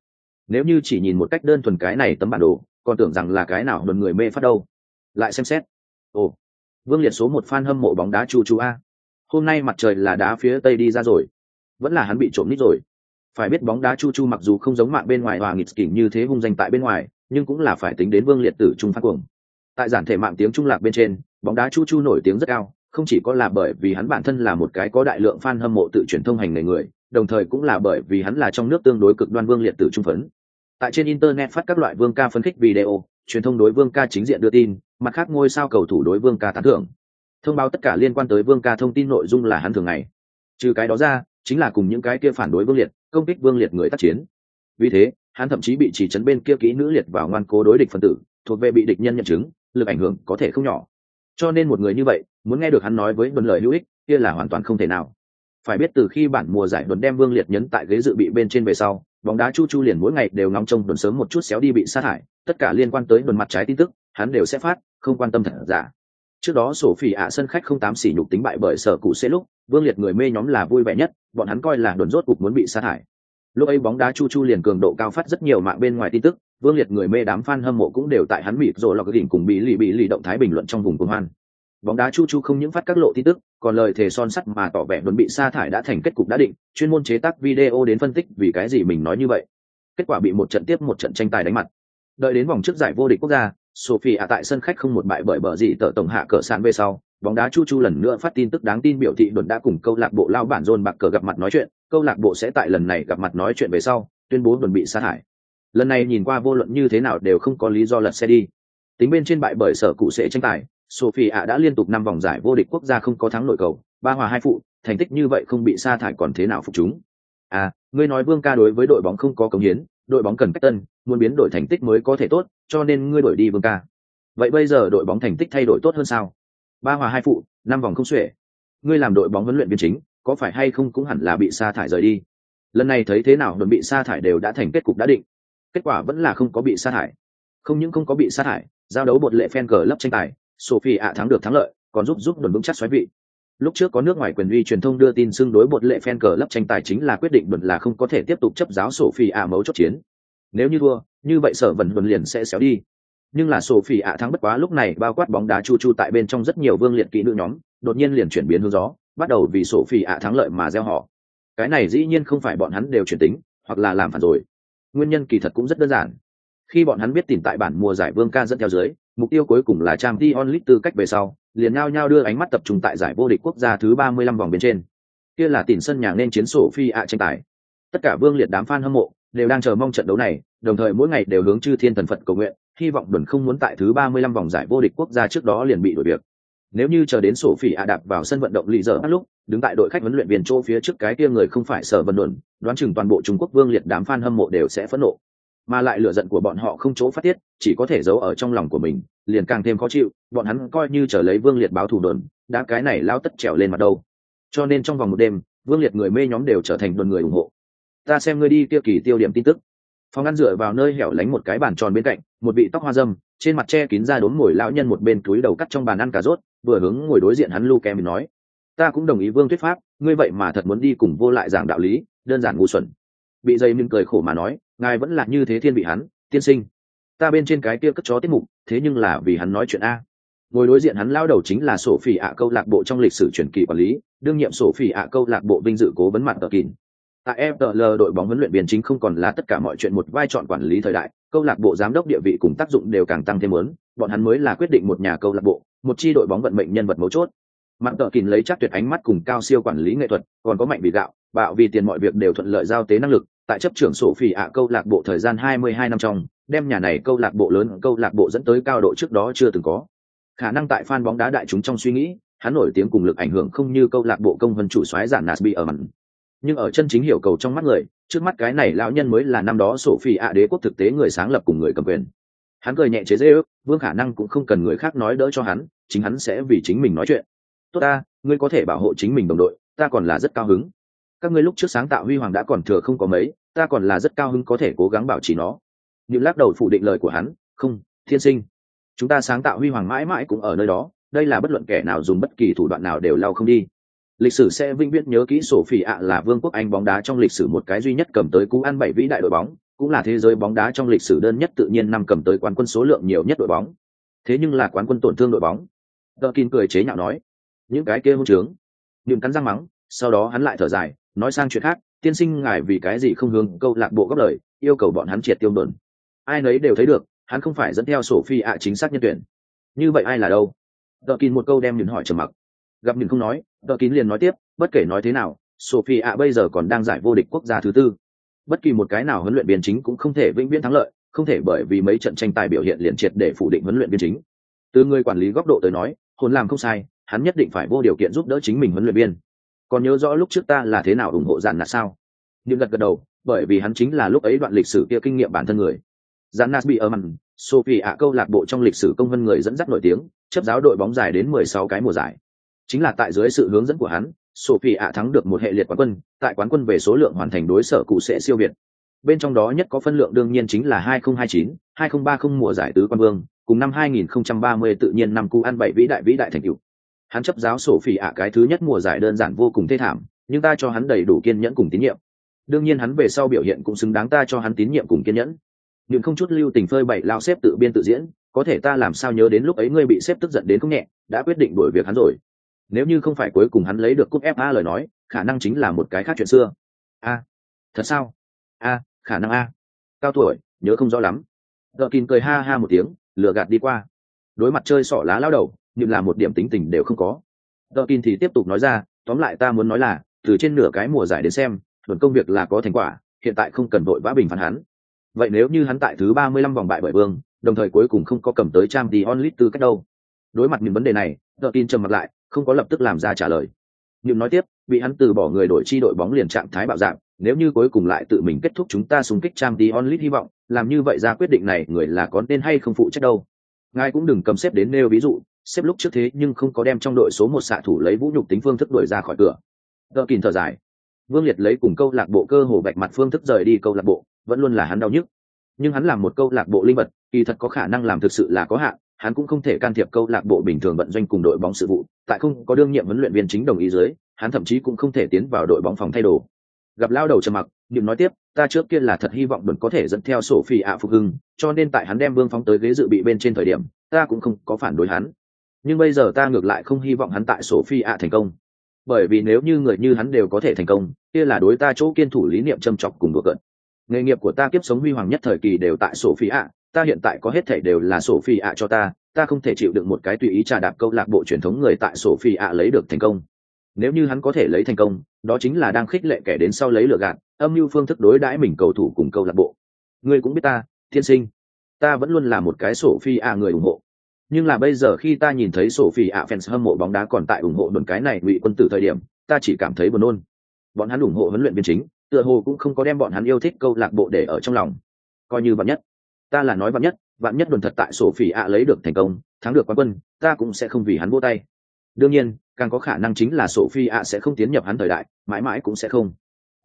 Nếu như chỉ nhìn một cách đơn thuần cái này tấm bản đồ, còn tưởng rằng là cái nào đồn người mê phát đâu. Lại xem xét. Ồ vương liệt số một fan hâm mộ bóng đá chu chu a. Hôm nay mặt trời là đá phía tây đi ra rồi. Vẫn là hắn bị trộm nít rồi. Phải biết bóng đá chu chu mặc dù không giống mạng bên ngoài hòa nghịt kỉnh như thế hung danh tại bên ngoài, nhưng cũng là phải tính đến vương liệt tử trung phát cuồng. Tại giản thể mạng tiếng trung lạc bên trên, bóng đá chu chu nổi tiếng rất cao, không chỉ có là bởi vì hắn bản thân là một cái có đại lượng fan hâm mộ tự truyền thông hành nghề người, đồng thời cũng là bởi vì hắn là trong nước tương đối cực đoan vương liệt tử trung phấn. Tại trên internet phát các loại vương ca phân khích video truyền thông đối vương ca chính diện đưa tin, mặt khác ngôi sao cầu thủ đối vương ca tán thưởng. Thông báo tất cả liên quan tới vương ca thông tin nội dung là hắn thường ngày. Trừ cái đó ra, chính là cùng những cái kia phản đối vương liệt, công kích vương liệt người tác chiến. Vì thế, hắn thậm chí bị chỉ trấn bên kia kỹ nữ liệt vào ngoan cố đối địch phân tử, thuộc về bị địch nhân nhận chứng, lực ảnh hưởng có thể không nhỏ. Cho nên một người như vậy, muốn nghe được hắn nói với vần lời hữu ích, kia là hoàn toàn không thể nào. Phải biết từ khi bản mùa giải đồn đem vương liệt nhấn tại ghế dự bị bên trên về sau, bóng đá chu chu liền mỗi ngày đều ngóng trông đồn sớm một chút xéo đi bị sát hại tất cả liên quan tới đồn mặt trái tin tức, hắn đều sẽ phát, không quan tâm thật giả. Trước đó sổ phỉ ạ sân khách không tám xỉ nhục tính bại bởi sở cụ sẽ lúc, vương liệt người mê nhóm là vui vẻ nhất, bọn hắn coi là đồn rốt cục muốn bị sa thải. Lúc ấy bóng đá chu chu liền cường độ cao phát rất nhiều mạng bên ngoài tin tức, vương liệt người mê đám fan hâm mộ cũng đều tại hắn mịt rồi lọc đỉnh cùng bị lì bị lì động thái bình luận trong vùng công hoan. Bóng đá chu chu không những phát các lộ tin tức, còn lời thề son sắt mà tỏ vẻ đồn bị sa thải đã thành kết cục đã định, chuyên môn chế tác video đến phân tích vì cái gì mình nói như vậy. Kết quả bị một trận tiếp một trận tranh tài đánh mặt đợi đến vòng trước giải vô địch quốc gia, sophie tại sân khách không một bại bởi bờ gì tờ tổng hạ cờ sàn về sau, bóng đá chu chu lần nữa phát tin tức đáng tin biểu thị đồn đã cùng câu lạc bộ lao bản dồn bạc cờ gặp mặt nói chuyện, câu lạc bộ sẽ tại lần này gặp mặt nói chuyện về sau, tuyên bố đồn bị sa thải. Lần này nhìn qua vô luận như thế nào đều không có lý do lật xe đi. Tính bên trên bại bởi sở cụ sẽ tranh tài, sophie đã liên tục năm vòng giải vô địch quốc gia không có thắng nội cầu, ba hòa hai phụ, thành tích như vậy không bị sa thải còn thế nào phục chúng? À ngươi nói vương ca đối với đội bóng không có cống hiến đội bóng cần cách tân, muốn biến đổi thành tích mới có thể tốt, cho nên ngươi đổi đi vương ca. Vậy bây giờ đội bóng thành tích thay đổi tốt hơn sao? Ba hòa hai phụ, năm vòng không xuể. Ngươi làm đội bóng huấn luyện viên chính, có phải hay không cũng hẳn là bị sa thải rời đi? Lần này thấy thế nào, đồn bị sa thải đều đã thành kết cục đã định. Kết quả vẫn là không có bị sa thải. Không những không có bị sa thải, giao đấu bột lệ phen cờ lấp tranh tài, sophie ạ thắng được thắng lợi, còn giúp giúp đồn vững chắc xoáy vị lúc trước có nước ngoài quyền uy truyền thông đưa tin xưng đối bột lệ phen cờ lấp tranh tài chính là quyết định đồn là không có thể tiếp tục chấp giáo sophie ạ mấu chốt chiến. Nếu như thua, như vậy sở vần vần liền sẽ xéo đi. Nhưng là sophie ạ thắng bất quá lúc này bao quát bóng đá chu chu tại bên trong rất nhiều vương liệt kỹ nữ nhóm, đột nhiên liền chuyển biến hướng gió, bắt đầu vì sophie ạ thắng lợi mà gieo họ. Cái này dĩ nhiên không phải bọn hắn đều chuyển tính, hoặc là làm phản rồi. Nguyên nhân kỳ thật cũng rất đơn giản. Khi bọn hắn biết tìm tại bản mùa giải vương ca dẫn theo dưới, mục tiêu cuối cùng là trang t onlit tư cách về sau liền ngao nhao đưa ánh mắt tập trung tại giải vô địch quốc gia thứ ba mươi lăm vòng bên trên. Kia là tìm sân nhà nên chiến sổ phi ạ tranh tài. Tất cả vương liệt đám fan hâm mộ đều đang chờ mong trận đấu này, đồng thời mỗi ngày đều hướng chư thiên thần phật cầu nguyện, hy vọng đồn không muốn tại thứ ba mươi lăm vòng giải vô địch quốc gia trước đó liền bị đổi việc. Nếu như chờ đến sổ phi ạ đạp vào sân vận động lì giờ lúc, đứng tại đội khách huấn luyện viên chỗ phía trước cái kia người không phải sở vân đồn, đoán chừng toàn bộ trung quốc vương liệt đám fan hâm mộ đều sẽ phẫn nộ mà lại lửa giận của bọn họ không chỗ phát tiết, chỉ có thể giấu ở trong lòng của mình, liền càng thêm khó chịu, bọn hắn coi như trở lấy vương liệt báo thù đồn, đã cái này lao tất trèo lên mặt đâu. Cho nên trong vòng một đêm, vương liệt người mê nhóm đều trở thành đồn người ủng hộ. Ta xem ngươi đi kia kỳ tiêu điểm tin tức. Phòng ăn dựa vào nơi hẻo lánh một cái bàn tròn bên cạnh, một vị tóc hoa dâm, trên mặt che kín ra đốn ngồi lão nhân một bên túi đầu cắt trong bàn ăn cà rốt, vừa hướng ngồi đối diện hắn lu kem mình nói, ta cũng đồng ý vương thuyết pháp, ngươi vậy mà thật muốn đi cùng vô lại giảng đạo lý, đơn giản ngu xuẩn. Bị dây minh cười khổ mà nói ngài vẫn là như thế thiên vị hắn tiên sinh. Ta bên trên cái kia cất chó tiết mục thế nhưng là vì hắn nói chuyện a. Ngồi đối diện hắn lao đầu chính là sổ phỉ ạ câu lạc bộ trong lịch sử truyền kỳ quản lý đương nhiệm sổ phỉ ạ câu lạc bộ vinh dự cố vấn mặt tờ kín tại FPL đội bóng huấn luyện viên chính không còn là tất cả mọi chuyện một vai trò quản lý thời đại, câu lạc bộ giám đốc địa vị cùng tác dụng đều càng tăng thêm lớn, bọn hắn mới là quyết định một nhà câu lạc bộ, một chi đội bóng vận mệnh nhân vật mấu chốt. Mạn Tợ Kình lấy chắc tuyệt ánh mắt cùng cao siêu quản lý nghệ thuật, còn có mạnh vì gạo, bạo vì tiền mọi việc đều thuận lợi giao tế năng lực, tại chấp trưởng sổ phỉ ạ câu lạc bộ thời gian 22 năm trong, đem nhà này câu lạc bộ lớn câu lạc bộ dẫn tới cao độ trước đó chưa từng có. Khả năng tại fan bóng đá đại chúng trong suy nghĩ, hắn nổi tiếng cùng lực ảnh hưởng không như câu lạc bộ công vân chủ soái giản Nasby ở mặt. nhưng ở chân chính hiểu cầu trong mắt người trước mắt cái này lão nhân mới là năm đó sổ phỉ ạ đế quốc thực tế người sáng lập cùng người cầm quyền hắn cười nhẹ chế dễ ước vương khả năng cũng không cần người khác nói đỡ cho hắn chính hắn sẽ vì chính mình nói chuyện tốt ta ngươi có thể bảo hộ chính mình đồng đội ta còn là rất cao hứng các ngươi lúc trước sáng tạo huy hoàng đã còn thừa không có mấy ta còn là rất cao hứng có thể cố gắng bảo trì nó. Những lắc đầu phủ định lời của hắn, không, thiên sinh, chúng ta sáng tạo huy hoàng mãi mãi cũng ở nơi đó, đây là bất luận kẻ nào dùng bất kỳ thủ đoạn nào đều lao không đi. Lịch sử sẽ vinh viễn nhớ kỹ sổ phỉ ạ là vương quốc anh bóng đá trong lịch sử một cái duy nhất cầm tới cú ăn bảy vĩ đại đội bóng, cũng là thế giới bóng đá trong lịch sử đơn nhất tự nhiên năm cầm tới quán quân số lượng nhiều nhất đội bóng. Thế nhưng là quán quân tổn thương đội bóng. Tờ kín cười chế nhạo nói, những cái kia hôn trướng. Nhưng cắn răng mắng, sau đó hắn lại thở dài, nói sang chuyện khác tiên sinh ngài vì cái gì không hướng câu lạc bộ góp lời, yêu cầu bọn hắn triệt tiêu đồn. Ai nấy đều thấy được, hắn không phải dẫn theo sổ phi ạ chính xác nhân tuyển. Như vậy ai là đâu? Tờ kín một câu đem nhìn hỏi trầm mặc. Gặp nhìn không nói tờ kín liền nói tiếp, bất kể nói thế nào, sophie ạ bây giờ còn đang giải vô địch quốc gia thứ tư. Bất kỳ một cái nào huấn luyện viên chính cũng không thể vĩnh viễn thắng lợi, không thể bởi vì mấy trận tranh tài biểu hiện liền triệt để phủ định huấn luyện viên chính. Từ người quản lý góc độ tới nói, hồn làm không sai, hắn nhất định phải vô điều kiện giúp đỡ chính mình huấn luyện viên còn nhớ rõ lúc trước ta là thế nào ủng hộ giàn là sao? Nhưng gật gật đầu bởi vì hắn chính là lúc ấy đoạn lịch sử kia kinh nghiệm bản thân người. Giàn nas bị ở mặt sophie ạ câu lạc bộ trong lịch sử công vân người dẫn dắt nổi tiếng chấp giáo đội bóng dài đến mười sáu cái mùa giải. Chính là tại dưới sự hướng dẫn của hắn sophie ạ thắng được một hệ liệt quán quân tại quán quân về số lượng hoàn thành đối sở cụ sẽ siêu việt. Bên trong đó nhất có phân lượng đương nhiên chính là 2029, 2030 mùa giải tứ quan vương cùng năm 2030 tự nhiên năm cú ăn bảy vĩ đại vĩ đại thành tựu hắn chấp giáo sổ phỉ ạ cái thứ nhất mùa giải đơn giản vô cùng thê thảm, nhưng ta cho hắn đầy đủ kiên nhẫn cùng tín nhiệm. Đương nhiên hắn về sau biểu hiện cũng xứng đáng ta cho hắn tín nhiệm cùng kiên nhẫn. Nhưng không chút lưu tình phơi bậy lao xếp tự biên tự diễn, có thể ta làm sao nhớ đến lúc ấy ngươi bị xếp tức giận đến không nhẹ, đã quyết định đuổi việc hắn rồi. Nếu như không phải cuối cùng hắn lấy được cúp fa lời nói, khả năng chính là một cái khác chuyện xưa. A. Thật sao? A, khả năng a. Cao tuổi, nhớ không rõ lắm. Gợ kín cười ha ha một tiếng, lừa gạt đi qua. Đối mặt chơi sỏ lá lao đầu nhưng là một điểm tính tình đều không có. Đợt tin thì tiếp tục nói ra, tóm lại ta muốn nói là, từ trên nửa cái mùa giải đến xem thuần công việc là có thành quả, hiện tại không cần vội vã bình phán hắn. Vậy nếu như hắn tại thứ ba mươi lăm vòng bại bởi vương, đồng thời cuối cùng không có cầm tới trang đi onlit tư cách đâu? Đối mặt những vấn đề này đợt tin trầm mặt lại, không có lập tức làm ra trả lời. Nhưng nói tiếp, bị hắn từ bỏ người đổi chi đội bóng liền trạng thái bạo dạng, nếu như cuối cùng lại tự mình kết thúc chúng ta xung kích trang tí onlit hy vọng, làm như vậy ra quyết định này người là có nên hay không phụ trách đâu? Ngài cũng đừng cầm xếp đến nêu ví dụ xếp lúc trước thế nhưng không có đem trong đội số một xạ thủ lấy vũ nhục tính phương thức đuổi ra khỏi cửa. Đỡ kìm thở dài. Vương liệt lấy cùng câu lạc bộ cơ hồ bạch mặt phương thức rời đi câu lạc bộ, vẫn luôn là hắn đau nhức. Nhưng hắn làm một câu lạc bộ linh vật, kỳ thật có khả năng làm thực sự là có hạn, hắn cũng không thể can thiệp câu lạc bộ bình thường vận doanh cùng đội bóng sự vụ, tại không có đương nhiệm huấn luyện viên chính đồng ý dưới, hắn thậm chí cũng không thể tiến vào đội bóng phòng thay đồ. Gặp lao đầu trầm mặc điểm nói tiếp, ta trước kia là thật hy vọng đồn có thể dẫn theo sổ phi ạ phục hưng, cho nên tại hắn đem vương phóng tới ghế dự bị bên trên thời điểm, ta cũng không có phản đối hắn nhưng bây giờ ta ngược lại không hy vọng hắn tại sổ phi ạ thành công. Bởi vì nếu như người như hắn đều có thể thành công, kia là đối ta chỗ kiên thủ lý niệm châm chọc cùng đùa cận nghề nghiệp của ta kiếp sống huy hoàng nhất thời kỳ đều tại sổ phi ạ ta hiện tại có hết thể đều là sổ phi ạ cho ta ta không thể chịu được một cái tùy ý trà đạp câu lạc bộ truyền thống người tại sổ phi ạ lấy được thành công. Nếu như hắn có thể lấy thành công, đó chính là đang khích lệ kẻ đến sau lấy lựa gạt, âm mưu phương thức đối đãi mình cầu thủ cùng câu lạc bộ. Ngươi cũng biết ta thiên sinh. Ta vẫn luôn là một cái sổ phi ạ người ủng hộ nhưng là bây giờ khi ta nhìn thấy sổ phi ạ fans hâm mộ bóng đá còn tại ủng hộ đồn cái này ngụy quân tử thời điểm, ta chỉ cảm thấy buồn nôn. Bọn hắn ủng hộ huấn luyện viên chính, tựa hồ cũng không có đem bọn hắn yêu thích câu lạc bộ để ở trong lòng. Coi như vạn nhất. Ta là nói vạn nhất vạn nhất đồn thật tại sổ phi ạ lấy được thành công, thắng được quán quân, ta cũng sẽ không vì hắn vô tay. Đương nhiên, càng có khả năng chính là sổ phi ạ sẽ không tiến nhập hắn thời đại, mãi mãi cũng sẽ không.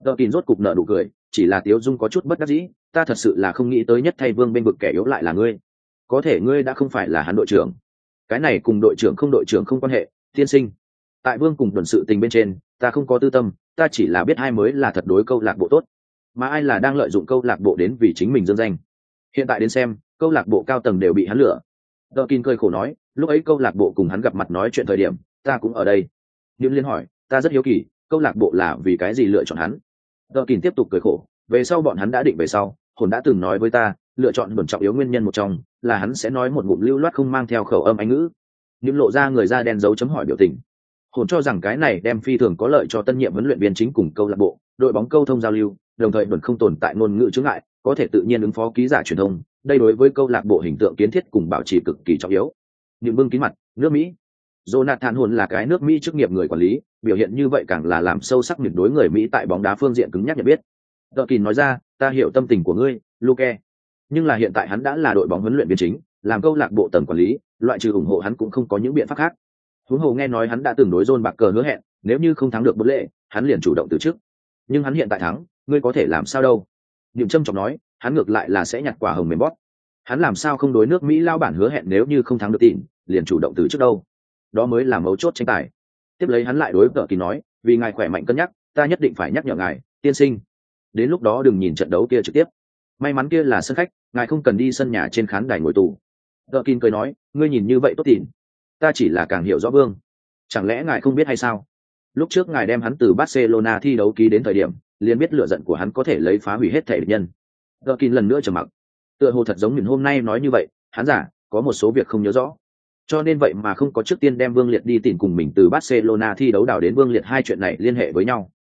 Đợt tin rốt cục nợ đủ cười, chỉ là tiếu dung có chút bất đắc dĩ, ta thật sự là không nghĩ tới nhất thay vương bên vực kẻ yếu lại là ngươi có thể ngươi đã không phải là hắn đội trưởng. Cái này cùng đội trưởng không đội trưởng không quan hệ, tiên sinh. Tại vương cùng tuần sự tình bên trên, ta không có tư tâm, ta chỉ là biết hai mới là thật đối câu lạc bộ tốt. Mà ai là đang lợi dụng câu lạc bộ đến vì chính mình dương danh. Hiện tại đến xem, câu lạc bộ cao tầng đều bị hắn lửa đờ kín cười khổ nói, lúc ấy câu lạc bộ cùng hắn gặp mặt nói chuyện thời điểm, ta cũng ở đây. Nhưng liên hỏi, ta rất hiếu kỳ, câu lạc bộ là vì cái gì lựa chọn hắn? Đờ kín tiếp tục cười khổ, về sau bọn hắn đã định về sau, hồn đã từng nói với ta lựa chọn bẩn trọng yếu nguyên nhân một trong là hắn sẽ nói một ngụm lưu loát không mang theo khẩu âm anh ngữ. Nhưng lộ ra người da đen dấu chấm hỏi biểu tình. Hồn cho rằng cái này đem phi thường có lợi cho tân nhiệm huấn luyện viên chính cùng câu lạc bộ, đội bóng câu thông giao lưu, đồng thời vẫn không tồn tại ngôn ngữ chướng ngại, có thể tự nhiên ứng phó ký giả truyền thông, đây đối với câu lạc bộ hình tượng kiến thiết cùng bảo trì cực kỳ trọng yếu. Những bưng kín mặt, nước mỹ. Jonathan hồn là cái nước mỹ chức nghiệp người quản lý, biểu hiện như vậy càng là làm sâu sắc miệt đối người mỹ tại bóng đá phương diện cứng nhắc nhận biết. Đợt kỳ nói ra, ta hiểu tâm tình của ngươi, luke nhưng là hiện tại hắn đã là đội bóng huấn luyện viên chính, làm câu lạc bộ tầng quản lý, loại trừ ủng hộ hắn cũng không có những biện pháp khác. Huống hồ nghe nói hắn đã từng đối dôn bạc cờ hứa hẹn, nếu như không thắng được bất lệ hắn liền chủ động từ chức. Nhưng hắn hiện tại thắng, ngươi có thể làm sao đâu? Niệm trâm trọng nói, hắn ngược lại là sẽ nhặt quả hồng mềm bót hắn làm sao không đối nước mỹ lao bản hứa hẹn nếu như không thắng được tìm liền chủ động từ trước đâu? Đó mới là mấu chốt tranh tài. Tiếp lấy hắn lại đối vợ kỳ nói, vì ngài khỏe mạnh cân nhắc, ta nhất định phải nhắc nhở ngài, tiên sinh. Đến lúc đó đừng nhìn trận đấu kia trực tiếp may mắn kia là sân khách, ngài không cần đi sân nhà trên khán đài ngồi tù. Đợ kín cười nói, ngươi nhìn như vậy tốt tìm. Ta chỉ là càng hiểu rõ vương. Chẳng lẽ ngài không biết hay sao? Lúc trước ngài đem hắn từ barcelona thi đấu ký đến thời điểm, liền biết lựa giận của hắn có thể lấy phá hủy hết thể địch nhân. Đợ kín lần nữa trầm mặc. Tựa hồ thật giống mình hôm nay nói như vậy, hắn giả, có một số việc không nhớ rõ. Cho nên vậy mà không có trước tiên đem vương liệt đi tìm cùng mình từ barcelona thi đấu đào đến vương liệt hai chuyện này liên hệ với nhau.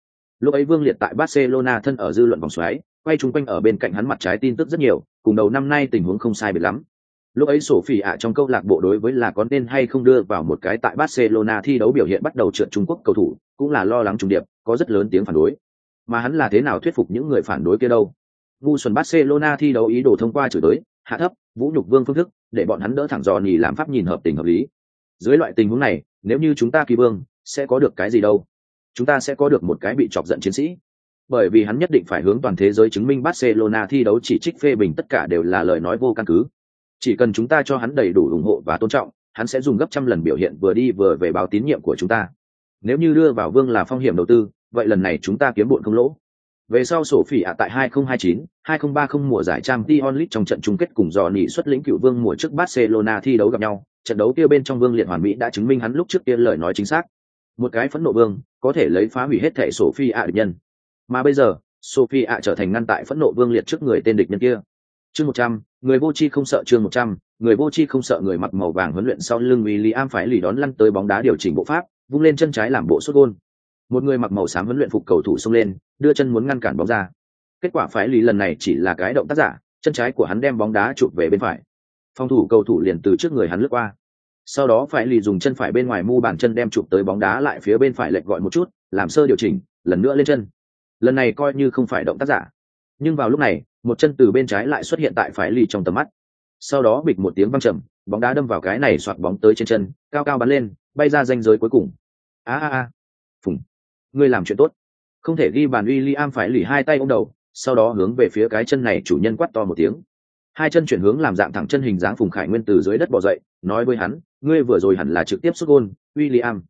Lúc ấy vương liệt tại barcelona thân ở dư luận vòng xoáy quay chung quanh ở bên cạnh hắn mặt trái tin tức rất nhiều, cùng đầu năm nay tình huống không sai biệt lắm. Lúc ấy sổ phỉ ạ trong câu lạc bộ đối với là có nên hay không đưa vào một cái tại barcelona thi đấu biểu hiện bắt đầu trượt trung quốc cầu thủ, cũng là lo lắng trùng điệp, có rất lớn tiếng phản đối. Mà hắn là thế nào thuyết phục những người phản đối kia đâu? Ngu xuẩn barcelona thi đấu ý đồ thông qua chửi tới hạ thấp, vũ nhục vương phương thức, để bọn hắn đỡ thẳng dò nhì làm pháp nhìn hợp tình hợp lý. Dưới loại tình huống này, nếu như chúng ta kỳ vương, sẽ có được cái gì đâu? Chúng ta sẽ có được một cái bị chọc giận chiến sĩ bởi vì hắn nhất định phải hướng toàn thế giới chứng minh barcelona thi đấu chỉ trích phê bình tất cả đều là lời nói vô căn cứ chỉ cần chúng ta cho hắn đầy đủ ủng hộ và tôn trọng hắn sẽ dùng gấp trăm lần biểu hiện vừa đi vừa về báo tín nhiệm của chúng ta nếu như đưa vào vương là phong hiểm đầu tư vậy lần này chúng ta kiếm bộn không lỗ về sau sổ phỉ ạ tại 2029, 2030 mùa giải trang League trong trận chung kết cùng dò nỉ xuất lĩnh cựu vương mùa trước Barcelona thi đấu gặp nhau, trận đấu kia bên trong vương liệt hoàn mỹ đã chứng minh hắn lúc trước kia lời nói chính xác. Một cái phẫn nộ vương, có thể lấy phá hủy hết thể sổ phi ạ địch nhân. Mà bây giờ, Sophie ạ trở thành ngăn tại phẫn nộ vương liệt trước người tên địch nhân kia. Chương 100, người vô chi không sợ chương 100, người vô chi không sợ người mặc màu vàng huấn luyện sau lưng William phải lì đón lăn tới bóng đá điều chỉnh bộ pháp, vung lên chân trái làm bộ xuất gôn. Một người mặc màu xám huấn luyện phục cầu thủ xông lên đưa chân muốn ngăn cản bóng ra. Kết quả phải lì lần này chỉ là cái động tác giả chân trái của hắn đem bóng đá chụp về bên phải. Phòng thủ cầu thủ liền từ trước người hắn lướt qua. Sau đó phải lì dùng chân phải bên ngoài mu bàn chân đem chụp tới bóng đá lại phía bên phải lệch gọi một chút làm sơ điều chỉnh lần nữa lên chân lần này coi như không phải động tác giả. Nhưng vào lúc này một chân từ bên trái lại xuất hiện tại phải lì trong tầm mắt. Sau đó bịch một tiếng văng trầm bóng đá đâm vào cái này soạt bóng tới trên chân cao cao bắn lên bay ra danh giới cuối cùng. A a a. Phùng. Ngươi làm chuyện tốt. Không thể ghi bàn uy li am phải lì hai tay ôm đầu sau đó hướng về phía cái chân này chủ nhân quát to một tiếng. Hai chân chuyển hướng làm dạng thẳng chân hình dáng phùng khải nguyên từ dưới đất bỏ dậy nói với hắn ngươi vừa rồi hẳn là trực tiếp xuất gôn William.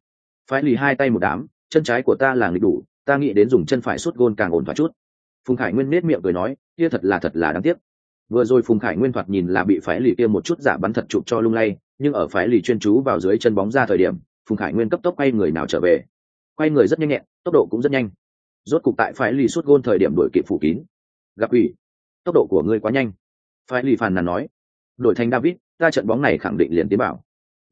Phải lì hai tay một đám, chân trái của ta là nghịch đủ, ta nghĩ đến dùng chân phải sút gôn càng ổn thỏa chút. Phùng Khải Nguyên nét miệng cười nói, kia thật là thật là đáng tiếc. Vừa rồi Phùng Khải Nguyên thoạt nhìn là bị phái lì kia một chút giả bắn thật chụp cho lung lay, nhưng ở phái lì chuyên chú vào dưới chân bóng ra thời điểm, Phùng Khải Nguyên cấp tốc quay người nào trở về, quay người rất nhanh nhẹn tốc độ cũng rất nhanh rốt cục tại Phái lì sút gôn thời điểm đuổi kịp phủ kín gặp ủy tốc độ của ngươi quá nhanh Phái lì phàn nàn nói đổi thành david ta trận bóng này khẳng định liền tiến bảo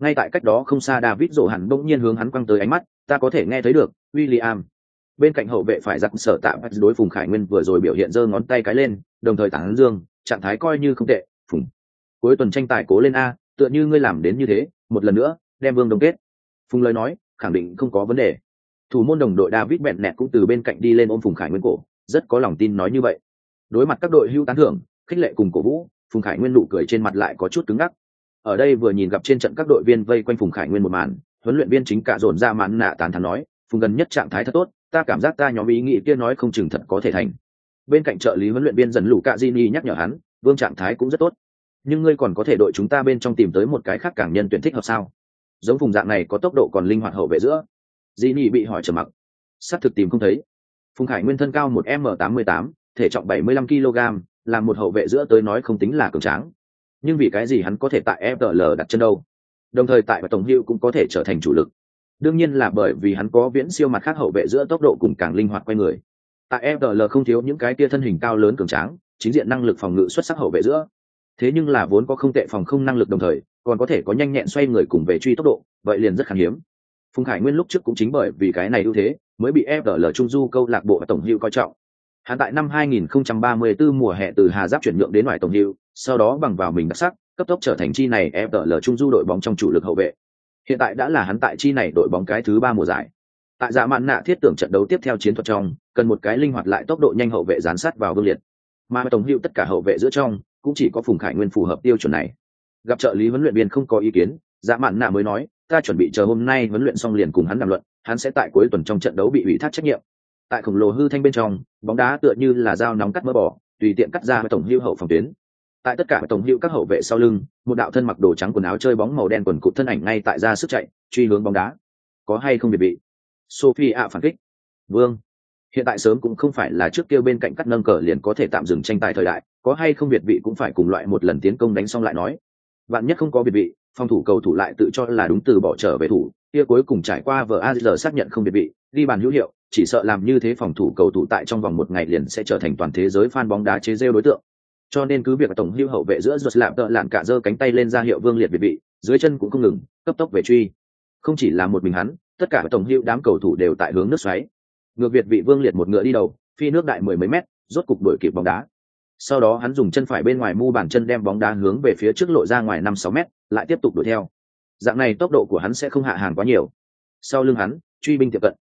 ngay tại cách đó không xa david rổ hẳn bỗng nhiên hướng hắn quăng tới ánh mắt ta có thể nghe thấy được William bên cạnh hậu vệ phải giặc sở tạm đối phùng khải nguyên vừa rồi biểu hiện giơ ngón tay cái lên, đồng thời tảng dương, trạng thái coi như không tệ, phùng. Cuối tuần tranh tài cố lên a, tựa như ngươi làm đến như thế, một lần nữa, đem vương đồng kết. Phùng lời nói, khẳng định không có vấn đề. Thủ môn đồng đội david bẹn nẹt cũng từ bên cạnh đi lên ôm phùng khải nguyên cổ, rất có lòng tin nói như vậy. Đối mặt các đội hưu tán thưởng, khích lệ cùng cổ vũ, phùng khải nguyên nụ cười trên mặt lại có chút cứng ngắc. Ở đây vừa nhìn gặp trên trận các đội viên vây quanh phùng khải nguyên một màn, huấn luyện viên chính cả dồn ra mãn nạ tán thắn nói, phùng gần nhất trạng thái thật tốt ta cảm giác ta nhóm ý nghĩ kia nói không chừng thật có thể thành. Bên cạnh trợ lý huấn luyện viên dần lũ cạ di nhắc nhở hắn, vương trạng thái cũng rất tốt. Nhưng ngươi còn có thể đội chúng ta bên trong tìm tới một cái khác càng nhân tuyển thích hợp sao? Giống vùng dạng này có tốc độ còn linh hoạt hậu vệ giữa. Di ni bị hỏi trầm mặc. S thực tìm không thấy. Phùng khải nguyên thân cao một m tám mươi tám, thể trọng bảy mươi lăm kg là một hậu vệ giữa tới nói không tính là cường tráng. Nhưng vì cái gì hắn có thể tại fl đặt chân đâu? Đồng thời tại và tổng hữu cũng có thể trở thành chủ lực đương nhiên là bởi vì hắn có viễn siêu mặt khác hậu vệ giữa tốc độ cùng càng linh hoạt quay người. Tại FDL không thiếu những cái tia thân hình cao lớn cường tráng, chính diện năng lực phòng ngự xuất sắc hậu vệ giữa. Thế nhưng là vốn có không tệ phòng không năng lực đồng thời, còn có thể có nhanh nhẹn xoay người cùng về truy tốc độ, vậy liền rất khan hiếm. Phùng khải nguyên lúc trước cũng chính bởi vì cái này ưu thế, mới bị FDL trung du câu lạc bộ và tổng hữu coi trọng. Hắn tại năm 2034 mùa hè từ hà giáp chuyển nhượng đến ngoài tổng hữu, sau đó bằng vào mình đặc sắc, cấp tốc trở thành chi này FDL trung du đội bóng trong chủ lực hậu vệ hiện tại đã là hắn tại chi này đội bóng cái thứ ba mùa giải. Tại dạ mạn nạ thiết tưởng trận đấu tiếp theo chiến thuật trong, cần một cái linh hoạt lại tốc độ nhanh hậu vệ gián sát vào vương liệt. Mà tổng hữu tất cả hậu vệ giữa trong, cũng chỉ có phùng khải nguyên phù hợp tiêu chuẩn này. Gặp trợ lý huấn luyện viên không có ý kiến dạ mạn nạ mới nói, ta chuẩn bị chờ hôm nay huấn luyện xong liền cùng hắn đàm luận, hắn sẽ tại cuối tuần trong trận đấu bị ủy thác trách nhiệm. Tại khổng lồ hư thanh bên trong, bóng đá tựa như là dao nóng cắt mỡ bỏ, tùy tiện cắt ra với tổng hữu hậu phòng tuyến tại tất cả tổng hữu các hậu vệ sau lưng, một đạo thân mặc đồ trắng quần áo chơi bóng màu đen quần cụt thân ảnh ngay tại ra sức chạy, truy hướng bóng đá. Có hay không biệt bị? Sophie ạ phản kích. Vương. Hiện tại sớm cũng không phải là trước kia bên cạnh cắt nâng cờ liền có thể tạm dừng tranh tài thời đại, có hay không biệt vị cũng phải cùng loại một lần tiến công đánh xong lại nói. Bạn nhất không có biệt vị phòng thủ cầu thủ lại tự cho là đúng từ bỏ trở về thủ, kia cuối cùng trải qua vờ azl xác nhận không biệt vị đi bàn hữu hiệu, chỉ sợ làm như thế phòng thủ cầu thủ tại trong vòng một ngày liền sẽ trở thành toàn thế giới fan bóng đá chế rêu đối tượng cho nên cứ việc tổng hưu hậu vệ giữa ruột lạm tợ lạn cả giơ cánh tay lên ra hiệu vương liệt việt vị, dưới chân cũng không ngừng, cấp tốc về truy. Không chỉ là một mình hắn, tất cả tổng hưu đám cầu thủ đều tại hướng nước xoáy. Ngược việt vị vương liệt một ngựa đi đầu, phi nước đại mười mấy mét, rốt cục đuổi kịp bóng đá. Sau đó hắn dùng chân phải bên ngoài mu bàn chân đem bóng đá hướng về phía trước lộ ra ngoài năm sáu mét, lại tiếp tục đuổi theo. Dạng này tốc độ của hắn sẽ không hạ hàng quá nhiều. Sau lưng hắn, truy binh tiệm cận.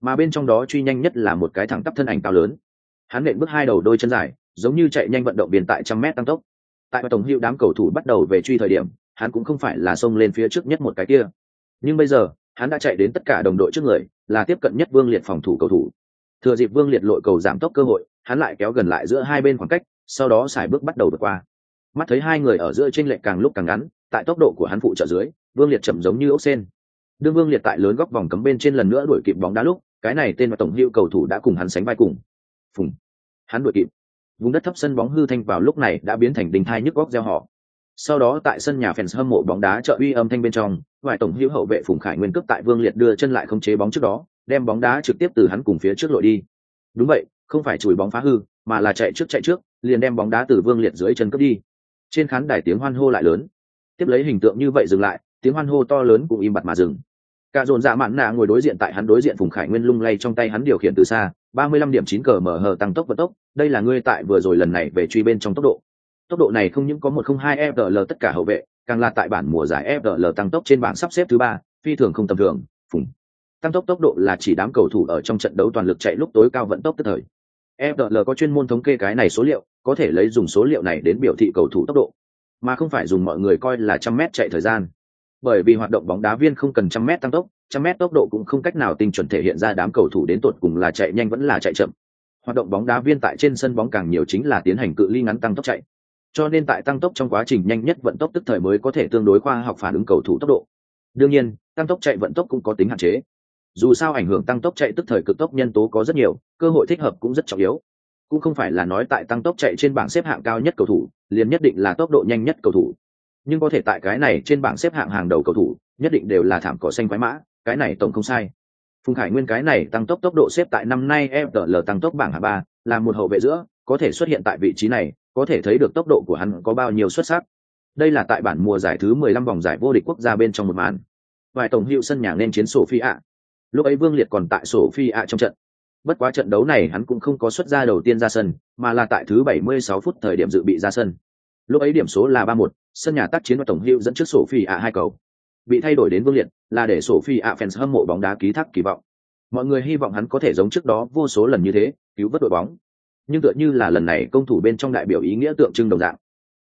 Mà bên trong đó truy nhanh nhất là một cái thẳng tắp thân ảnh cao lớn. Hắn nện bước hai đầu đôi chân dài giống như chạy nhanh vận động viên tại trăm mét tăng tốc. Tại tổng hiệu đám cầu thủ bắt đầu về truy thời điểm, hắn cũng không phải là xông lên phía trước nhất một cái kia. Nhưng bây giờ, hắn đã chạy đến tất cả đồng đội trước người, là tiếp cận nhất vương liệt phòng thủ cầu thủ. Thừa dịp vương liệt lội cầu giảm tốc cơ hội, hắn lại kéo gần lại giữa hai bên khoảng cách, sau đó xài bước bắt đầu vượt qua. Mắt thấy hai người ở giữa trên lệch càng lúc càng ngắn, tại tốc độ của hắn phụ trợ dưới, vương liệt chậm giống như ốc sen. Đương vương liệt tại lớn góc vòng cấm bên trên lần nữa đuổi kịp bóng đá lúc, cái này tên và tổng hiệu cầu thủ đã cùng hắn sánh vai cùng. Phùng. Hắn đuổi kịp vùng đất thấp sân bóng hư thanh vào lúc này đã biến thành đình thai nhức góc gieo họ. Sau đó tại sân nhà fans hâm mộ bóng đá trợ uy âm thanh bên trong ngoại tổng hữu hậu vệ phùng khải nguyên cướp tại vương liệt đưa chân lại không chế bóng trước đó, đem bóng đá trực tiếp từ hắn cùng phía trước lội đi. Đúng vậy, không phải chùi bóng phá hư, mà là chạy trước chạy trước, liền đem bóng đá từ vương liệt dưới chân cướp đi. Trên khán đài tiếng hoan hô lại lớn. Tiếp lấy hình tượng như vậy dừng lại, tiếng hoan hô to lớn cũng im bặt mà dừng cả dồn dạ mạn nạ ngồi đối diện tại hắn đối diện phùng khải nguyên lung lay trong tay hắn điều khiển từ xa, ba mươi lăm điểm chín cờ mở hờ tăng tốc vận tốc, đây là ngươi tại vừa rồi lần này về truy bên trong tốc độ. Tốc độ này không những có một không hai fl tất cả hậu vệ, càng là tại bản mùa giải fl tăng tốc trên bảng sắp xếp thứ ba, phi thường không tầm thường, phùng. Tăng tốc tốc độ là chỉ đám cầu thủ ở trong trận đấu toàn lực chạy lúc tối cao vận tốc tức thời. Fl có chuyên môn thống kê cái này số liệu, có thể lấy dùng số liệu này đến biểu thị cầu thủ tốc độ. Mà không phải dùng mọi người coi là trăm mét chạy thời gian bởi vì hoạt động bóng đá viên không cần trăm mét tăng tốc, trăm mét tốc độ cũng không cách nào tinh chuẩn thể hiện ra đám cầu thủ đến tột cùng là chạy nhanh vẫn là chạy chậm. Hoạt động bóng đá viên tại trên sân bóng càng nhiều chính là tiến hành cự ly ngắn tăng tốc chạy. Cho nên tại tăng tốc trong quá trình nhanh nhất vận tốc tức thời mới có thể tương đối khoa học phản ứng cầu thủ tốc độ. Đương nhiên, tăng tốc chạy vận tốc cũng có tính hạn chế. Dù sao ảnh hưởng tăng tốc chạy tức thời cực tốc nhân tố có rất nhiều, cơ hội thích hợp cũng rất trọng yếu. Cũng không phải là nói tại tăng tốc chạy trên bảng xếp hạng cao nhất cầu thủ, liền nhất định là tốc độ nhanh nhất cầu thủ nhưng có thể tại cái này trên bảng xếp hạng hàng đầu cầu thủ nhất định đều là thảm cỏ xanh quái mã cái này tổng không sai. Phùng khải nguyên cái này tăng tốc tốc độ xếp tại năm nay fl tăng tốc bảng hạng ba là một hậu vệ giữa có thể xuất hiện tại vị trí này có thể thấy được tốc độ của hắn có bao nhiêu xuất sắc. Đây là tại bản mùa giải thứ 15 vòng giải vô địch quốc gia bên trong một màn. Vài tổng hiệu sân nhà nên chiến sổ phi ạ lúc ấy vương liệt còn tại sổ phi ạ trong trận. Bất quá trận đấu này hắn cũng không có xuất ra đầu tiên ra sân mà là tại thứ 76 phút thời điểm dự bị ra sân. Lúc ấy điểm số là 3-1, sân nhà tác chiến và tổng hiệu dẫn trước sổ phi ạ hai cầu. Bị thay đổi đến vương liệt là để sổ phi ạ fans hâm mộ bóng đá ký thác kỳ vọng. Mọi người hy vọng hắn có thể giống trước đó vô số lần như thế, cứu vớt đội bóng. Nhưng tựa như là lần này công thủ bên trong đại biểu ý nghĩa tượng trưng đồng dạng.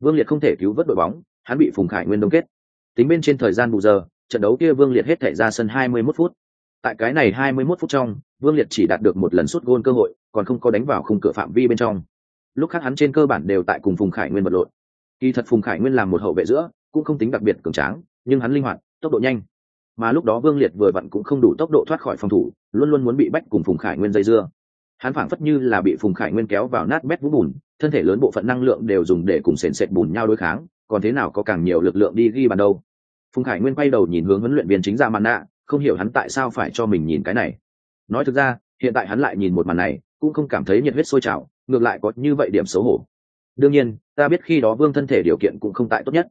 Vương liệt không thể cứu vớt đội bóng, hắn bị phùng khải nguyên đông kết. Tính bên trên thời gian bù giờ, trận đấu kia vương liệt hết thể ra sân 21 phút. Tại cái này 21 phút trong, vương liệt chỉ đạt được một lần sút gôn cơ hội, còn không có đánh vào khung cửa phạm vi bên trong. Lúc khác hắn trên cơ bản đều tại cùng phùng khải nguyên vật lộn kỳ thật phùng khải nguyên làm một hậu vệ giữa, cũng không tính đặc biệt cường tráng, nhưng hắn linh hoạt, tốc độ nhanh. Mà lúc đó vương liệt vừa vặn cũng không đủ tốc độ thoát khỏi phòng thủ, luôn luôn muốn bị bách cùng phùng khải nguyên dây dưa. Hắn phảng phất như là bị phùng khải nguyên kéo vào nát bét vũ bùn, thân thể lớn bộ phận năng lượng đều dùng để cùng sền sệt bùn nhau đối kháng, còn thế nào có càng nhiều lực lượng đi ghi bàn đâu. Phùng khải nguyên quay đầu nhìn hướng huấn luyện viên chính dạ ra màn nạ, không hiểu hắn tại sao phải cho mình nhìn cái này. Nói thực ra, hiện tại hắn lại nhìn một màn này, cũng không cảm thấy nhiệt huyết sôi trào, ngược lại có như vậy điểm xấu hổ đương nhiên, ta biết khi đó vương thân thể điều kiện cũng không tại tốt nhất.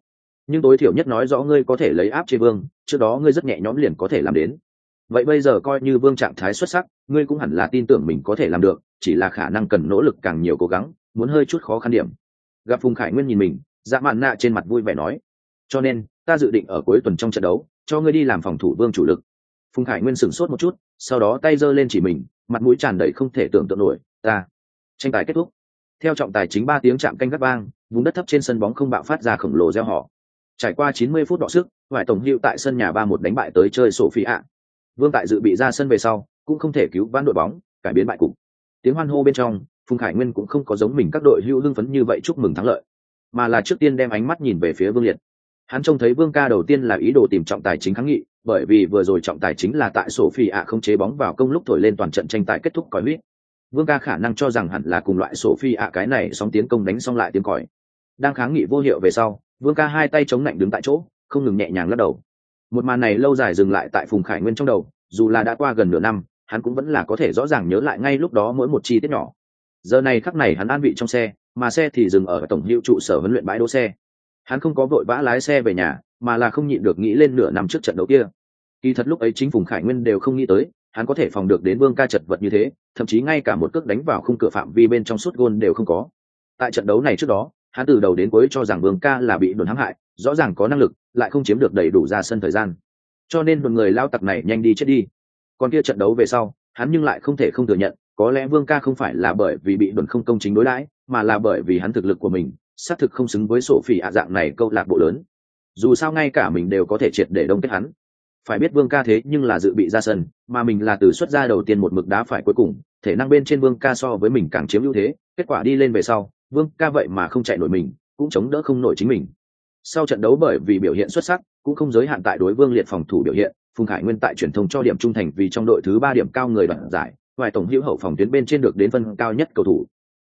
Nhưng tối thiểu nhất nói rõ ngươi có thể lấy áp chế vương, trước đó ngươi rất nhẹ nhõm liền có thể làm đến. Vậy bây giờ coi như vương trạng thái xuất sắc, ngươi cũng hẳn là tin tưởng mình có thể làm được, chỉ là khả năng cần nỗ lực càng nhiều cố gắng, muốn hơi chút khó khăn điểm. Gặp phùng khải nguyên nhìn mình dạ mạn nạ trên mặt vui vẻ nói, cho nên, ta dự định ở cuối tuần trong trận đấu, cho ngươi đi làm phòng thủ vương chủ lực. Phùng khải nguyên sửng sốt một chút, sau đó tay giơ lên chỉ mình, mặt mũi tràn đầy không thể tưởng tượng nổi, ta, tranh tài kết thúc theo trọng tài chính ba tiếng chạm canh gắt bang vùng đất thấp trên sân bóng không bạo phát ra khổng lồ gieo họ trải qua 90 phút đọ sức ngoại tổng hiệu tại sân nhà ba một đánh bại tới chơi sổ phi ạ. Vương tại dự bị ra sân về sau, cũng không thể cứu vãn đội bóng, cải biến bại cục. Tiếng hoan hô bên trong, phùng khải nguyên cũng không có giống mình các đội hữu lưng phấn như vậy chúc mừng thắng lợi, mà là trước tiên đem ánh mắt nhìn về phía vương liệt. Hắn trông thấy vương ca đầu tiên là ý đồ tìm trọng tài chính kháng nghị, bởi vì vừa rồi trọng tài chính là tại sổ phi ạ không chế bóng vào công lúc thổi lên toàn trận tranh tài kết thúc còi huyết vương ca khả năng cho rằng hẳn là cùng loại sổ phi ạ cái này sóng tiến công đánh xong lại tiếng còi. Đang kháng nghị vô hiệu về sau, vương ca hai tay chống lạnh đứng tại chỗ, không ngừng nhẹ nhàng lắc đầu. Một màn này lâu dài dừng lại tại phùng khải nguyên trong đầu, dù là đã qua gần nửa năm, hắn cũng vẫn là có thể rõ ràng nhớ lại ngay lúc đó mỗi một chi tiết nhỏ. Giờ này khắc này hắn an vị trong xe, mà xe thì dừng ở tổng hiệu trụ sở huấn luyện bãi đỗ xe. Hắn không có vội vã lái xe về nhà, mà là không nhịn được nghĩ lên nửa năm trước trận đấu kia. Kỳ thật lúc ấy chính phùng khải nguyên đều không nghĩ tới hắn có thể phòng được đến vương ca chật vật như thế, thậm chí ngay cả một cước đánh vào khung cửa phạm vi bên trong suốt gôn đều không có. Tại trận đấu này trước đó, hắn từ đầu đến cuối cho rằng vương ca là bị đồn hãm hại, rõ ràng có năng lực, lại không chiếm được đầy đủ ra sân thời gian. Cho nên một người lao tặc này nhanh đi chết đi. Còn kia trận đấu về sau, hắn nhưng lại không thể không thừa nhận, có lẽ vương ca không phải là bởi vì bị đồn không công chính đối đãi, mà là bởi vì hắn thực lực của mình, xác thực không xứng với sổ phỉ ạ dạng này câu lạc bộ lớn. Dù sao ngay cả mình đều có thể triệt để đông kết hắn phải biết vương ca thế nhưng là dự bị ra sân, mà mình là từ xuất ra đầu tiên một mực đá phải cuối cùng, thể năng bên trên vương ca so với mình càng chiếm ưu thế, kết quả đi lên về sau, vương ca vậy mà không chạy nổi mình, cũng chống đỡ không nổi chính mình. Sau trận đấu bởi vì biểu hiện xuất sắc, cũng không giới hạn tại đối vương liệt phòng thủ biểu hiện, phùng khải nguyên tại truyền thông cho điểm trung thành vì trong đội thứ ba điểm cao người đoạn giải ngoài tổng hữu hậu phòng tuyến bên trên được đến phân cao nhất cầu thủ.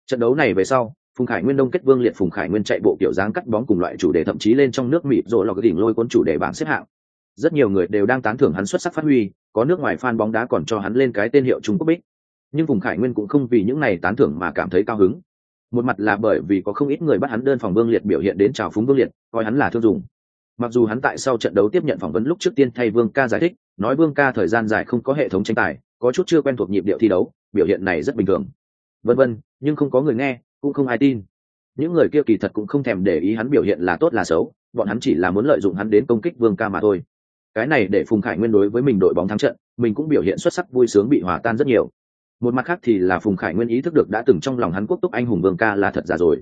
Trận đấu này về sau, phùng khải nguyên đông kết vương liệt phùng khải nguyên chạy bộ kiểu dáng cắt bóng cùng loại chủ đề thậm chí lên trong nước mịp rồi lò cái đỉnh lôi cuốn chủ đề bảng xếp hạng rất nhiều người đều đang tán thưởng hắn xuất sắc phát huy, có nước ngoài fan bóng đá còn cho hắn lên cái tên hiệu trung quốc bích. Nhưng phùng khải nguyên cũng không vì những này tán thưởng mà cảm thấy cao hứng. Một mặt là bởi vì có không ít người bắt hắn đơn phòng vương liệt biểu hiện đến chào phúng vương liệt, coi hắn là thương dùng mặc dù hắn tại sau trận đấu tiếp nhận phỏng vấn lúc trước tiên thay vương ca giải thích, nói vương ca thời gian dài không có hệ thống tranh tài, có chút chưa quen thuộc nhịp điệu thi đấu, biểu hiện này rất bình thường. Vân vân, nhưng không có người nghe, cũng không ai tin. Những người kia kỳ thật cũng không thèm để ý hắn biểu hiện là tốt là xấu, bọn hắn chỉ là muốn lợi dụng hắn đến công kích vương ca mà thôi cái này để phùng khải nguyên đối với mình đội bóng thắng trận, mình cũng biểu hiện xuất sắc vui sướng bị hòa tan rất nhiều. Một mặt khác thì là phùng khải nguyên ý thức được đã từng trong lòng hắn quốc túc anh hùng vương ca là thật giả rồi.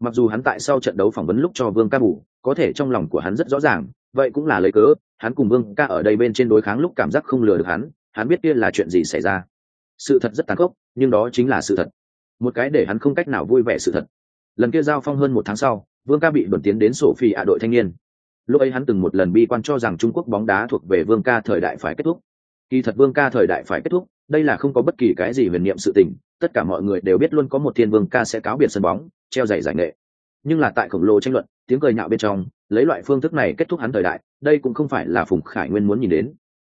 Mặc dù hắn tại sau trận đấu phỏng vấn lúc cho vương ca bù, có thể trong lòng của hắn rất rõ ràng, vậy cũng là lấy cớ, hắn cùng vương ca ở đây bên trên đối kháng lúc cảm giác không lừa được hắn hắn biết kia là chuyện gì xảy ra. Sự thật rất tàn khốc, nhưng đó chính là sự thật. Một cái để hắn không cách nào vui vẻ sự thật. Lần kia giao phong hơn một tháng sau, vương ca bị đồn tiến đến sổ phi ạ đội thanh niên lúc ấy hắn từng một lần bi quan cho rằng trung quốc bóng đá thuộc về vương ca thời đại phải kết thúc. Kỳ thật vương ca thời đại phải kết thúc, đây là không có bất kỳ cái gì huyền niệm sự tình, tất cả mọi người đều biết luôn có một thiên vương ca sẽ cáo biệt sân bóng, treo giày giải nghệ. Nhưng là tại khổng lồ tranh luận, tiếng cười nhạo bên trong, lấy loại phương thức này kết thúc hắn thời đại, đây cũng không phải là phùng khải nguyên muốn nhìn đến.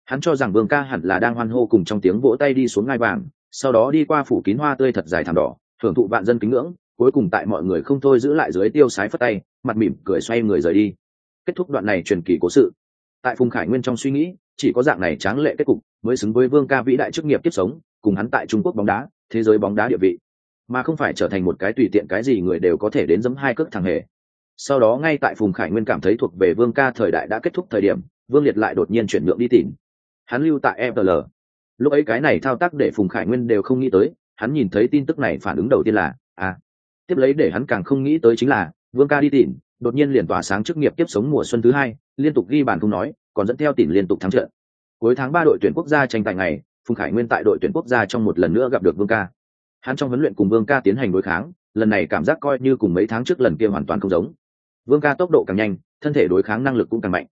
Hắn cho rằng vương ca hẳn là đang hoan hô cùng trong tiếng vỗ tay đi xuống ngai vàng, sau đó đi qua phủ kín hoa tươi thật dài thảm đỏ, thưởng thụ vạn dân kính ngưỡng, cuối cùng tại mọi người không thôi giữ lại dưới tiêu sái phất tay, mặt mỉm cười xoay người rời đi kết thúc đoạn này truyền kỳ cố sự. Tại phùng khải nguyên trong suy nghĩ, chỉ có dạng này tráng lệ kết cục mới xứng với vương ca vĩ đại chức nghiệp tiếp sống, cùng hắn tại trung quốc bóng đá, thế giới bóng đá địa vị. Mà không phải trở thành một cái tùy tiện cái gì người đều có thể đến dẫm hai cước thằng hề. Sau đó ngay tại phùng khải nguyên cảm thấy thuộc về vương ca thời đại đã kết thúc thời điểm, vương liệt lại đột nhiên chuyển nhượng đi tìm. Hắn lưu tại fl lúc ấy cái này thao tác để phùng khải nguyên đều không nghĩ tới, hắn nhìn thấy tin tức này phản ứng đầu tiên là à tiếp lấy để hắn càng không nghĩ tới chính là, vương ca đi tìm đột nhiên liền tỏa sáng chức nghiệp tiếp sống mùa xuân thứ hai, liên tục ghi bàn không nói, còn dẫn theo tỉnh liên tục thắng trận. Cuối tháng ba đội tuyển quốc gia tranh tài ngày, phùng khải nguyên tại đội tuyển quốc gia trong một lần nữa gặp được vương ca. Hắn trong huấn luyện cùng vương ca tiến hành đối kháng, lần này cảm giác coi như cùng mấy tháng trước lần kia hoàn toàn không giống. Vương ca tốc độ càng nhanh, thân thể đối kháng năng lực cũng càng mạnh.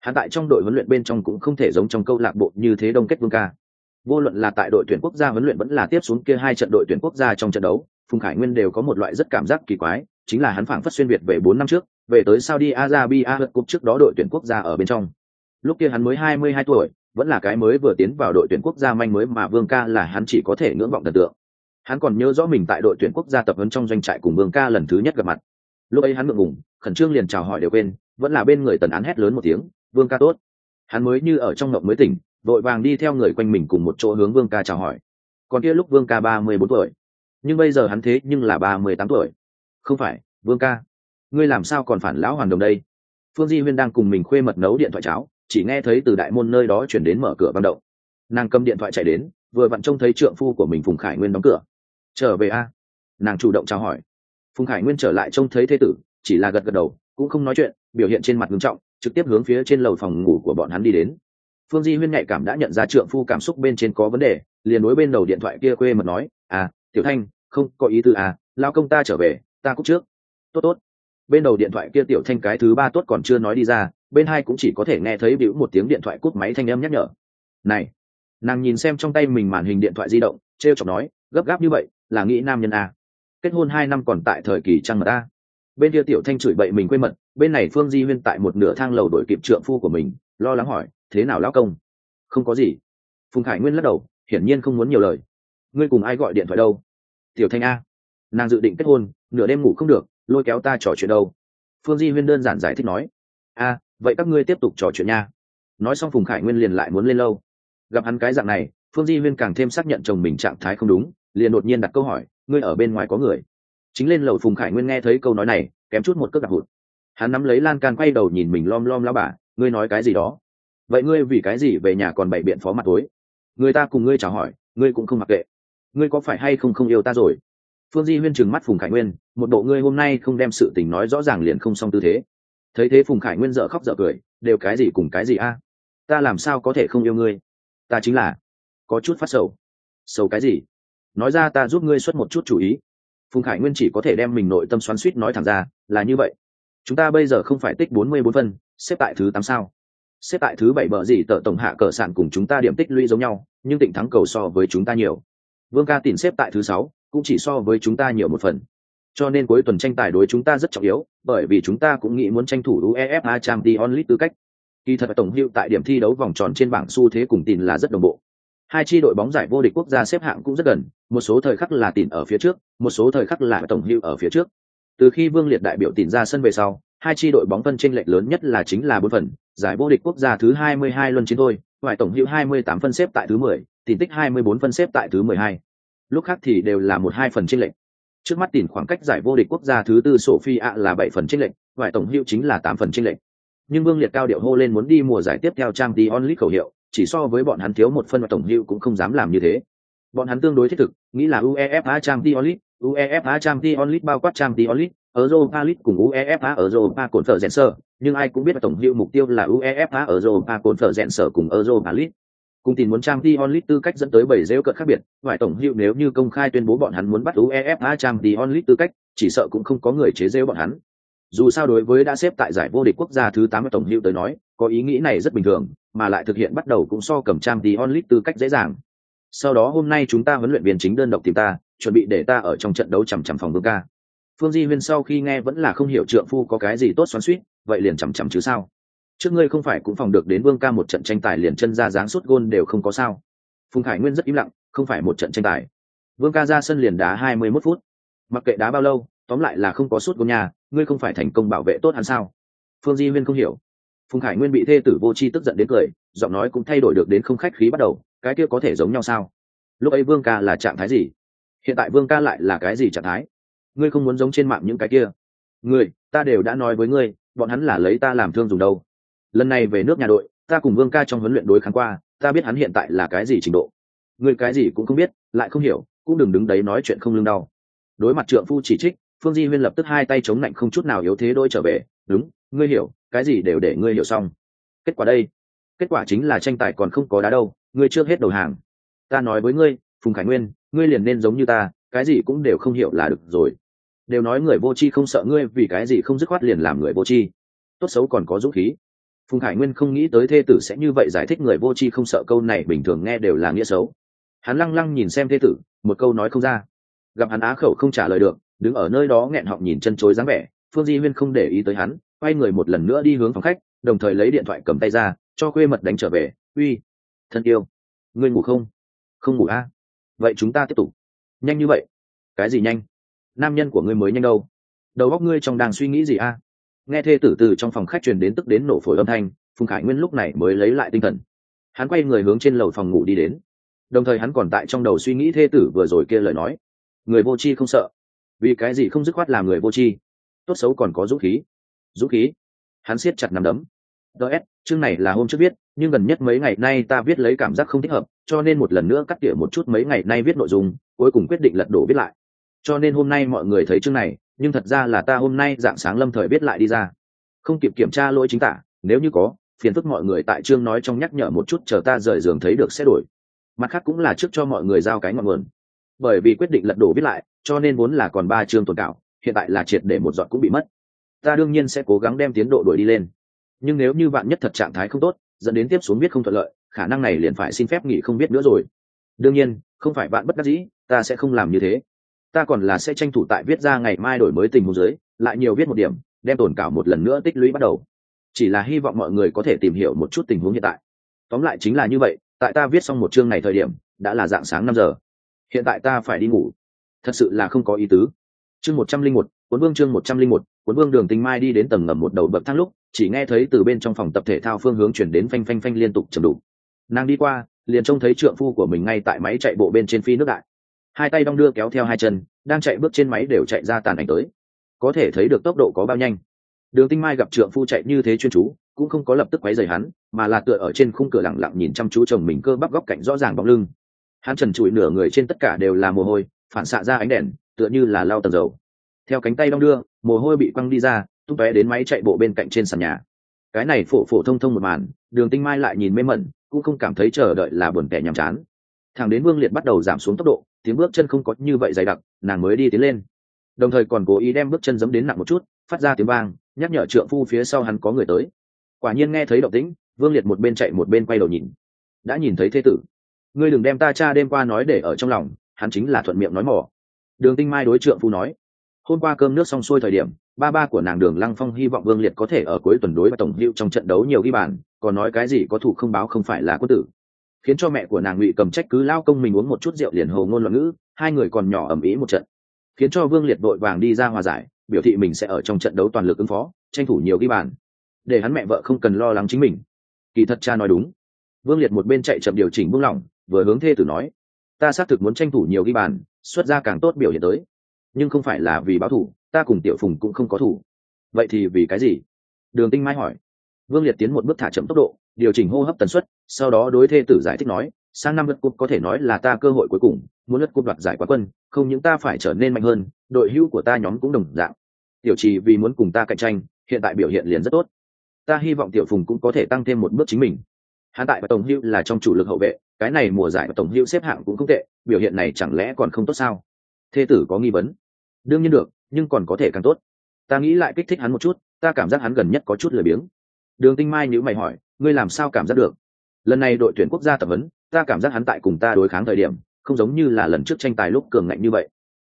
Hắn tại trong đội huấn luyện bên trong cũng không thể giống trong câu lạc bộ như thế đông kết vương ca. Vô luận là tại đội tuyển quốc gia huấn luyện vẫn là tiếp xuống kia hai trận đội tuyển quốc gia trong trận đấu, phùng khải nguyên đều có một loại rất cảm giác kỳ quái, chính là hắn phảng phất xuyên việt về bốn năm trước về tới saudi arabia lượt cúp trước đó đội tuyển quốc gia ở bên trong. Lúc kia hắn mới hai mươi hai tuổi, vẫn là cái mới vừa tiến vào đội tuyển quốc gia manh mới mà vương ca là hắn chỉ có thể ngưỡng vọng thần tượng. Hắn còn nhớ rõ mình tại đội tuyển quốc gia tập huấn trong doanh trại cùng vương ca lần thứ nhất gặp mặt. Lúc ấy hắn ngượng ngùng, khẩn trương liền chào hỏi đều quên, vẫn là bên người tần án hét lớn một tiếng, vương ca tốt. Hắn mới như ở trong ngộng mới tỉnh, vội vàng đi theo người quanh mình cùng một chỗ hướng vương ca chào hỏi. Còn kia lúc vương ca ba mươi bốn tuổi. Nhưng bây giờ hắn thế nhưng là ba mươi tám tuổi. Không phải, vương ca ngươi làm sao còn phản lão hoàn đồng đây? Phương di huyên đang cùng mình khuê mật nấu điện thoại cháo, chỉ nghe thấy từ đại môn nơi đó chuyển đến mở cửa văn động. Nàng cầm điện thoại chạy đến, vừa vặn trông thấy trượng phu của mình phùng khải nguyên đóng cửa. Trở về a? Nàng chủ động chào hỏi. Phùng khải nguyên trở lại trông thấy thế tử, chỉ là gật gật đầu, cũng không nói chuyện, biểu hiện trên mặt nghiêm trọng, trực tiếp hướng phía trên lầu phòng ngủ của bọn hắn đi đến. Phương di huyên nhạy cảm đã nhận ra trượng phu cảm xúc bên trên có vấn đề, liền nối bên đầu điện thoại kia quê mật nói à tiểu thanh, không có ý tư à lao công ta trở về, ta cúc trước. Tốt tốt bên đầu điện thoại kia tiểu thanh cái thứ ba tốt còn chưa nói đi ra, bên hai cũng chỉ có thể nghe thấy bĩu một tiếng điện thoại cút máy thanh âm nhắc nhở. Này, nàng nhìn xem trong tay mình màn hình điện thoại di động t r e o chọc nói, gấp gáp như vậy, là nghĩ nam nhân à. kết hôn hai năm còn tại thời kỳ trăng mật a. Bên kia tiểu thanh chửi bậy mình quê mật, bên này phương di huyên tại một nửa thang lầu đổi kịp trượng phu của mình, lo lắng hỏi, thế nào lão công? Không có gì. Phùng khải nguyên lắc đầu, hiển nhiên không muốn nhiều lời. Ngươi cùng ai gọi điện thoại đâu? Tiểu thanh a. Nàng dự định kết hôn, nửa đêm ngủ không được lôi kéo ta trò chuyện đâu? Phương di huyên đơn giản giải thích nói. A vậy các ngươi tiếp tục trò chuyện nha. Nói xong phùng khải nguyên liền lại muốn lên lâu. Gặp hắn cái dạng này, phương di huyên càng thêm xác nhận chồng mình trạng thái không đúng, liền đột nhiên đặt câu hỏi, ngươi ở bên ngoài có người? Chính lên lầu phùng khải nguyên nghe thấy câu nói này, kém chút một cước đặt hụt. Hắn nắm lấy lan can quay đầu nhìn mình lom lom lao bà, ngươi nói cái gì đó? Vậy ngươi vì cái gì về nhà còn bày biện phó mặt tối? Người ta cùng ngươi chào hỏi, ngươi cũng không mặc kệ. Ngươi có phải hay không không yêu ta rồi? Phương di huyên trừng mắt phùng khải nguyên, một bộ ngươi hôm nay không đem sự tình nói rõ ràng liền không xong tư thế. Thấy thế phùng khải nguyên dợ khóc dợ cười, đều cái gì cùng cái gì a? Ta làm sao có thể không yêu ngươi? Ta chính là có chút phát sầu. Sầu cái gì? Nói ra ta giúp ngươi xuất một chút chủ ý. Phùng khải nguyên chỉ có thể đem mình nội tâm xoắn suýt nói thẳng ra, là như vậy. Chúng ta bây giờ không phải tích bốn mươi bốn phân, xếp tại thứ tám sao. Xếp tại thứ bảy bờ gì tờ tổng hạ cờ sản cùng chúng ta điểm tích lũy giống nhau, nhưng tỉnh thắng cầu so với chúng ta nhiều. Vương ca tìm xếp tại thứ sáu cũng chỉ so với chúng ta nhiều một phần. Cho nên cuối tuần tranh tài đối chúng ta rất trọng yếu bởi vì chúng ta cũng nghĩ muốn tranh thủ uefa champions league tư cách. Kỳ thật tổng hiệu tại điểm thi đấu vòng tròn trên bảng xu thế cùng tin là rất đồng bộ. Hai chi đội bóng giải vô địch quốc gia xếp hạng cũng rất gần một số thời khắc là tỉn ở phía trước một số thời khắc là tổng hiệu ở phía trước. Từ khi vương liệt đại biểu tỉn ra sân về sau hai chi đội bóng phân tranh lệch lớn nhất là chính là bốn phần giải vô địch quốc gia thứ 22 luân chiến thôi, ngoại tổng hiệu 28 phân xếp tại thứ 10, tỉn tích 24 phân xếp tại thứ 12. Lúc khác thì đều là một hai phần chênh lệch. Trước mắt tìm khoảng cách giải vô địch quốc gia thứ tư Sophia là bảy phần chênh lệch, ngoại tổng hữu chính là tám phần chênh lệch. Nhưng Vương Liệt cao điệu hô lên muốn đi mùa giải tiếp theo trang Dion onlit khẩu hiệu, chỉ so với bọn hắn thiếu một phân và tổng hữu cũng không dám làm như thế. Bọn hắn tương đối thiết thực, nghĩ là UEFA trang Champions onlit UEFA trang Champions onlit bao quát trang Champions League, Europa League cùng UEFA Europa sơ, nhưng ai cũng biết tổng hiệu mục tiêu là UEFA Europa sơ cùng Europa League. Cùng tin muốn Champions League tư cách dẫn tới bảy rêu cợt khác biệt, ngoại tổng hiệu nếu như công khai tuyên bố bọn hắn muốn bắt UEFA Champions League tư cách, chỉ sợ cũng không có người chế rêu bọn hắn. Dù sao đối với đã xếp tại giải vô địch quốc gia thứ tám, tổng hiệu tới nói, có ý nghĩ này rất bình thường, mà lại thực hiện bắt đầu cũng so cầm Champions League tư cách dễ dàng. Sau đó hôm nay chúng ta huấn luyện viên chính đơn độc tìm ta, chuẩn bị để ta ở trong trận đấu chằm chằm phòng Vương ca phương di huyên sau khi nghe vẫn là không hiểu trượng phu có cái gì tốt xoắn suýt vậy liền chằm chằm chứ sao trước ngươi không phải cũng phòng được đến vương ca một trận tranh tài liền chân ra dáng suốt gôn đều không có sao. Phùng khải nguyên rất im lặng, không phải một trận tranh tài. Vương ca ra sân liền đá hai mươi 21 phút. Mặc kệ đá bao lâu, tóm lại là không có suốt gôn nhà, ngươi không phải thành công bảo vệ tốt hắn sao? Phương di huyên không hiểu. Phùng khải nguyên bị thê tử vô c tức giận đến cười, giọng nói cũng thay đổi được đến không khách khí bắt đầu, cái kia có thể giống nhau sao? Lúc ấy vương ca là trạng thái gì? Hiện tại vương ca lại là cái gì trạng thái? Ngươi không muốn giống trên mạng những cái kia. Ngươi, ta đều đã nói với ngươi, bọn hắn là lấy ta làm thương dùng đâu lần này về nước nhà đội, ta cùng vương ca trong huấn luyện đối kháng qua, ta biết hắn hiện tại là cái gì trình độ. Người cái gì cũng không biết, lại không hiểu, cũng đừng đứng đấy nói chuyện không lương đau. Đối mặt trượng phu chỉ trích, phương di huyên lập tức hai tay chống lạnh không chút nào yếu thế đôi trở về, đúng, ngươi hiểu, cái gì đều để ngươi hiểu xong. Kết quả đây, kết quả chính là tranh tài còn không có đá đâu, ngươi trước hết đầu hàng. Ta nói với ngươi, phùng khải nguyên, ngươi liền nên giống như ta, cái gì cũng đều không hiểu là được rồi. Đều nói người vô tri không sợ ngươi vì cái gì không dứt khoát liền làm người vô tri. Tốt xấu còn có dũng khí phùng khải nguyên không nghĩ tới thê tử sẽ như vậy giải thích người vô tri không sợ câu này bình thường nghe đều là nghĩa xấu. Hắn lăng lăng nhìn xem thê tử, một câu nói không ra. Gặp hắn á khẩu không trả lời được, đứng ở nơi đó nghẹn họng nhìn chân chối dáng vẻ, phương di huyên không để ý tới hắn, quay người một lần nữa đi hướng phòng khách, đồng thời lấy điện thoại cầm tay ra, cho khuê mật đánh trở về, uy, thân yêu, ngươi ngủ không? Không ngủ a. À? vậy chúng ta tiếp tục. Nhanh như vậy. Cái gì nhanh? Nam nhân của ngươi mới nhanh đâu? Đầu óc ngươi trong đang suy nghĩ gì a? Nghe thê tử từ trong phòng khách truyền đến tức đến nổ phổi âm thanh, phùng khải nguyên lúc này mới lấy lại tinh thần. Hắn quay người hướng trên lầu phòng ngủ đi đến. Đồng thời hắn còn tại trong đầu suy nghĩ thê tử vừa rồi kia lời nói. Người vô tri không sợ. Vì cái gì không dứt khoát làm người vô tri? Tốt xấu còn có dũng khí. Dũng khí? Hắn siết chặt nằm đấm. Ts chương này là hôm trước viết, nhưng gần nhất mấy ngày nay ta viết lấy cảm giác không thích hợp, cho nên một lần nữa cắt tỉa một chút mấy ngày nay viết nội dung, cuối cùng quyết định lật đổ viết lại. Cho nên hôm nay mọi người thấy chương này nhưng thật ra là ta hôm nay dạng sáng lâm thời biết lại đi ra. Không kịp kiểm tra lỗi chính tả, nếu như có, phiền phức mọi người tại chương nói trong nhắc nhở một chút chờ ta rời giường thấy được sẽ đổi. Mặt khác cũng là trước cho mọi người giao cái ngọn nguồn. Bởi vì quyết định lật đổ viết lại, cho nên vốn là còn ba chương tồn cảo hiện tại là triệt để một dọn cũng bị mất. Ta đương nhiên sẽ cố gắng đem tiến độ đuổi đi lên. Nhưng nếu như bạn nhất thật trạng thái không tốt, dẫn đến tiếp xuống viết không thuận lợi, khả năng này liền phải xin phép nghỉ không biết nữa rồi. Đương nhiên, không phải bạn bất đắc dĩ, ta sẽ không làm như thế ta còn là sẽ tranh thủ tại viết ra ngày mai đổi mới tình huống giới, lại nhiều viết một điểm đem tồn cảo một lần nữa tích lũy bắt đầu. Chỉ là hy vọng mọi người có thể tìm hiểu một chút tình huống hiện tại. Tóm lại chính là như vậy tại ta viết xong một chương này thời điểm đã là dạng sáng năm giờ. Hiện tại ta phải đi ngủ. Thật sự là không có ý tứ. Chương một trăm linh một cuốn vương chương một trăm linh một cuốn vương đường tinh mai đi đến tầng ngầm một đầu bậc thang lúc chỉ nghe thấy từ bên trong phòng tập thể thao phương hướng chuyển đến phanh phanh phanh liên tục chầm đủ nàng đi qua liền trông thấy trượng phu của mình ngay tại máy chạy bộ bên trên phi nước đại hai tay đong đưa kéo theo hai chân, đang chạy bước trên máy đều chạy ra tàn ảnh tới. Có thể thấy được tốc độ có bao nhanh. Đường tinh mai gặp trượng phu chạy như thế chuyên chú, cũng không có lập tức quấy rầy hắn, mà là tựa ở trên khung cửa lặng lặng nhìn chăm chú chồng mình cơ bắp góc cạnh rõ ràng bóng lưng. Hắn trần trụi nửa người trên tất cả đều là mồ hôi, phản xạ ra ánh đèn, tựa như là lau tầng dầu. Theo cánh tay đong đưa, mồ hôi bị quăng đi ra, tung tóe đến máy chạy bộ bên cạnh trên sàn nhà. Cái này phổ phổ thông thông một màn, đường tinh mai lại nhìn mê mẩn, cũng không cảm thấy chờ đợi là buồn tẻ nhàm chán thằng đến vương liệt bắt đầu giảm xuống tốc độ, tiếng bước chân không có như vậy dày đặc, nàng mới đi tiến lên. Đồng thời còn cố ý đem bước chân giấm đến nặng một chút, phát ra tiếng vang, nhắc nhở trượng phu phía sau hắn có người tới. Quả nhiên nghe thấy động tĩnh, vương liệt một bên chạy một bên quay đầu nhìn. Đã nhìn thấy thế tử. Ngươi đừng đem ta cha đêm qua nói để ở trong lòng, hắn chính là thuận miệng nói mỏ. Đường tinh mai đối trượng phu nói. Hôm qua cơm nước xong xuôi thời điểm, ba ba của nàng đường lăng phong hy vọng vương liệt có thể ở cuối tuần đối và tổng hiệu trong trận đấu nhiều ghi bàn, còn nói cái gì có thủ không báo không phải là quân tử khiến cho mẹ của nàng ngụy cầm trách cứ lao công mình uống một chút rượu liền hồ ngôn loạn ngữ, hai người còn nhỏ ầm ĩ một trận. Khiến cho vương liệt vội vàng đi ra hòa giải, biểu thị mình sẽ ở trong trận đấu toàn lực ứng phó, tranh thủ nhiều ghi bàn. Để hắn mẹ vợ không cần lo lắng chính mình. Kỳ thật cha nói đúng. Vương liệt một bên chạy chậm điều chỉnh buông lỏng, vừa hướng thê tử nói, ta xác thực muốn tranh thủ nhiều ghi bàn, xuất ra càng tốt biểu hiện tới. Nhưng không phải là vì báo thủ ta cùng tiểu phùng cũng không có thủ vậy thì vì cái gì? Đường tinh mai hỏi. Vương liệt tiến một bước thả chậm tốc độ điều chỉnh hô hấp tần suất, sau đó đối thê tử giải thích nói, sang năm lượt cúp có thể nói là ta cơ hội cuối cùng, muốn lượt cúp đoạt giải quá quân, không những ta phải trở nên mạnh hơn, đội hữu của ta nhóm cũng đồng dạng. Tiểu trì vì muốn cùng ta cạnh tranh, hiện tại biểu hiện liền rất tốt. Ta hy vọng tiểu phùng cũng có thể tăng thêm một bước chính mình. Hắn tại và tổng hữu là trong chủ lực hậu vệ, cái này mùa giải và tổng hữu xếp hạng cũng không tệ, biểu hiện này chẳng lẽ còn không tốt sao? Thê tử có nghi vấn. Đương nhiên được, nhưng còn có thể càng tốt. Ta nghĩ lại kích thích hắn một chút, ta cảm giác hắn gần nhất có chút lười biếng. Đường tinh mai nếu mày hỏi ngươi làm sao cảm giác được? Lần này đội tuyển quốc gia tập huấn, ta cảm giác hắn tại cùng ta đối kháng thời điểm, không giống như là lần trước tranh tài lúc cường ngạnh như vậy.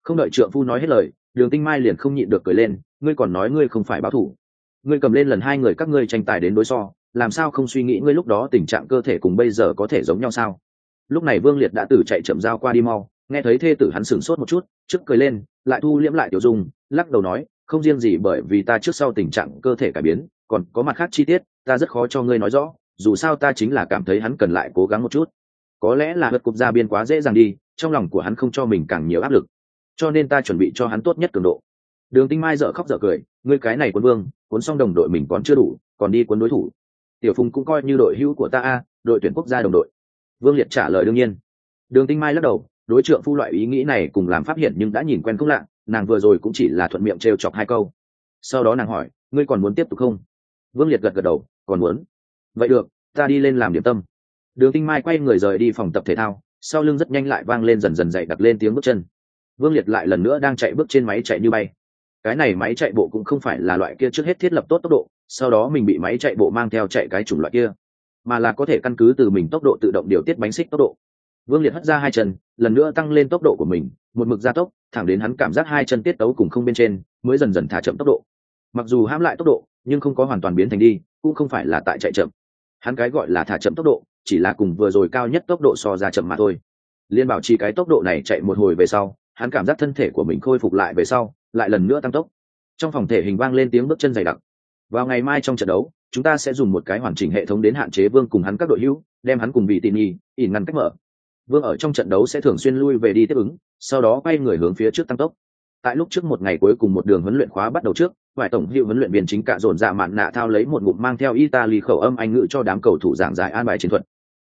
Không đợi trượng phu nói hết lời, đường tinh mai liền không nhịn được cười lên, ngươi còn nói ngươi không phải báo thủ. Ngươi cầm lên lần hai người các ngươi tranh tài đến đối so, làm sao không suy nghĩ ngươi lúc đó tình trạng cơ thể cùng bây giờ có thể giống nhau sao? Lúc này vương liệt đã từ chạy chậm dao qua đi mau, nghe thấy thê tử hắn sửng sốt một chút, trước cười lên, lại thu liễm lại tiểu dung, lắc đầu nói, không riêng gì bởi vì ta trước sau tình trạng cơ thể cải biến, còn có mặt khác chi tiết ta rất khó cho ngươi nói rõ, dù sao ta chính là cảm thấy hắn cần lại cố gắng một chút. Có lẽ là hất cục gia biên quá dễ dàng đi, trong lòng của hắn không cho mình càng nhiều áp lực. Cho nên ta chuẩn bị cho hắn tốt nhất cường độ. Đường tinh mai dở khóc dở cười, ngươi cái này quân vương, cuốn xong đồng đội mình còn chưa đủ, còn đi cuốn đối thủ. Tiểu phùng cũng coi như đội hữu của ta a, đội tuyển quốc gia đồng đội. Vương liệt trả lời đương nhiên. Đường tinh mai lắc đầu, đối trượng phu loại ý nghĩ này cùng làm phát hiện nhưng đã nhìn quen không lạ, nàng vừa rồi cũng chỉ là thuận miệng trêu chọc hai câu. Sau đó nàng hỏi, ngươi còn muốn tiếp tục không? Vương liệt gật gật đầu còn muốn. Vậy được, ta đi lên làm điểm tâm. Đường tinh mai quay người rời đi phòng tập thể thao, sau lưng rất nhanh lại vang lên dần dần dậy đặt lên tiếng bước chân. Vương liệt lại lần nữa đang chạy bước trên máy chạy như bay. Cái này máy chạy bộ cũng không phải là loại kia trước hết thiết lập tốt tốc độ, sau đó mình bị máy chạy bộ mang theo chạy cái chủng loại kia, mà là có thể căn cứ từ mình tốc độ tự động điều tiết bánh xích tốc độ. Vương liệt hất ra hai chân, lần nữa tăng lên tốc độ của mình, một mực gia tốc, thẳng đến hắn cảm giác hai chân tiết tấu cùng không bên trên, mới dần dần thả chậm tốc độ. Mặc dù hãm lại tốc độ, nhưng không có hoàn toàn biến thành đi cũng không phải là tại chạy chậm. Hắn cái gọi là thả chậm tốc độ, chỉ là cùng vừa rồi cao nhất tốc độ so ra chậm mà thôi. Liên bảo trì cái tốc độ này chạy một hồi về sau, hắn cảm giác thân thể của mình khôi phục lại về sau, lại lần nữa tăng tốc. Trong phòng thể hình vang lên tiếng bước chân dày đặc. Vào ngày mai trong trận đấu, chúng ta sẽ dùng một cái hoàn chỉnh hệ thống đến hạn chế vương cùng hắn các đội hữu, đem hắn cùng bị tỉ nhi ỉn ngăn cách mở. Vương ở trong trận đấu sẽ thường xuyên lui về đi tiếp ứng, sau đó quay người hướng phía trước tăng tốc tại lúc trước một ngày cuối cùng một đường huấn luyện khóa bắt đầu trước ngoại tổng hiệu huấn luyện viên chính cả dồn dạ mạn nạ thao lấy một ngụm mang theo italy khẩu âm anh ngữ cho đám cầu thủ giảng giải an bài chiến thuật.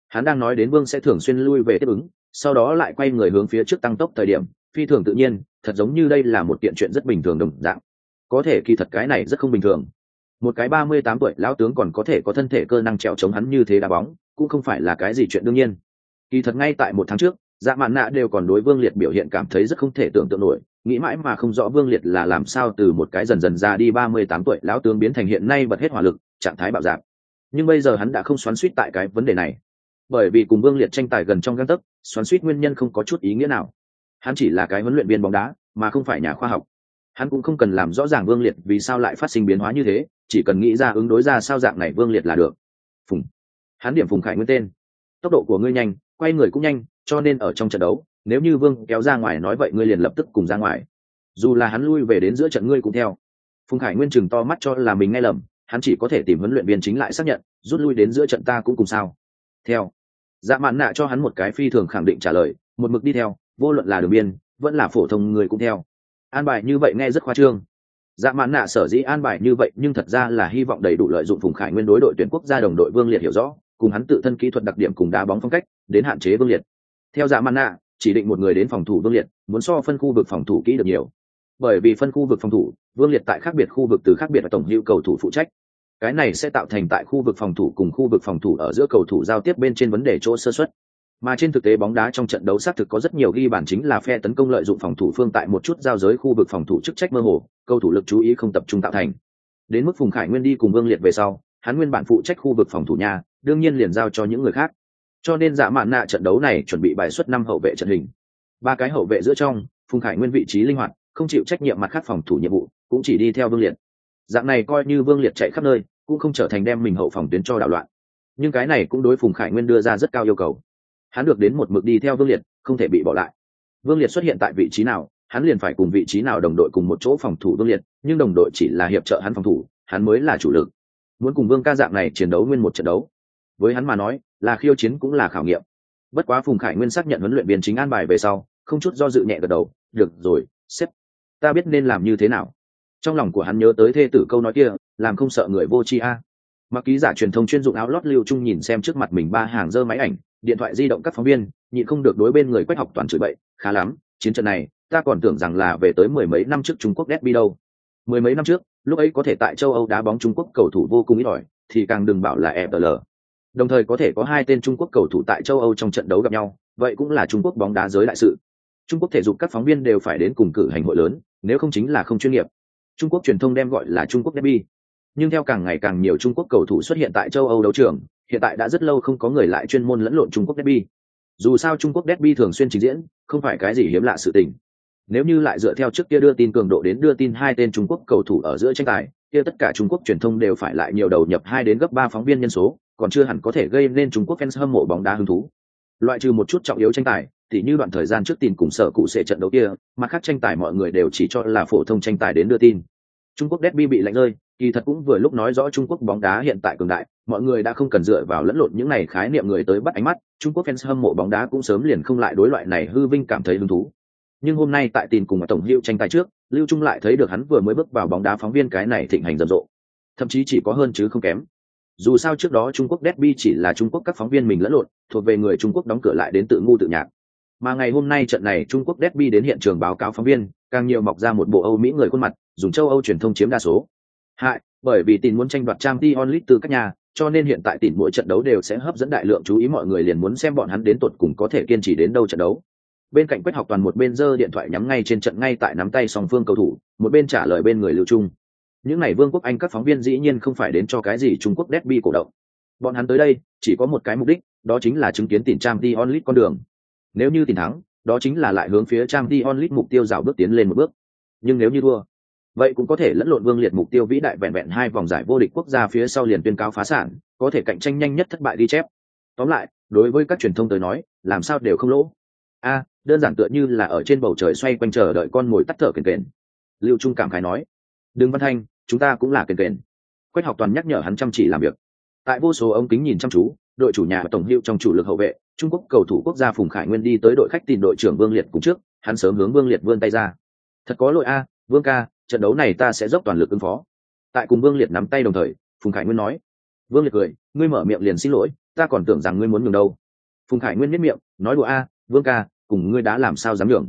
Hắn đang nói đến vương sẽ thường xuyên lui về tiếp ứng, sau đó lại quay người hướng phía trước tăng tốc thời điểm, phi thường tự nhiên, thật giống như đây là một kiện chuyện rất bình thường đồng dạng. Có thể kỳ thật cái này rất không bình thường. Một cái ba mươi tám tuổi lão tướng còn có thể có thân thể cơ năng trèo chống hắn như thế đá bóng, cũng không phải là cái gì chuyện đương nhiên. Kỳ thật ngay tại một tháng trước dạ mạn nạ đều còn đối vương liệt biểu hiện cảm thấy rất không thể tưởng tượng nổi nghĩ mãi mà không rõ vương liệt là làm sao từ một cái dần dần ra đi ba mươi tám tuổi lão tướng biến thành hiện nay bật hết hỏa lực, trạng thái bạo dạp nhưng bây giờ hắn đã không xoắn suýt tại cái vấn đề này. Bởi vì cùng vương liệt tranh tài gần trong găng tấc, xoắn suýt nguyên nhân không có chút ý nghĩa nào. Hắn chỉ là cái huấn luyện viên bóng đá, mà không phải nhà khoa học. Hắn cũng không cần làm rõ ràng vương liệt vì sao lại phát sinh biến hóa như thế, chỉ cần nghĩ ra ứng đối ra sao dạng này vương liệt là được. Phùng. Hắn điểm phùng khải nguyên tên. Tốc độ của ngươi nhanh, quay người cũng nhanh, cho nên ở trong trận đấu nếu như vương kéo ra ngoài nói vậy ngươi liền lập tức cùng ra ngoài. Dù là hắn lui về đến giữa trận ngươi cũng theo. Phùng khải nguyên chừng to mắt cho là mình nghe lầm, hắn chỉ có thể tìm huấn luyện viên chính lại xác nhận, rút lui đến giữa trận ta cũng cùng sao. Theo. Dạ mạn nạ cho hắn một cái phi thường khẳng định trả lời, một mực đi theo, vô luận là đường biên, vẫn là phổ thông người cũng theo. An bài như vậy nghe rất khoa trương. Dạ mạn nạ sở dĩ an bài như vậy, nhưng thật ra là hy vọng đầy đủ lợi dụng phùng khải nguyên đối đội tuyển quốc gia đồng đội vương liệt hiểu rõ, cùng hắn tự thân kỹ thuật đặc điểm cùng đá bóng phong cách, đến hạn chế vương liệt. Theo dạ mạn nạ chỉ định một người đến phòng thủ vương liệt, muốn so phân khu vực phòng thủ kỹ được nhiều. Bởi vì phân khu vực phòng thủ, vương liệt tại khác biệt khu vực từ khác biệt và tổng hữu cầu thủ phụ trách. Cái này sẽ tạo thành tại khu vực phòng thủ cùng khu vực phòng thủ ở giữa cầu thủ giao tiếp bên trên vấn đề chỗ sơ xuất mà trên thực tế bóng đá trong trận đấu xác thực có rất nhiều ghi bản chính là phe tấn công lợi dụng phòng thủ phương tại một chút giao giới khu vực phòng thủ chức trách mơ hồ, cầu thủ lực chú ý không tập trung tạo thành. Đến mức phùng khải nguyên đi cùng vương liệt về sau, hắn nguyên bản phụ trách khu vực phòng thủ nhà, đương nhiên liền giao cho những người khác cho nên dạ mạn nạ trận đấu này chuẩn bị bài xuất năm hậu vệ trận hình. Ba cái hậu vệ giữa trong, phùng khải nguyên vị trí linh hoạt, không chịu trách nhiệm mặt khác phòng thủ nhiệm vụ, cũng chỉ đi theo vương liệt. Dạng này coi như vương liệt chạy khắp nơi, cũng không trở thành đem mình hậu phòng tuyến cho đảo loạn. Nhưng cái này cũng đối phùng khải nguyên đưa ra rất cao yêu cầu. Hắn được đến một mực đi theo vương liệt, không thể bị bỏ lại. Vương liệt xuất hiện tại vị trí nào, hắn liền phải cùng vị trí nào đồng đội cùng một chỗ phòng thủ vương liệt, nhưng đồng đội chỉ là hiệp trợ hắn phòng thủ, hắn mới là chủ lực. Muốn cùng vương ca dạng này chiến đấu nguyên một trận đấu. Với hắn mà nói là khiêu chiến cũng là khảo nghiệm. Bất quá phùng khải nguyên xác nhận huấn luyện viên chính an bài về sau, không chút do dự nhẹ gật đầu, được rồi, sếp, ta biết nên làm như thế nào. Trong lòng của hắn nhớ tới thê tử câu nói kia, làm không sợ người vô tri a. Mặc ký giả truyền thông chuyên dụng áo lót lưu trung nhìn xem trước mặt mình ba hàng dơ máy ảnh, điện thoại di động các phóng viên, nhịn không được đối bên người quách học toàn chửi bậy, khá lắm, chiến trận này, ta còn tưởng rằng là về tới mười mấy năm trước trung quốc derby đâu. Mười mấy năm trước, lúc ấy có thể tại châu âu đá bóng trung quốc cầu thủ vô cùng ít ỏi, thì càng đừng bảo là fl đồng thời có thể có hai tên trung quốc cầu thủ tại châu âu trong trận đấu gặp nhau, vậy cũng là trung quốc bóng đá giới đại sự. Trung quốc thể dục các phóng viên đều phải đến cùng cử hành hội lớn, nếu không chính là không chuyên nghiệp. Trung quốc truyền thông đem gọi là trung quốc derby. Nhưng theo càng ngày càng nhiều trung quốc cầu thủ xuất hiện tại châu âu đấu trường, hiện tại đã rất lâu không có người lại chuyên môn lẫn lộn trung quốc derby. Dù sao trung quốc derby thường xuyên trình diễn, không phải cái gì hiếm lạ sự tình. Nếu như lại dựa theo trước kia đưa tin cường độ đến đưa tin hai tên trung quốc cầu thủ ở giữa tranh tài kia tất cả trung quốc truyền thông đều phải lại nhiều đầu nhập hai đến gấp ba phóng viên nhân số, còn chưa hẳn có thể gây nên trung quốc fans hâm mộ bóng đá hứng thú. Loại trừ một chút trọng yếu tranh tài thì như đoạn thời gian trước tin cùng sở cụ sẽ trận đấu kia mà khác tranh tài mọi người đều chỉ cho là phổ thông tranh tài đến đưa tin. Trung quốc derby bị lạnh rơi, kỳ thật cũng vừa lúc nói rõ trung quốc bóng đá hiện tại cường đại, mọi người đã không cần dựa vào lẫn lộn những này khái niệm người tới bắt ánh mắt, trung quốc fans hâm mộ bóng đá cũng sớm liền không lại đối loại này hư vinh cảm thấy hứng thú nhưng hôm nay tại tin cùng tổng hiệu tranh tài trước lưu trung lại thấy được hắn vừa mới bước vào bóng đá phóng viên cái này thịnh hành rầm rộ thậm chí chỉ có hơn chứ không kém dù sao trước đó trung quốc derby chỉ là trung quốc các phóng viên mình lẫn lộn thuộc về người trung quốc đóng cửa lại đến tự ngu tự nhạc Mà ngày hôm nay trận này Trung Quốc Derby đến hiện trường báo cáo phóng viên, càng nhiều mọc ra một bộ Âu Mỹ người khuôn mặt, dùng châu Âu truyền thông chiếm đa số. Hại, bởi vì tin muốn tranh đoạt trang t onlit từ các nhà, cho nên hiện tại tin mỗi trận đấu đều sẽ hấp dẫn đại lượng chú ý mọi người liền muốn xem bọn hắn đến tuột cùng có thể kiên trì đến đâu trận đấu. Bên cạnh Quách Học Toàn một bên giơ điện thoại nhắm ngay trên trận ngay tại nắm tay song phương cầu thủ, một bên trả lời bên người Lưu Trung. Những này Vương quốc Anh các phóng viên dĩ nhiên không phải đến cho cái gì Trung Quốc derby cổ động. Bọn hắn tới đây chỉ có một cái mục đích, đó chính là chứng kiến tìm trang t onlit con đường. Nếu như tìm thắng, đó chính là lại hướng phía trang t onlit mục tiêu rào bước tiến lên một bước. Nhưng nếu như thua, vậy cũng có thể lẫn lộn vương liệt mục tiêu vĩ đại vẹn vẹn hai vòng giải vô địch quốc gia phía sau liền tuyên cáo phá sản có thể cạnh tranh nhanh nhất thất bại đi chép tóm lại đối với các truyền thông tới nói làm sao đều không lỗ a đơn giản tựa như là ở trên bầu trời xoay quanh chờ đợi con mồi tắt thở kền kền. Lưu trung cảm khái nói, đừng văn thanh, chúng ta cũng là kền kền. Quách học toàn nhắc nhở hắn chăm chỉ làm việc. Tại vô số ống kính nhìn chăm chú, đội chủ nhà và tổng hiệu trong chủ lực hậu vệ, trung quốc cầu thủ quốc gia phùng khải nguyên đi tới đội khách tìm đội trưởng vương liệt cùng trước, hắn sớm hướng vương liệt vươn tay ra. Thật có lỗi a, vương ca, trận đấu này ta sẽ dốc toàn lực ứng phó. Tại cùng vương liệt nắm tay đồng thời, phùng khải nguyên nói, vương liệt cười, ngươi mở miệng liền xin lỗi, ta còn tưởng rằng ngươi muốn nhường đâu. Phùng khải nguyên miết miệng, nói đùa a, vương ca cùng ngươi đã làm sao dám nhường.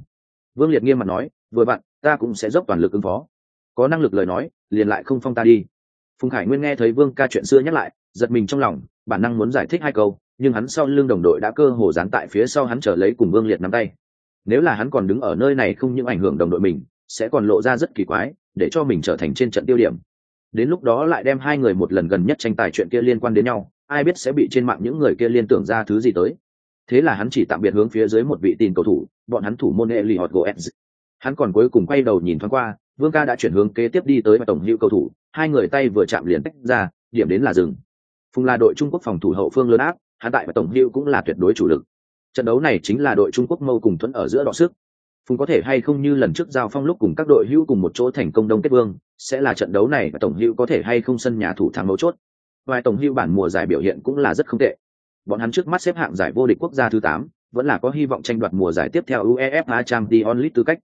Vương liệt nghiêm mặt nói, vừa bạn ta cũng sẽ dốc toàn lực ứng phó. Có năng lực lời nói, liền lại không phong ta đi. Phùng khải nguyên nghe thấy vương ca chuyện xưa nhắc lại, giật mình trong lòng, bản năng muốn giải thích hai câu, nhưng hắn sau lưng đồng đội đã cơ hồ dán tại phía sau hắn trở lấy cùng vương liệt nắm tay. Nếu là hắn còn đứng ở nơi này không những ảnh hưởng đồng đội mình, sẽ còn lộ ra rất kỳ quái, để cho mình trở thành trên trận tiêu điểm. Đến lúc đó lại đem hai người một lần gần nhất tranh tài chuyện kia liên quan đến nhau, ai biết sẽ bị trên mạng những người kia liên tưởng ra thứ gì tới thế là hắn chỉ tạm biệt hướng phía dưới một vị tin cầu thủ, bọn hắn thủ môn hệ lì hot goetz hắn còn cuối cùng quay đầu nhìn thoáng qua, vương ca đã chuyển hướng kế tiếp đi tới và tổng hữu cầu thủ, hai người tay vừa chạm liền tách ra, điểm đến là dừng. Phùng là đội trung quốc phòng thủ hậu phương lớn áp, hắn tại và tổng hữu cũng là tuyệt đối chủ lực. Trận đấu này chính là đội trung quốc mâu cùng thuẫn ở giữa đọ sức. Phùng có thể hay không như lần trước giao phong lúc cùng các đội hữu cùng một chỗ thành công đông kết vương, sẽ là trận đấu này và tổng hữu có thể hay không sân nhà thủ thắng mấu chốt. Vài tổng hữu bản mùa giải biểu hiện cũng là rất không tệ bọn hắn trước mắt xếp hạng giải vô địch quốc gia thứ tám, vẫn là có hy vọng tranh đoạt mùa giải tiếp theo uefa champions league tư cách.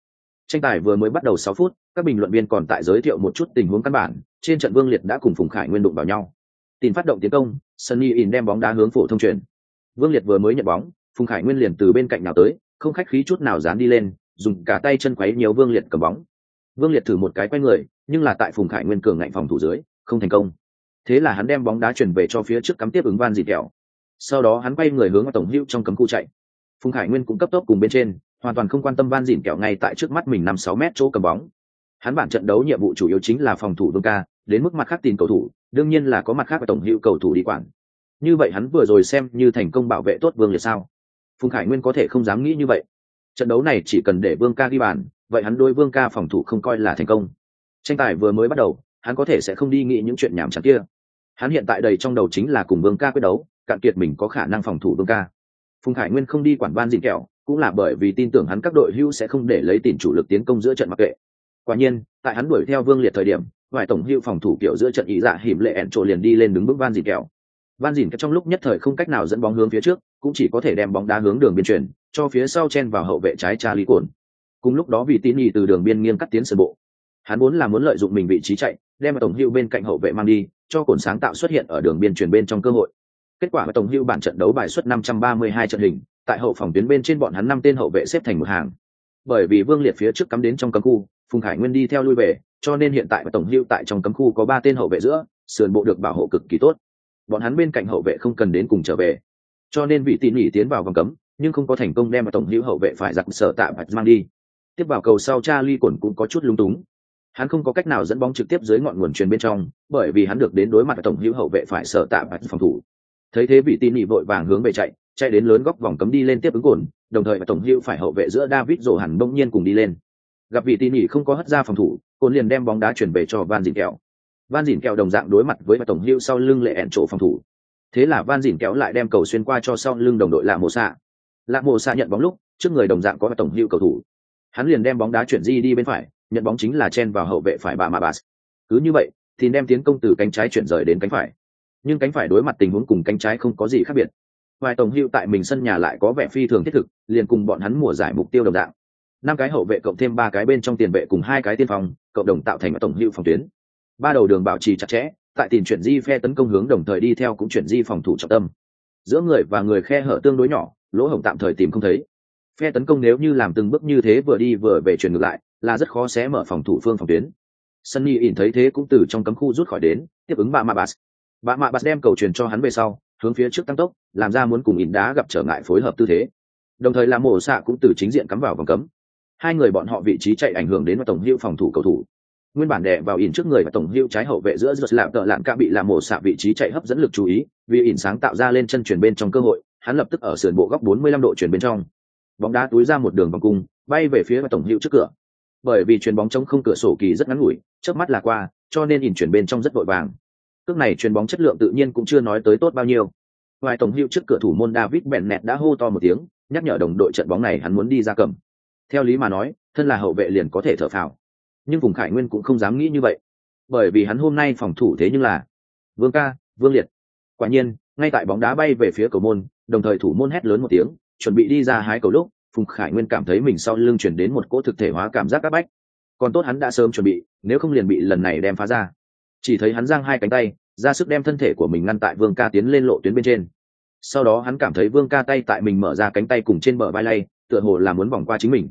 Tranh tài vừa mới bắt đầu 6 phút, các bình luận viên còn tại giới thiệu một chút tình huống căn bản, trên trận vương liệt đã cùng phùng khải nguyên đụng vào nhau. Tìm phát động tiến công, sunny in đem bóng đá hướng phổ thông truyền vương liệt vừa mới nhận bóng, phùng khải nguyên liền từ bên cạnh nào tới, không khách khí chút nào dán đi lên, dùng cả tay chân quấy nhiều vương liệt cầm bóng. Vương liệt thử một cái quay người, nhưng là tại phùng khải nguyên cường ngạnh phòng thủ dưới, không thành công. Thế là hắn đem bóng đá chuyển về cho phía trước cắm tiếp ứng van dịt kẹo sau đó hắn quay người hướng vào tổng hữu trong cấm khu chạy. Phùng khải nguyên cũng cấp tốc cùng bên trên, hoàn toàn không quan tâm van dìn kẹo ngay tại trước mắt mình năm sáu mét chỗ cầm bóng. Hắn bản trận đấu nhiệm vụ chủ yếu chính là phòng thủ vương ca, đến mức mặt khác tìm cầu thủ, đương nhiên là có mặt khác và tổng hữu cầu thủ đi quản. Như vậy hắn vừa rồi xem như thành công bảo vệ tốt vương liệt sao? Phùng khải nguyên có thể không dám nghĩ như vậy. Trận đấu này chỉ cần để vương ca ghi bàn, vậy hắn đôi vương ca phòng thủ không coi là thành công. Tranh tài vừa mới bắt đầu, hắn có thể sẽ không đi nghĩ những chuyện nhảm chán kia. Hắn hiện tại đầy trong đầu chính là cùng vương ca quyết đấu cạn kiệt mình có khả năng phòng thủ vương ca phùng khải nguyên không đi quản ban dịn kẹo cũng là bởi vì tin tưởng hắn các đội hưu sẽ không để lấy tiền chủ lực tiến công giữa trận mặc kệ quả nhiên tại hắn đuổi theo vương liệt thời điểm vài tổng hưu phòng thủ kiểu giữa trận ý dạ hiểm lệ ẹn trộ liền đi lên đứng bước van dịn kẹo van dịn trong lúc nhất thời không cách nào dẫn bóng hướng phía trước cũng chỉ có thể đem bóng đá hướng đường biên truyền cho phía sau chen vào hậu vệ trái Charlie Cồn. Cùng lúc đó vì tín nhì từ đường biên nghiêng cắt tiến sân bộ. Hắn muốn là muốn lợi dụng mình vị trí chạy, đem tổng hưu bên cạnh hậu vệ mang đi, cho cồn sáng tạo xuất hiện ở đường biên truyền bên trong cơ hội. Kết quả tổng hưu bản trận đấu bài suất 532 trận hình, tại hậu phòng tuyến bên trên bọn hắn năm tên hậu vệ xếp thành một hàng. Bởi vì Vương Liệt phía trước cắm đến trong cấm khu, Phùng Khải Nguyên đi theo lui về, cho nên hiện tại tổng hưu tại trong cấm khu có ba tên hậu vệ giữa, sườn bộ được bảo hộ cực kỳ tốt. Bọn hắn bên cạnh hậu vệ không cần đến cùng trở về. Cho nên vị tín nhỉ tiến vào vòng cấm, nhưng không có thành công đem tổng hữu hậu vệ phải giặc sở tạ bạch mang đi tiếp vào cầu sau cha ly cồn cũng có chút lung túng hắn không có cách nào dẫn bóng trực tiếp dưới ngọn nguồn truyền bên trong bởi vì hắn được đến đối mặt tổng hữu hậu vệ phải sở tạ bạch phòng thủ thấy thế bị tin nhị vội vàng hướng về chạy chạy đến lớn góc vòng cấm đi lên tiếp ứng cồn, đồng thời tổng hữu phải hậu vệ giữa david rổ hẳn bỗng nhiên cùng đi lên. Gặp vị tin nhị không có hất ra phòng thủ, cồn liền đem bóng đá chuyển về cho van dìn kẹo. Van dìn kẹo đồng dạng đối mặt với tổng hữu sau lưng lệ ẹn chỗ phòng thủ. Thế là van dìn kẹo lại đem cầu xuyên qua cho sau lưng đồng đội lạ mộ xạ. Lạ mộ xa nhận bóng lúc, trước người đồng dạng có tổng hữu cầu thủ. Hắn liền đem bóng đá chuyển di đi bên phải, nhận bóng chính là chen vào hậu vệ phải bà mà bà cứ như vậy, thì đem tiến công từ cánh trái chuyển rời đến cánh phải nhưng cánh phải đối mặt tình huống cùng cánh trái không có gì khác biệt. Vài tổng hữu tại mình sân nhà lại có vẻ phi thường thiết thực, liền cùng bọn hắn mùa giải mục tiêu đồng dạng. Năm cái hậu vệ cộng thêm ba cái bên trong tiền vệ cùng hai cái tiên phòng cộng đồng tạo thành tổng hữu phòng tuyến. Ba đầu đường bảo trì chặt chẽ, tại tiền chuyển di phe tấn công hướng đồng thời đi theo cũng chuyển di phòng thủ trọng tâm. Giữa người và người khe hở tương đối nhỏ, lỗ hổng tạm thời tìm không thấy. Phe tấn công nếu như làm từng bước như thế vừa đi vừa về chuyển ngược lại, là rất khó sẽ mở phòng thủ phương phòng tuyến. Sunny ỉn thấy thế cũng từ trong cấm khu rút khỏi đến, tiếp ứng bà mạ Bạ bà mạ Bạt đem cầu truyền cho hắn về sau, hướng phía trước tăng tốc, làm ra muốn cùng ỉn đá gặp trở ngại phối hợp tư thế. Đồng thời làm mổ xạ cũng từ chính diện cắm vào vòng cấm. Hai người bọn họ vị trí chạy ảnh hưởng đến tổng hữu phòng thủ cầu thủ. Nguyên bản đè vào ỉn trước người và tổng hữu trái hậu vệ giữa giật lạm tợ lạm ca bị làm mổ xạ vị trí chạy hấp dẫn lực chú ý, vì ỉn sáng tạo ra lên chân chuyển bên trong cơ hội, hắn lập tức ở sườn bộ góc 45 độ chuyển bên trong. Bóng đá túi ra một đường vòng cung, bay về phía tổng hữu trước cửa. Bởi vì chuyền bóng trong không cửa sổ kỳ rất ngắn ngủi, chớp mắt là qua, cho nên ỉn chuyển bên trong rất vội vàng cước này chuyền bóng chất lượng tự nhiên cũng chưa nói tới tốt bao nhiêu. Ngoài tổng hữu trước cửa thủ môn david bennett đã hô to một tiếng, nhắc nhở đồng đội trận bóng này hắn muốn đi ra cầm. Theo lý mà nói, thân là hậu vệ liền có thể thở phào. Nhưng vùng khải nguyên cũng không dám nghĩ như vậy. Bởi vì hắn hôm nay phòng thủ thế nhưng là vương ca, vương liệt. Quả nhiên, ngay tại bóng đá bay về phía cầu môn, đồng thời thủ môn hét lớn một tiếng, chuẩn bị đi ra hái cầu lúc, phùng khải nguyên cảm thấy mình sau lưng chuyển đến một cỗ thực thể hóa cảm giác áp bách. Còn tốt hắn đã sớm chuẩn bị, nếu không liền bị lần này đem phá ra chỉ thấy hắn giang hai cánh tay, ra sức đem thân thể của mình ngăn tại vương ca tiến lên lộ tuyến bên trên. Sau đó hắn cảm thấy vương ca tay tại mình mở ra cánh tay cùng trên bờ vai lay, tựa hồ là muốn vòng qua chính mình.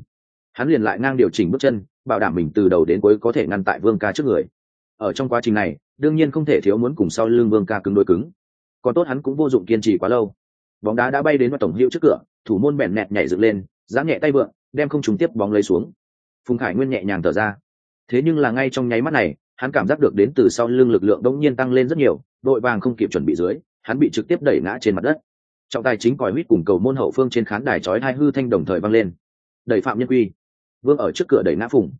Hắn liền lại ngang điều chỉnh bước chân, bảo đảm mình từ đầu đến cuối có thể ngăn tại vương ca trước người. Ở trong quá trình này, đương nhiên không thể thiếu muốn cùng sau lưng vương ca cứng đôi cứng. Còn tốt hắn cũng vô dụng kiên trì quá lâu. Bóng đá đã bay đến vào tổng hiệu trước cửa, thủ môn bẹn nẹt nhảy dựng lên giáng nhẹ tay vượng, đem không trúng tiếp bóng lấy xuống. Phùng khải nguyên nhẹ nhàng thở ra. Thế nhưng là ngay trong nháy mắt này hắn cảm giác được đến từ sau lưng lực lượng đông nhiên tăng lên rất nhiều, đội vàng không kịp chuẩn bị dưới, hắn bị trực tiếp đẩy ngã trên mặt đất. Trọng tài chính còi huýt cùng cầu môn hậu phương trên khán đài chói hai hư thanh đồng thời vang lên. Đẩy phạm nhân quy. Vương ở trước cửa đẩy ngã phùng.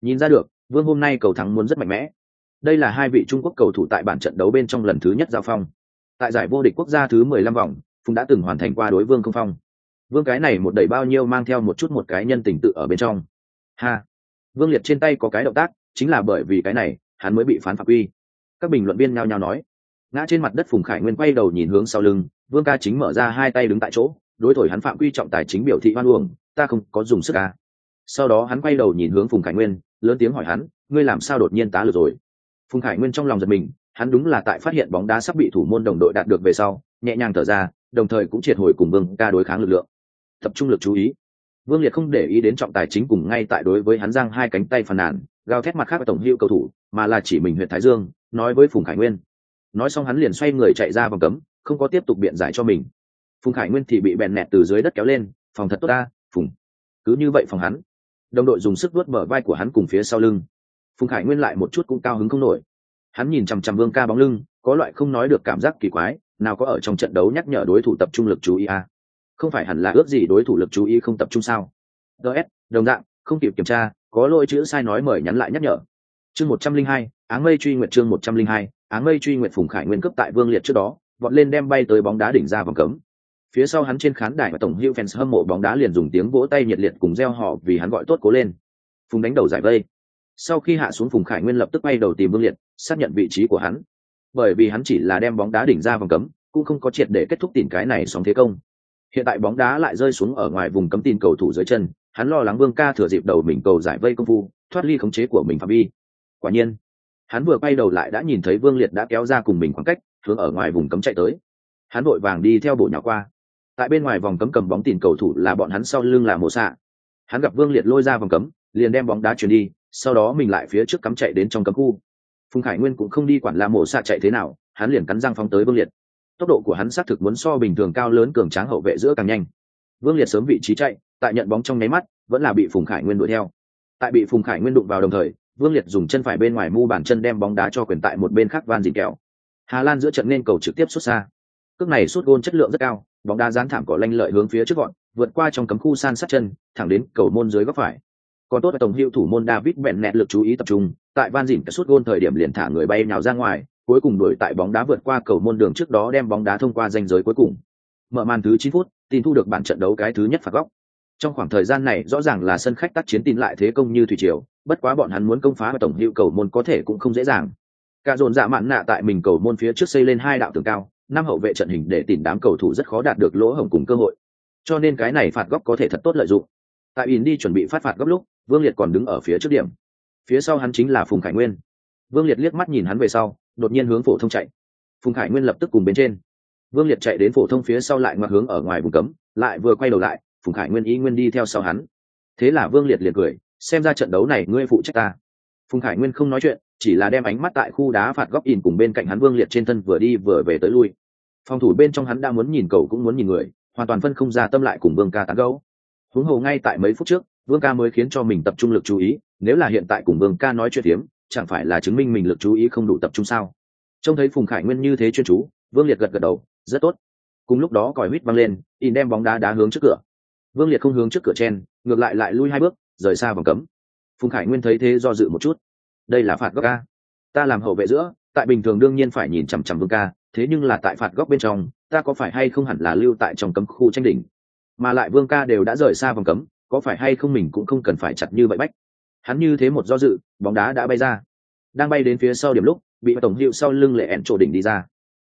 Nhìn ra được, vương hôm nay cầu thắng muốn rất mạnh mẽ. Đây là hai vị trung quốc cầu thủ tại bản trận đấu bên trong lần thứ nhất giao phong. Tại giải vô địch quốc gia thứ mười lăm vòng, phùng đã từng hoàn thành qua đối vương không phong. Vương cái này một đẩy bao nhiêu mang theo một chút một cái nhân tình tự ở bên trong. Ha! Vương liệt trên tay có cái động tác, chính là bởi vì cái này hắn mới bị phán phạm quy. Các bình luận viên nhao nhao nói, ngã trên mặt đất phùng khải nguyên quay đầu nhìn hướng sau lưng, vương ca chính mở ra hai tay đứng tại chỗ, đối thổi hắn phạm quy trọng tài chính biểu thị hoan uổng, ta không có dùng sức ca sau đó hắn quay đầu nhìn hướng phùng khải nguyên, lớn tiếng hỏi hắn, ngươi làm sao đột nhiên tá lượt rồi? Phùng khải nguyên trong lòng giật mình, hắn đúng là tại phát hiện bóng đá sắp bị thủ môn đồng đội đạt được về sau, nhẹ nhàng thở ra, đồng thời cũng triệt hồi cùng vương ca đối kháng lực lượng. Tập trung lực chú ý. Vương liệt không để ý đến trọng tài chính cùng ngay tại đối với hắn giang hai cánh tay phàn nàn gào thét mặt khác với tổng hưu cầu thủ, mà là chỉ mình huyện thái dương, nói với phùng khải nguyên. Nói xong hắn liền xoay người chạy ra vòng cấm, không có tiếp tục biện giải cho mình. Phùng khải nguyên thì bị bèn nẹt từ dưới đất kéo lên, phòng thật tốt ta, phùng. Cứ như vậy phòng hắn. Đồng đội dùng sức vớt mở vai của hắn cùng phía sau lưng. Phùng khải nguyên lại một chút cũng cao hứng không nổi. Hắn nhìn chằm chằm vương ca bóng lưng, có loại không nói được cảm giác kỳ quái, nào có ở trong trận đấu nhắc nhở đối thủ tập trung lực chú ý à. không phải hẳn là ước gì đối thủ lực chú ý không tập trung sao? Ts đồng dạng, không kịp kiểm tra có lỗi chữ sai nói mời nhắn lại nhắc nhở. Chương một trăm linh hai, áng mây truy nguyện chương một trăm linh hai, áng mây truy nguyện phùng khải nguyên cấp tại vương liệt trước đó, vọt lên đem bay tới bóng đá đỉnh ra vòng cấm. Phía sau hắn trên khán đài và tổng hữu fans hâm mộ bóng đá liền dùng tiếng vỗ tay nhiệt liệt cùng reo họ vì hắn gọi tốt cố lên. Phùng đánh đầu giải vây. Sau khi hạ xuống phùng khải nguyên lập tức bay đầu tìm vương liệt, xác nhận vị trí của hắn. Bởi vì hắn chỉ là đem bóng đá đỉnh ra vòng cấm, cũng không có triệt để kết thúc tìm cái này sóng thế công. Hiện tại bóng đá lại rơi xuống ở ngoài vùng cấm tin cầu thủ dưới chân hắn lo lắng vương ca thừa dịp đầu mình cầu giải vây công phu, thoát ly khống chế của mình phạm vi. Quả nhiên, hắn vừa quay đầu lại đã nhìn thấy vương liệt đã kéo ra cùng mình khoảng cách, hướng ở ngoài vùng cấm chạy tới. Hắn vội vàng đi theo bộ nhỏ qua. Tại bên ngoài vòng cấm cầm bóng tìm cầu thủ là bọn hắn sau lưng là mồ xạ hắn gặp vương liệt lôi ra vòng cấm, liền đem bóng đá chuyển đi, sau đó mình lại phía trước cắm chạy đến trong cấm khu. Phùng khải nguyên cũng không đi quản là mổ xạ chạy thế nào, hắn liền cắn răng phóng tới vương liệt. Tốc độ của hắn xác thực muốn so bình thường cao lớn cường tráng hậu vệ giữa càng nhanh. Vương liệt sớm vị trí chạy tại nhận bóng trong nháy mắt, vẫn là bị phùng khải nguyên đuổi theo. Tại bị phùng khải nguyên đụng vào đồng thời, vương liệt dùng chân phải bên ngoài mu bàn chân đem bóng đá cho quyền tại một bên khác van dìn kẹo hà lan giữa trận nên cầu trực tiếp xuất xa. Cước này sút gôn chất lượng rất cao, bóng đá dán thảm cỏ lanh lợi hướng phía trước gọn, vượt qua trong cấm khu san sát chân, thẳng đến cầu môn dưới góc phải. Còn tốt là tổng hiệu thủ môn david bẹn nẹt lực chú ý tập trung, tại van dìn sút gôn thời điểm liền thả người bay nhào ra ngoài, cuối cùng đuổi tại bóng đá vượt qua cầu môn đường trước đó đem bóng đá thông qua danh giới cuối cùng. Mở màn thứ chín phút, tin thu được bản trận đấu cái thứ nhất phạt góc trong khoảng thời gian này, rõ ràng là sân khách tác chiến tin lại thế công như thủy triều, bất quá bọn hắn muốn công phá tổng hiệu cầu môn có thể cũng không dễ dàng. Cả dồn dạ mạn nạ tại mình cầu môn phía trước xây lên hai đạo tường cao, năm hậu vệ trận hình để tìm đám cầu thủ rất khó đạt được lỗ hổng cùng cơ hội. Cho nên cái này phạt góc có thể thật tốt lợi dụng. Tại in đi chuẩn bị phát phạt góc lúc, vương liệt còn đứng ở phía trước điểm. Phía sau hắn chính là phùng khải nguyên. Vương liệt liếc mắt nhìn hắn về sau, đột nhiên hướng phổ thông chạy. Phùng khải nguyên lập tức cùng bên trên. Vương liệt chạy đến phổ thông phía sau lại ngoặt hướng ở ngoài vùng cấm, lại vừa quay đầu lại phùng khải nguyên ý nguyên đi theo sau hắn. Thế là vương liệt liền cười, xem ra trận đấu này ngươi phụ trách ta. Phùng khải nguyên không nói chuyện, chỉ là đem ánh mắt tại khu đá phạt góc in cùng bên cạnh hắn vương liệt trên thân vừa đi vừa về tới lui. Phòng thủ bên trong hắn đã muốn nhìn cầu cũng muốn nhìn người, hoàn toàn phân không ra tâm lại cùng vương ca tán gấu huống hồ ngay tại mấy phút trước, vương ca mới khiến cho mình tập trung lực chú ý, nếu là hiện tại cùng vương ca nói chuyện hiếm, chẳng phải là chứng minh mình lực chú ý không đủ tập trung sao? Trông thấy phùng khải nguyên như thế chuyên chú, vương liệt gật gật đầu, rất tốt. Cùng lúc đó còi huýt văng lên in đem bóng đá đá hướng trước cửa vương liệt không hướng trước cửa chen, ngược lại lại lui hai bước, rời xa vòng cấm. Phùng khải nguyên thấy thế do dự một chút. Đây là phạt góc ca ta làm hậu vệ giữa, tại bình thường đương nhiên phải nhìn chằm chằm vương ca, thế nhưng là tại phạt góc bên trong, ta có phải hay không hẳn là lưu tại trong cấm khu tranh đỉnh? Mà lại vương ca đều đã rời xa vòng cấm, có phải hay không mình cũng không cần phải chặt như vậy bách? Hắn như thế một do dự, bóng đá đã bay ra. Đang bay đến phía sau điểm lúc, bị tổng hiệu sau lưng lệ ẹn trổ đỉnh đi ra.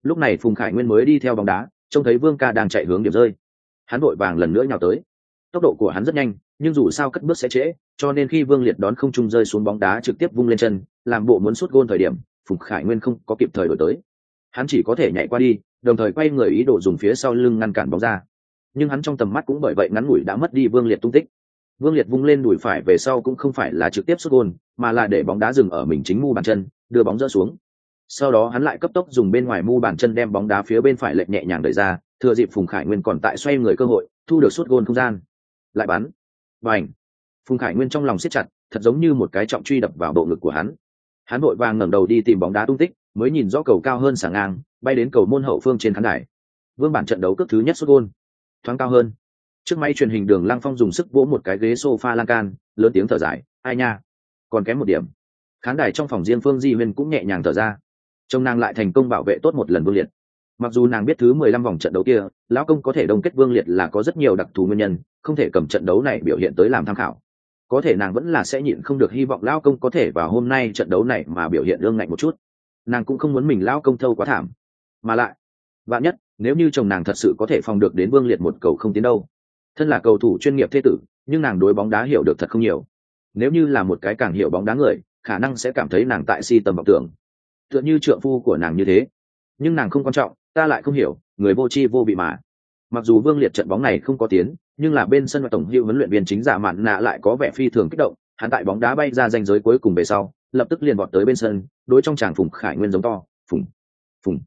Lúc này phùng khải nguyên mới đi theo bóng đá, trông thấy vương ca đang chạy hướng điểm rơi. Hắn vội vàng lần nữa nhào tới tốc độ của hắn rất nhanh, nhưng dù sao cất bước sẽ trễ, cho nên khi vương liệt đón không trung rơi xuống bóng đá trực tiếp vung lên chân, làm bộ muốn sút gôn thời điểm, phùng khải nguyên không có kịp thời đổi tới. Hắn chỉ có thể nhảy qua đi, đồng thời quay người ý đồ dùng phía sau lưng ngăn cản bóng ra. Nhưng hắn trong tầm mắt cũng bởi vậy ngắn ngủi đã mất đi vương liệt tung tích. Vương liệt vung lên đùi phải về sau cũng không phải là trực tiếp xuất gôn, mà là để bóng đá dừng ở mình chính mu bàn chân, đưa bóng dỡ xuống. Sau đó hắn lại cấp tốc dùng bên ngoài mu bàn chân đem bóng đá phía bên phải lệch nhẹ nhàng đẩy ra, thừa dịp phùng khải nguyên còn tại xoay người cơ hội, thu được suốt gôn không gian lại bắn. Và ảnh phùng khải nguyên trong lòng siết chặt, thật giống như một cái trọng truy đập vào bộ ngực của hắn. Hắn vội vàng ngẩng đầu đi tìm bóng đá tung tích, mới nhìn rõ cầu cao hơn sảng ngang, bay đến cầu môn hậu phương trên khán đài. Vương bản trận đấu cước thứ nhất xuất gôn. Thoáng cao hơn. Trước máy truyền hình đường lăng phong dùng sức vỗ một cái ghế sofa lan can, lớn tiếng thở dài, ai nha! Còn kém một điểm. Khán đài trong phòng riêng phương di huyên cũng nhẹ nhàng thở ra. Trông nàng lại thành công bảo vệ tốt một lần vương liệt mặc dù nàng biết thứ mười lăm vòng trận đấu kia, lão công có thể đông kết vương liệt là có rất nhiều đặc thù nguyên nhân, không thể cầm trận đấu này biểu hiện tới làm tham khảo. Có thể nàng vẫn là sẽ nhịn không được hy vọng lão công có thể vào hôm nay trận đấu này mà biểu hiện lương ngạnh một chút. Nàng cũng không muốn mình lão công thâu quá thảm. Mà lại, vạn nhất, nếu như chồng nàng thật sự có thể phòng được đến vương liệt một cầu không tiến đâu. Thân là cầu thủ chuyên nghiệp thế tử, nhưng nàng đối bóng đá hiểu được thật không nhiều. Nếu như là một cái càng hiểu bóng đá người, khả năng sẽ cảm thấy nàng tại si tầm vọng tưởng. Tựa như trượng phu của nàng như thế. Nhưng nàng không quan trọng ta lại không hiểu, người vô tri vô bị mà. Mặc dù vương liệt trận bóng này không có tiến, nhưng là bên sân và tổng hiệu huấn luyện viên chính giả mạn nạ lại có vẻ phi thường kích động, hắn tại bóng đá bay ra danh giới cuối cùng về sau, lập tức liền vọt tới bên sân, đối trong tràng phùng khải nguyên giống to, phùng phùng,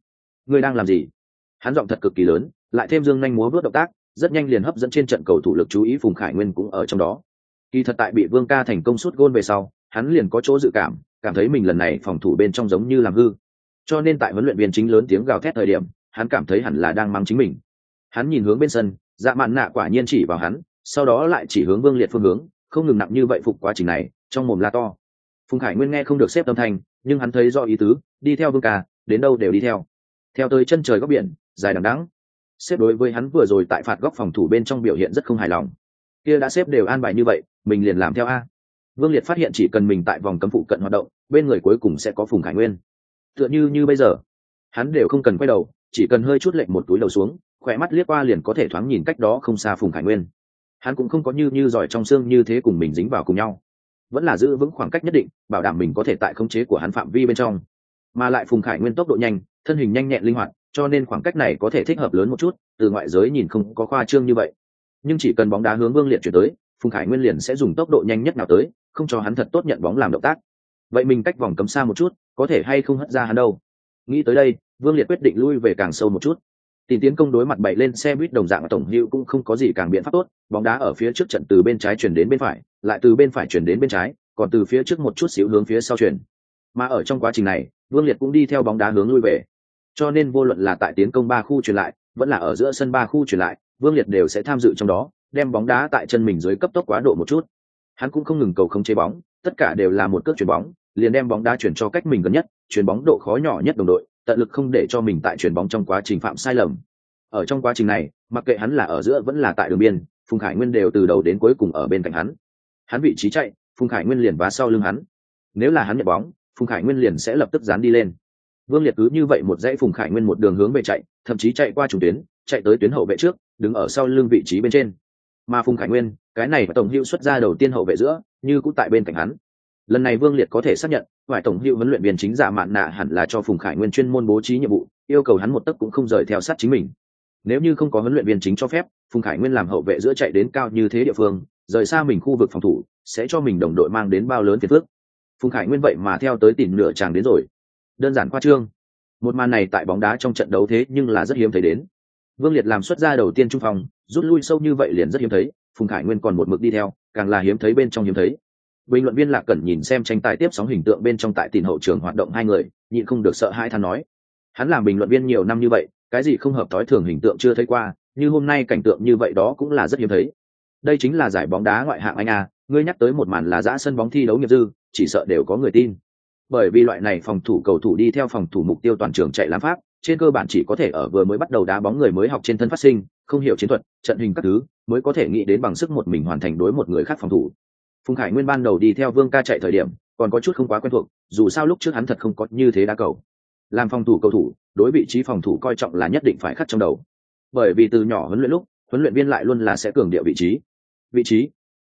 ngươi đang làm gì? Hắn giọng thật cực kỳ lớn, lại thêm dương nhanh múa vớt động tác, rất nhanh liền hấp dẫn trên trận cầu thủ lực chú ý phùng khải nguyên cũng ở trong đó. Kỳ thật tại bị vương ca thành công suốt gôn về sau, hắn liền có chỗ dự cảm cảm thấy mình lần này phòng thủ bên trong giống như làm hư cho nên tại huấn luyện viên chính lớn tiếng gào thét thời điểm, hắn cảm thấy hẳn là đang mắng chính mình. Hắn nhìn hướng bên sân dạ mạn nạ quả nhiên chỉ vào hắn, sau đó lại chỉ hướng vương liệt phương hướng, không ngừng nặng như vậy phục quá trình này, trong mồm la to. Phùng khải nguyên nghe không được xếp âm thanh, nhưng hắn thấy do ý tứ, đi theo vương ca, đến đâu đều đi theo. Theo tới chân trời góc biển, dài đằng đắng xếp đối với hắn vừa rồi tại phạt góc phòng thủ bên trong biểu hiện rất không hài lòng. Kia đã xếp đều an bài như vậy, mình liền làm theo a. Vương liệt phát hiện chỉ cần mình tại vòng cấm phụ cận hoạt động, bên người cuối cùng sẽ có phùng khải nguyên tựa như như bây giờ. Hắn đều không cần quay đầu, chỉ cần hơi chút lệnh một túi đầu xuống, khỏe mắt liếc qua liền có thể thoáng nhìn cách đó không xa phùng khải nguyên. Hắn cũng không có như như giỏi trong xương như thế cùng mình dính vào cùng nhau. Vẫn là giữ vững khoảng cách nhất định, bảo đảm mình có thể tại khống chế của hắn phạm vi bên trong. Mà lại phùng khải nguyên tốc độ nhanh, thân hình nhanh nhẹn linh hoạt, cho nên khoảng cách này có thể thích hợp lớn một chút, từ ngoại giới nhìn không có khoa trương như vậy. Nhưng chỉ cần bóng đá hướng vương liệt chuyển tới, phùng khải nguyên liền sẽ dùng tốc độ nhanh nhất nào tới, không cho hắn thật tốt nhận bóng làm động tác. Vậy mình cách vòng cấm xa một chút có thể hay không hất ra hắn đâu. Nghĩ tới đây, vương liệt quyết định lui về càng sâu một chút. Tìm tiến công đối mặt bậy lên xe buýt đồng dạng, tổng hữu cũng không có gì càng biện pháp tốt, bóng đá ở phía trước trận từ bên trái chuyển đến bên phải, lại từ bên phải chuyển đến bên trái, còn từ phía trước một chút xíu hướng phía sau chuyển. Mà ở trong quá trình này, vương liệt cũng đi theo bóng đá hướng lui về. Cho nên vô luận là tại tiến công ba khu truyền lại, vẫn là ở giữa sân ba khu truyền lại, vương liệt đều sẽ tham dự trong đó, đem bóng đá tại chân mình dưới cấp tốc quá độ một chút. Hắn cũng không ngừng cầu không chế bóng, tất cả đều là một cước chuyền bóng liền đem bóng đá chuyển cho cách mình gần nhất, chuyển bóng độ khó nhỏ nhất đồng đội, tận lực không để cho mình tại chuyển bóng trong quá trình phạm sai lầm. Ở trong quá trình này, mặc kệ hắn là ở giữa vẫn là tại đường biên, phùng khải nguyên đều từ đầu đến cuối cùng ở bên cạnh hắn. Hắn vị trí chạy, phùng khải nguyên liền vá sau lưng hắn. Nếu là hắn nhận bóng, phùng khải nguyên liền sẽ lập tức dán đi lên. Vương liệt cứ như vậy một dãy phùng khải nguyên một đường hướng về chạy, thậm chí chạy qua chủ tuyến, chạy tới tuyến hậu vệ trước, đứng ở sau lưng vị trí bên trên. Mà phùng khải nguyên, cái này tổng hữu xuất ra đầu tiên hậu vệ giữa, như cũng tại bên cạnh hắn lần này vương liệt có thể xác nhận ngoại tổng hiệu huấn luyện viên chính giả mạn nạ hẳn là cho phùng khải nguyên chuyên môn bố trí nhiệm vụ, yêu cầu hắn một tấc cũng không rời theo sát chính mình. Nếu như không có huấn luyện viên chính cho phép, phùng khải nguyên làm hậu vệ giữa chạy đến cao như thế địa phương, rời xa mình khu vực phòng thủ, sẽ cho mình đồng đội mang đến bao lớn phiền phước phùng khải nguyên vậy mà theo tới tìm nửa chàng đến rồi. Đơn giản khoa trương. Một màn này tại bóng đá trong trận đấu thế nhưng là rất hiếm thấy đến. Vương liệt làm xuất ra đầu tiên trung phòng, rút lui sâu như vậy liền rất hiếm thấy, phùng khải nguyên còn một mực đi theo, càng là hiếm thấy bên trong hiếm thấy bình luận viên lạc cẩn nhìn xem tranh tài tiếp sóng hình tượng bên trong tại tiền hậu trường hoạt động hai người, nhịn không được sợ hai than nói. Hắn làm bình luận viên nhiều năm như vậy, cái gì không hợp thói thường hình tượng chưa thấy qua, như hôm nay cảnh tượng như vậy đó cũng là rất hiếm thấy. Đây chính là giải bóng đá ngoại hạng anh a, ngươi nhắc tới một màn là giã sân bóng thi đấu nghiệp dư, chỉ sợ đều có người tin. Bởi vì loại này phòng thủ cầu thủ đi theo phòng thủ mục tiêu toàn trường chạy lãm pháp, trên cơ bản chỉ có thể ở vừa mới bắt đầu đá bóng người mới học trên thân phát sinh, không hiểu chiến thuật, trận hình các thứ, mới có thể nghĩ đến bằng sức một mình hoàn thành đối một người khác phòng thủ phùng khải nguyên ban đầu đi theo vương ca chạy thời điểm, còn có chút không quá quen thuộc, dù sao lúc trước hắn thật không có như thế đá cầu. Làm phòng thủ cầu thủ, đối vị trí phòng thủ coi trọng là nhất định phải khắc trong đầu. Bởi vì từ nhỏ huấn luyện lúc, huấn luyện viên lại luôn là sẽ cường điệu vị trí. Vị trí.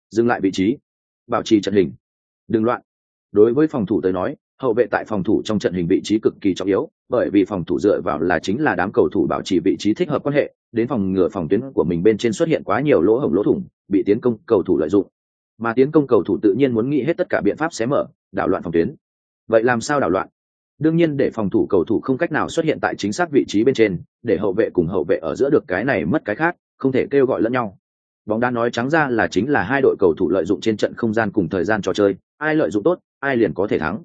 Dừng lại vị trí. Bảo trì trận hình. Đừng loạn. Đối với phòng thủ tới nói, hậu vệ tại phòng thủ trong trận hình vị trí cực kỳ trọng yếu, bởi vì phòng thủ dựa vào là chính là đám cầu thủ bảo trì vị trí thích hợp quan hệ, đến phòng ngừa phòng tuyến của mình bên trên xuất hiện quá nhiều lỗ hổng lỗ thủng, bị tiến công cầu thủ lợi dụng mà tiến công cầu thủ tự nhiên muốn nghĩ hết tất cả biện pháp xé mở, đảo loạn phòng tuyến. Vậy làm sao đảo loạn? Đương nhiên để phòng thủ cầu thủ không cách nào xuất hiện tại chính xác vị trí bên trên, để hậu vệ cùng hậu vệ ở giữa được cái này mất cái khác, không thể kêu gọi lẫn nhau. Bóng đá nói trắng ra là chính là hai đội cầu thủ lợi dụng trên trận không gian cùng thời gian trò chơi, ai lợi dụng tốt, ai liền có thể thắng.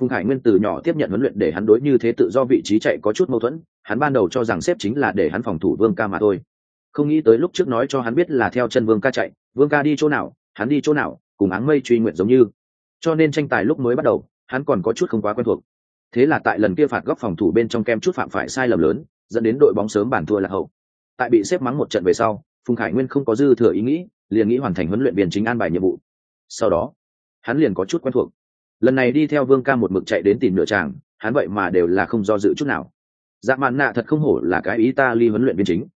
Phùng Hải nguyên từ nhỏ tiếp nhận huấn luyện để hắn đối như thế tự do vị trí chạy có chút mâu thuẫn, hắn ban đầu cho rằng xếp chính là để hắn phòng thủ vương ca mà thôi. Không nghĩ tới lúc trước nói cho hắn biết là theo chân vương ca chạy, vương ca đi chỗ nào hắn đi chỗ nào, cùng áng mây truy nguyện giống như. Cho nên tranh tài lúc mới bắt đầu, hắn còn có chút không quá quen thuộc. Thế là tại lần kia phạt góc phòng thủ bên trong kem chút phạm phải sai lầm lớn, dẫn đến đội bóng sớm bản thua là hậu. Tại bị xếp mắng một trận về sau, phùng khải nguyên không có dư thừa ý nghĩ, liền nghĩ hoàn thành huấn luyện viên chính an bài nhiệm vụ. Sau đó, hắn liền có chút quen thuộc. Lần này đi theo vương ca một mực chạy đến tìm nửa tràng, hắn vậy mà đều là không do dự chút nào. Dạ mạn nạ thật không hổ là cái ý ta ly huấn luyện viên chính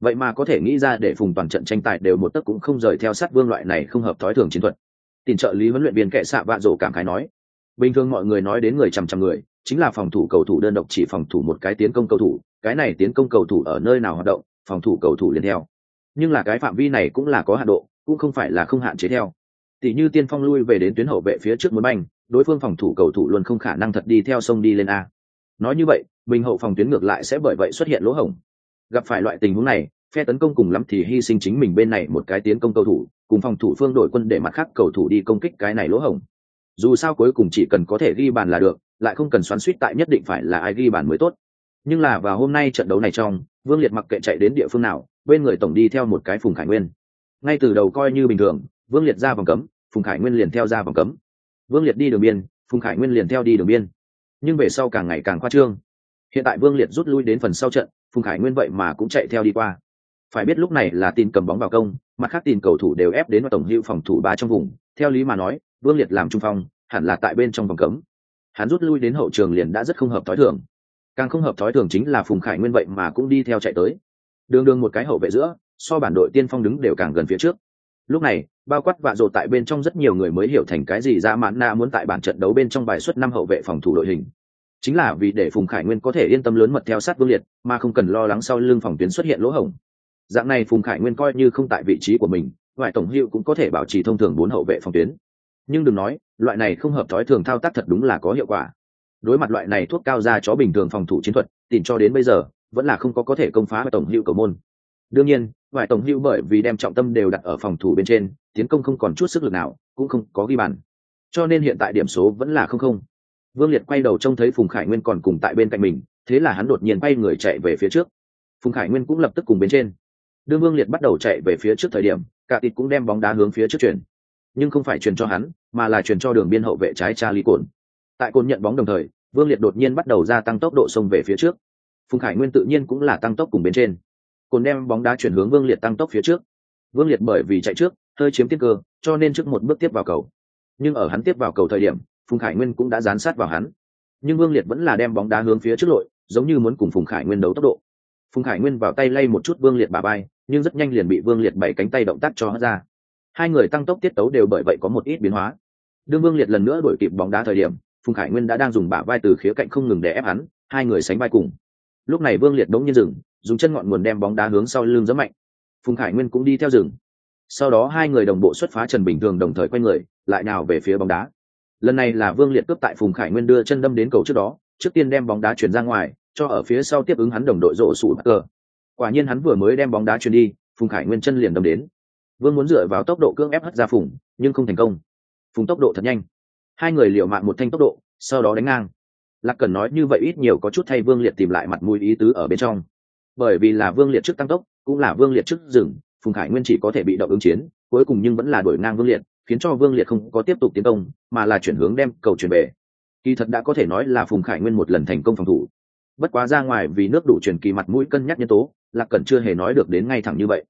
vậy mà có thể nghĩ ra để phùng toàn trận tranh tài đều một tấc cũng không rời theo sát vương loại này không hợp thói thường chiến thuật. Tìm trợ lý huấn luyện viên kệ xạ vạ rổ cảm khái nói. Bình thường mọi người nói đến người chằm chằm người, chính là phòng thủ cầu thủ đơn độc chỉ phòng thủ một cái tiến công cầu thủ, cái này tiến công cầu thủ ở nơi nào hoạt động, phòng thủ cầu thủ liền theo. Nhưng là cái phạm vi này cũng là có hạn độ, cũng không phải là không hạn chế theo. Tỷ như tiên phong lui về đến tuyến hậu vệ phía trước muốn banh, đối phương phòng thủ cầu thủ luôn không khả năng thật đi theo sông đi lên a. Nói như vậy mình hậu phòng tuyến ngược lại sẽ bởi vậy xuất hiện lỗ hổng gặp phải loại tình huống này, phe tấn công cùng lắm thì hy sinh chính mình bên này một cái tiến công cầu thủ, cùng phòng thủ phương đội quân để mặt khác cầu thủ đi công kích cái này lỗ hổng. Dù sao cuối cùng chỉ cần có thể ghi bàn là được, lại không cần xoắn suýt tại nhất định phải là ai ghi bàn mới tốt. Nhưng là vào hôm nay trận đấu này trong, vương liệt mặc kệ chạy đến địa phương nào, bên người tổng đi theo một cái phùng khải nguyên. Ngay từ đầu coi như bình thường, vương liệt ra vòng cấm, phùng khải nguyên liền theo ra vòng cấm. Vương liệt đi đường biên, phùng khải nguyên liền theo đi đường biên. Nhưng về sau càng ngày càng khoa trương. Hiện tại vương liệt rút lui đến phần sau trận phùng khải nguyên vậy mà cũng chạy theo đi qua. Phải biết lúc này là tin cầm bóng vào công mặt khác tin cầu thủ đều ép đến vào tổng hữu phòng thủ ba trong vùng. Theo lý mà nói, vương liệt làm trung phong, hẳn là tại bên trong vòng cấm. Hắn rút lui đến hậu trường liền đã rất không hợp thói thường. Càng không hợp thói thường chính là phùng khải nguyên vậy mà cũng đi theo chạy tới. Đường đường một cái hậu vệ giữa, so bản đội tiên phong đứng đều càng gần phía trước. Lúc này, bao quát vạ rộ tại bên trong rất nhiều người mới hiểu thành cái gì ra mãn na muốn tại bản trận đấu bên trong bài xuất năm hậu vệ phòng thủ đội hình chính là vì để phùng khải nguyên có thể yên tâm lớn mật theo sát vương liệt, mà không cần lo lắng sau lưng phòng tuyến xuất hiện lỗ hổng. Dạng này phùng khải nguyên coi như không tại vị trí của mình, ngoại tổng hiệu cũng có thể bảo trì thông thường bốn hậu vệ phòng tuyến. Nhưng đừng nói, loại này không hợp thói thường thao tác thật đúng là có hiệu quả. Đối mặt loại này thuốc cao ra chó bình thường phòng thủ chiến thuật, tìm cho đến bây giờ, vẫn là không có có thể công phá tổng hiệu cầu môn. Đương nhiên, ngoại tổng hiệu bởi vì đem trọng tâm đều đặt ở phòng thủ bên trên, tiến công không còn chút sức lực nào, cũng không có ghi bàn. Cho nên hiện tại điểm số vẫn là không không vương liệt quay đầu trông thấy phùng khải nguyên còn cùng tại bên cạnh mình, thế là hắn đột nhiên quay người chạy về phía trước. Phùng khải nguyên cũng lập tức cùng bên trên. Đưa vương liệt bắt đầu chạy về phía trước thời điểm, cả tịt cũng đem bóng đá hướng phía trước chuyển. Nhưng không phải truyền cho hắn, mà là truyền cho đường biên hậu vệ trái cha lý cồn tại cồn nhận bóng đồng thời, vương liệt đột nhiên bắt đầu gia tăng tốc độ xông về phía trước. Phùng khải nguyên tự nhiên cũng là tăng tốc cùng bên trên. Cồn đem bóng đá chuyển hướng vương liệt tăng tốc phía trước. Vương liệt bởi vì chạy trước, hơi chiếm tiết cơ, cho nên trước một bước tiếp vào cầu. Nhưng ở hắn tiếp vào cầu thời điểm phùng khải nguyên cũng đã dán sát vào hắn. Nhưng vương liệt vẫn là đem bóng đá hướng phía trước lội, giống như muốn cùng phùng khải nguyên đấu tốc độ. Phùng khải nguyên vào tay lay một chút vương liệt bà bay, nhưng rất nhanh liền bị vương liệt bảy cánh tay động tác cho hất ra. Hai người tăng tốc tiết tấu đều bởi vậy có một ít biến hóa. Đương vương liệt lần nữa đổi kịp bóng đá thời điểm, phùng khải nguyên đã đang dùng bả vai từ khía cạnh không ngừng để ép hắn, hai người sánh vai cùng. Lúc này vương liệt đống nhiên dừng, dùng chân ngọn nguồn đem bóng đá hướng sau lưng rất mạnh. Phùng khải nguyên cũng đi theo rừng sau đó hai người đồng bộ xuất phá trần bình thường đồng thời quay người, lại nào về phía bóng đá lần này là vương liệt cướp tại phùng khải nguyên đưa chân đâm đến cầu trước đó, trước tiên đem bóng đá chuyển ra ngoài, cho ở phía sau tiếp ứng hắn đồng đội rộ sủ cờ. Quả nhiên hắn vừa mới đem bóng đá chuyển đi, phùng khải nguyên chân liền đâm đến. Vương muốn dựa vào tốc độ cưỡng ép hất ra phùng, nhưng không thành công. Phùng tốc độ thật nhanh. Hai người liều mạng một thanh tốc độ, sau đó đánh ngang. Lạc cần nói như vậy ít nhiều có chút thay vương liệt tìm lại mặt mũi ý tứ ở bên trong. Bởi vì là vương liệt trước tăng tốc, cũng là vương liệt trước dừng, phùng khải nguyên chỉ có thể bị động ứng chiến, cuối cùng nhưng vẫn là đổi ngang vương liệt khiến cho vương liệt không có tiếp tục tiến công, mà là chuyển hướng đem cầu chuyển về. Kỳ thật đã có thể nói là phùng khải nguyên một lần thành công phòng thủ. Bất quá ra ngoài vì nước đủ truyền kỳ mặt mũi cân nhắc nhân tố, lạc cần chưa hề nói được đến ngay thẳng như vậy.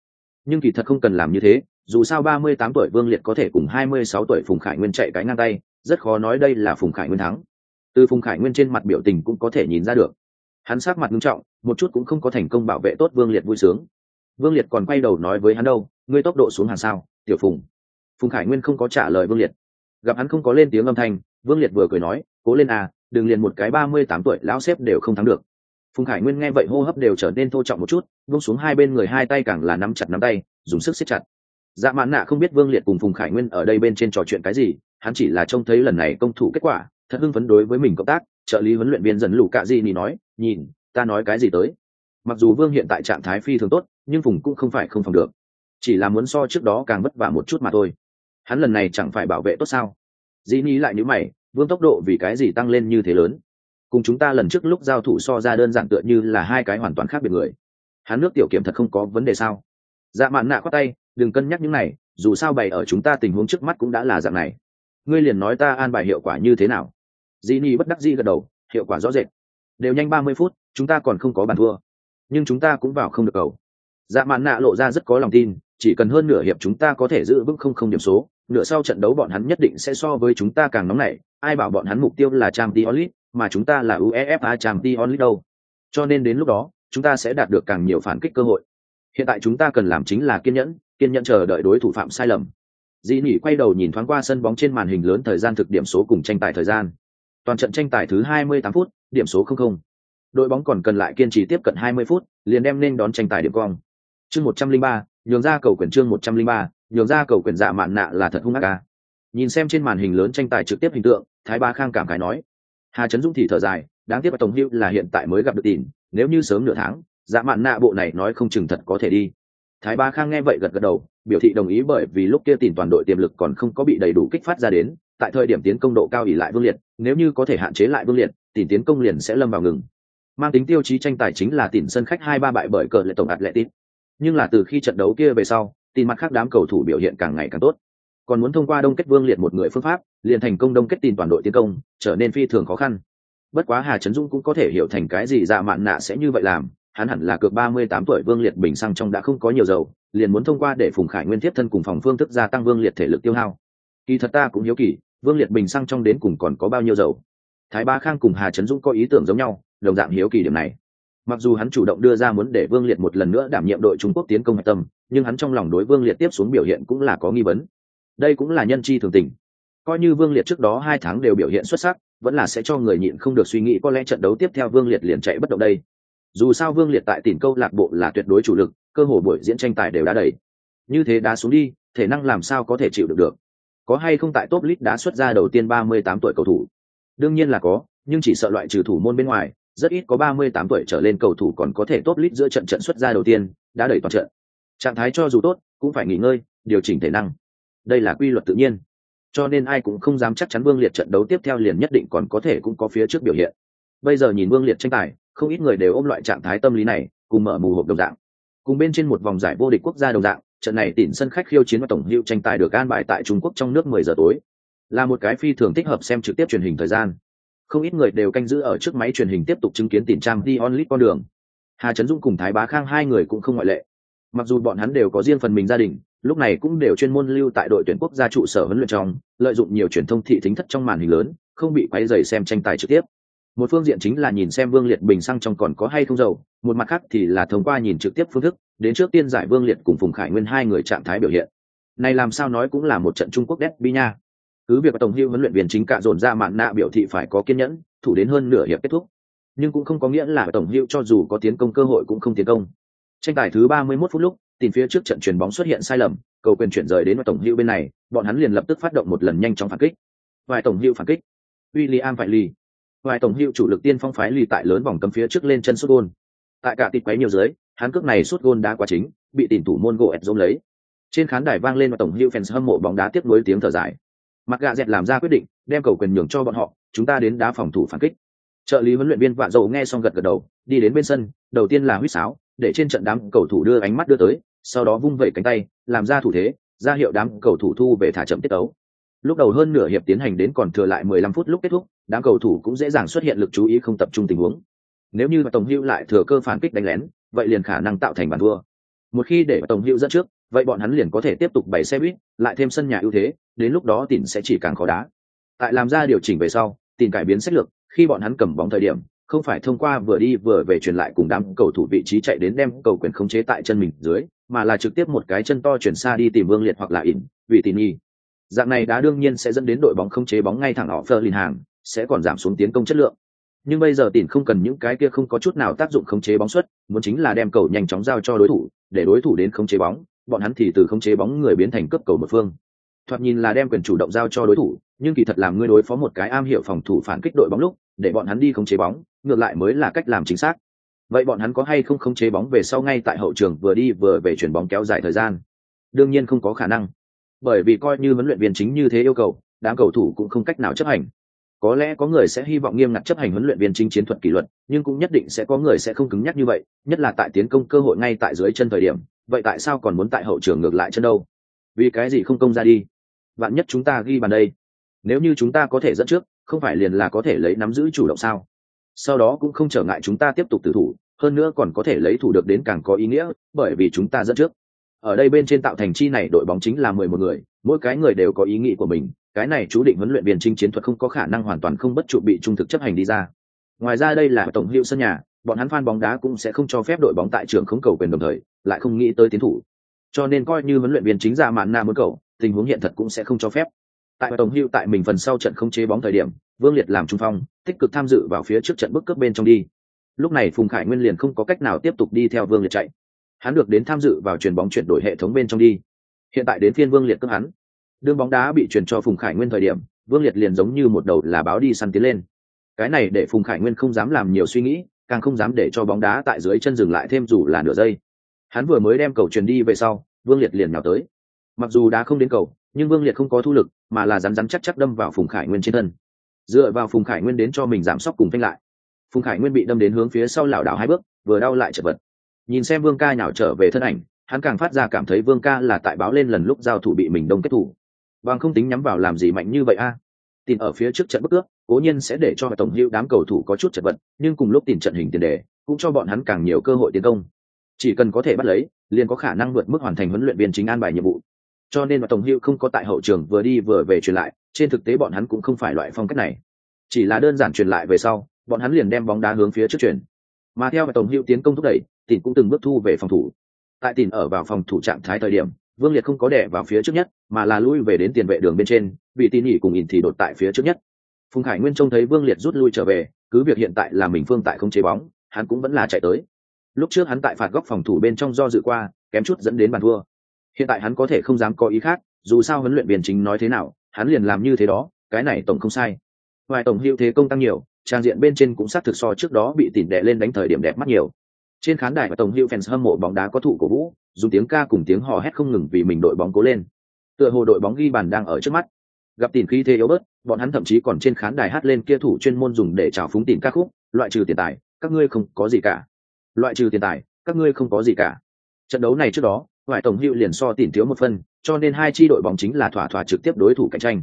Nhưng kỳ thật không cần làm như thế, dù sao ba mươi tám tuổi vương liệt có thể cùng hai mươi sáu tuổi phùng khải nguyên chạy cái ngang tay, rất khó nói đây là phùng khải nguyên thắng. Từ phùng khải nguyên trên mặt biểu tình cũng có thể nhìn ra được. Hắn sát mặt nghiêm trọng, một chút cũng không có thành công bảo vệ tốt vương liệt vui sướng. Vương liệt còn quay đầu nói với hắn đâu, ngươi tốc độ xuống hàng sao, tiểu phùng? Phùng khải nguyên không có trả lời vương liệt. Gặp hắn không có lên tiếng âm thanh, vương liệt vừa cười nói, cố lên à đừng liền một cái ba mươi tám tuổi lão xếp đều không thắng được. Phùng khải nguyên nghe vậy hô hấp đều trở nên thô trọng một chút vung xuống hai bên người hai tay càng là nắm chặt nắm tay, dùng sức siết chặt. Dạ mạn nạ không biết vương liệt cùng phùng khải nguyên ở đây bên trên trò chuyện cái gì, hắn chỉ là trông thấy lần này công thủ kết quả, thật hưng phấn đối với mình cộng tác, trợ lý huấn luyện viên dần lù cạ di nỉ nói, nhìn, ta nói cái gì tới. Mặc dù vương hiện tại trạng thái phi thường tốt, nhưng phùng cũng không phải không phòng được. Chỉ là muốn so trước đó càng vất vả một chút mà thôi hắn lần này chẳng phải bảo vệ tốt sao? Dĩ nỉ lại nhữ mày, vương tốc độ vì cái gì tăng lên như thế lớn? Cùng chúng ta lần trước lúc giao thủ so ra đơn giản tựa như là hai cái hoàn toàn khác biệt người. Hắn nước tiểu kiểm thật không có vấn đề sao? Dạ mạn nạ khoát tay, đừng cân nhắc những này, dù sao bày ở chúng ta tình huống trước mắt cũng đã là dạng này. Ngươi liền nói ta an bài hiệu quả như thế nào? Dĩ ni bất đắc dĩ gật đầu, hiệu quả rõ rệt. Đều nhanh ba mươi phút, chúng ta còn không có bàn thua. Nhưng chúng ta cũng vào không được cầu. Dạ mạn nạ lộ ra rất có lòng tin chỉ cần hơn nửa hiệp chúng ta có thể giữ vững không không điểm số nửa sau trận đấu bọn hắn nhất định sẽ so với chúng ta càng nóng nảy. Ai bảo bọn hắn mục tiêu là trang League, mà chúng ta là uefa trang League đâu? Cho nên đến lúc đó chúng ta sẽ đạt được càng nhiều phản kích cơ hội. Hiện tại chúng ta cần làm chính là kiên nhẫn kiên nhẫn chờ đợi đối thủ phạm sai lầm. Dĩ nỉ quay đầu nhìn thoáng qua sân bóng trên màn hình lớn thời gian thực điểm số cùng tranh tài thời gian. Toàn trận tranh tài thứ 28 phút điểm số không không. Đội bóng còn cần lại kiên trì tiếp cận 20 phút liền đem nên đón tranh tài điểm cong. Chương 103, nhường ra cầu quyền chương 103, nhường ra cầu quyền dạ mạn nạ là thật hung ác ca. Nhìn xem trên màn hình lớn tranh tài trực tiếp hình tượng thái ba khang cảm khái nói. Hà trấn dũng thì thở dài đáng tiếc tổng hữu là hiện tại mới gặp được tìm nếu như sớm nửa tháng dạ mạn nạ bộ này nói không chừng thật có thể đi. Thái ba khang nghe vậy gật gật đầu biểu thị đồng ý bởi vì lúc kia tìm toàn đội tiềm lực còn không có bị đầy đủ kích phát ra đến tại thời điểm tiến công độ cao ỉ lại vương liệt nếu như có thể hạn chế lại vương liệt tìm tiến công liền sẽ lâm vào ngừng. Mang tính tiêu chí tranh tài chính là tìm sân khách hai ba bại bởi cờ lệ tổng ạt lệ tít nhưng là từ khi trận đấu kia về sau, tin mặt khác đám cầu thủ biểu hiện càng ngày càng tốt. Còn muốn thông qua đông kết vương liệt một người phương pháp, liền thành công đông kết tin toàn đội tiến công, trở nên phi thường khó khăn. Bất quá hà trấn dung cũng có thể hiểu thành cái gì dạ mạn nạ sẽ như vậy làm, hắn hẳn là cược ba mươi tám tuổi vương liệt bình xăng trong đã không có nhiều dầu, liền muốn thông qua để phùng khải nguyên tiếp thân cùng phòng phương thức gia tăng vương liệt thể lực tiêu hao. Kỳ thật ta cũng hiếu kỳ, vương liệt bình xăng trong đến cùng còn có bao nhiêu dầu. Thái ba khang cùng hà trấn dũng có ý tưởng giống nhau, đồng dạng hiếu kỳ điểm này mặc dù hắn chủ động đưa ra muốn để vương liệt một lần nữa đảm nhiệm đội trung quốc tiến công hạch tâm, nhưng hắn trong lòng đối vương liệt tiếp xuống biểu hiện cũng là có nghi vấn. Đây cũng là nhân chi thường tình. Coi như vương liệt trước đó hai tháng đều biểu hiện xuất sắc, vẫn là sẽ cho người nhịn không được suy nghĩ có lẽ trận đấu tiếp theo vương liệt liền chạy bất động đây. Dù sao vương liệt tại tìm câu lạc bộ là tuyệt đối chủ lực, cơ hồ buổi diễn tranh tài đều đã đầy. Như thế đá xuống đi, thể năng làm sao có thể chịu được được? Có hay không tại top list đá xuất ra đầu tiên ba mươi tám tuổi cầu thủ? Đương nhiên là có, nhưng chỉ sợ loại trừ thủ môn bên ngoài rất ít có ba mươi tám tuổi trở lên cầu thủ còn có thể top lít giữa trận trận xuất ra đầu tiên, đã đẩy toàn trận. Trạng thái cho dù tốt, cũng phải nghỉ ngơi, điều chỉnh thể năng. Đây là quy luật tự nhiên. Cho nên ai cũng không dám chắc chắn vương liệt trận đấu tiếp theo liền nhất định còn có thể cũng có phía trước biểu hiện. Bây giờ nhìn vương liệt tranh tài, không ít người đều ôm loại trạng thái tâm lý này, cùng mở mù hộp đồng dạng. Cùng bên trên một vòng giải vô địch quốc gia đồng dạng, trận này tỉn sân khách khiêu chiến và tổng hữu tranh tài được an bài tại trung quốc trong nước 10 giờ tối. Là một cái phi thường thích hợp xem trực tiếp truyền hình thời gian không ít người đều canh giữ ở trước máy truyền hình tiếp tục chứng kiến tiền trang đi onlit con đường. Hà trấn dung cùng thái bá khang hai người cũng không ngoại lệ. Mặc dù bọn hắn đều có riêng phần mình gia đình, lúc này cũng đều chuyên môn lưu tại đội tuyển quốc gia trụ sở huấn luyện trong, lợi dụng nhiều truyền thông thị thính thất trong màn hình lớn, không bị quay dày xem tranh tài trực tiếp. Một phương diện chính là nhìn xem vương liệt bình xăng trong còn có hay không dầu, một mặt khác thì là thông qua nhìn trực tiếp phương thức, đến trước tiên giải vương liệt cùng phùng khải nguyên hai người trạng thái biểu hiện. Này làm sao nói cũng là một trận trung quốc derby nha cứ việc tổng hưu huấn luyện viên chính cạ dồn ra mạn nạ biểu thị phải có kiên nhẫn, thủ đến hơn nửa hiệp kết thúc. Nhưng cũng không có nghĩa là tổng hiệu cho dù có tiến công cơ hội cũng không tiến công. Tranh tài thứ 31 phút lúc, tìm phía trước trận chuyền bóng xuất hiện sai lầm, cầu quyền chuyển rời đến tổng hiệu bên này, bọn hắn liền lập tức phát động một lần nhanh chóng phản kích. Vài tổng hiệu phản kích. William phải lì. Vài tổng hiệu chủ lực tiên phong phái lì tại lớn vòng cấm phía trước lên chân sút gôn. Tại cả tịt quấy nhiều dưới, hắn cước này sút gôn đá quá chính, bị tìm thủ môn gỗ ép dôm lấy. Trên khán đài vang lên và tổng hiệu fans hâm mộ bóng đá tiếp nối tiếng thở dài mặt gạ dẹt làm ra quyết định, đem cầu quyền nhường cho bọn họ, chúng ta đến đá phòng thủ phản kích. Trợ lý huấn luyện viên vạ dầu nghe xong gật gật đầu, đi đến bên sân, đầu tiên là huýt sáo, để trên trận đám cầu thủ đưa ánh mắt đưa tới, sau đó vung vẩy cánh tay, làm ra thủ thế, ra hiệu đám cầu thủ thu về thả chậm tiết tấu. lúc đầu hơn nửa hiệp tiến hành đến còn thừa lại 15 phút lúc kết thúc, đám cầu thủ cũng dễ dàng xuất hiện lực chú ý không tập trung tình huống. Nếu như tổng hữu lại thừa cơ phản kích đánh lén, vậy liền khả năng tạo thành bàn thua. Một khi để tổng hữu dẫn trước vậy bọn hắn liền có thể tiếp tục bày xe buýt, lại thêm sân nhà ưu thế, đến lúc đó tỉn sẽ chỉ càng khó đá. Tại làm ra điều chỉnh về sau tìm cải biến sách lược, khi bọn hắn cầm bóng thời điểm, không phải thông qua vừa đi vừa về truyền lại cùng đám cầu thủ vị trí chạy đến đem cầu quyền khống chế tại chân mình dưới, mà là trực tiếp một cái chân to chuyển xa đi tìm vương liệt hoặc là ỉn vì tỉ nhi dạng này đã đương nhiên sẽ dẫn đến đội bóng khống chế bóng ngay thẳng họ phơ lìn hàng, sẽ còn giảm xuống tiến công chất lượng. Nhưng bây giờ tỉn không cần những cái kia không có chút nào tác dụng khống chế bóng xuất muốn chính là đem cầu nhanh chóng giao cho đối thủ, để đối thủ đến khống chế bóng bọn hắn thì từ khống chế bóng người biến thành cấp cầu một phương. Thoạt nhìn là đem quyền chủ động giao cho đối thủ, nhưng kỳ thật làm ngươi đối phó một cái am hiểu phòng thủ phản kích đội bóng lúc, để bọn hắn đi khống chế bóng, ngược lại mới là cách làm chính xác. Vậy bọn hắn có hay không khống chế bóng về sau ngay tại hậu trường vừa đi vừa về chuyển bóng kéo dài thời gian? Đương nhiên không có khả năng. Bởi vì coi như huấn luyện viên chính như thế yêu cầu, đám cầu thủ cũng không cách nào chấp hành. Có lẽ có người sẽ hy vọng nghiêm ngặt chấp hành huấn luyện viên chính chiến thuật kỷ luật, nhưng cũng nhất định sẽ có người sẽ không cứng nhắc như vậy, nhất là tại tiến công cơ hội ngay tại dưới chân thời điểm vậy tại sao còn muốn tại hậu trường ngược lại chân đâu? Vì cái gì không công ra đi? Vạn nhất chúng ta ghi bàn đây. Nếu như chúng ta có thể dẫn trước, không phải liền là có thể lấy nắm giữ chủ động sao? Sau đó cũng không trở ngại chúng ta tiếp tục tử thủ, hơn nữa còn có thể lấy thủ được đến càng có ý nghĩa, bởi vì chúng ta dẫn trước. Ở đây bên trên tạo thành chi này đội bóng chính là mười một người, mỗi cái người đều có ý nghĩ của mình, cái này chú định huấn luyện viên trinh chiến thuật không có khả năng hoàn toàn không bất trụ bị trung thực chấp hành đi ra. Ngoài ra đây là tổng hiệu sân nhà, bọn hắn phan bóng đá cũng sẽ không cho phép đội bóng tại trường không cầu quyền đồng thời lại không nghĩ tới tiến thủ. Cho nên coi như huấn luyện viên chính ra mạn na muốn cầu, tình huống hiện thật cũng sẽ không cho phép. Tại tổng hưu tại mình phần sau trận không chế bóng thời điểm, vương liệt làm trung phong, tích cực tham dự vào phía trước trận bức cướp bên trong đi. Lúc này phùng khải nguyên liền không có cách nào tiếp tục đi theo vương liệt chạy. Hắn được đến tham dự vào chuyền bóng chuyển đổi hệ thống bên trong đi. Hiện tại đến phiên vương liệt cướp hắn. Đương bóng đá bị chuyển cho phùng khải nguyên thời điểm, vương liệt liền giống như một đầu là báo đi săn tiến lên. Cái này để phùng khải nguyên không dám làm nhiều suy nghĩ, càng không dám để cho bóng đá tại dưới chân dừng lại thêm dù là nửa giây hắn vừa mới đem cầu truyền đi về sau, vương liệt liền nhào tới. Mặc dù đã không đến cầu, nhưng vương liệt không có thu lực, mà là rắn rắn chắc chắc đâm vào phùng khải nguyên trên thân. Dựa vào phùng khải nguyên đến cho mình giảm sốc cùng phanh lại. Phùng khải nguyên bị đâm đến hướng phía sau lảo đảo hai bước, vừa đau lại chật vật. Nhìn xem vương ca nhào trở về thân ảnh, hắn càng phát ra cảm thấy vương ca là tại báo lên lần lúc giao thủ bị mình đông kết thủ. Bằng không tính nhắm vào làm gì mạnh như vậy a? À? tìm ở phía trước trận bức ước cố nhiên sẽ để cho tổng hữu đám cầu thủ có chút chật vật, nhưng cùng lúc tìm trận hình tiền đề, cũng cho bọn hắn càng nhiều cơ hội tiến công chỉ cần có thể bắt lấy, liền có khả năng vượt mức hoàn thành huấn luyện viên chính an bài nhiệm vụ. Cho nên mà tổng hữu không có tại hậu trường vừa đi vừa về truyền lại, trên thực tế bọn hắn cũng không phải loại phong cách này. Chỉ là đơn giản truyền lại về sau, bọn hắn liền đem bóng đá hướng phía trước truyền mà theo mà tổng hữu tiến công thúc đẩy tỉnh cũng từng bước thu về phòng thủ. Tại tỉnh ở vào phòng thủ trạng thái thời điểm, vương liệt không có đẻ vào phía trước nhất, mà là lui về đến tiền vệ đường bên trên vì tin nhỉ cùng ỉn thì đột tại phía trước nhất. Phùng khải nguyên trông thấy vương liệt rút lui trở về, cứ việc hiện tại là mình phương tại không chế bóng, hắn cũng vẫn là chạy tới lúc trước hắn tại phạt góc phòng thủ bên trong do dự qua, kém chút dẫn đến bàn thua. Hiện tại hắn có thể không dám có ý khác, dù sao huấn luyện viên chính nói thế nào, hắn liền làm như thế đó, cái này tổng không sai. Ngoài tổng hữu thế công tăng nhiều, trang diện bên trên cũng xác thực so trước đó bị tỉn đệ lên đánh thời điểm đẹp mắt nhiều. Trên khán đài và tổng hữu fans hâm mộ bóng đá có thụ cổ vũ, dùng tiếng ca cùng tiếng hò hét không ngừng vì mình đội bóng cố lên. Tựa hồ đội bóng ghi bàn đang ở trước mắt. Gặp tỉn khí thế yếu bớt, bọn hắn thậm chí còn trên khán đài hát lên kia thủ chuyên môn dùng để trào phúng tỉn ca khúc, loại trừ tiền tài, các ngươi không có gì cả loại trừ tiền tài các ngươi không có gì cả. Trận đấu này trước đó ngoại tổng hữu liền so tìm thiếu một phân cho nên hai chi đội bóng chính là thỏa thỏa trực tiếp đối thủ cạnh tranh.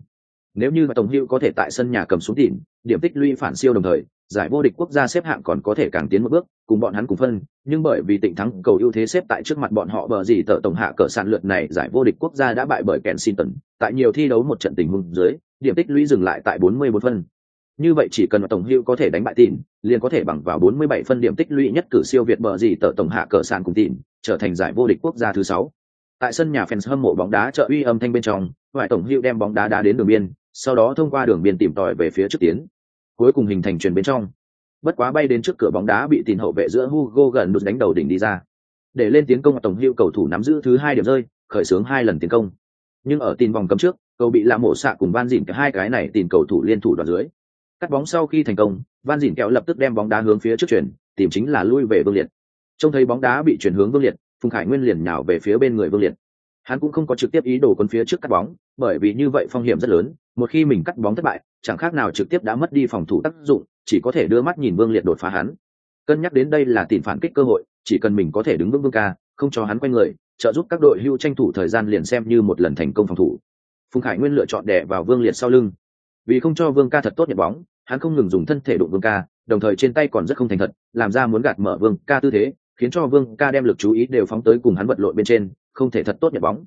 Nếu như tổng hữu có thể tại sân nhà cầm xuống tỉn, điểm tích lũy phản siêu đồng thời giải vô địch quốc gia xếp hạng còn có thể càng tiến một bước cùng bọn hắn cùng phân nhưng bởi vì tỉnh thắng cầu ưu thế xếp tại trước mặt bọn họ bờ gì tờ tổng hạ cỡ sản lượt này giải vô địch quốc gia đã bại bởi Kensington. Tại nhiều thi đấu một trận tình huống dưới điểm tích lũy dừng lại tại 44 phân như vậy chỉ cần tổng hữu có thể đánh bại tin liền có thể bằng vào 47 phân điểm tích lũy nhất cử siêu việt bờ gì tờ tổng hạ cờ sàn cùng tin trở thành giải vô địch quốc gia thứ sáu tại sân nhà fans hâm mộ bóng đá trợ uy âm thanh bên trong ngoại tổng hữu đem bóng đá đá đến đường biên sau đó thông qua đường biên tìm tòi về phía trước tiến cuối cùng hình thành truyền bên trong bất quá bay đến trước cửa bóng đá bị tìm hậu vệ giữa Hugo gần đột đánh đầu đỉnh đi ra. Để lên tiến công tổng hữu cầu thủ nắm giữ thứ hai điểm rơi, khởi xướng hai lần tiến công. Nhưng ở tin vòng cấm trước, cầu bị làm mổ xạ cùng Van dìn cả hai cái này tìm cầu thủ liên thủ đoạn dưới. Cắt bóng sau khi thành công, Van dìn kẹo lập tức đem bóng đá hướng phía trước chuyển, tìm chính là lui về Vương Liệt. Trông thấy bóng đá bị chuyển hướng Vương Liệt, Phùng Khải Nguyên liền nhào về phía bên người Vương Liệt. Hắn cũng không có trực tiếp ý đồ quân phía trước cắt bóng, bởi vì như vậy phong hiểm rất lớn, một khi mình cắt bóng thất bại, chẳng khác nào trực tiếp đã mất đi phòng thủ tác dụng, chỉ có thể đưa mắt nhìn Vương Liệt đột phá hắn. Cân nhắc đến đây là tìm phản kích cơ hội, chỉ cần mình có thể đứng vững Vương ca, không cho hắn quay người, trợ giúp các đội hưu tranh thủ thời gian liền xem như một lần thành công phòng thủ. Phùng Khải Nguyên lựa chọn đè vào Vương Liệt sau lưng, vì không cho Vương ca thật tốt nhận bóng, hắn không ngừng dùng thân thể đụng Vương ca, đồng thời trên tay còn rất không thành thật, làm ra muốn gạt mở Vương ca tư thế, khiến cho Vương ca đem lực chú ý đều phóng tới cùng hắn vật lộn bên trên, không thể thật tốt nhận bóng.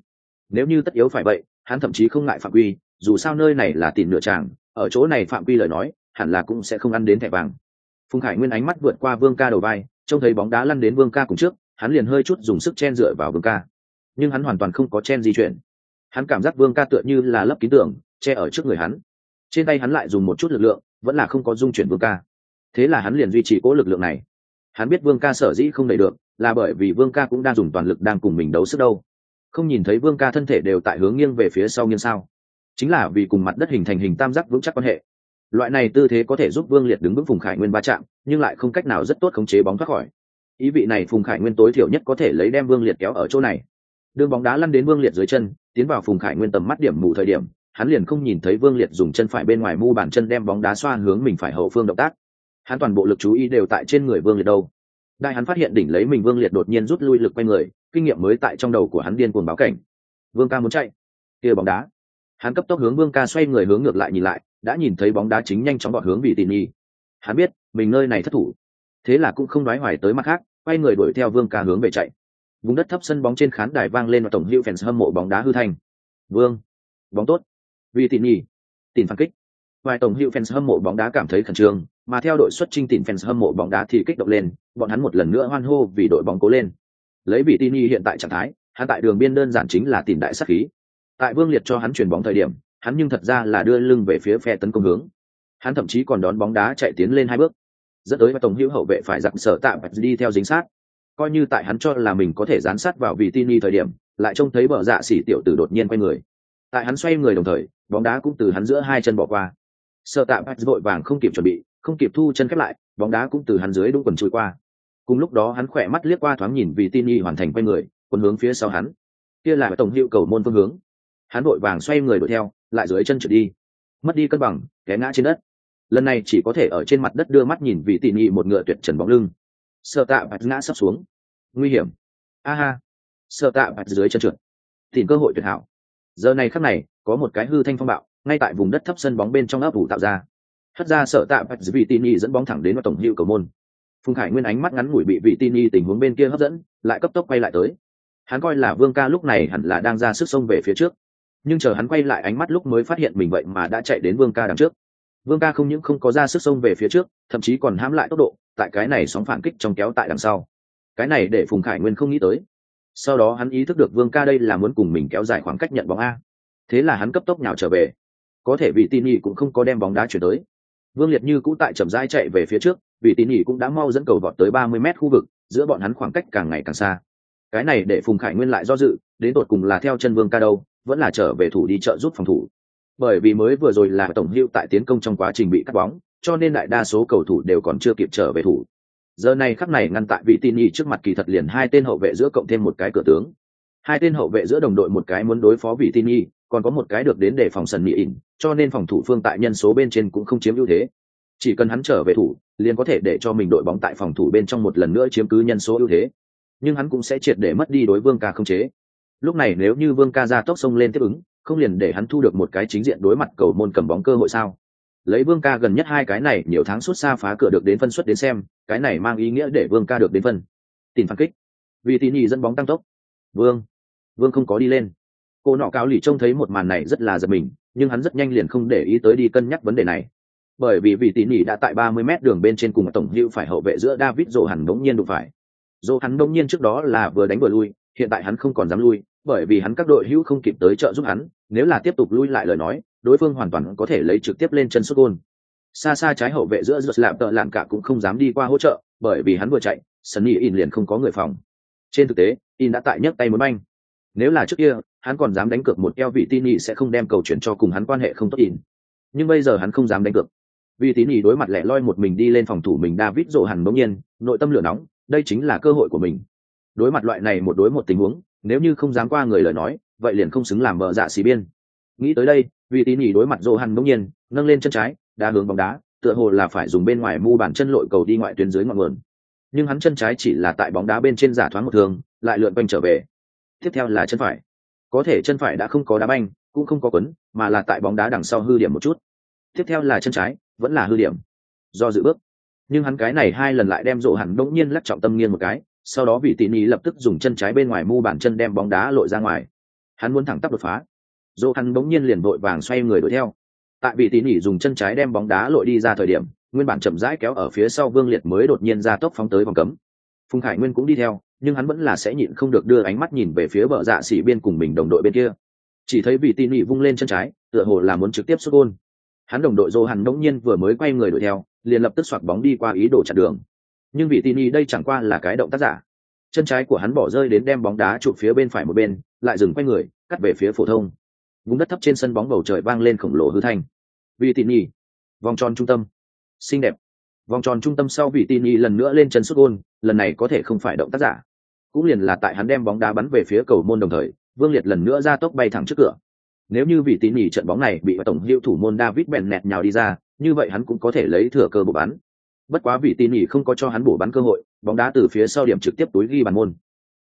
Nếu như tất yếu phải vậy, hắn thậm chí không ngại phạm quy, dù sao nơi này là tìm nửa tràng, ở chỗ này phạm quy lời nói, hẳn là cũng sẽ không ăn đến thẻ vàng. Phùng Khải Nguyên ánh mắt vượt qua Vương ca đầu vai, trông thấy bóng đá lăn đến Vương ca cùng trước, hắn liền hơi chút dùng sức chen dựa vào Vương ca. Nhưng hắn hoàn toàn không có chen di chuyển. Hắn cảm giác Vương ca tựa như là lấp kín tường, che ở trước người hắn. Trên tay hắn lại dùng một chút lực lượng, vẫn là không có dung chuyển Vương ca. Thế là hắn liền duy trì cố lực lượng này. Hắn biết Vương ca sở dĩ không đẩy được, là bởi vì Vương ca cũng đang dùng toàn lực đang cùng mình đấu sức đâu. Không nhìn thấy Vương ca thân thể đều tại hướng nghiêng về phía sau nghiêng sao? Chính là vì cùng mặt đất hình thành hình tam giác vững chắc quan hệ loại này tư thế có thể giúp vương liệt đứng vững phùng khải nguyên va chạm nhưng lại không cách nào rất tốt khống chế bóng thoát khỏi ý vị này phùng khải nguyên tối thiểu nhất có thể lấy đem vương liệt kéo ở chỗ này đường bóng đá lăn đến vương liệt dưới chân tiến vào phùng khải nguyên tầm mắt điểm mù thời điểm hắn liền không nhìn thấy vương liệt dùng chân phải bên ngoài mu bàn chân đem bóng đá xoa hướng mình phải hậu phương động tác. Hắn toàn bộ lực chú ý đều tại trên người vương liệt đâu. Đại hắn phát hiện đỉnh lấy mình vương liệt đột nhiên rút lui lực quay người, kinh nghiệm mới tại trong đầu của hắn điên cuồng báo cảnh. Vương ca muốn chạy. Kia bóng đá. Hắn cấp tốc hướng vương ca xoay người hướng ngược lại nhìn lại, đã nhìn thấy bóng đá chính nhanh chóng gọn hướng vị tỉ nhi. Hắn biết, mình nơi này thất thủ. Thế là cũng không nói hoài tới mặt khác, quay người đuổi theo vương ca hướng về chạy. Vùng đất thấp sân bóng trên khán đài vang lên và tổng hữu fans hâm mộ bóng đá hư thành. Vương, bóng tốt vì tỉ nhỉ. Tìm phản kích. Vài tổng hữu fans hâm mộ bóng đá cảm thấy khẩn trương, mà theo đội xuất trinh tìm fans hâm mộ bóng đá thì kích động lên, bọn hắn một lần nữa hoan hô vì đội bóng cố lên. Lấy vị tỉ hiện tại trạng thái, hắn tại đường biên đơn giản chính là tìm đại sắc khí. Tại vương liệt cho hắn chuyển bóng thời điểm, hắn nhưng thật ra là đưa lưng về phía phe tấn công hướng. Hắn thậm chí còn đón bóng đá chạy tiến lên hai bước. Dẫn tới tổng hữu hậu vệ phải dặn sở tạm đi theo dính sát. Coi như tại hắn cho là mình có thể dán sát vào vị tin thời điểm, lại trông thấy bờ dạ xỉ tiểu tử đột nhiên quay người tại hắn xoay người đồng thời, bóng đá cũng từ hắn giữa hai chân bỏ qua. Sợ tạm vội vàng không kịp chuẩn bị, không kịp thu chân khép lại, bóng đá cũng từ hắn dưới đúng quần trôi qua. Cùng lúc đó hắn khỏe mắt liếc qua thoáng nhìn vì tin y hoàn thành quay người, quần hướng phía sau hắn. Kia là tổng hiệu cầu môn phương hướng. Hắn vội vàng xoay người đuổi theo, lại dưới chân trượt đi. Mất đi cân bằng, té ngã trên đất. Lần này chỉ có thể ở trên mặt đất đưa mắt nhìn vì tỉ nhị một ngựa tuyệt trần bóng lưng. Sợ tạ bạch ngã sắp xuống. Nguy hiểm. A ha. Sợ tạ bạch dưới chân trượt. Tìm cơ hội tuyệt hảo giờ này khắc này, có một cái hư thanh phong bạo, ngay tại vùng đất thấp sân bóng bên trong ấp ủ tạo ra. Hất ra sợ tạ bạch vì tin y dẫn bóng thẳng đến vào tổng hữu cầu môn. Phùng khải nguyên ánh mắt ngắn ngủi bị vị tin y tình huống bên kia hấp dẫn, lại cấp tốc quay lại tới. Hắn coi là vương ca lúc này hẳn là đang ra sức sông về phía trước. Nhưng chờ hắn quay lại ánh mắt lúc mới phát hiện mình vậy mà đã chạy đến vương ca đằng trước. Vương ca không những không có ra sức sông về phía trước, thậm chí còn hãm lại tốc độ, tại cái này sóng phản kích trong kéo tại đằng sau. Cái này để phùng khải nguyên không nghĩ tới sau đó hắn ý thức được vương ca đây là muốn cùng mình kéo dài khoảng cách nhận bóng a. Thế là hắn cấp tốc nhào trở về. Có thể vị tin nhị cũng không có đem bóng đá chuyển tới. Vương liệt như cũng tại chậm rãi chạy về phía trước vị tin nhị cũng đã mau dẫn cầu vọt tới ba mươi mét khu vực, giữa bọn hắn khoảng cách càng ngày càng xa. Cái này để phùng khải nguyên lại do dự, đến tột cùng là theo chân vương ca đâu, vẫn là trở về thủ đi trợ giúp phòng thủ. Bởi vì mới vừa rồi là tổng hữu tại tiến công trong quá trình bị cắt bóng, cho nên đại đa số cầu thủ đều còn chưa kịp trở về thủ giờ này khắc này ngăn tại vị tin y trước mặt kỳ thật liền hai tên hậu vệ giữa cộng thêm một cái cửa tướng. Hai tên hậu vệ giữa đồng đội một cái muốn đối phó vị tin y còn có một cái được đến để phòng sần mỹ ỉn, cho nên phòng thủ phương tại nhân số bên trên cũng không chiếm ưu thế. Chỉ cần hắn trở về thủ, liền có thể để cho mình đội bóng tại phòng thủ bên trong một lần nữa chiếm cứ nhân số ưu thế. Nhưng hắn cũng sẽ triệt để mất đi đối vương ca không chế. Lúc này nếu như vương ca ra tốc sông lên tiếp ứng, không liền để hắn thu được một cái chính diện đối mặt cầu môn cầm bóng cơ hội sao? Lấy vương ca gần nhất hai cái này nhiều tháng suốt xa phá cửa được đến phân suất đến xem, cái này mang ý nghĩa để vương ca được đến phân. Tìm phản kích. Vì tín nhì dẫn bóng tăng tốc. Vương. Vương không có đi lên. Cô nọ cao lì trông thấy một màn này rất là giật mình, nhưng hắn rất nhanh liền không để ý tới đi cân nhắc vấn đề này. Bởi vì vị tín nhì đã tại ba mươi mét đường bên trên cùng tổng hữu phải hậu vệ giữa david dồ hẳn đống nhiên đụng phải. Dồ hắn đống nhiên trước đó là vừa đánh vừa lui, hiện tại hắn không còn dám lui bởi vì hắn các đội hữu không kịp tới trợ giúp hắn, nếu là tiếp tục lui lại lời nói, đối phương hoàn toàn có thể lấy trực tiếp lên chân sút gôn. Xa xa trái hậu vệ giữa giật lạm tợ lạm cả cũng không dám đi qua hỗ trợ, bởi vì hắn vừa chạy, sunny in liền không có người phòng. Trên thực tế, in đã tại nhấc tay muốn banh. Nếu là trước kia, hắn còn dám đánh cược một eo vị tin nhị sẽ không đem cầu chuyển cho cùng hắn quan hệ không tốt in. Nhưng bây giờ hắn không dám đánh cược. Vì Tini nhị đối mặt lẻ loi một mình đi lên phòng thủ mình david rộ hẳn bỗng nhiên, nội tâm lửa nóng, đây chính là cơ hội của mình. Đối mặt loại này một đối một tình huống nếu như không dám qua người lời nói, vậy liền không xứng làm mở dạ xì biên. Nghĩ tới đây vị tín nhỉ đối mặt rộ hằn bỗng nhiên, nâng lên chân trái, đá hướng bóng đá, tựa hồ là phải dùng bên ngoài mu bàn chân lội cầu đi ngoại tuyến dưới ngọn nguồn. Nhưng hắn chân trái chỉ là tại bóng đá bên trên giả thoáng một thường, lại lượn quanh trở về. Tiếp theo là chân phải. Có thể chân phải đã không có đá banh, cũng không có quấn, mà là tại bóng đá đằng sau hư điểm một chút. Tiếp theo là chân trái, vẫn là hư điểm. Do dự bước. Nhưng hắn cái này hai lần lại đem rộ hẳn đống nhiên lắc trọng tâm nghiêng một cái sau đó vị tỉ nỉ lập tức dùng chân trái bên ngoài mu bàn chân đem bóng đá lội ra ngoài. Hắn muốn thẳng tắp đột phá. Dỗ hắn bỗng nhiên liền vội vàng xoay người đuổi theo. Tại vị tỉ nỉ dùng chân trái đem bóng đá lội đi ra thời điểm, nguyên bản chậm rãi kéo ở phía sau vương liệt mới đột nhiên ra tốc phóng tới vòng cấm. Phùng khải nguyên cũng đi theo, nhưng hắn vẫn là sẽ nhịn không được đưa ánh mắt nhìn về phía bờ dạ xỉ biên cùng mình đồng đội bên kia. Chỉ thấy vị tỉ nhị vung lên chân trái, tựa hồ là muốn trực tiếp xuất gôn. Hắn đồng đội dô hắn đống nhiên vừa mới quay người đuổi theo, liền lập tức xoạc bóng đi qua ý đồ chặn đường nhưng vị tini đây chẳng qua là cái động tác giả. Chân trái của hắn bỏ rơi đến đem bóng đá chụp phía bên phải một bên lại dừng quay người cắt về phía phổ thông. Vùng đất thấp trên sân bóng bầu trời vang lên khổng lồ hư thanh. Vị tini vòng tròn trung tâm. Xinh đẹp. Vòng tròn trung tâm sau vị tini lần nữa lên chân xuất gôn lần này có thể không phải động tác giả. Cũng liền là tại hắn đem bóng đá bắn về phía cầu môn đồng thời vương liệt lần nữa ra tốc bay thẳng trước cửa. Nếu như vị tín nhì trận bóng này bị tổng hiệu thủ môn David Bennett nhào đi ra, như vậy hắn cũng có thể lấy thừa cơ bộ bắn. Bất quá vị tin nhỉ không có cho hắn bổ bắn cơ hội, bóng đá từ phía sau điểm trực tiếp túi ghi bàn môn.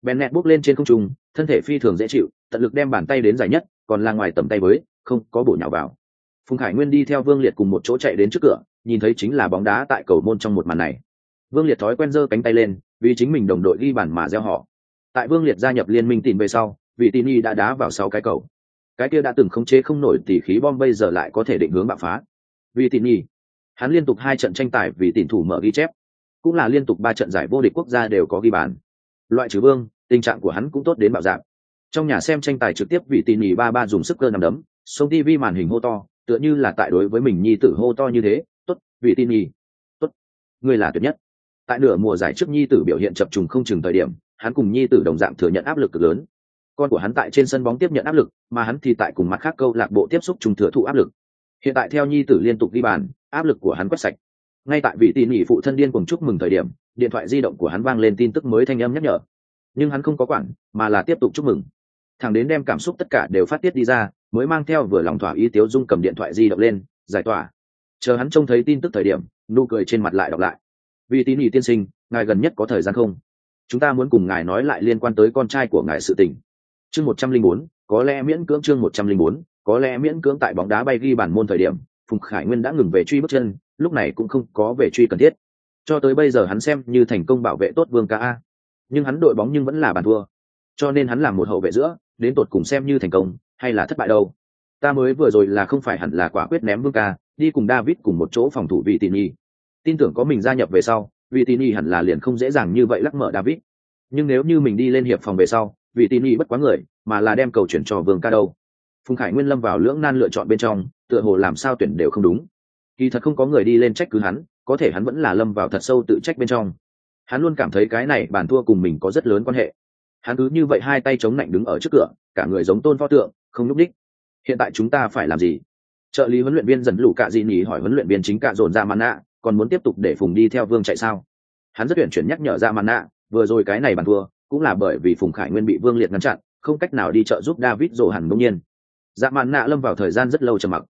Bennett bước lên trên không trung, thân thể phi thường dễ chịu, tận lực đem bàn tay đến dài nhất, còn là ngoài tầm tay với, không có bổ nhào vào. Phùng Khải Nguyên đi theo Vương Liệt cùng một chỗ chạy đến trước cửa, nhìn thấy chính là bóng đá tại cầu môn trong một màn này. Vương Liệt thói quen giơ cánh tay lên, vì chính mình đồng đội ghi bàn mà gieo họ. Tại Vương Liệt gia nhập liên minh tìm về sau, vị Tini đã đá vào sau cái cầu cái kia đã từng khống chế không nổi tỉ khí bom bây giờ lại có thể định hướng bạo phá vì tỉ nhi hắn liên tục hai trận tranh tài vì tỉn thủ mở ghi chép, cũng là liên tục ba trận giải vô địch quốc gia đều có ghi bàn. Loại trừ vương, tình trạng của hắn cũng tốt đến bạo dạng. Trong nhà xem tranh tài trực tiếp vị tin nhì ba ba dùng sức cơ nằm đấm, sông tv màn hình hô to, tựa như là tại đối với mình nhi tử hô to như thế, tốt vị tỉ nhi tốt người là tuyệt nhất. Tại nửa mùa giải trước nhi tử biểu hiện chập trùng không chừng thời điểm, hắn cùng nhi tử đồng dạng thừa nhận áp lực cực lớn. Con của hắn tại trên sân bóng tiếp nhận áp lực, mà hắn thì tại cùng mặt khác câu lạc bộ tiếp xúc trùng thừa thụ áp lực. Hiện tại theo nhi tử liên tục ghi bàn áp lực của hắn quét sạch. Ngay tại vị tỉ nỉ phụ thân điên cùng chúc mừng thời điểm, điện thoại di động của hắn vang lên tin tức mới thanh âm nhắc nhở. Nhưng hắn không có quản, mà là tiếp tục chúc mừng. Thằng đến đem cảm xúc tất cả đều phát tiết đi ra, mới mang theo vừa lòng thỏa ý tiếu dung cầm điện thoại di động lên, giải tỏa. Chờ hắn trông thấy tin tức thời điểm, nụ cười trên mặt lại đọc lại. Vì tín nhị tiên sinh, ngài gần nhất có thời gian không? Chúng ta muốn cùng ngài nói lại liên quan tới con trai của ngài sự tình. Chương một trăm linh bốn, có lẽ miễn cưỡng chương một trăm linh bốn, có lẽ miễn cưỡng tại bóng đá bay ghi bản môn thời điểm phùng khải nguyên đã ngừng về truy bước chân, lúc này cũng không có về truy cần thiết. Cho tới bây giờ hắn xem như thành công bảo vệ tốt vương ca a. Nhưng hắn đội bóng nhưng vẫn là bàn thua. Cho nên hắn làm một hậu vệ giữa, đến tột cùng xem như thành công hay là thất bại đâu. Ta mới vừa rồi là không phải hẳn là quả quyết ném vương ca, đi cùng david cùng một chỗ phòng thủ vị tỉ nhi tin tưởng có mình gia nhập về sau vị tỉ nhi hẳn là liền không dễ dàng như vậy lắc mở david. Nhưng nếu như mình đi lên hiệp phòng về sau vì tin y bất quá người, mà là đem cầu chuyển cho vương ca đâu. Phùng khải nguyên lâm vào lưỡng nan lựa chọn bên trong tựa hồ làm sao tuyển đều không đúng. Kỳ thật không có người đi lên trách cứ hắn, có thể hắn vẫn là lâm vào thật sâu tự trách bên trong. Hắn luôn cảm thấy cái này bản thua cùng mình có rất lớn quan hệ. Hắn cứ như vậy hai tay chống lạnh đứng ở trước cửa, cả người giống tôn pho tượng, không nhúc đích hiện tại chúng ta phải làm gì? Trợ lý huấn luyện viên dần lũ cạ gì nhỉ hỏi huấn luyện viên chính cạ dồn dạ ra mặt nạ, còn muốn tiếp tục để phùng đi theo vương chạy sao? Hắn rất tuyển chuyển nhắc nhở dạ ra mặt nạ, vừa rồi cái này bàn thua, cũng là bởi vì phùng khải nguyên bị vương liệt ngăn chặn, không cách nào đi trợ giúp david dồ hẳn ngẫu nhiên. Dạ mặt nạ lâm vào thời gian rất lâu trầm mặc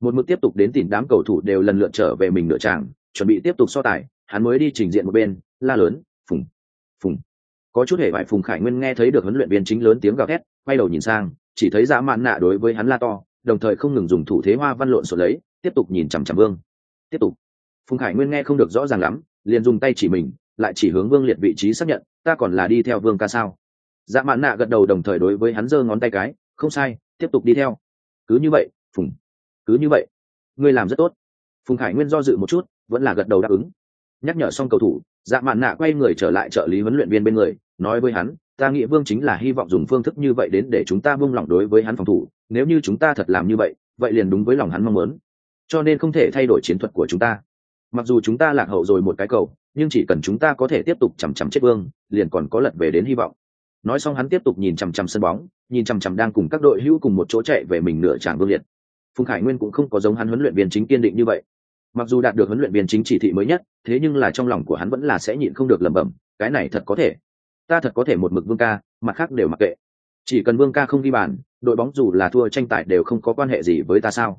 một mực tiếp tục đến tìm đám cầu thủ đều lần lượt trở về mình nửa tràng, chuẩn bị tiếp tục so tài, hắn mới đi trình diện một bên, la lớn, phùng phùng. Có chút hề vải phùng khải nguyên nghe thấy được huấn luyện viên chính lớn tiếng gào thét, quay đầu nhìn sang, chỉ thấy dã mạn nạ đối với hắn la to, đồng thời không ngừng dùng thủ thế hoa văn lộn xộn lấy, tiếp tục nhìn chằm chằm vương. Tiếp tục. Phùng khải nguyên nghe không được rõ ràng lắm, liền dùng tay chỉ mình, lại chỉ hướng vương liệt vị trí xác nhận, ta còn là đi theo vương ca sao? Dã mạn nạ gật đầu đồng thời đối với hắn giơ ngón tay cái, không sai, tiếp tục đi theo. Cứ như vậy, phùng cứ như vậy. Ngươi làm rất tốt. Phùng khải nguyên do dự một chút, vẫn là gật đầu đáp ứng. Nhắc nhở xong cầu thủ dạ mạn nạ quay người trở lại trợ lý huấn luyện viên bên người, nói với hắn, ta nghĩ vương chính là hy vọng dùng phương thức như vậy đến để chúng ta buông lỏng đối với hắn phòng thủ, nếu như chúng ta thật làm như vậy vậy liền đúng với lòng hắn mong muốn. Cho nên không thể thay đổi chiến thuật của chúng ta. Mặc dù chúng ta lạc hậu rồi một cái cầu, nhưng chỉ cần chúng ta có thể tiếp tục chằm chằm chết vương, liền còn có lật về đến hy vọng. Nói xong hắn tiếp tục nhìn chằm chằm sân bóng, nhìn chằm chằm đang cùng các đội hữu cùng một chỗ chạy về mình nửa tràng vương liệt phùng khải nguyên cũng không có giống hắn huấn luyện viên chính kiên định như vậy. Mặc dù đạt được huấn luyện viên chính chỉ thị mới nhất, thế nhưng là trong lòng của hắn vẫn là sẽ nhịn không được lẩm bẩm, cái này thật có thể. Ta thật có thể một mực vương ca, mặt khác đều mặc kệ. Chỉ cần vương ca không ghi bàn, đội bóng dù là thua tranh tài đều không có quan hệ gì với ta sao?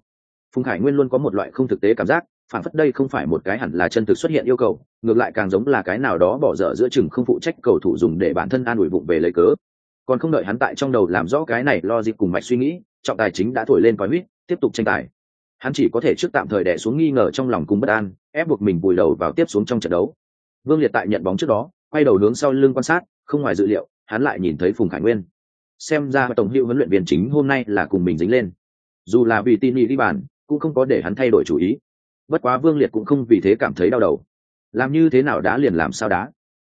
Phùng khải nguyên luôn có một loại không thực tế cảm giác, phản phất đây không phải một cái hẳn là chân thực xuất hiện yêu cầu, ngược lại càng giống là cái nào đó bỏ dở giữa chừng không phụ trách cầu thủ dùng để bản thân an ủi bụng về lấy cớ. Còn không đợi hắn tại trong đầu làm rõ cái này lo dịp cùng mạch suy nghĩ, trọng tài chính đã thổi lên coi huýt tiếp tục tranh tài. Hắn chỉ có thể trước tạm thời đẻ xuống nghi ngờ trong lòng cùng bất an, ép buộc mình vùi đầu vào tiếp xuống trong trận đấu. Vương liệt tại nhận bóng trước đó, quay đầu hướng sau lưng quan sát, không ngoài dự liệu, hắn lại nhìn thấy phùng khải nguyên. Xem ra tổng hiệu huấn luyện viên chính hôm nay là cùng mình dính lên. Dù là vì tin ý đi bàn, cũng không có để hắn thay đổi chủ ý. Bất quá vương liệt cũng không vì thế cảm thấy đau đầu. Làm như thế nào đã liền làm sao đá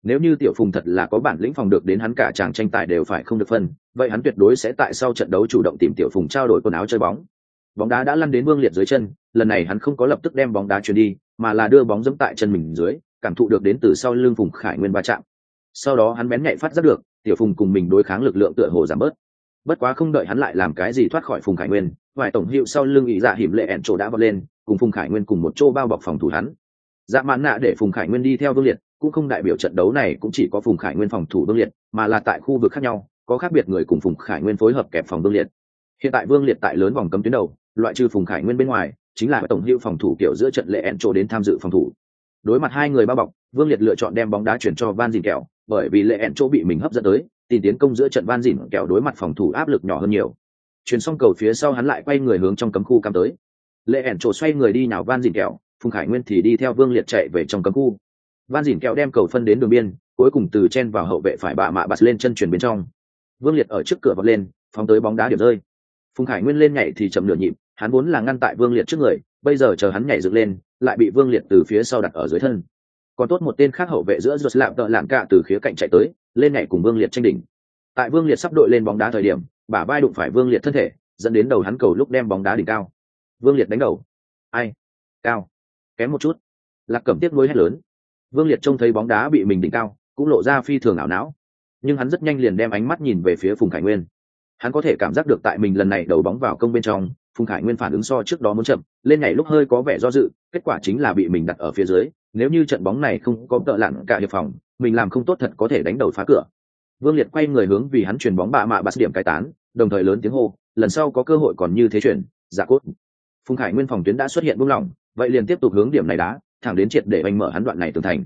nếu như tiểu phùng thật là có bản lĩnh phòng được đến hắn cả chàng tranh tài đều phải không được phân, vậy hắn tuyệt đối sẽ tại sau trận đấu chủ động tìm tiểu phùng trao đổi quần áo chơi bóng bóng đá đã lăn đến vương liệt dưới chân, lần này hắn không có lập tức đem bóng đá chuyển đi, mà là đưa bóng dẫm tại chân mình dưới, cảm thụ được đến từ sau lưng phùng khải nguyên va chạm. Sau đó hắn bén nhạy phát rất được, tiểu phùng cùng mình đối kháng lực lượng tựa hồ giảm bớt. Bất quá không đợi hắn lại làm cái gì thoát khỏi phùng khải nguyên, vài tổng hiệu sau lưng ý dạ hiểm lệ ẹn chỗ đã vọt lên, cùng phùng khải nguyên cùng một chỗ bao bọc phòng thủ hắn. Dạ mãn nạ để phùng khải nguyên đi theo vương liệt, cũng không đại biểu trận đấu này cũng chỉ có phùng khải nguyên phòng thủ vương liệt, mà là tại khu vực khác nhau, có khác biệt người cùng phùng khải nguyên phối hợp kẹp phòng vương liệt. Hiện tại vương liệt tại lớn vòng cấm tuyến đầu loại trừ phùng khải nguyên bên ngoài, chính là tổng hiệu phòng thủ kiểu giữa trận lệ ẹn chỗ đến tham dự phòng thủ. Đối mặt hai người bao bọc, vương liệt lựa chọn đem bóng đá chuyển cho van dìn kẹo, bởi vì lệ ẹn chỗ bị mình hấp dẫn tới, tìm tiến công giữa trận van dìn kẹo đối mặt phòng thủ áp lực nhỏ hơn nhiều. Chuyển xong cầu phía sau hắn lại quay người hướng trong cấm khu cam tới. Lệ ẻn trổ xoay người đi nào van dìn kẹo, phùng khải nguyên thì đi theo vương liệt chạy về trong cấm khu. Van dìn kẹo đem cầu phân đến đường biên, cuối cùng từ chen vào hậu vệ phải bạ mạ bạt lên chân chuyển bên trong. Vương liệt ở trước cửa vọt lên, phóng tới bóng đá điểm rơi. Phùng khải nguyên lên nhảy thì chậm nửa nhịp hắn vốn là ngăn tại vương liệt trước người, bây giờ chờ hắn nhảy dựng lên, lại bị vương liệt từ phía sau đặt ở dưới thân. Còn tốt một tên khác hậu vệ giữa ruột lạm tợ lạm cạ từ khía cạnh chạy tới, lên nhảy cùng vương liệt tranh đỉnh. Tại vương liệt sắp đội lên bóng đá thời điểm, bả vai đụng phải vương liệt thân thể, dẫn đến đầu hắn cầu lúc đem bóng đá đỉnh cao. Vương liệt đánh đầu. Ai? Cao. Kém một chút. Lạc cẩm tiếp nối hét lớn. Vương liệt trông thấy bóng đá bị mình đỉnh cao, cũng lộ ra phi thường ảo não. Nhưng hắn rất nhanh liền đem ánh mắt nhìn về phía phùng khải nguyên. Hắn có thể cảm giác được tại mình lần này đầu bóng vào công bên trong phùng khải nguyên phản ứng so trước đó muốn chậm, lên nhảy lúc hơi có vẻ do dự, kết quả chính là bị mình đặt ở phía dưới, nếu như trận bóng này không có tợ lặn cả hiệp phòng, mình làm không tốt thật có thể đánh đầu phá cửa. Vương liệt quay người hướng vì hắn chuyền bóng bạ mạ bắt điểm cai tán, đồng thời lớn tiếng hô, lần sau có cơ hội còn như thế chuyển giả cốt. Phùng khải nguyên phòng tuyến đã xuất hiện buông lỏng, vậy liền tiếp tục hướng điểm này đá, thẳng đến triệt để anh mở hắn đoạn này tường thành.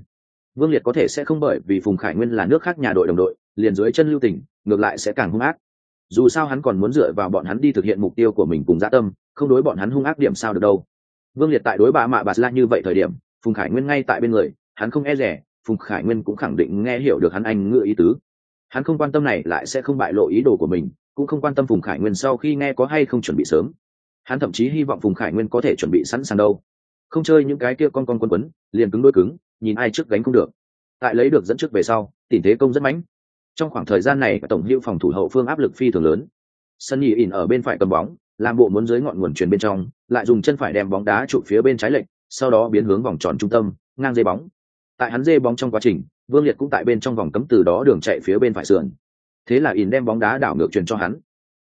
Vương liệt có thể sẽ không bởi vì phùng khải nguyên là nước khác nhà đội đồng đội, liền dưới chân lưu tình, ngược lại sẽ càng hung ác dù sao hắn còn muốn dựa vào bọn hắn đi thực hiện mục tiêu của mình cùng gia tâm, không đối bọn hắn hung ác điểm sao được đâu. Vương liệt tại đối bà mạ bà la như vậy thời điểm, phùng khải nguyên ngay tại bên người, hắn không e rẻ, phùng khải nguyên cũng khẳng định nghe hiểu được hắn anh ngựa ý tứ. Hắn không quan tâm này lại sẽ không bại lộ ý đồ của mình, cũng không quan tâm phùng khải nguyên sau khi nghe có hay không chuẩn bị sớm. Hắn thậm chí hy vọng phùng khải nguyên có thể chuẩn bị sẵn sàng đâu. Không chơi những cái kia con con quân quấn, liền cứng đôi cứng, nhìn ai trước gánh không được. Tại lấy được dẫn trước về sau tình thế công rất mãnh trong khoảng thời gian này, tổng hữu phòng thủ hậu phương áp lực phi thường lớn. Sân nhì ỉn ở bên phải cầm bóng, làm bộ muốn dưới ngọn nguồn truyền bên trong, lại dùng chân phải đem bóng đá trụ phía bên trái lệch, sau đó biến hướng vòng tròn trung tâm, ngang dây bóng. Tại hắn dê bóng trong quá trình, vương liệt cũng tại bên trong vòng cấm từ đó đường chạy phía bên phải sườn. Thế là ỉn đem bóng đá đảo ngược truyền cho hắn.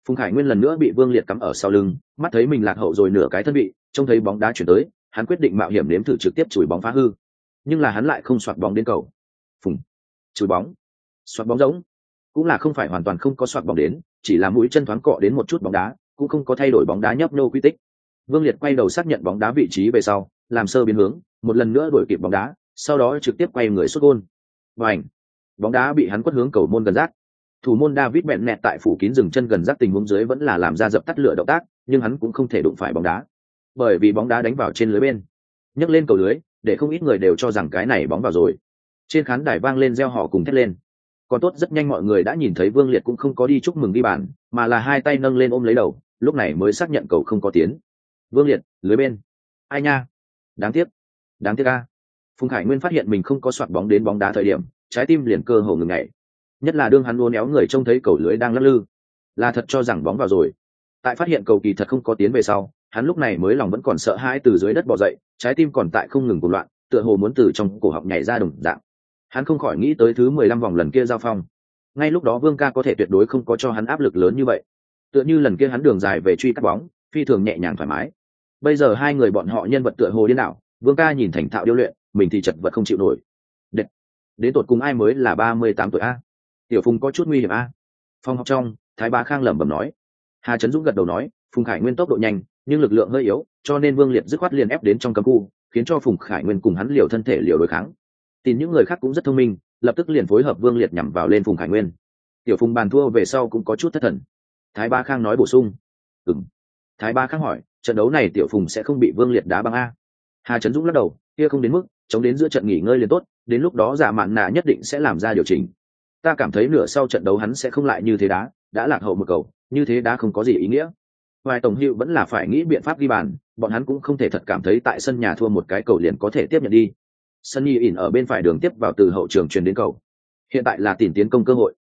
Phùng khải nguyên lần nữa bị vương liệt cắm ở sau lưng, mắt thấy mình lạc hậu rồi nửa cái thân bị trông thấy bóng đá chuyển tới, hắn quyết định mạo hiểm nếm thử trực tiếp chùi bóng phá hư. Nhưng là hắn lại không soạt bóng đến cầu. Phùng, chùi bóng soạt bóng giống cũng là không phải hoàn toàn không có soạt bóng đến, chỉ là mũi chân thoáng cọ đến một chút bóng đá, cũng không có thay đổi bóng đá nhấp nô quy tích. Vương liệt quay đầu xác nhận bóng đá vị trí về sau, làm sơ biến hướng, một lần nữa đổi kịp bóng đá, sau đó trực tiếp quay người xuất gôn. Và ảnh bóng đá bị hắn quất hướng cầu môn gần rác. Thủ môn david bẹn nẹt tại phủ kín dừng chân gần rác tình huống dưới vẫn là làm ra dập tắt lửa động tác, nhưng hắn cũng không thể đụng phải bóng đá. Bởi vì bóng đá đánh vào trên lưới bên, nhấc lên cầu lưới, để không ít người đều cho rằng cái này bóng vào rồi. Trên khán đài vang lên reo họ cùng thét lên còn tốt rất nhanh mọi người đã nhìn thấy vương liệt cũng không có đi chúc mừng đi bàn, mà là hai tay nâng lên ôm lấy đầu, lúc này mới xác nhận cầu không có tiến. Vương liệt, lưới bên. Ai nha? Đáng tiếc. Đáng tiếc ca phùng khải nguyên phát hiện mình không có soạt bóng đến bóng đá thời điểm, trái tim liền cơ hồ ngừng ngày nhất là đương hắn luôn éo người trông thấy cầu lưới đang lắc lư. Là thật cho rằng bóng vào rồi. Tại phát hiện cầu kỳ thật không có tiến về sau, hắn lúc này mới lòng vẫn còn sợ hãi từ dưới đất bỏ dậy, trái tim còn tại không ngừng cuộc loạn, tựa hồ muốn từ trong cổ họng nhảy ra đồng dạng hắn không khỏi nghĩ tới thứ mười lăm vòng lần kia giao phong. Ngay lúc đó vương ca có thể tuyệt đối không có cho hắn áp lực lớn như vậy. Tựa như lần kia hắn đường dài về truy cắt bóng, phi thường nhẹ nhàng thoải mái. Bây giờ hai người bọn họ nhân vật tựa hồ điên đảo, vương ca nhìn thành thạo điêu luyện, mình thì chật vật không chịu nổi. Đệt. đến tột cùng ai mới là ba mươi tám tuổi a? Tiểu phùng có chút nguy hiểm a. Phong học trong, thái ba khang lẩm bẩm nói. Hà trấn dũng gật đầu nói, phùng khải nguyên tốc độ nhanh, nhưng lực lượng hơi yếu, cho nên vương liệt dứt khoát liền ép đến trong cấm khu, khiến cho phùng khải nguyên cùng hắn liều thân thể liều đối kháng tin những người khác cũng rất thông minh, lập tức liền phối hợp vương liệt nhằm vào lên phùng khải nguyên. Tiểu phùng bàn thua về sau cũng có chút thất thần. Thái ba khang nói bổ sung. Ừng thái ba khang hỏi, trận đấu này tiểu phùng sẽ không bị vương liệt đá băng a? Hà trấn dũng lắc đầu, kia không đến mức, chống đến giữa trận nghỉ ngơi liền tốt, đến lúc đó giả mạn nạ nhất định sẽ làm ra điều chỉnh. Ta cảm thấy nửa sau trận đấu hắn sẽ không lại như thế đá, đã lạc hậu một cầu, như thế đã không có gì ý nghĩa. Ngoài tổng hiệu vẫn là phải nghĩ biện pháp ghi bàn, bọn hắn cũng không thể thật cảm thấy tại sân nhà thua một cái cầu liền có thể tiếp nhận đi sunny ỉn ở bên phải đường tiếp vào từ hậu trường truyền đến cầu. Hiện tại là tìm tiến công cơ hội.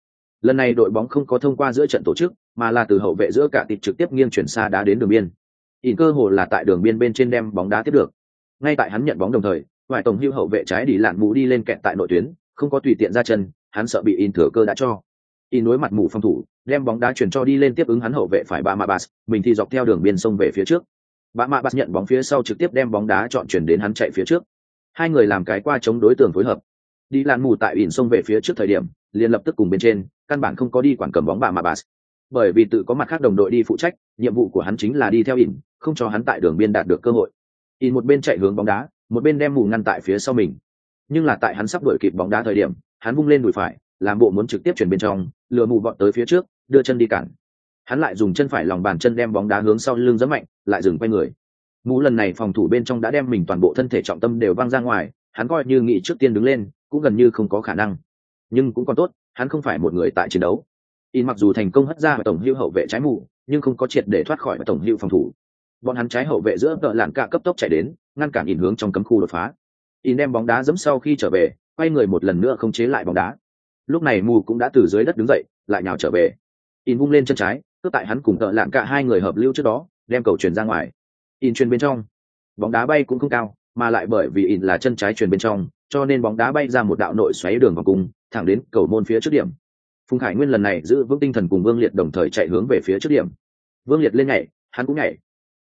Lần này đội bóng không có thông qua giữa trận tổ chức, mà là từ hậu vệ giữa cả tịt trực tiếp nghiêng chuyển xa đá đến đường biên. Ỉn cơ hồ là tại đường biên bên trên đem bóng đá tiếp được. Ngay tại hắn nhận bóng đồng thời ngoại tổng hưu hậu vệ trái đi lạn mũ đi lên kẹt tại nội tuyến, không có tùy tiện ra chân, hắn sợ bị in thừa cơ đã cho. In núi mặt mù phòng thủ, đem bóng đá chuyển cho đi lên tiếp ứng hắn hậu vệ phải ba ma bas mình thì dọc theo đường biên sông về phía trước. Ba ma bas nhận bóng phía sau trực tiếp đem bóng đá chọn chuyển đến hắn chạy phía trước hai người làm cái qua chống đối tượng phối hợp. Đi lan mù tại ỉn sông về phía trước thời điểm, liền lập tức cùng bên trên, căn bản không có đi quản cầm bóng bà mà bà bởi vì tự có mặt khác đồng đội đi phụ trách, nhiệm vụ của hắn chính là đi theo ỉn, không cho hắn tại đường biên đạt được cơ hội. Ỉn một bên chạy hướng bóng đá, một bên đem mù ngăn tại phía sau mình. Nhưng là tại hắn sắp đuổi kịp bóng đá thời điểm, hắn vung lên đùi phải, làm bộ muốn trực tiếp chuyển bên trong, lừa mù vọt tới phía trước, đưa chân đi cản. Hắn lại dùng chân phải lòng bàn chân đem bóng đá hướng sau lưng dẫn mạnh, lại dừng quay người mũ lần này phòng thủ bên trong đã đem mình toàn bộ thân thể trọng tâm đều văng ra ngoài, hắn coi như nghĩ trước tiên đứng lên, cũng gần như không có khả năng. Nhưng cũng còn tốt, hắn không phải một người tại chiến đấu. In mặc dù thành công hất ra tổng hưu hậu vệ trái mù nhưng không có triệt để thoát khỏi tổng hưu phòng thủ. Bọn hắn trái hậu vệ giữa vợ lạn cạ cấp tốc chạy đến, ngăn cản in hướng trong cấm khu đột phá. In đem bóng đá giẫm sau khi trở về, quay người một lần nữa không chế lại bóng đá. Lúc này mù cũng đã từ dưới đất đứng dậy, lại nhào trở về. In vung lên chân trái, cướp tại hắn cùng tợ lạng cả hai người hợp lưu trước đó, đem cầu truyền ra ngoài in truyền bên trong. Bóng đá bay cũng không cao, mà lại bởi vì in là chân trái truyền bên trong, cho nên bóng đá bay ra một đạo nội xoáy đường vòng cung, thẳng đến cầu môn phía trước điểm. Phùng khải nguyên lần này giữ vững tinh thần cùng vương liệt đồng thời chạy hướng về phía trước điểm. Vương liệt lên nhảy, hắn cũng nhảy.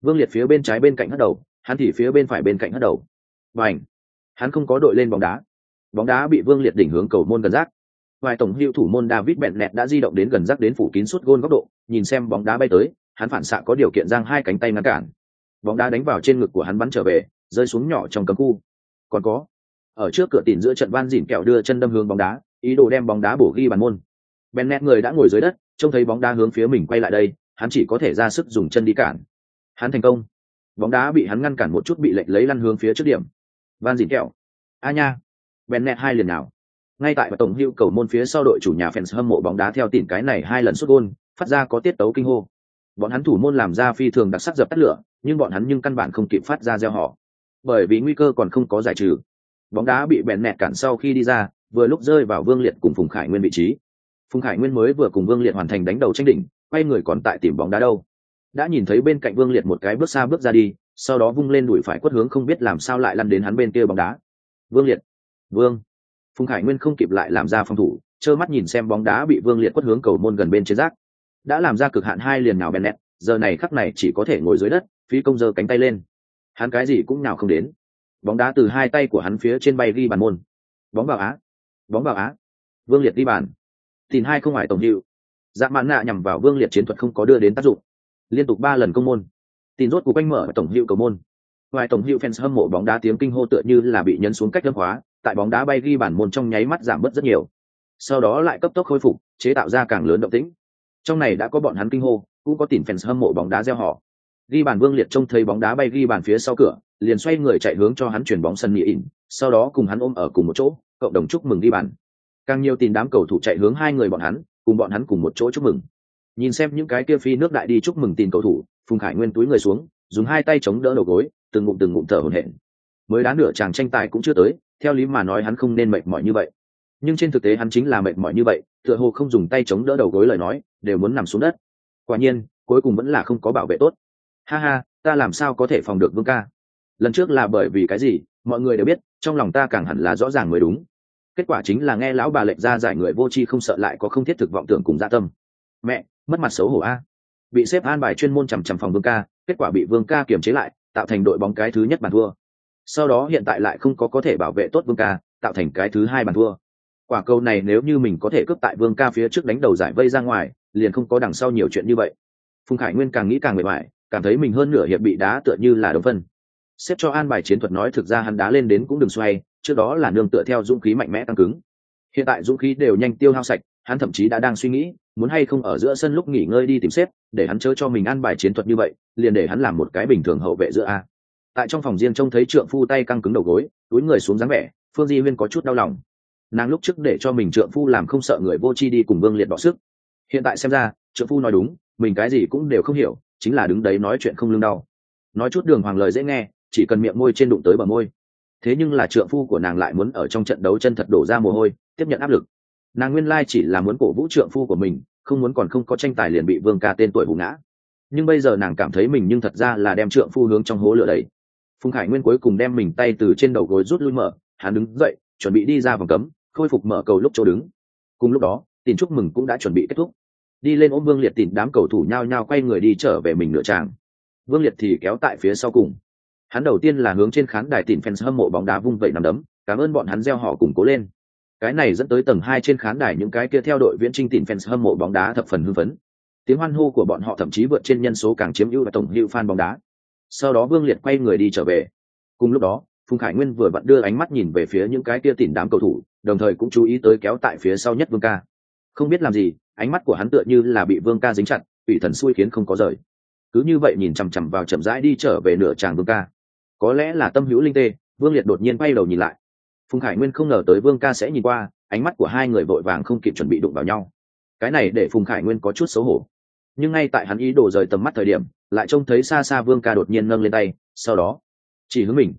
Vương liệt phía bên trái bên cạnh hất đầu, hắn thì phía bên phải bên cạnh hất đầu. Và ảnh hắn không có đội lên bóng đá. Bóng đá bị vương liệt đỉnh hướng cầu môn gần rác. Vài tổng hữu thủ môn david bẹn nẹt đã di động đến gần rác đến phủ kín suốt gôn góc độ, nhìn xem bóng đá bay tới, hắn phản xạ có điều kiện giang hai cánh tay ngăn cản bóng đá đánh vào trên ngực của hắn bắn trở về, rơi xuống nhỏ trong cấm khu. Còn có, ở trước cửa tìm giữa trận van dỉn kẹo đưa chân đâm hướng bóng đá, ý đồ đem bóng đá bổ ghi bàn môn. Bèn người đã ngồi dưới đất, trông thấy bóng đá hướng phía mình quay lại đây, hắn chỉ có thể ra sức dùng chân đi cản. Hắn thành công. Bóng đá bị hắn ngăn cản một chút bị lệnh lấy lăn hướng phía trước điểm. Van dỉn kẹo. A nha. Bèn hai liền nào. Ngay tại tổng hưu cầu môn phía sau đội chủ nhà fans hâm mộ bóng đá theo tìm cái này hai lần xuất gôn, phát ra có tiết tấu kinh hô. Bọn hắn thủ môn làm ra phi thường đặc sắc dập tắt lửa nhưng bọn hắn nhưng căn bản không kịp phát ra gieo họ, bởi vì nguy cơ còn không có giải trừ. Bóng đá bị bèn nẹt cản sau khi đi ra, vừa lúc rơi vào vương liệt cùng phùng khải nguyên vị trí. Phùng khải nguyên mới vừa cùng vương liệt hoàn thành đánh đầu tranh đỉnh, quay người còn tại tìm bóng đá đâu. Đã nhìn thấy bên cạnh vương liệt một cái bước xa bước ra đi, sau đó vung lên đuổi phải quất hướng không biết làm sao lại lăn đến hắn bên kia bóng đá. Vương liệt, vương. Phùng khải nguyên không kịp lại làm ra phòng thủ, trơ mắt nhìn xem bóng đá bị vương liệt quất hướng cầu môn gần bên trên rác. Đã làm ra cực hạn hai liền nào bèn nẹt, giờ này khắc này chỉ có thể ngồi dưới đất phí công giơ cánh tay lên. Hắn cái gì cũng nào không đến. Bóng đá từ hai tay của hắn phía trên bay ghi bàn môn. Bóng vào á. Bóng vào á. Vương liệt đi bàn. Tìm hai không phải tổng hiệu. Dạ mạn nạ nhằm vào vương liệt chiến thuật không có đưa đến tác dụng. Liên tục ba lần công môn. Tin rốt của quanh mở tổng hiệu cầu môn. Ngoài tổng hiệu fans hâm mộ bóng đá tiếng kinh hô tựa như là bị nhấn xuống cách lâm hóa tại bóng đá bay ghi bản môn trong nháy mắt giảm bớt rất nhiều. Sau đó lại cấp tốc khôi phục, chế tạo ra càng lớn động tĩnh. Trong này đã có bọn hắn kinh hô, cũng có tìm fans hâm mộ bóng đá gieo họ ghi bàn vương liệt trông thấy bóng đá bay ghi bàn phía sau cửa, liền xoay người chạy hướng cho hắn chuyển bóng sân mỹ ỉn, sau đó cùng hắn ôm ở cùng một chỗ, cộng đồng chúc mừng ghi bàn. Càng nhiều tìm đám cầu thủ chạy hướng hai người bọn hắn, cùng bọn hắn cùng một chỗ chúc mừng. Nhìn xem những cái kia phi nước đại đi chúc mừng tìm cầu thủ, phùng khải nguyên túi người xuống, dùng hai tay chống đỡ đầu gối, từng ngụm từng ngụm thở hổn hển. Mới đá nửa chàng tranh tài cũng chưa tới, theo lý mà nói hắn không nên mệt mỏi như vậy. Nhưng trên thực tế hắn chính là mệt mỏi như vậy, tựa hồ không dùng tay chống đỡ đầu gối lời nói, đều muốn nằm xuống đất. Quả nhiên, cuối cùng vẫn là không có bảo vệ tốt ha ha, ta làm sao có thể phòng được vương ca? Lần trước là bởi vì cái gì? Mọi người đều biết, trong lòng ta càng hẳn là rõ ràng mới đúng. Kết quả chính là nghe lão bà lệnh ra giải người vô tri không sợ lại có không thiết thực vọng tưởng cùng dạ tâm. Mẹ, mất mặt xấu hổ a. Bị xếp an bài chuyên môn chằm chằm phòng vương ca, kết quả bị vương ca kiềm chế lại, tạo thành đội bóng cái thứ nhất bàn thua. Sau đó hiện tại lại không có có thể bảo vệ tốt vương ca, tạo thành cái thứ hai bàn thua. Quả cầu này nếu như mình có thể cướp tại vương ca phía trước đánh đầu giải vây ra ngoài, liền không có đằng sau nhiều chuyện như vậy. Phùng khải nguyên càng nghĩ càng mệt mỏi cảm thấy mình hơn nửa hiệp bị đá tựa như là đấu phân. Xếp cho an bài chiến thuật nói thực ra hắn đá lên đến cũng đừng xoay, trước đó là nương tựa theo dũng khí mạnh mẽ tăng cứng. Hiện tại dũng khí đều nhanh tiêu hao sạch, hắn thậm chí đã đang suy nghĩ, muốn hay không ở giữa sân lúc nghỉ ngơi đi tìm xếp, để hắn chớ cho mình an bài chiến thuật như vậy, liền để hắn làm một cái bình thường hậu vệ giữa a. Tại trong phòng riêng trông thấy trượng phu tay căng cứng đầu gối, túi người xuống dáng vẻ, phương di huyên có chút đau lòng. Nàng lúc trước để cho mình trượng phu làm không sợ người vô chi đi cùng vương liệt bỏ sức. Hiện tại xem ra, trượng phu nói đúng, mình cái gì cũng đều không hiểu chính là đứng đấy nói chuyện không lương đau. Nói chút đường hoàng lời dễ nghe, chỉ cần miệng môi trên đụng tới bờ môi. Thế nhưng là trượng phu của nàng lại muốn ở trong trận đấu chân thật đổ ra mồ hôi, tiếp nhận áp lực. Nàng nguyên lai chỉ là muốn cổ vũ trượng phu của mình, không muốn còn không có tranh tài liền bị vương ca tên tuổi hù ngã. Nhưng bây giờ nàng cảm thấy mình nhưng thật ra là đem trượng phu hướng trong hố lửa đấy phùng khải nguyên cuối cùng đem mình tay từ trên đầu gối rút lui mở, hắn đứng dậy, chuẩn bị đi ra vòng cấm, khôi phục mở cầu lúc chỗ đứng. Cùng lúc đó tin chúc mừng cũng đã chuẩn bị kết thúc đi lên ôm vương liệt tìm đám cầu thủ nhao nhao quay người đi trở về mình nửa tràng. Vương liệt thì kéo tại phía sau cùng. Hắn đầu tiên là hướng trên khán đài tìm fans hâm mộ bóng đá vung vẩy nằm đấm, cảm ơn bọn hắn gieo họ cùng cố lên. Cái này dẫn tới tầng hai trên khán đài những cái kia theo đội viễn trinh tìm fans hâm mộ bóng đá thập phần hưng phấn. Tiếng hoan hô của bọn họ thậm chí vượt trên nhân số càng chiếm ưu và tổng hữu fan bóng đá. Sau đó vương liệt quay người đi trở về. Cùng lúc đó, phùng khải nguyên vừa vặn đưa ánh mắt nhìn về phía những cái kia tìm đám cầu thủ, đồng thời cũng chú ý tới kéo tại phía sau nhất vương ca. Không biết làm gì ánh mắt của hắn tựa như là bị vương ca dính chặt ủy thần xui khiến không có rời. Cứ như vậy nhìn chằm chằm vào chậm rãi đi trở về nửa tràng vương ca. Có lẽ là tâm hữu linh tê, vương liệt đột nhiên quay đầu nhìn lại. Phùng khải nguyên không ngờ tới vương ca sẽ nhìn qua, ánh mắt của hai người vội vàng không kịp chuẩn bị đụng vào nhau. Cái này để phùng khải nguyên có chút xấu hổ. Nhưng ngay tại hắn ý đổ rời tầm mắt thời điểm, lại trông thấy xa xa vương ca đột nhiên nâng lên tay, sau đó, chỉ hướng mình.